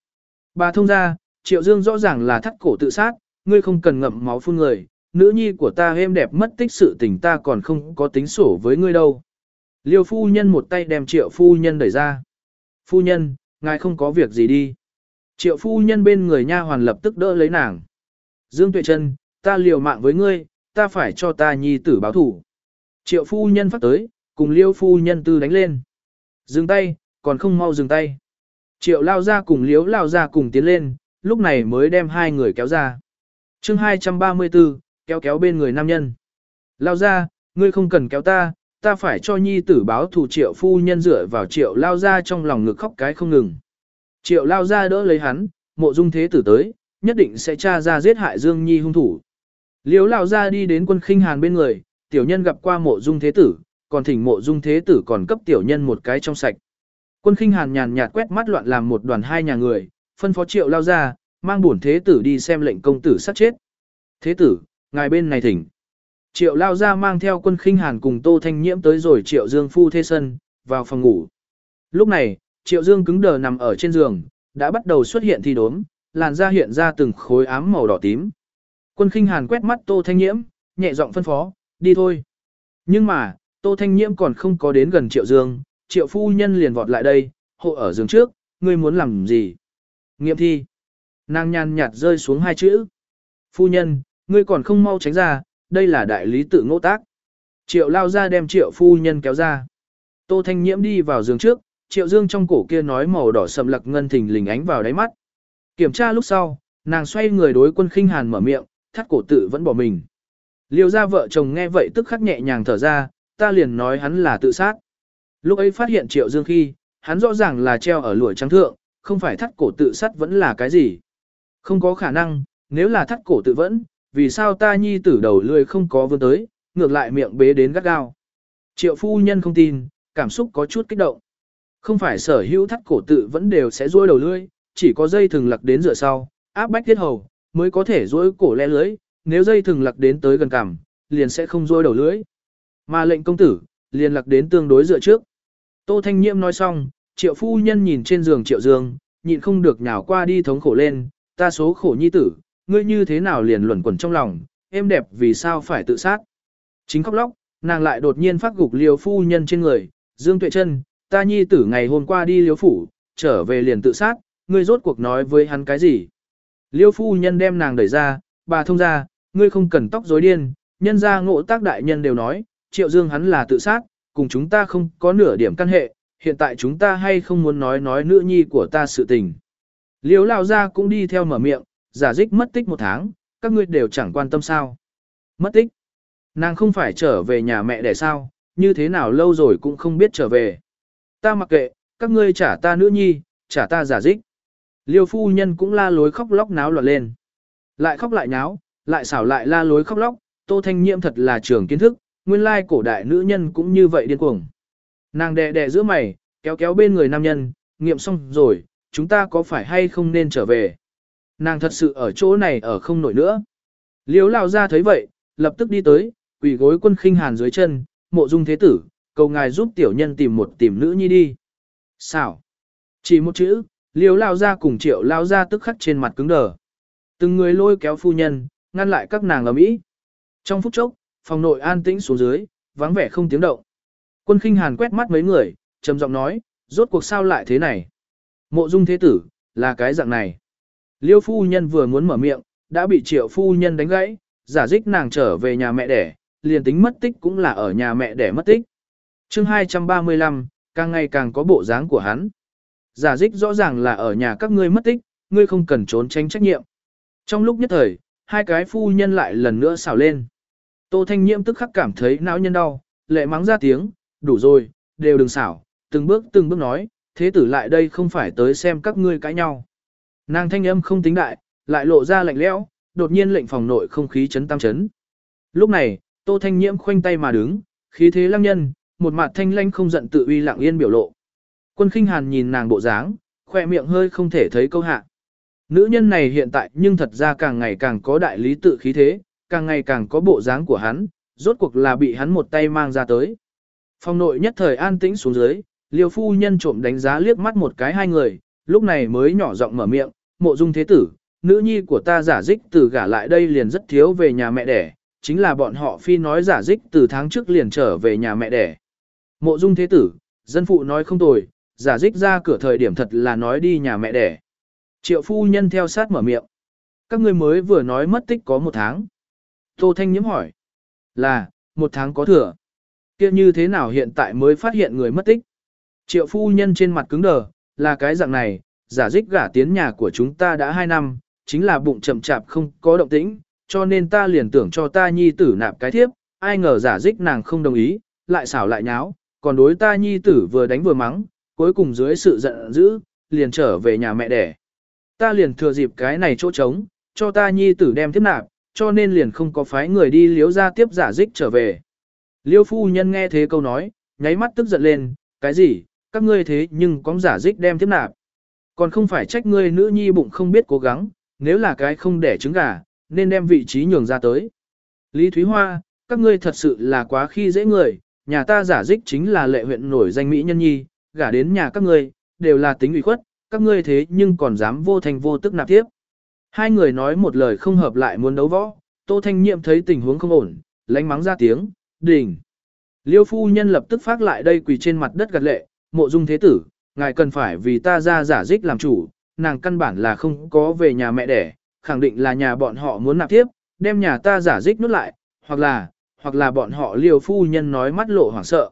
Bà thông ra, triệu dương rõ ràng là thắt cổ tự sát, ngươi không cần ngậm máu phun người, nữ nhi của ta êm đẹp mất tích sự tình ta còn không có tính sổ với ngươi đâu. Liêu phu nhân một tay đem triệu phu nhân đẩy ra. Phu nhân, ngài không có việc gì đi. Triệu phu nhân bên người nha hoàn lập tức đỡ lấy nàng. Dương Tuệ Trân, ta liều mạng với ngươi, ta phải cho ta nhi tử báo thủ. Triệu phu nhân phát tới, cùng liêu phu nhân tư đánh lên. Dừng tay, còn không mau dừng tay. Triệu lao ra cùng liếu lao ra cùng tiến lên, lúc này mới đem hai người kéo ra. chương 234, kéo kéo bên người nam nhân. Lao ra, ngươi không cần kéo ta, ta phải cho nhi tử báo thủ triệu phu nhân dựa vào triệu lao ra trong lòng ngực khóc cái không ngừng. Triệu lao ra đỡ lấy hắn, mộ dung thế tử tới, nhất định sẽ tra ra giết hại Dương Nhi hung thủ. Liếu lao ra đi đến quân khinh hàn bên người, tiểu nhân gặp qua mộ dung thế tử, còn thỉnh mộ dung thế tử còn cấp tiểu nhân một cái trong sạch. Quân khinh hàn nhàn nhạt quét mắt loạn làm một đoàn hai nhà người, phân phó triệu lao ra, mang bổn thế tử đi xem lệnh công tử sát chết. Thế tử, ngài bên này thỉnh. Triệu lao ra mang theo quân khinh hàn cùng Tô Thanh Nhiễm tới rồi Triệu Dương phu thế sân, vào phòng ngủ. Lúc này, Triệu Dương cứng đờ nằm ở trên giường, đã bắt đầu xuất hiện thi đốm, làn da hiện ra từng khối ám màu đỏ tím. Quân khinh hàn quét mắt Tô Thanh Nhiễm, nhẹ giọng phân phó, đi thôi. Nhưng mà, Tô Thanh Nhiễm còn không có đến gần Triệu Dương, Triệu phu nhân liền vọt lại đây, hộ ở giường trước, ngươi muốn làm gì? Nghiệm thi. Nàng nhàn nhạt rơi xuống hai chữ. Phu nhân, ngươi còn không mau tránh ra, đây là đại lý tự ngỗ tác. Triệu lao ra đem triệu phu nhân kéo ra. Tô Thanh Nhiễm đi vào giường trước, triệu dương trong cổ kia nói màu đỏ sầm lặc ngân thình lình ánh vào đáy mắt. Kiểm tra lúc sau, nàng xoay người đối quân khinh hàn mở miệng, thắt cổ tự vẫn bỏ mình. Liêu ra vợ chồng nghe vậy tức khắc nhẹ nhàng thở ra, ta liền nói hắn là tự sát. Lúc ấy phát hiện triệu dương khi, hắn rõ ràng là treo ở lụa trắng thượng, không phải thắt cổ tự sát vẫn là cái gì. Không có khả năng, nếu là thắt cổ tự vẫn, vì sao ta nhi tử đầu lươi không có vươn tới, ngược lại miệng bế đến gắt gao. Triệu phu nhân không tin, cảm xúc có chút kích động. Không phải sở hữu thắt cổ tự vẫn đều sẽ duỗi đầu lưỡi, chỉ có dây thừng lặc đến rửa sau, áp bách tiết hầu, mới có thể duỗi cổ le lưỡi, nếu dây thừng lặc đến tới gần cằm, liền sẽ không duỗi đầu lưỡi. Mà lệnh công tử, liền lặc đến tương đối dựa trước. Tô Thanh Nhiễm nói xong, triệu phu nhân nhìn trên giường triệu dương, nhịn không được nhào qua đi thống khổ lên, ta số khổ nhi tử, ngươi như thế nào liền luẩn quẩn trong lòng, em đẹp vì sao phải tự sát. Chính khóc lóc, nàng lại đột nhiên phát gục liều phu nhân trên người, dương tuệ chân, ta nhi tử ngày hôm qua đi liếu phủ, trở về liền tự sát, ngươi rốt cuộc nói với hắn cái gì. Liêu phu nhân đem nàng đẩy ra, bà thông ra, ngươi không cần tóc rối điên, nhân ra ngộ tác đại nhân đều nói, triệu dương hắn là tự sát, cùng chúng ta không có nửa điểm căn hệ, hiện tại chúng ta hay không muốn nói nói nữ nhi của ta sự tình. Liêu lao ra cũng đi theo mở miệng, giả dích mất tích một tháng, các ngươi đều chẳng quan tâm sao. Mất tích. Nàng không phải trở về nhà mẹ để sao, như thế nào lâu rồi cũng không biết trở về. Ta mặc kệ, các ngươi trả ta nữ nhi, trả ta giả dích. Liêu phu nhân cũng la lối khóc lóc náo loạn lên. Lại khóc lại náo, lại xảo lại la lối khóc lóc, tô thanh nhiễm thật là trường kiến thức, nguyên lai cổ đại nữ nhân cũng như vậy điên cuồng. Nàng đè đè giữa mày, kéo kéo bên người nam nhân, nghiệm xong rồi, chúng ta có phải hay không nên trở về. Nàng thật sự ở chỗ này ở không nổi nữa. liếu lao ra thấy vậy, lập tức đi tới, quỳ gối quân khinh hàn dưới chân, mộ dung thế tử, cầu ngài giúp tiểu nhân tìm một tìm nữ nhi đi. Sao? Chỉ một chữ, liếu lao ra cùng triệu lao ra tức khắc trên mặt cứng đờ. Từng người lôi kéo phu nhân, ngăn lại các nàng ấm mỹ. Trong phút chốc, phòng nội an tĩnh xuống dưới, vắng vẻ không tiếng động. Quân khinh hàn quét mắt mấy người, trầm giọng nói, rốt cuộc sao lại thế này? Mộ dung thế tử, là cái dạng này. Liêu phu nhân vừa muốn mở miệng, đã bị triệu phu nhân đánh gãy, giả dích nàng trở về nhà mẹ đẻ, liền tính mất tích cũng là ở nhà mẹ đẻ mất tích chương 235, càng ngày càng có bộ dáng của hắn. Giả dích rõ ràng là ở nhà các ngươi mất tích, ngươi không cần trốn tránh trách nhiệm. Trong lúc nhất thời, hai cái phu nhân lại lần nữa xào lên. Tô Thanh Nhiễm tức khắc cảm thấy não nhân đau, lệ mắng ra tiếng, đủ rồi, đều đừng xảo, từng bước từng bước nói, thế tử lại đây không phải tới xem các ngươi cãi nhau. Nàng thanh âm không tính đại, lại lộ ra lạnh lẽo, đột nhiên lệnh phòng nội không khí chấn tam chấn. Lúc này, Tô Thanh Nhiễm khoanh tay mà đứng, khí thế lăng nhân, một mặt thanh lanh không giận tự uy lặng yên biểu lộ. Quân khinh hàn nhìn nàng bộ dáng, khoe miệng hơi không thể thấy câu hạ. Nữ nhân này hiện tại nhưng thật ra càng ngày càng có đại lý tự khí thế, càng ngày càng có bộ dáng của hắn, rốt cuộc là bị hắn một tay mang ra tới. Phòng nội nhất thời an tĩnh xuống dưới, liêu phu nhân trộm đánh giá liếc mắt một cái hai người, lúc này mới nhỏ giọng mở miệng, mộ dung thế tử, nữ nhi của ta giả dích từ gả lại đây liền rất thiếu về nhà mẹ đẻ, chính là bọn họ phi nói giả dích từ tháng trước liền trở về nhà mẹ đẻ. Mộ dung thế tử, dân phụ nói không tồi, giả dích ra cửa thời điểm thật là nói đi nhà mẹ đẻ. Triệu phu nhân theo sát mở miệng. Các ngươi mới vừa nói mất tích có một tháng. Tô Thanh nhiễm hỏi. Là, một tháng có thừa. kia như thế nào hiện tại mới phát hiện người mất tích? Triệu phu nhân trên mặt cứng đờ, là cái dạng này, giả dích gả tiến nhà của chúng ta đã hai năm, chính là bụng chậm chạp không có động tĩnh, cho nên ta liền tưởng cho ta nhi tử nạp cái thiếp, ai ngờ giả dích nàng không đồng ý, lại xảo lại nháo, còn đối ta nhi tử vừa đánh vừa mắng, cuối cùng dưới sự giận dữ, liền trở về nhà mẹ đẻ. Ta liền thừa dịp cái này chỗ trống, cho ta nhi tử đem tiếp nạp, cho nên liền không có phái người đi liếu ra tiếp giả dích trở về. Liêu phu nhân nghe thế câu nói, nháy mắt tức giận lên, cái gì, các ngươi thế nhưng có giả dích đem tiếp nạp. Còn không phải trách ngươi nữ nhi bụng không biết cố gắng, nếu là cái không đẻ trứng gà, nên đem vị trí nhường ra tới. Lý Thúy Hoa, các ngươi thật sự là quá khi dễ người, nhà ta giả dích chính là lệ huyện nổi danh Mỹ nhân nhi, gả đến nhà các ngươi, đều là tính ủy khuất, các ngươi thế nhưng còn dám vô thành vô tức nạp tiếp. Hai người nói một lời không hợp lại muốn đấu võ, Tô Thanh Nhiệm thấy tình huống không ổn, lánh mắng ra tiếng, đỉnh. Liêu phu nhân lập tức phát lại đây quỳ trên mặt đất gật lệ, mộ dung thế tử, ngài cần phải vì ta ra giả dích làm chủ, nàng căn bản là không có về nhà mẹ đẻ, khẳng định là nhà bọn họ muốn nạp tiếp, đem nhà ta giả dích nút lại, hoặc là, hoặc là bọn họ liều phu nhân nói mắt lộ hoảng sợ.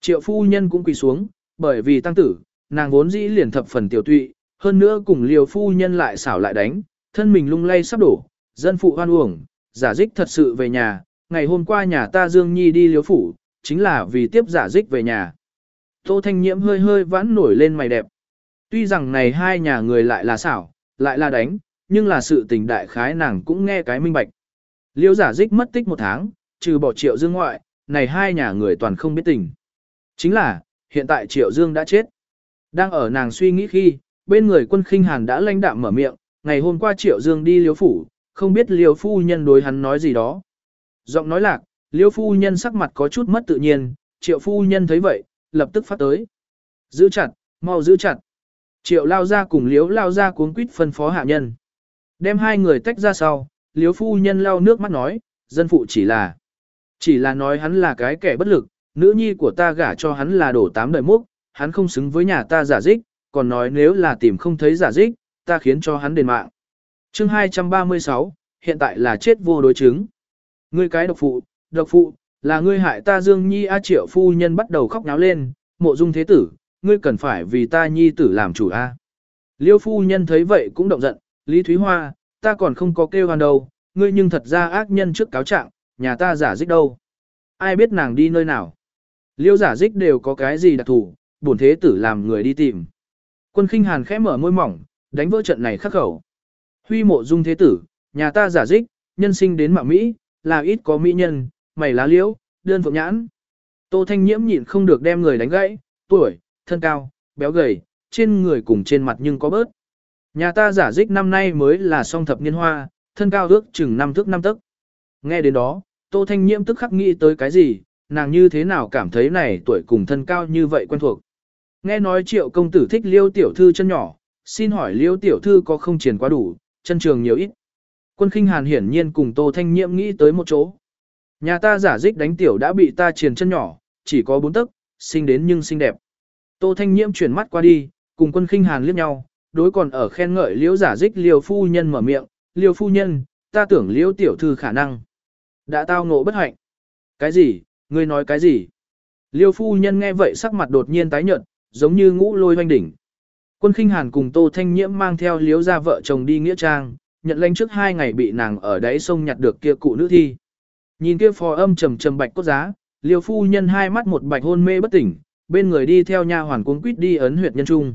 Triệu phu nhân cũng quỳ xuống, bởi vì tăng tử, nàng vốn dĩ liền thập phần tiểu tụy, hơn nữa cùng liều phu nhân lại xảo lại đánh, thân mình lung lay sắp đổ, dân phụ hoan uổng, giả dích thật sự về nhà, ngày hôm qua nhà ta Dương Nhi đi liều phủ, chính là vì tiếp giả dích về nhà. Tô Thanh Nhiễm hơi hơi vãn nổi lên mày đẹp. Tuy rằng này hai nhà người lại là xảo, lại là đánh, nhưng là sự tình đại khái nàng cũng nghe cái minh bạch. Liêu giả dích mất tích một tháng, trừ bỏ Triệu Dương ngoại, này hai nhà người toàn không biết tình. Chính là, hiện tại Triệu Dương đã chết. Đang ở nàng suy nghĩ khi, bên người quân khinh hàn đã lanh đạm mở miệng, ngày hôm qua triệu dương đi liếu phủ, không biết Liêu phu nhân đối hắn nói gì đó. Giọng nói lạc, Liêu phu nhân sắc mặt có chút mất tự nhiên, triệu phu nhân thấy vậy, lập tức phát tới. Giữ chặt, mau giữ chặt. Triệu lao ra cùng liếu lao ra cuốn quýt phân phó hạ nhân. Đem hai người tách ra sau, liếu phu nhân lao nước mắt nói, dân phụ chỉ là, chỉ là nói hắn là cái kẻ bất lực, nữ nhi của ta gả cho hắn là đổ tám đời múc, hắn không xứng với nhà ta giả dích, còn nói nếu là tìm không thấy giả dích, ta khiến cho hắn đền mạng. chương 236, hiện tại là chết vô đối chứng. Ngươi cái độc phụ, độc phụ, là ngươi hại ta Dương Nhi A Triệu phu nhân bắt đầu khóc náo lên, mộ dung thế tử, ngươi cần phải vì ta Nhi tử làm chủ A. Liêu phu nhân thấy vậy cũng động giận, Lý Thúy Hoa, ta còn không có kêu hoàn đâu, ngươi nhưng thật ra ác nhân trước cáo trạng, nhà ta giả dích đâu. Ai biết nàng đi nơi nào. Liêu giả dích đều có cái gì đặc thù, bổn thế tử làm người đi tìm. Quân khinh hàn khẽ mở môi mỏng, đánh vỡ trận này khắc khẩu. Huy mộ dung thế tử, nhà ta giả dích, nhân sinh đến mạng Mỹ, là ít có mỹ nhân, mày lá liễu, đơn phượng nhãn. Tô Thanh Nhiễm nhịn không được đem người đánh gãy, tuổi, thân cao, béo gầy, trên người cùng trên mặt nhưng có bớt. Nhà ta giả dích năm nay mới là song thập niên hoa, thân cao ước chừng năm thước năm tấc. Nghe đến đó, Tô Thanh Nhiễm tức khắc nghĩ tới cái gì, nàng như thế nào cảm thấy này tuổi cùng thân cao như vậy quen thuộc. Nghe nói triệu công tử thích liêu tiểu thư chân nhỏ, xin hỏi liêu tiểu thư có không triển quá đủ, chân trường nhiều ít. Quân khinh hàn hiển nhiên cùng Tô Thanh Nhiễm nghĩ tới một chỗ. Nhà ta giả dích đánh tiểu đã bị ta triền chân nhỏ, chỉ có bốn tấc, sinh đến nhưng xinh đẹp. Tô Thanh Nhiễm chuyển mắt qua đi, cùng quân khinh hàn liếc nhau, đối còn ở khen ngợi liễu giả dích liều phu nhân mở miệng, liều phu nhân, ta tưởng liễu tiểu thư khả năng. Đã tao ngộ bất hạnh. Cái gì, ngươi nói cái gì? Liêu phu nhân nghe vậy sắc mặt đột nhiên tái nhợt, giống như ngũ lôi hoanh đỉnh. Quân khinh hàn cùng Tô Thanh Nhiễm mang theo liếu ra vợ chồng đi nghĩa trang, nhận lãnh trước hai ngày bị nàng ở đáy sông nhặt được kia cụ nữ thi. Nhìn kia phò âm trầm trầm bạch cốt giá, liêu phu nhân hai mắt một bạch hôn mê bất tỉnh, bên người đi theo nha hoàn cuống quýt đi ấn huyệt nhân trung.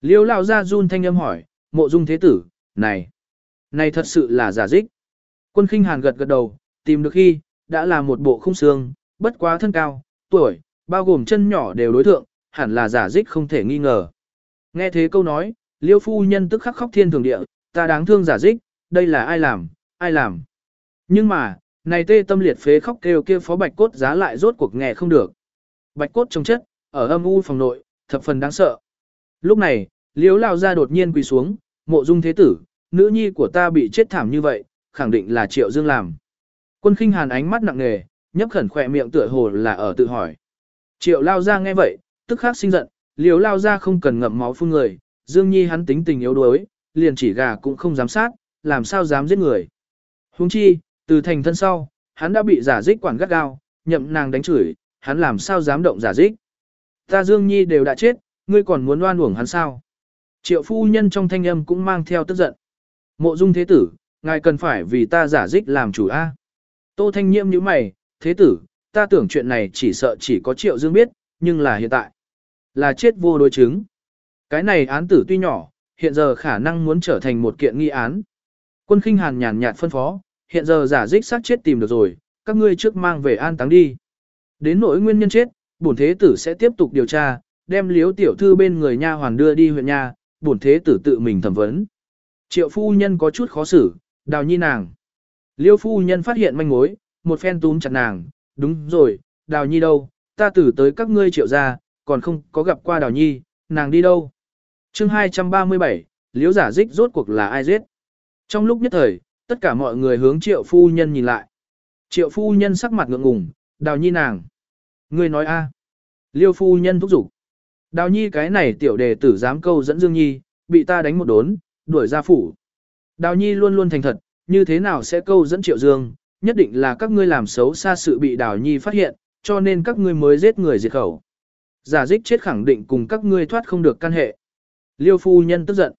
Liêu lao ra run thanh âm hỏi, mộ dung thế tử, này, này thật sự là giả dích. Quân khinh hàn gật gật đầu, tìm được khi, đã là một bộ khung xương, bất quá thân cao, tuổi, bao gồm chân nhỏ đều đối thượng, hẳn là giả dích không thể nghi ngờ. Nghe thế câu nói, liêu phu nhân tức khắc khóc thiên thường địa, ta đáng thương giả dích, đây là ai làm, ai làm. Nhưng mà, này tê tâm liệt phế khóc kêu kia phó bạch cốt giá lại rốt cuộc nghe không được. Bạch cốt trong chất, ở âm u phòng nội, thập phần đáng sợ. Lúc này, liếu lao ra đột nhiên quỳ xuống, mộ dung thế tử, nữ nhi của ta bị chết thảm như vậy, khẳng định là triệu dương làm. Quân khinh hàn ánh mắt nặng nề, nhấp khẩn khỏe miệng tựa hồ là ở tự hỏi. Triệu lao ra nghe vậy, tức khắc sinh giận, liếu lao ra không cần ngậm máu phun người, Dương Nhi hắn tính tình yếu đuối, liền chỉ gà cũng không dám sát, làm sao dám giết người. Huống chi, từ thành thân sau, hắn đã bị giả dích quản gắt gao, nhậm nàng đánh chửi, hắn làm sao dám động giả dích. Ta Dương Nhi đều đã chết, ngươi còn muốn oan uổng hắn sao. Triệu phu nhân trong thanh âm cũng mang theo tức giận. Mộ dung thế tử, ngài cần phải vì ta giả dích làm chủ A. Tô thanh nhiễm như mày, thế tử, ta tưởng chuyện này chỉ sợ chỉ có triệu dương biết, nhưng là hiện tại. Là chết vô đối chứng. Cái này án tử tuy nhỏ, hiện giờ khả năng muốn trở thành một kiện nghi án. Quân khinh hàn nhàn nhạt phân phó, hiện giờ giả dích xác chết tìm được rồi, các ngươi trước mang về an táng đi. Đến nỗi nguyên nhân chết, bổn thế tử sẽ tiếp tục điều tra, đem liếu tiểu thư bên người nha hoàn đưa đi huyện nha, bổn thế tử tự mình thẩm vấn. Triệu phu nhân có chút khó xử, đào nhi nàng. Liêu phu nhân phát hiện manh mối, một phen túm chặt nàng, đúng rồi, đào nhi đâu, ta tử tới các ngươi triệu gia, còn không có gặp qua đào nhi, nàng đi đâu. chương 237, liếu giả dích rốt cuộc là ai giết. Trong lúc nhất thời, tất cả mọi người hướng triệu phu nhân nhìn lại. Triệu phu nhân sắc mặt ngượng ngùng, đào nhi nàng. Ngươi nói a Liêu phu nhân thúc giục. Đào nhi cái này tiểu đề tử dám câu dẫn Dương Nhi, bị ta đánh một đốn, đuổi ra phủ. Đào nhi luôn luôn thành thật, như thế nào sẽ câu dẫn triệu dương, nhất định là các ngươi làm xấu xa sự bị đào nhi phát hiện, cho nên các ngươi mới giết người diệt khẩu. Giả dích chết khẳng định cùng các ngươi thoát không được căn hệ. Liêu phu nhân tức giận.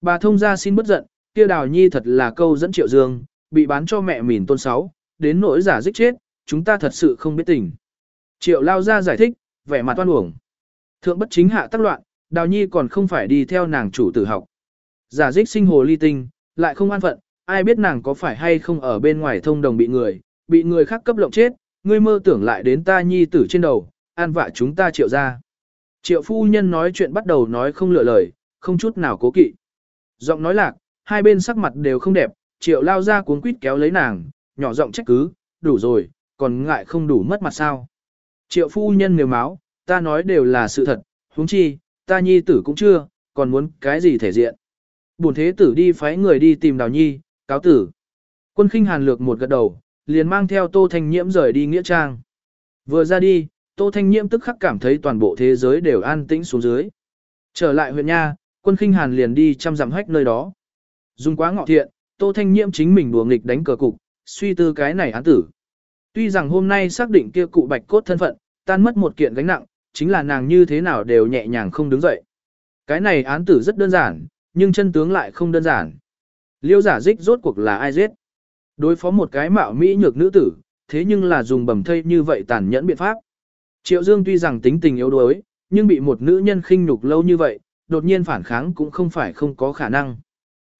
Bà thông ra xin bất giận, kia đào nhi thật là câu dẫn triệu dương, bị bán cho mẹ mìn tôn sáu, đến nỗi giả dích chết, chúng ta thật sự không biết tình. Triệu lao ra giải thích, vẻ mặt toan uổng. Thượng bất chính hạ tác loạn, đào nhi còn không phải đi theo nàng chủ tử học. Giả dích sinh hồ ly tinh, lại không an phận, ai biết nàng có phải hay không ở bên ngoài thông đồng bị người, bị người khác cấp lộng chết, ngươi mơ tưởng lại đến ta nhi tử trên đầu, an vạ chúng ta triệu ra. Triệu phu nhân nói chuyện bắt đầu nói không lựa lời, không chút nào cố kỵ. Giọng nói lạc, hai bên sắc mặt đều không đẹp, triệu lao ra cuốn quýt kéo lấy nàng, nhỏ giọng trách cứ, đủ rồi, còn ngại không đủ mất mặt sao. Triệu phu nhân nếu máu, ta nói đều là sự thật, huống chi, ta nhi tử cũng chưa, còn muốn cái gì thể diện. Bổn thế tử đi phái người đi tìm đào nhi, cáo tử. Quân khinh hàn lược một gật đầu, liền mang theo tô thanh nhiễm rời đi nghĩa trang. Vừa ra đi, tô thanh nhiễm tức khắc cảm thấy toàn bộ thế giới đều an tĩnh xuống dưới. Trở lại huyện nha, quân khinh hàn liền đi chăm dặm hách nơi đó. Dùng quá ngọ thiện, tô thanh nhiễm chính mình đùa nghịch đánh cờ cục, suy tư cái này án tử. Tuy rằng hôm nay xác định kia cụ bạch cốt thân phận, tan mất một kiện gánh nặng, chính là nàng như thế nào đều nhẹ nhàng không đứng dậy. Cái này án tử rất đơn giản, nhưng chân tướng lại không đơn giản. Liêu giả dích rốt cuộc là ai giết? Đối phó một cái mạo mỹ nhược nữ tử, thế nhưng là dùng bầm thây như vậy tàn nhẫn biện pháp. Triệu Dương tuy rằng tính tình yếu đuối, nhưng bị một nữ nhân khinh nhục lâu như vậy, đột nhiên phản kháng cũng không phải không có khả năng.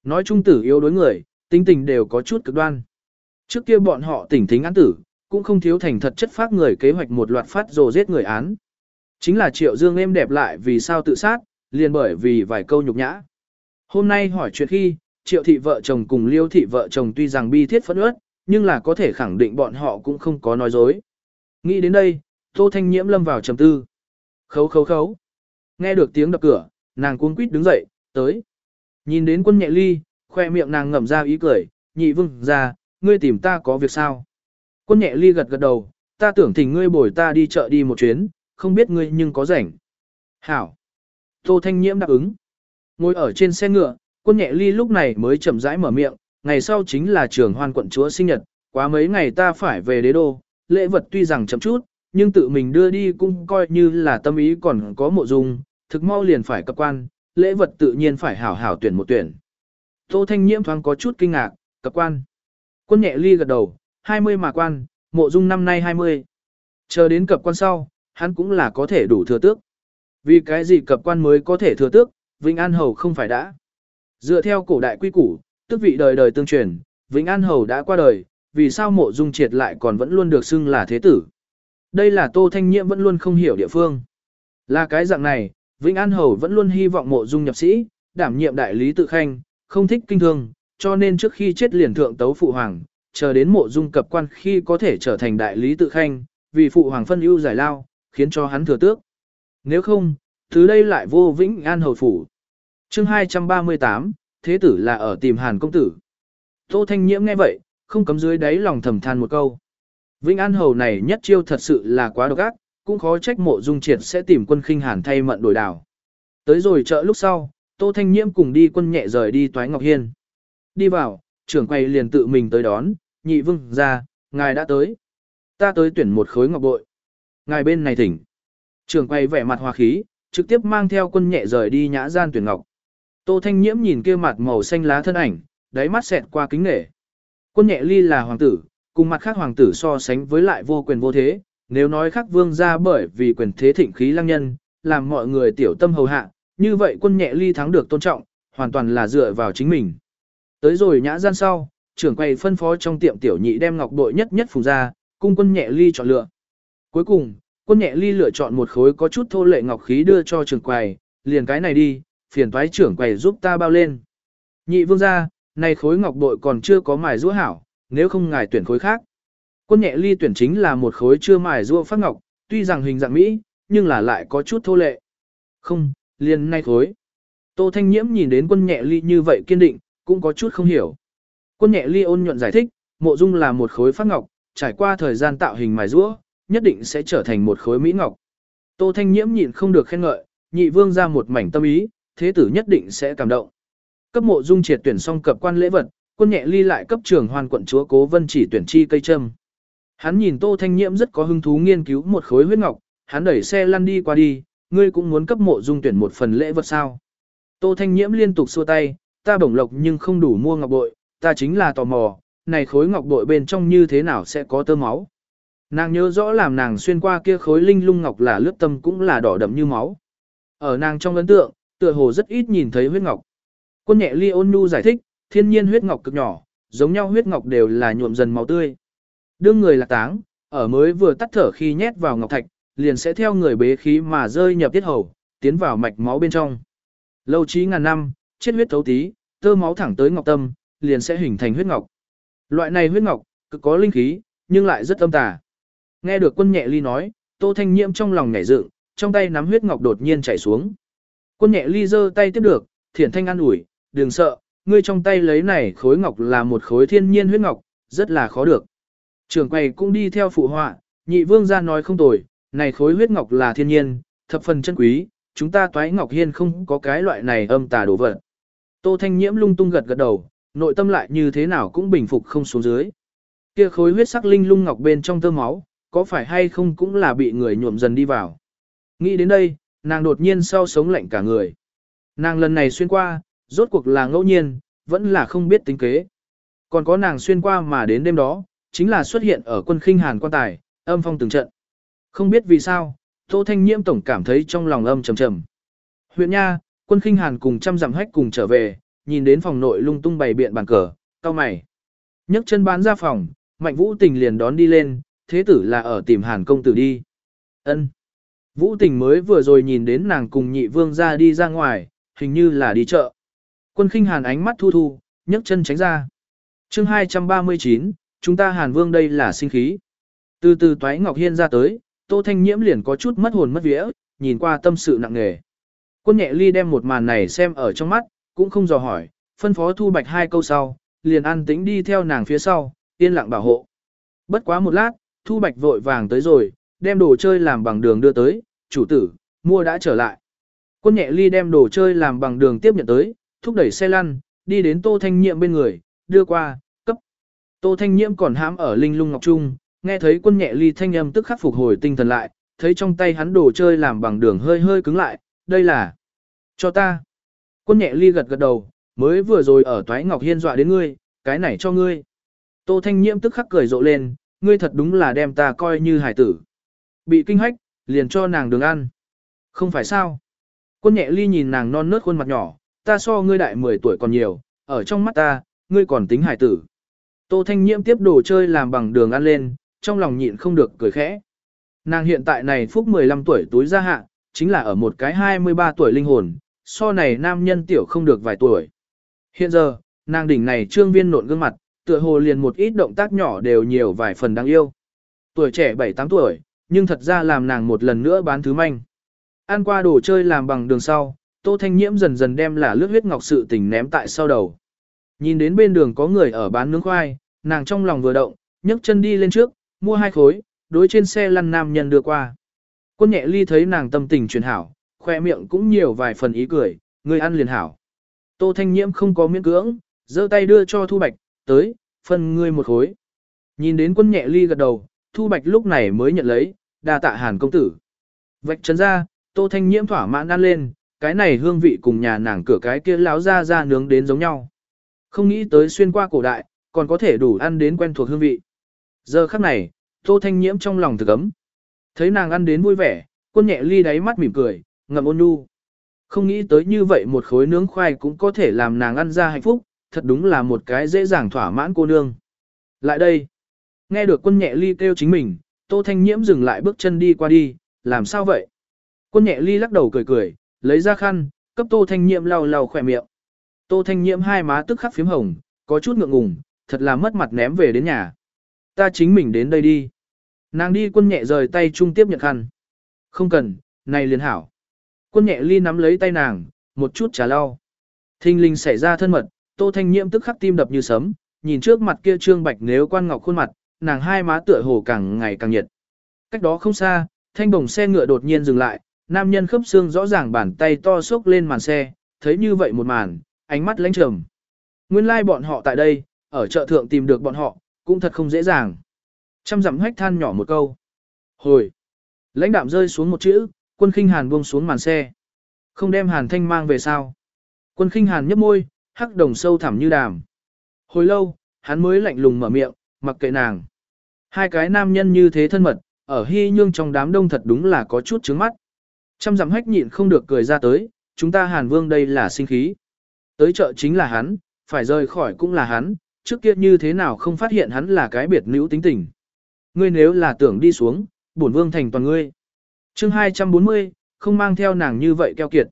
Nói chung tử yếu đối người, tính tình đều có chút cực đoan. Trước kia bọn họ tỉnh thính án tử, cũng không thiếu thành thật chất phát người kế hoạch một loạt phát rồ giết người án. Chính là Triệu Dương êm đẹp lại vì sao tự sát, liền bởi vì vài câu nhục nhã. Hôm nay hỏi chuyện khi, Triệu thị vợ chồng cùng Liêu thị vợ chồng tuy rằng bi thiết phẫn ướt, nhưng là có thể khẳng định bọn họ cũng không có nói dối. Nghĩ đến đây, Tô Thanh Nhiễm lâm vào trầm tư. Khấu khấu khấu. Nghe được tiếng đập cửa, nàng cuống quýt đứng dậy, tới. Nhìn đến quân nhẹ ly, khoe miệng nàng ngậm ra ý cười, nhị vương ra, ngươi tìm ta có việc sao? Quân nhẹ ly gật gật đầu, ta tưởng thỉnh ngươi bồi ta đi chợ đi một chuyến, không biết ngươi nhưng có rảnh. Hảo. Tô Thanh Nhiễm đáp ứng. Ngồi ở trên xe ngựa, quân nhẹ ly lúc này mới chậm rãi mở miệng, ngày sau chính là trường hoan quận chúa sinh nhật, quá mấy ngày ta phải về đế đô, lễ vật tuy rằng chậm chút, nhưng tự mình đưa đi cũng coi như là tâm ý còn có mộ dung, thực mau liền phải cập quan, lễ vật tự nhiên phải hảo hảo tuyển một tuyển. Tô Thanh Nhiễm thoáng có chút kinh ngạc, cập quan. Quân nhẹ ly gật đầu, 20 mà quan, mộ dung năm nay 20. Chờ đến cập quan sau, hắn cũng là có thể đủ thừa tước. Vì cái gì cập quan mới có thể thừa tước, Vĩnh An Hầu không phải đã. Dựa theo cổ đại quy củ, tức vị đời đời tương truyền, Vĩnh An Hầu đã qua đời, vì sao mộ dung triệt lại còn vẫn luôn được xưng là thế tử. Đây là Tô Thanh Nhiễm vẫn luôn không hiểu địa phương. Là cái dạng này, Vĩnh An Hầu vẫn luôn hy vọng mộ dung nhập sĩ, đảm nhiệm đại lý tự khanh, không thích kinh thương, cho nên trước khi chết liền thượng tấu phụ hoàng, chờ đến mộ dung cập quan khi có thể trở thành đại lý tự khanh, vì phụ hoàng phân ưu giải lao, khiến cho hắn thừa tước. Nếu không, từ đây lại vô Vĩnh An Hầu phủ. Chương 238, thế tử là ở tìm Hàn công tử. Tô Thanh Nhiễm nghe vậy, không cấm dưới đáy lòng thầm than một câu. Vĩnh An Hầu này nhất chiêu thật sự là quá độc ác, cũng khó trách mộ dung triệt sẽ tìm quân khinh hàn thay mận đổi đảo. Tới rồi chợ lúc sau, Tô Thanh Nhiễm cùng đi quân nhẹ rời đi Toái Ngọc Hiên. Đi vào, trưởng quay liền tự mình tới đón, nhị vương ra, ngài đã tới. Ta tới tuyển một khối ngọc bội. Ngài bên này thỉnh. Trưởng quay vẻ mặt hòa khí, trực tiếp mang theo quân nhẹ rời đi nhã gian tuyển ngọc. Tô Thanh Nhiễm nhìn kia mặt màu xanh lá thân ảnh, đáy mắt xẹt qua kính nể. Quân nhẹ ly là hoàng tử, cùng mặt khác hoàng tử so sánh với lại vô quyền vô thế, nếu nói khắc vương ra bởi vì quyền thế thịnh khí lăng nhân, làm mọi người tiểu tâm hầu hạ, như vậy quân nhẹ ly thắng được tôn trọng, hoàn toàn là dựa vào chính mình. Tới rồi nhã gian sau, trưởng quầy phân phó trong tiệm tiểu nhị đem ngọc bội nhất nhất phùng ra, cung quân nhẹ ly chọn lựa. Cuối cùng, quân nhẹ ly lựa chọn một khối có chút thô lệ ngọc khí đưa cho trưởng quầy, liền cái này đi, phiền toái trưởng quầy giúp ta bao lên. Nhị vương gia, này khối ngọc bội còn chưa có mài rũa hảo, nếu không ngài tuyển khối khác. Quân nhẹ ly tuyển chính là một khối chưa mài rũa phát ngọc, tuy rằng hình dạng mỹ, nhưng là lại có chút thô lệ. Không, liền nay khối. Tô Thanh Nhiễm nhìn đến quân nhẹ ly như vậy kiên định, cũng có chút không hiểu. Quân nhẹ ly ôn nhuận giải thích, mộ dung là một khối phát ngọc, trải qua thời gian tạo hình mài rũa, nhất định sẽ trở thành một khối mỹ ngọc. Tô Thanh Nhiễm nhịn không được khen ngợi, nhị vương ra một mảnh tâm ý, thế tử nhất định sẽ cảm động. Cấp mộ dung triệt tuyển xong cập quan lễ vật, quân nhẹ ly lại cấp trường hoàn quận chúa cố vân chỉ tuyển chi cây trâm. Hắn nhìn Tô Thanh Nhiễm rất có hứng thú nghiên cứu một khối huyết ngọc, hắn đẩy xe lăn đi qua đi, ngươi cũng muốn cấp mộ dung tuyển một phần lễ vật sao. Tô Thanh Nhiễm liên tục xua tay, ta bổng lộc nhưng không đủ mua ngọc bội, ta chính là tò mò, này khối ngọc bội bên trong như thế nào sẽ có tơ máu. Nàng nhớ rõ làm nàng xuyên qua kia khối linh lung ngọc là lướt tâm cũng là đỏ đậm như máu. Ở nàng trong ấn tượng, tựa hồ rất ít nhìn thấy huyết ngọc. Quân nhẹ ly ôn nhu giải thích, thiên nhiên huyết ngọc cực nhỏ, giống nhau huyết ngọc đều là nhuộm dần máu tươi. Đương người là táng, ở mới vừa tắt thở khi nhét vào ngọc thạch, liền sẽ theo người bế khí mà rơi nhập tiết hầu, tiến vào mạch máu bên trong. Lâu trí ngàn năm, chết huyết thấu tí, tơ máu thẳng tới ngọc tâm, liền sẽ hình thành huyết ngọc. Loại này huyết ngọc, cực có linh khí, nhưng lại rất âm tà. Nghe được quân nhẹ ly nói, Tô Thanh Nhiễm trong lòng nhảy dựng, trong tay nắm huyết ngọc đột nhiên chảy xuống. Quân nhẹ ly giơ tay tiếp được, thiển thanh an ủi, đừng sợ, ngươi trong tay lấy này khối ngọc là một khối thiên nhiên huyết ngọc, rất là khó được. Trưởng quầy cũng đi theo phụ họa, nhị vương ra nói không tồi, này khối huyết ngọc là thiên nhiên, thập phần chân quý, chúng ta toái ngọc hiên không có cái loại này âm tà đồ vật. Tô Thanh Nhiễm lung tung gật gật đầu, nội tâm lại như thế nào cũng bình phục không xuống dưới. Kia khối huyết sắc linh lung ngọc bên trong tơ máu, có phải hay không cũng là bị người nhuộm dần đi vào. Nghĩ đến đây, nàng đột nhiên sau sống lạnh cả người. Nàng lần này xuyên qua, rốt cuộc là ngẫu nhiên, vẫn là không biết tính kế. Còn có nàng xuyên qua mà đến đêm đó, chính là xuất hiện ở quân khinh hàn quan tài, âm phong từng trận. Không biết vì sao, Tô Thanh Nhiễm tổng cảm thấy trong lòng âm trầm trầm. Huyện Nha, quân khinh hàn cùng trăm dặm hách cùng trở về, nhìn đến phòng nội lung tung bày biện bàn cờ, cao mày. nhấc chân bán ra phòng, Mạnh Vũ Tình liền đón đi lên, thế tử là ở tìm hàn công tử đi. ân Vũ Tình mới vừa rồi nhìn đến nàng cùng nhị vương ra đi ra ngoài, hình như là đi chợ. Quân khinh hàn ánh mắt thu thu, nhấc chân tránh ra. chương 239, chúng ta hàn vương đây là sinh khí. Từ từ toái Ngọc Hiên ra tới, Tô Thanh Nhiễm liền có chút mất hồn mất vía, nhìn qua tâm sự nặng nề. Quân nhẹ ly đem một màn này xem ở trong mắt, cũng không dò hỏi, phân phó thu bạch hai câu sau, liền an tĩnh đi theo nàng phía sau, yên lặng bảo hộ. Bất quá một lát, thu bạch vội vàng tới rồi, đem đồ chơi làm bằng đường đưa tới, chủ tử, mua đã trở lại. Quân nhẹ ly đem đồ chơi làm bằng đường tiếp nhận tới, thúc đẩy xe lăn, đi đến tô thanh nhiệm bên người, đưa qua. Tô thanh nhiễm còn hãm ở linh lung ngọc trung, nghe thấy quân nhẹ ly thanh âm tức khắc phục hồi tinh thần lại, thấy trong tay hắn đồ chơi làm bằng đường hơi hơi cứng lại, đây là cho ta. Quân nhẹ ly gật gật đầu, mới vừa rồi ở toái ngọc hiên dọa đến ngươi, cái này cho ngươi. Tô thanh nhiễm tức khắc cười rộ lên, ngươi thật đúng là đem ta coi như hải tử. Bị kinh hách, liền cho nàng đường ăn. Không phải sao. Quân nhẹ ly nhìn nàng non nớt khuôn mặt nhỏ, ta so ngươi đại 10 tuổi còn nhiều, ở trong mắt ta, ngươi còn tính hải tử. Tô Thanh Nhiễm tiếp đồ chơi làm bằng đường ăn lên, trong lòng nhịn không được cười khẽ. Nàng hiện tại này phúc 15 tuổi túi ra hạ, chính là ở một cái 23 tuổi linh hồn, so này nam nhân tiểu không được vài tuổi. Hiện giờ, nàng đỉnh này trương viên nộn gương mặt, tựa hồ liền một ít động tác nhỏ đều nhiều vài phần đáng yêu. Tuổi trẻ 7-8 tuổi, nhưng thật ra làm nàng một lần nữa bán thứ manh. Ăn qua đồ chơi làm bằng đường sau, Tô Thanh Nhiễm dần dần đem là lướt huyết ngọc sự tình ném tại sau đầu. Nhìn đến bên đường có người ở bán nướng khoai, nàng trong lòng vừa động, nhấc chân đi lên trước, mua hai khối, đối trên xe lăn nam nhân đưa qua. Quân nhẹ ly thấy nàng tâm tình truyền hảo, khoe miệng cũng nhiều vài phần ý cười, người ăn liền hảo. Tô Thanh Nhiễm không có miễn cưỡng, giơ tay đưa cho Thu Bạch, tới, phân ngươi một khối. Nhìn đến quân nhẹ ly gật đầu, Thu Bạch lúc này mới nhận lấy, đa tạ hàn công tử. Vạch chân ra, Tô Thanh Nhiễm thỏa mãn ăn lên, cái này hương vị cùng nhà nàng cửa cái kia láo ra ra nướng đến giống nhau. Không nghĩ tới xuyên qua cổ đại, còn có thể đủ ăn đến quen thuộc hương vị. Giờ khắc này, Tô Thanh Nhiễm trong lòng thực ấm. Thấy nàng ăn đến vui vẻ, quân nhẹ ly đáy mắt mỉm cười, ngậm ôn nhu. Không nghĩ tới như vậy một khối nướng khoai cũng có thể làm nàng ăn ra hạnh phúc, thật đúng là một cái dễ dàng thỏa mãn cô nương. Lại đây, nghe được quân nhẹ ly kêu chính mình, Tô Thanh Nhiễm dừng lại bước chân đi qua đi, làm sao vậy? Quân nhẹ ly lắc đầu cười cười, lấy ra khăn, cấp Tô Thanh Nhiễm lau lau khỏe miệng. Tô Thanh Nhiễm hai má tức khắc phím hồng, có chút ngượng ngùng, thật là mất mặt ném về đến nhà. Ta chính mình đến đây đi. Nàng đi quân nhẹ rời tay Trung tiếp nhận khăn. Không cần, này liền hảo. Quân nhẹ ly nắm lấy tay nàng, một chút trả lau. Thình linh xảy ra thân mật, Tô Thanh Nhiễm tức khắc tim đập như sấm, nhìn trước mặt kia trương bạch nếu quan ngọc khuôn mặt, nàng hai má tựa hồ càng ngày càng nhiệt. Cách đó không xa, thanh bồng xe ngựa đột nhiên dừng lại, nam nhân khớp xương rõ ràng bàn tay to xốc lên màn xe, thấy như vậy một màn, ánh mắt lãnh trầm. Nguyên lai like bọn họ tại đây, ở chợ thượng tìm được bọn họ, cũng thật không dễ dàng. Trăm dặm hách than nhỏ một câu. Hồi. Lãnh đạm rơi xuống một chữ, quân khinh hàn buông xuống màn xe. Không đem hàn thanh mang về sao. Quân khinh hàn nhấp môi, hắc đồng sâu thẳm như đàm. Hồi lâu, hắn mới lạnh lùng mở miệng, mặc kệ nàng. Hai cái nam nhân như thế thân mật, ở hy nhương trong đám đông thật đúng là có chút trướng mắt. Trăm dặm hách nhịn không được cười ra tới, chúng ta hàn vương đây là sinh khí. Tới chợ chính là hắn, phải rời khỏi cũng là hắn, trước kia như thế nào không phát hiện hắn là cái biệt nữ tính tình. Ngươi nếu là tưởng đi xuống, bổn vương thành toàn ngươi. chương 240, không mang theo nàng như vậy keo kiệt.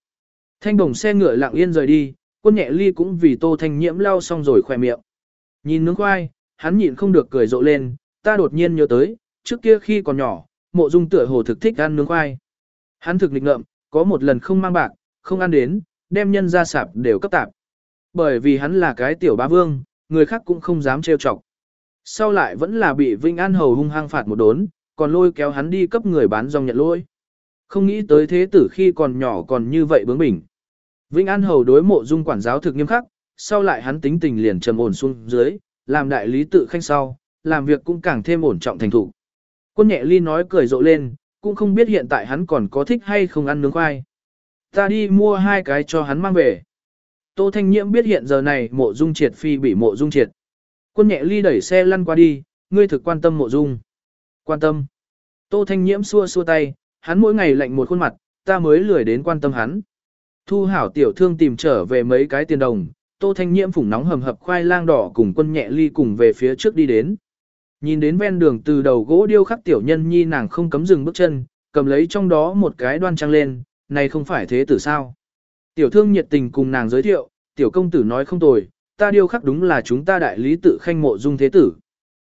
Thanh đồng xe ngựa lặng yên rời đi, quân nhẹ ly cũng vì tô thanh nhiễm lau xong rồi khỏe miệng. Nhìn nướng khoai, hắn nhịn không được cười rộ lên, ta đột nhiên nhớ tới, trước kia khi còn nhỏ, mộ dung tựa hồ thực thích ăn nướng khoai. Hắn thực lịch ngợm, có một lần không mang bạc, không ăn đến, đem nhân ra sạp đều cấp tạp. Bởi vì hắn là cái tiểu bá vương, người khác cũng không dám trêu chọc. Sau lại vẫn là bị Vinh An Hầu hung hăng phạt một đốn, còn lôi kéo hắn đi cấp người bán rong nhận lỗi. Không nghĩ tới thế tử khi còn nhỏ còn như vậy bướng bỉnh. Vinh An Hầu đối mộ dung quản giáo thực nghiêm khắc, sau lại hắn tính tình liền trầm ổn xuống dưới, làm đại lý tự khanh sau, làm việc cũng càng thêm ổn trọng thành thủ. Quân nhẹ ly nói cười rộ lên, cũng không biết hiện tại hắn còn có thích hay không ăn nướng khoai. Ta đi mua hai cái cho hắn mang về. Tô Thanh Nhiễm biết hiện giờ này mộ dung triệt phi bị mộ dung triệt. Quân nhẹ ly đẩy xe lăn qua đi, ngươi thực quan tâm mộ dung. Quan tâm. Tô Thanh Nhiễm xua xua tay, hắn mỗi ngày lạnh một khuôn mặt, ta mới lười đến quan tâm hắn. Thu hảo tiểu thương tìm trở về mấy cái tiền đồng, Tô Thanh Nhiễm phủng nóng hầm hập khoai lang đỏ cùng quân nhẹ ly cùng về phía trước đi đến. Nhìn đến ven đường từ đầu gỗ điêu khắc tiểu nhân nhi nàng không cấm dừng bước chân, cầm lấy trong đó một cái đoan trang lên, này không phải thế tử sao. Tiểu thương nhiệt tình cùng nàng giới thiệu, tiểu công tử nói không tồi, ta điêu khắc đúng là chúng ta đại lý tự khanh mộ dung thế tử.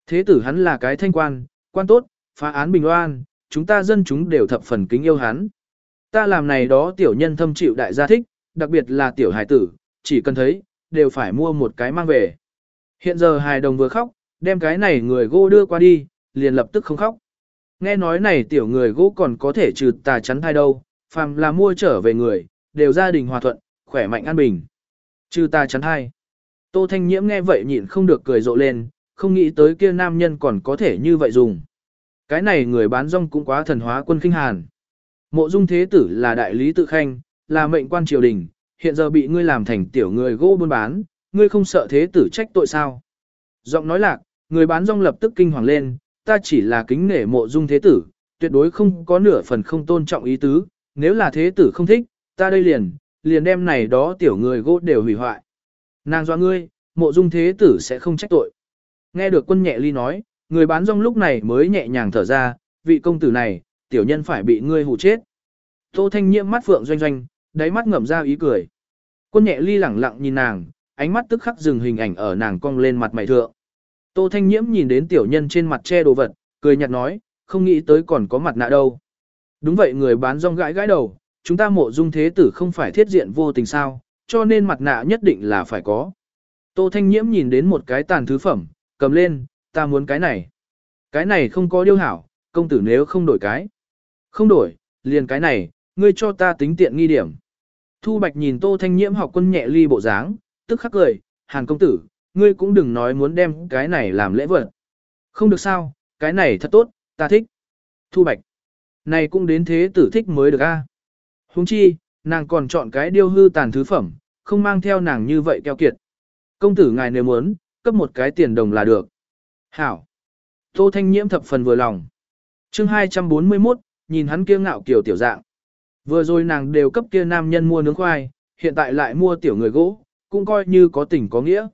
Thế tử hắn là cái thanh quan, quan tốt, phá án bình oan, chúng ta dân chúng đều thập phần kính yêu hắn. Ta làm này đó tiểu nhân thâm chịu đại gia thích, đặc biệt là tiểu hài tử, chỉ cần thấy, đều phải mua một cái mang về. Hiện giờ hài đồng vừa khóc, đem cái này người gỗ đưa qua đi, liền lập tức không khóc. Nghe nói này tiểu người gỗ còn có thể trừ tà chắn thai đâu, phàm là mua trở về người, đều gia đình hòa thuận, khỏe mạnh an bình. Chư ta chắn hai. Tô Thanh Nhiễm nghe vậy nhịn không được cười rộ lên, không nghĩ tới kia nam nhân còn có thể như vậy dùng. Cái này người bán rong cũng quá thần hóa quân kinh hàn. Mộ dung thế tử là đại lý tự khanh, là mệnh quan triều đình, hiện giờ bị ngươi làm thành tiểu người gỗ buôn bán, ngươi không sợ thế tử trách tội sao. Giọng nói lạc, người bán rong lập tức kinh hoàng lên, ta chỉ là kính nể mộ dung thế tử, tuyệt đối không có nửa phần không tôn trọng ý tứ, nếu là thế tử không thích, ta đây liền, liền đem này đó tiểu người gỗ đều hủy hoại. Nàng doa ngươi, mộ dung thế tử sẽ không trách tội. Nghe được quân nhẹ ly nói, người bán rong lúc này mới nhẹ nhàng thở ra, vị công tử này, tiểu nhân phải bị ngươi hù chết. Tô Thanh Nhiễm mắt phượng doanh doanh, đáy mắt ngậm ra ý cười. Quân nhẹ ly lẳng lặng nhìn nàng, ánh mắt tức khắc dừng hình ảnh ở nàng cong lên mặt mày thượng. Tô Thanh Nhiễm nhìn đến tiểu nhân trên mặt che đồ vật, cười nhạt nói, không nghĩ tới còn có mặt nạ đâu. Đúng vậy người bán rong gãi gãi đầu, chúng ta mộ dung thế tử không phải thiết diện vô tình sao, cho nên mặt nạ nhất định là phải có. Tô Thanh Nhiễm nhìn đến một cái tàn thứ phẩm, cầm lên, ta muốn cái này. Cái này không có điêu hảo, công tử nếu không đổi cái. Không đổi, liền cái này, ngươi cho ta tính tiện nghi điểm. Thu Bạch nhìn Tô Thanh Nhiễm học quân nhẹ ly bộ dáng, tức khắc cười, Hàn công tử, ngươi cũng đừng nói muốn đem cái này làm lễ vật. Không được sao, cái này thật tốt, ta thích. Thu Bạch, này cũng đến thế tử thích mới được a. Huống chi, nàng còn chọn cái điêu hư tàn thứ phẩm, không mang theo nàng như vậy keo kiệt. Công tử ngài nếu muốn, cấp một cái tiền đồng là được. Hảo. Tô Thanh Nhiễm thập phần vừa lòng. chương 241, nhìn hắn kia ngạo kiểu tiểu dạng. Vừa rồi nàng đều cấp kia nam nhân mua nướng khoai, hiện tại lại mua tiểu người gỗ, cũng coi như có tình có nghĩa.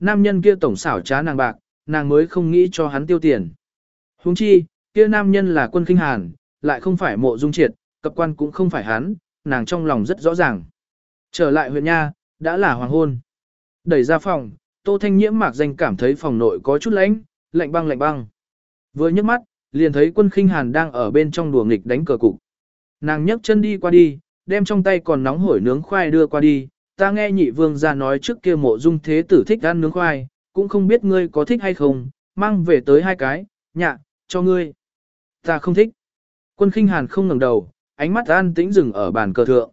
Nam nhân kia tổng xảo trá nàng bạc, nàng mới không nghĩ cho hắn tiêu tiền. Huống chi, kia nam nhân là quân kinh hàn, lại không phải mộ dung triệt, cập quan cũng không phải hắn, nàng trong lòng rất rõ ràng. Trở lại huyện nha, đã là hoàng hôn. Đẩy ra phòng, Tô Thanh Nhiễm mạc danh cảm thấy phòng nội có chút lạnh, lạnh băng lạnh băng. Vừa nhấc mắt, liền thấy quân khinh hàn đang ở bên trong đùa nghịch đánh cờ cục. Nàng nhấc chân đi qua đi, đem trong tay còn nóng hổi nướng khoai đưa qua đi, ta nghe nhị vương ra nói trước kia mộ dung thế tử thích ăn nướng khoai, cũng không biết ngươi có thích hay không, mang về tới hai cái, nhạ, cho ngươi. Ta không thích. Quân khinh hàn không ngẩng đầu, ánh mắt an tĩnh dừng ở bàn cờ thượng.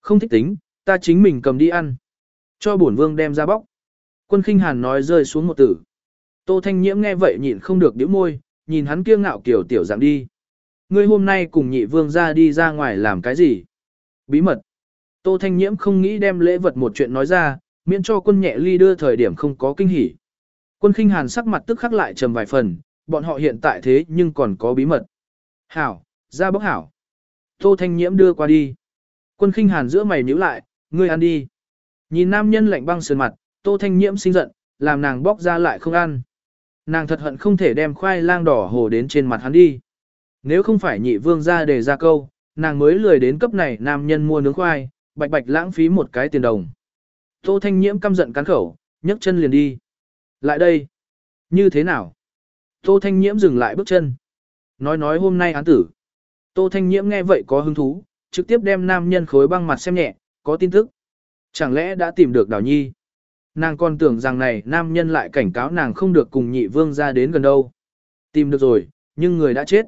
Không thích tính, ta chính mình cầm đi ăn. Cho bổn vương đem ra bóc. Quân khinh hàn nói rơi xuống một tử. Tô Thanh Nhiễm nghe vậy nhịn không được điếu môi, nhìn hắn kia ngạo kiểu tiểu dạng đi. Ngươi hôm nay cùng nhị vương ra đi ra ngoài làm cái gì? Bí mật. Tô Thanh Nhiễm không nghĩ đem lễ vật một chuyện nói ra, miễn cho quân nhẹ ly đưa thời điểm không có kinh hỉ. Quân khinh hàn sắc mặt tức khắc lại trầm vài phần, bọn họ hiện tại thế nhưng còn có bí mật. Hảo, ra bốc hảo. Tô Thanh Nhiễm đưa qua đi. Quân khinh hàn giữa mày nhíu lại, ngươi ăn đi. Nhìn nam nhân lạnh băng sườn mặt, Tô Thanh Nhiễm sinh giận, làm nàng bóc ra lại không ăn. Nàng thật hận không thể đem khoai lang đỏ hồ đến trên mặt hắn đi. Nếu không phải nhị vương ra để ra câu, nàng mới lười đến cấp này nam nhân mua nướng khoai, bạch bạch lãng phí một cái tiền đồng. Tô Thanh Nhiễm căm giận cắn khẩu, nhấc chân liền đi. Lại đây. Như thế nào? Tô Thanh Nhiễm dừng lại bước chân. Nói nói hôm nay án tử. Tô Thanh Nhiễm nghe vậy có hứng thú, trực tiếp đem nam nhân khối băng mặt xem nhẹ, có tin tức. Chẳng lẽ đã tìm được Đào Nhi? Nàng còn tưởng rằng này nam nhân lại cảnh cáo nàng không được cùng nhị vương ra đến gần đâu. Tìm được rồi, nhưng người đã chết.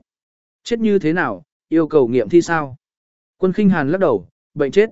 Chết như thế nào, yêu cầu nghiệm thi sao? Quân khinh hàn lắc đầu, bệnh chết.